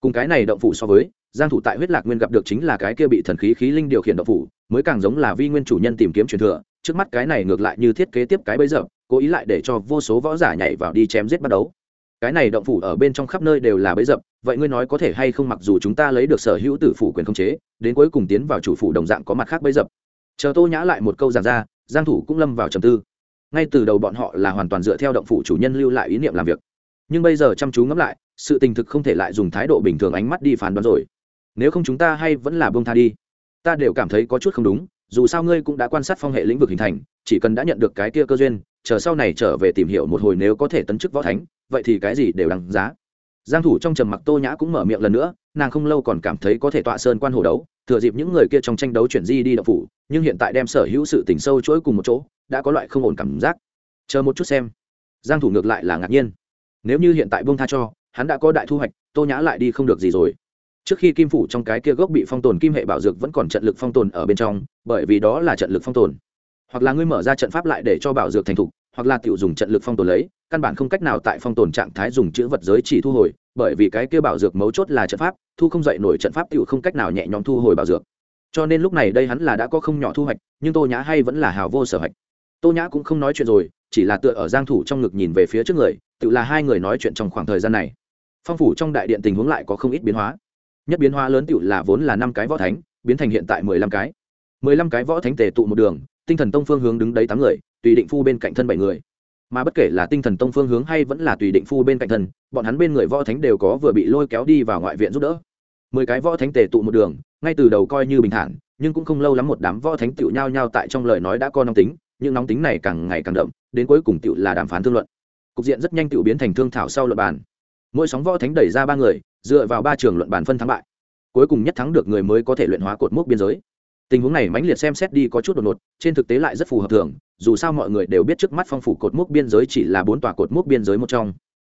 Cùng cái này động phủ so với, giang thủ tại huyết lạc nguyên gặp được chính là cái kia bị thần khí khí linh điều khiển động phủ, mới càng giống là vi nguyên chủ nhân tìm kiếm truyền thừa, trước mắt cái này ngược lại như thiết kế tiếp cái bấy giờ, cố ý lại để cho vô số võ giả nhảy vào đi chém giết bắt đấu cái này động phủ ở bên trong khắp nơi đều là bấy dập, vậy ngươi nói có thể hay không mặc dù chúng ta lấy được sở hữu tử phủ quyền khống chế, đến cuối cùng tiến vào chủ phủ đồng dạng có mặt khác bấy dập. Chờ tô nhã lại một câu giảng ra, giang thủ cũng lâm vào trầm tư. Ngay từ đầu bọn họ là hoàn toàn dựa theo động phủ chủ nhân lưu lại ý niệm làm việc. Nhưng bây giờ chăm chú ngẫm lại, sự tình thực không thể lại dùng thái độ bình thường ánh mắt đi phán đoán rồi. Nếu không chúng ta hay vẫn là buông tha đi. Ta đều cảm thấy có chút không đúng, dù sao ngươi cũng đã quan sát phong hệ lĩnh vực hình thành, chỉ cần đã nhận được cái kia cơ duyên, chờ sau này trở về tìm hiểu một hồi nếu có thể tấn chức võ thánh vậy thì cái gì đều đằng giá. Giang thủ trong trầm mặc tô nhã cũng mở miệng lần nữa, nàng không lâu còn cảm thấy có thể tọa sơn quan hồ đấu, thừa dịp những người kia trong tranh đấu chuyển di đi động phủ, nhưng hiện tại đem sở hữu sự tình sâu chuỗi cùng một chỗ, đã có loại không ổn cảm giác. Chờ một chút xem. Giang thủ ngược lại là ngạc nhiên. Nếu như hiện tại buông tha cho, hắn đã có đại thu hoạch, tô nhã lại đi không được gì rồi. Trước khi kim phủ trong cái kia gốc bị phong tồn kim hệ bảo dược vẫn còn trận lực phong tồn ở bên trong, bởi vì đó là trận lực phong tồn. Hoặc là ngươi mở ra trận pháp lại để cho bảo dược thành thục hoặc là tiểu dùng trận lực phong tồn lấy, căn bản không cách nào tại phong tồn trạng thái dùng chữ vật giới chỉ thu hồi, bởi vì cái kia bảo dược mấu chốt là trận pháp, thu không dậy nổi trận pháp tiểu không cách nào nhẹ nhõm thu hồi bảo dược. Cho nên lúc này đây hắn là đã có không nhỏ thu hoạch, nhưng tô nhã hay vẫn là hào vô sở hạch tô nhã cũng không nói chuyện rồi, chỉ là tựa ở giang thủ trong ngực nhìn về phía trước người, tự là hai người nói chuyện trong khoảng thời gian này. Phong phủ trong đại điện tình huống lại có không ít biến hóa. Nhất biến hóa lớn tiểu là vốn là năm cái võ thánh, biến thành hiện tại mười lăm cái. Mười lăm cái võ thánh tề tụ một đường, tinh thần tông phương hướng đứng đấy tám người tùy định phu bên cạnh thân bảy người. Mà bất kể là tinh thần tông phương hướng hay vẫn là tùy định phu bên cạnh thân, bọn hắn bên người võ thánh đều có vừa bị lôi kéo đi vào ngoại viện giúp đỡ. Mười cái võ thánh tề tụ một đường, ngay từ đầu coi như bình thản, nhưng cũng không lâu lắm một đám võ thánh tựu nhao nhao tại trong lời nói đã có nóng tính nhưng nóng tính này càng ngày càng đậm, đến cuối cùng tựu là đàm phán thương luận. Cục diện rất nhanh tựu biến thành thương thảo sau luận bàn. Mỗi sóng võ thánh đẩy ra ba người, dựa vào ba trường luận bàn phân thắng bại. Cuối cùng nhất thắng được người mới có thể luyện hóa cột mốc biên giới. Tình huống này mãnh liệt xem xét đi có chút đột ngột, trên thực tế lại rất phù hợp thường dù sao mọi người đều biết trước mắt phong phủ cột mốc biên giới chỉ là bốn tòa cột mốc biên giới một trong.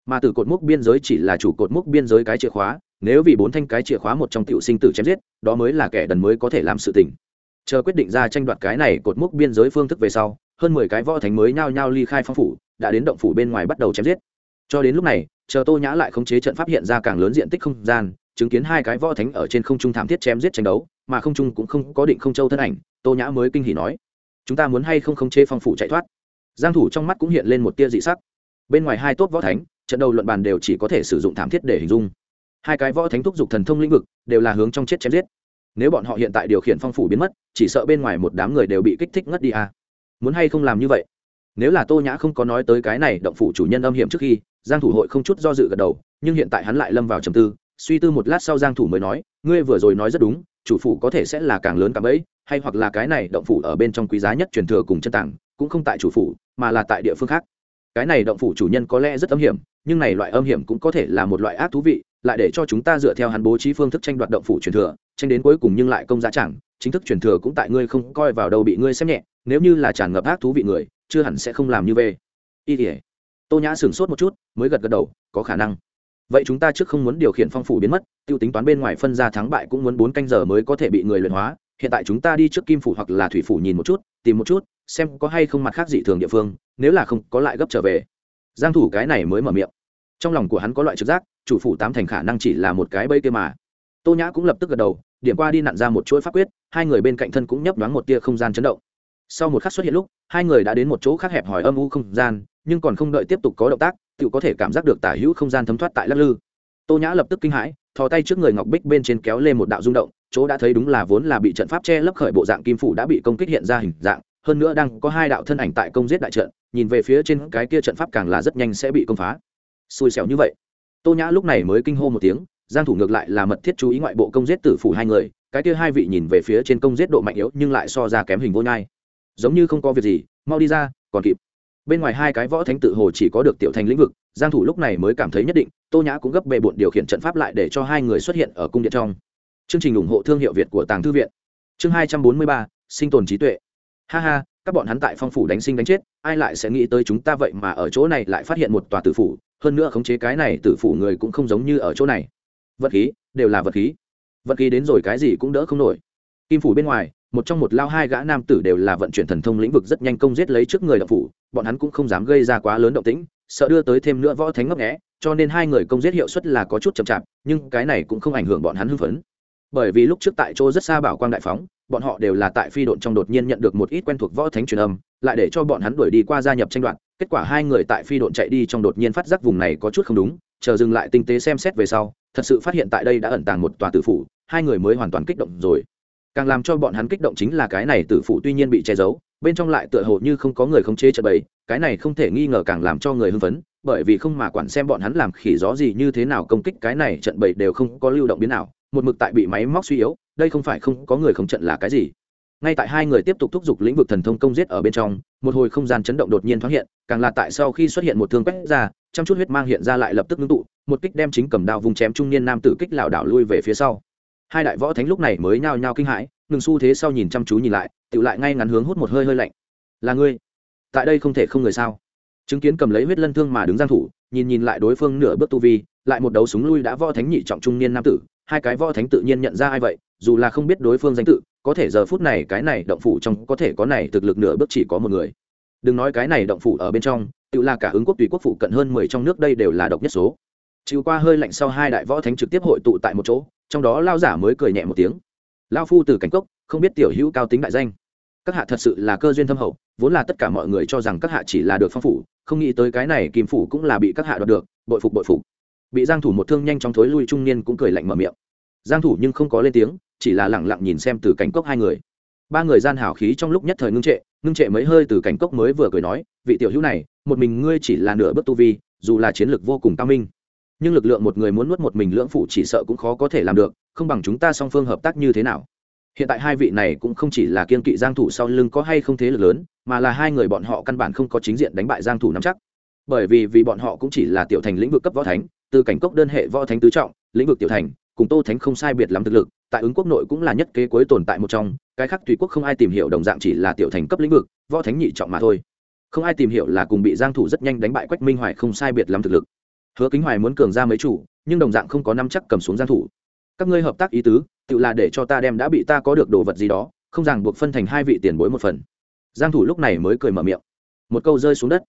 Mà từ cột mốc biên giới chỉ là chủ cột mốc biên giới cái chìa khóa, nếu vì bốn thanh cái chìa khóa một trong tiểu sinh tử chém giết, đó mới là kẻ đần mới có thể làm sự tình. Chờ quyết định ra tranh đoạt cái này cột mốc biên giới phương thức về sau, hơn mười cái võ thánh mới nhao nhao ly khai phong phủ, đã đến động phủ bên ngoài bắt đầu chém giết. Cho đến lúc này, chờ tô nhã lại khống chế trận pháp hiện ra càng lớn diện tích không gian, chứng kiến hai cái võ thánh ở trên không trung thảm thiết chém giết tranh đấu, mà không trung cũng không có định không châu thân ảnh, tô nhã mới kinh hỉ nói chúng ta muốn hay không khống chế phong phủ chạy thoát? Giang thủ trong mắt cũng hiện lên một tia dị sắc. Bên ngoài hai tốt võ thánh, trận đầu luận bàn đều chỉ có thể sử dụng thảm thiết để hình dung. Hai cái võ thánh thúc giục thần thông lĩnh vực đều là hướng trong chết chém giết. Nếu bọn họ hiện tại điều khiển phong phủ biến mất, chỉ sợ bên ngoài một đám người đều bị kích thích ngất đi à. muốn hay không làm như vậy? Nếu là tô nhã không có nói tới cái này, động phủ chủ nhân âm hiểm trước khi, giang thủ hội không chút do dự gật đầu, nhưng hiện tại hắn lại lâm vào trầm tư. Suy tư một lát sau giang thủ mới nói, ngươi vừa rồi nói rất đúng, chủ phủ có thể sẽ là càng lớn càng ấy hay hoặc là cái này động phủ ở bên trong quý giá nhất truyền thừa cùng chân tảng, cũng không tại chủ phủ, mà là tại địa phương khác. Cái này động phủ chủ nhân có lẽ rất âm hiểm, nhưng này loại âm hiểm cũng có thể là một loại ác thú vị, lại để cho chúng ta dựa theo hắn bố trí phương thức tranh đoạt động phủ truyền thừa, tranh đến cuối cùng nhưng lại công giá chẳng, chính thức truyền thừa cũng tại ngươi không coi vào đâu bị ngươi xem nhẹ, nếu như là tràn ngập ác thú vị người, chưa hẳn sẽ không làm như về y tỉa tô nhã sửng sốt một chút, mới gật gật đầu, có khả năng. Vậy chúng ta trước không muốn điều khiển phong phủ biến mất, tiêu tính toán bên ngoài phân ra thắng bại cũng muốn bốn canh giờ mới có thể bị người luyện hóa hiện tại chúng ta đi trước kim phủ hoặc là thủy phủ nhìn một chút, tìm một chút, xem có hay không mặt khác dị thường địa phương, nếu là không, có lại gấp trở về. Giang thủ cái này mới mở miệng. Trong lòng của hắn có loại trực giác, chủ phủ tám thành khả năng chỉ là một cái bẫy kia mà. Tô nhã cũng lập tức gật đầu, điểm qua đi nặn ra một chuỗi pháp quyết, hai người bên cạnh thân cũng nhấp nhoáng một tia không gian chấn động. Sau một khắc xuất hiện lúc, hai người đã đến một chỗ khác hẹp hòi âm u không gian, nhưng còn không đợi tiếp tục có động tác, tự có thể cảm giác được tả hữu không gian thấm thoát tại lắc lư. Tô nhã lập tức kinh hãi, thò tay trước người ngọc bích bên trên kéo lên một đạo rung động chỗ đã thấy đúng là vốn là bị trận pháp che lấp khởi bộ dạng kim phủ đã bị công kích hiện ra hình dạng, hơn nữa đang có hai đạo thân ảnh tại công giết đại trận, nhìn về phía trên cái kia trận pháp càng là rất nhanh sẽ bị công phá. Xui xẻo như vậy. Tô nhã lúc này mới kinh hô một tiếng, giang thủ ngược lại là mật thiết chú ý ngoại bộ công giết tử phủ hai người, cái kia hai vị nhìn về phía trên công giết độ mạnh yếu nhưng lại so ra kém hình vô nhai. Giống như không có việc gì, mau đi ra, còn kịp. Bên ngoài hai cái võ thánh tự hồ chỉ có được tiểu thành lĩnh vực, giang thủ lúc này mới cảm thấy nhất định, tô nhã cũng gấp bề bộn điều khiển trận pháp lại để cho hai người xuất hiện ở cung điện trong chương trình ủng hộ thương hiệu việt của tàng thư viện. Chương 243, sinh tồn trí tuệ. Ha ha các bọn hắn tại phong phủ đánh sinh đánh chết ai lại sẽ nghĩ tới chúng ta vậy mà ở chỗ này lại phát hiện một tòa tử phủ hơn nữa khống chế cái này tử phủ người cũng không giống như ở chỗ này. Vật khí đều là vật khí. Vật khí đến rồi cái gì cũng đỡ không nổi. Kim phủ bên ngoài một trong một lao hai gã nam tử đều là vận chuyển thần thông lĩnh vực rất nhanh công giết lấy trước người đạo phủ bọn hắn cũng không dám gây ra quá lớn động tĩnh sợ đưa tới thêm nữa võ thánh ngấp nghẽ cho nên hai người công giết hiệu suất là có chút chậm chạp nhưng cái này cũng không ảnh hưởng bọn hắn hưng phấn bởi vì lúc trước tại chỗ rất xa bảo quang đại phóng, bọn họ đều là tại phi độn trong đột nhiên nhận được một ít quen thuộc võ thánh truyền âm, lại để cho bọn hắn đuổi đi qua gia nhập tranh đoạt, kết quả hai người tại phi độn chạy đi trong đột nhiên phát giác vùng này có chút không đúng, chờ dừng lại tinh tế xem xét về sau, thật sự phát hiện tại đây đã ẩn tàng một tòa tử phủ, hai người mới hoàn toàn kích động rồi. Càng làm cho bọn hắn kích động chính là cái này tử phủ tuy nhiên bị che giấu, bên trong lại tựa hồ như không có người khống chế trận bày cái này không thể nghi ngờ càng làm cho người hưng phấn, bởi vì không mà quản xem bọn hắn làm khỉ gió gì như thế nào công kích cái này trận bày đều không có lưu động biến nào một mực tại bị máy móc suy yếu, đây không phải không có người không trận là cái gì. Ngay tại hai người tiếp tục thúc giục lĩnh vực thần thông công giết ở bên trong, một hồi không gian chấn động đột nhiên thoáng hiện, càng là tại sau khi xuất hiện một thương quét ra chăm chút huyết mang hiện ra lại lập tức ngưng tụ, một kích đem chính cầm đao vùng chém trung niên nam tử kích lảo đảo lui về phía sau. Hai đại võ thánh lúc này mới nhao nhao kinh hãi, ngừng xu thế sau nhìn chăm chú nhìn lại tự lại ngay ngắn hướng hút một hơi hơi lạnh. Là ngươi? Tại đây không thể không người sao? Chứng kiến cầm lấy huyết lân thương mà đứng giang thủ, nhìn nhìn lại đối phương nửa bước tu vi lại một đấu súng lui đã võ thánh nhị trọng trung niên nam tử, hai cái võ thánh tự nhiên nhận ra ai vậy, dù là không biết đối phương danh tự, có thể giờ phút này cái này động phủ trong có thể có này thực lực nửa bước chỉ có một người. Đừng nói cái này động phủ ở bên trong, tự là cả ứng quốc tùy quốc phụ cận hơn mười trong nước đây đều là độc nhất số. Chịu qua hơi lạnh sau hai đại võ thánh trực tiếp hội tụ tại một chỗ, trong đó lao giả mới cười nhẹ một tiếng. Lao phu từ cảnh cốc, không biết tiểu hữu cao tính đại danh. Các hạ thật sự là cơ duyên thâm hậu, vốn là tất cả mọi người cho rằng các hạ chỉ là được phong phủ, không nghĩ tới cái này kim phủ cũng là bị các hạ đoạt được, bội phục bội phục bị giang thủ một thương nhanh chóng thối lui trung niên cũng cười lạnh mở miệng. Giang thủ nhưng không có lên tiếng, chỉ là lặng lặng nhìn xem từ cảnh cốc hai người. Ba người gian hảo khí trong lúc nhất thời ngưng trệ ngưng trệ mấy hơi từ cảnh cốc mới vừa cười nói, vị tiểu hữu này, một mình ngươi chỉ là nửa bước tu vi, dù là chiến lược vô cùng cao minh, nhưng lực lượng một người muốn nuốt một mình lưỡng phụ chỉ sợ cũng khó có thể làm được, không bằng chúng ta song phương hợp tác như thế nào? Hiện tại hai vị này cũng không chỉ là kiên kỵ giang thủ sau lưng có hay không thế lực lớn, mà là hai người bọn họ căn bản không có chính diện đánh bại giang thủ nắm chắc. Bởi vì vì bọn họ cũng chỉ là tiểu thành lĩnh vực cấp võ thánh từ cảnh cốc đơn hệ võ thánh tứ trọng, lĩnh vực tiểu thành, cùng tô thánh không sai biệt lắm thực lực, tại ứng quốc nội cũng là nhất kế cuối tồn tại một trong, cái khác tùy quốc không ai tìm hiểu đồng dạng chỉ là tiểu thành cấp lĩnh vực, võ thánh nhị trọng mà thôi. Không ai tìm hiểu là cùng bị giang thủ rất nhanh đánh bại quách minh hoài không sai biệt lắm thực lực. Hứa kính hoài muốn cường ra mấy chủ, nhưng đồng dạng không có năm chắc cầm xuống giang thủ. Các ngươi hợp tác ý tứ, tự là để cho ta đem đã bị ta có được đồ vật gì đó, không ràng buộc phân thành hai vị tiền bối một phần. Giang thủ lúc này mới cười mở miệng. Một câu rơi xuống đất.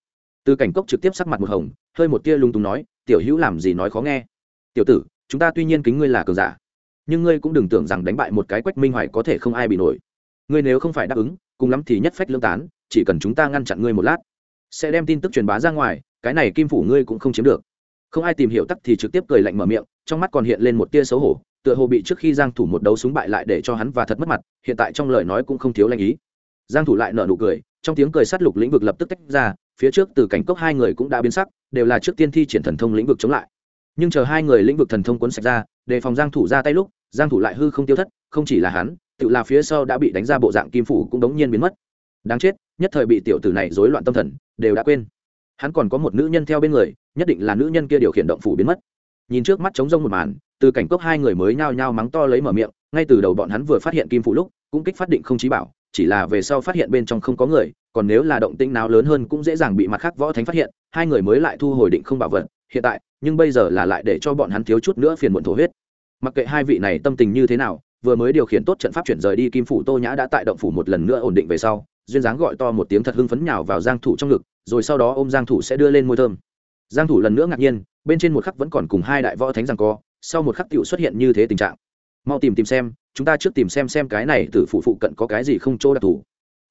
Từ cảnh cốc trực tiếp sắc mặt một hồng, hơi một tia lung tung nói tiểu hữu làm gì nói khó nghe. Tiểu tử, chúng ta tuy nhiên kính ngươi là cường giả, nhưng ngươi cũng đừng tưởng rằng đánh bại một cái quách minh hoài có thể không ai bị nổi. Ngươi nếu không phải đáp ứng, cùng lắm thì nhất phách lương tán, chỉ cần chúng ta ngăn chặn ngươi một lát, sẽ đem tin tức truyền bá ra ngoài, cái này kim phủ ngươi cũng không chiếm được. Không ai tìm hiểu tắc thì trực tiếp cười lạnh mở miệng, trong mắt còn hiện lên một tia xấu hổ, tựa hồ bị trước khi giang thủ một đấu súng bại lại để cho hắn và thật mất mặt, hiện tại trong lời nói cũng không thiếu lanh ý. Giang thủ lại nở nụ cười, trong tiếng cười sát lục lĩnh vực lập tức tách ra, phía trước từ cảnh cốc hai người cũng đã biến sắc đều là trước tiên thi triển thần thông lĩnh vực chống lại. Nhưng chờ hai người lĩnh vực thần thông cuốn sạch ra, đề phòng giang thủ ra tay lúc, giang thủ lại hư không tiêu thất, không chỉ là hắn, tự là phía sau đã bị đánh ra bộ dạng kim phủ cũng đống nhiên biến mất. Đáng chết, nhất thời bị tiểu tử này rối loạn tâm thần, đều đã quên. Hắn còn có một nữ nhân theo bên người, nhất định là nữ nhân kia điều khiển động phủ biến mất. Nhìn trước mắt trống rông một màn, từ cảnh cốc hai người mới nhao nhao mắng to lấy mở miệng, ngay từ đầu bọn hắn vừa phát hiện kim phủ lúc, cũng kích phát định không chí bảo chỉ là về sau phát hiện bên trong không có người, còn nếu là động tĩnh nào lớn hơn cũng dễ dàng bị mặt khác võ thánh phát hiện, hai người mới lại thu hồi định không bảo vật, hiện tại, nhưng bây giờ là lại để cho bọn hắn thiếu chút nữa phiền muộn thổ huyết. Mặc kệ hai vị này tâm tình như thế nào, vừa mới điều khiển tốt trận pháp chuyển rời đi kim phủ tô nhã đã tại động phủ một lần nữa ổn định về sau, duyên dáng gọi to một tiếng thật hưng phấn nhào vào giang thủ trong ngực, rồi sau đó ôm giang thủ sẽ đưa lên môi thơm. Giang thủ lần nữa ngạc nhiên, bên trên một khắc vẫn còn cùng hai đại võ thánh giằng co, sau một khắc tiểu xuất hiện như thế tình trạng mau tìm tìm xem, chúng ta trước tìm xem xem cái này từ phụ phụ cận có cái gì không chỗ đặc thù.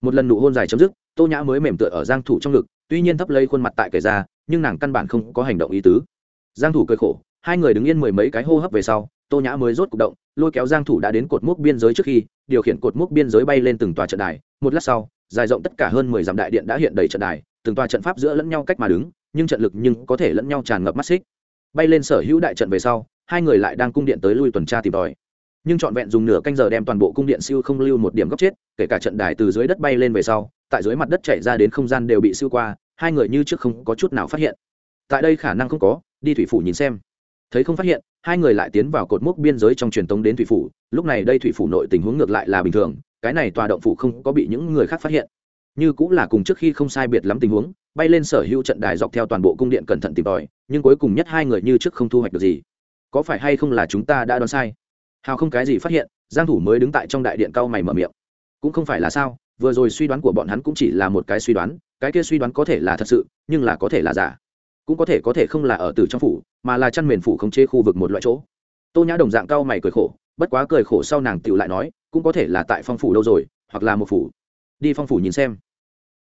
Một lần nụ hôn dài chấm dứt, tô nhã mới mềm tựa ở giang thủ trong ngực, tuy nhiên thấp lấy khuôn mặt tại kể ra, nhưng nàng căn bản không có hành động ý tứ. Giang thủ cười khổ, hai người đứng yên mười mấy cái hô hấp về sau, tô nhã mới rốt cục động, lôi kéo giang thủ đã đến cột mốc biên giới trước khi, điều khiển cột mốc biên giới bay lên từng tòa trận đài. Một lát sau, dài rộng tất cả hơn mười dặm đại điện đã hiện đầy trận đài, từng tòa trận pháp giữa lẫn nhau cách mà đứng, nhưng trận lực nhưng có thể lẫn nhau tràn ngập mắt xích. Bay lên sở hữu đại trận về sau, hai người lại đang cung điện tới lui tuần tra tìm tòi nhưng trọn vẹn dùng nửa canh giờ đem toàn bộ cung điện siêu không lưu một điểm góc chết, kể cả trận đài từ dưới đất bay lên về sau, tại dưới mặt đất chạy ra đến không gian đều bị siêu qua, hai người như trước không có chút nào phát hiện. Tại đây khả năng không có, đi thủy phủ nhìn xem. Thấy không phát hiện, hai người lại tiến vào cột mốc biên giới trong truyền tống đến thủy phủ, lúc này đây thủy phủ nội tình huống ngược lại là bình thường, cái này tòa động phủ không có bị những người khác phát hiện. Như cũng là cùng trước khi không sai biệt lắm tình huống, bay lên sở hữu trận đài dọc theo toàn bộ cung điện cẩn thận tìm tòi, nhưng cuối cùng nhất hai người như trước không thu hoạch được gì. Có phải hay không là chúng ta đã đoán sai? Hào không cái gì phát hiện, giang thủ mới đứng tại trong đại điện cao mày mở miệng. Cũng không phải là sao, vừa rồi suy đoán của bọn hắn cũng chỉ là một cái suy đoán, cái kia suy đoán có thể là thật sự, nhưng là có thể là giả. Cũng có thể có thể không là ở tử trong phủ, mà là chăn mền phủ không chế khu vực một loại chỗ. Tô nhã đồng dạng cao mày cười khổ, bất quá cười khổ sau nàng tựu lại nói, cũng có thể là tại phong phủ đâu rồi, hoặc là một phủ. Đi phong phủ nhìn xem.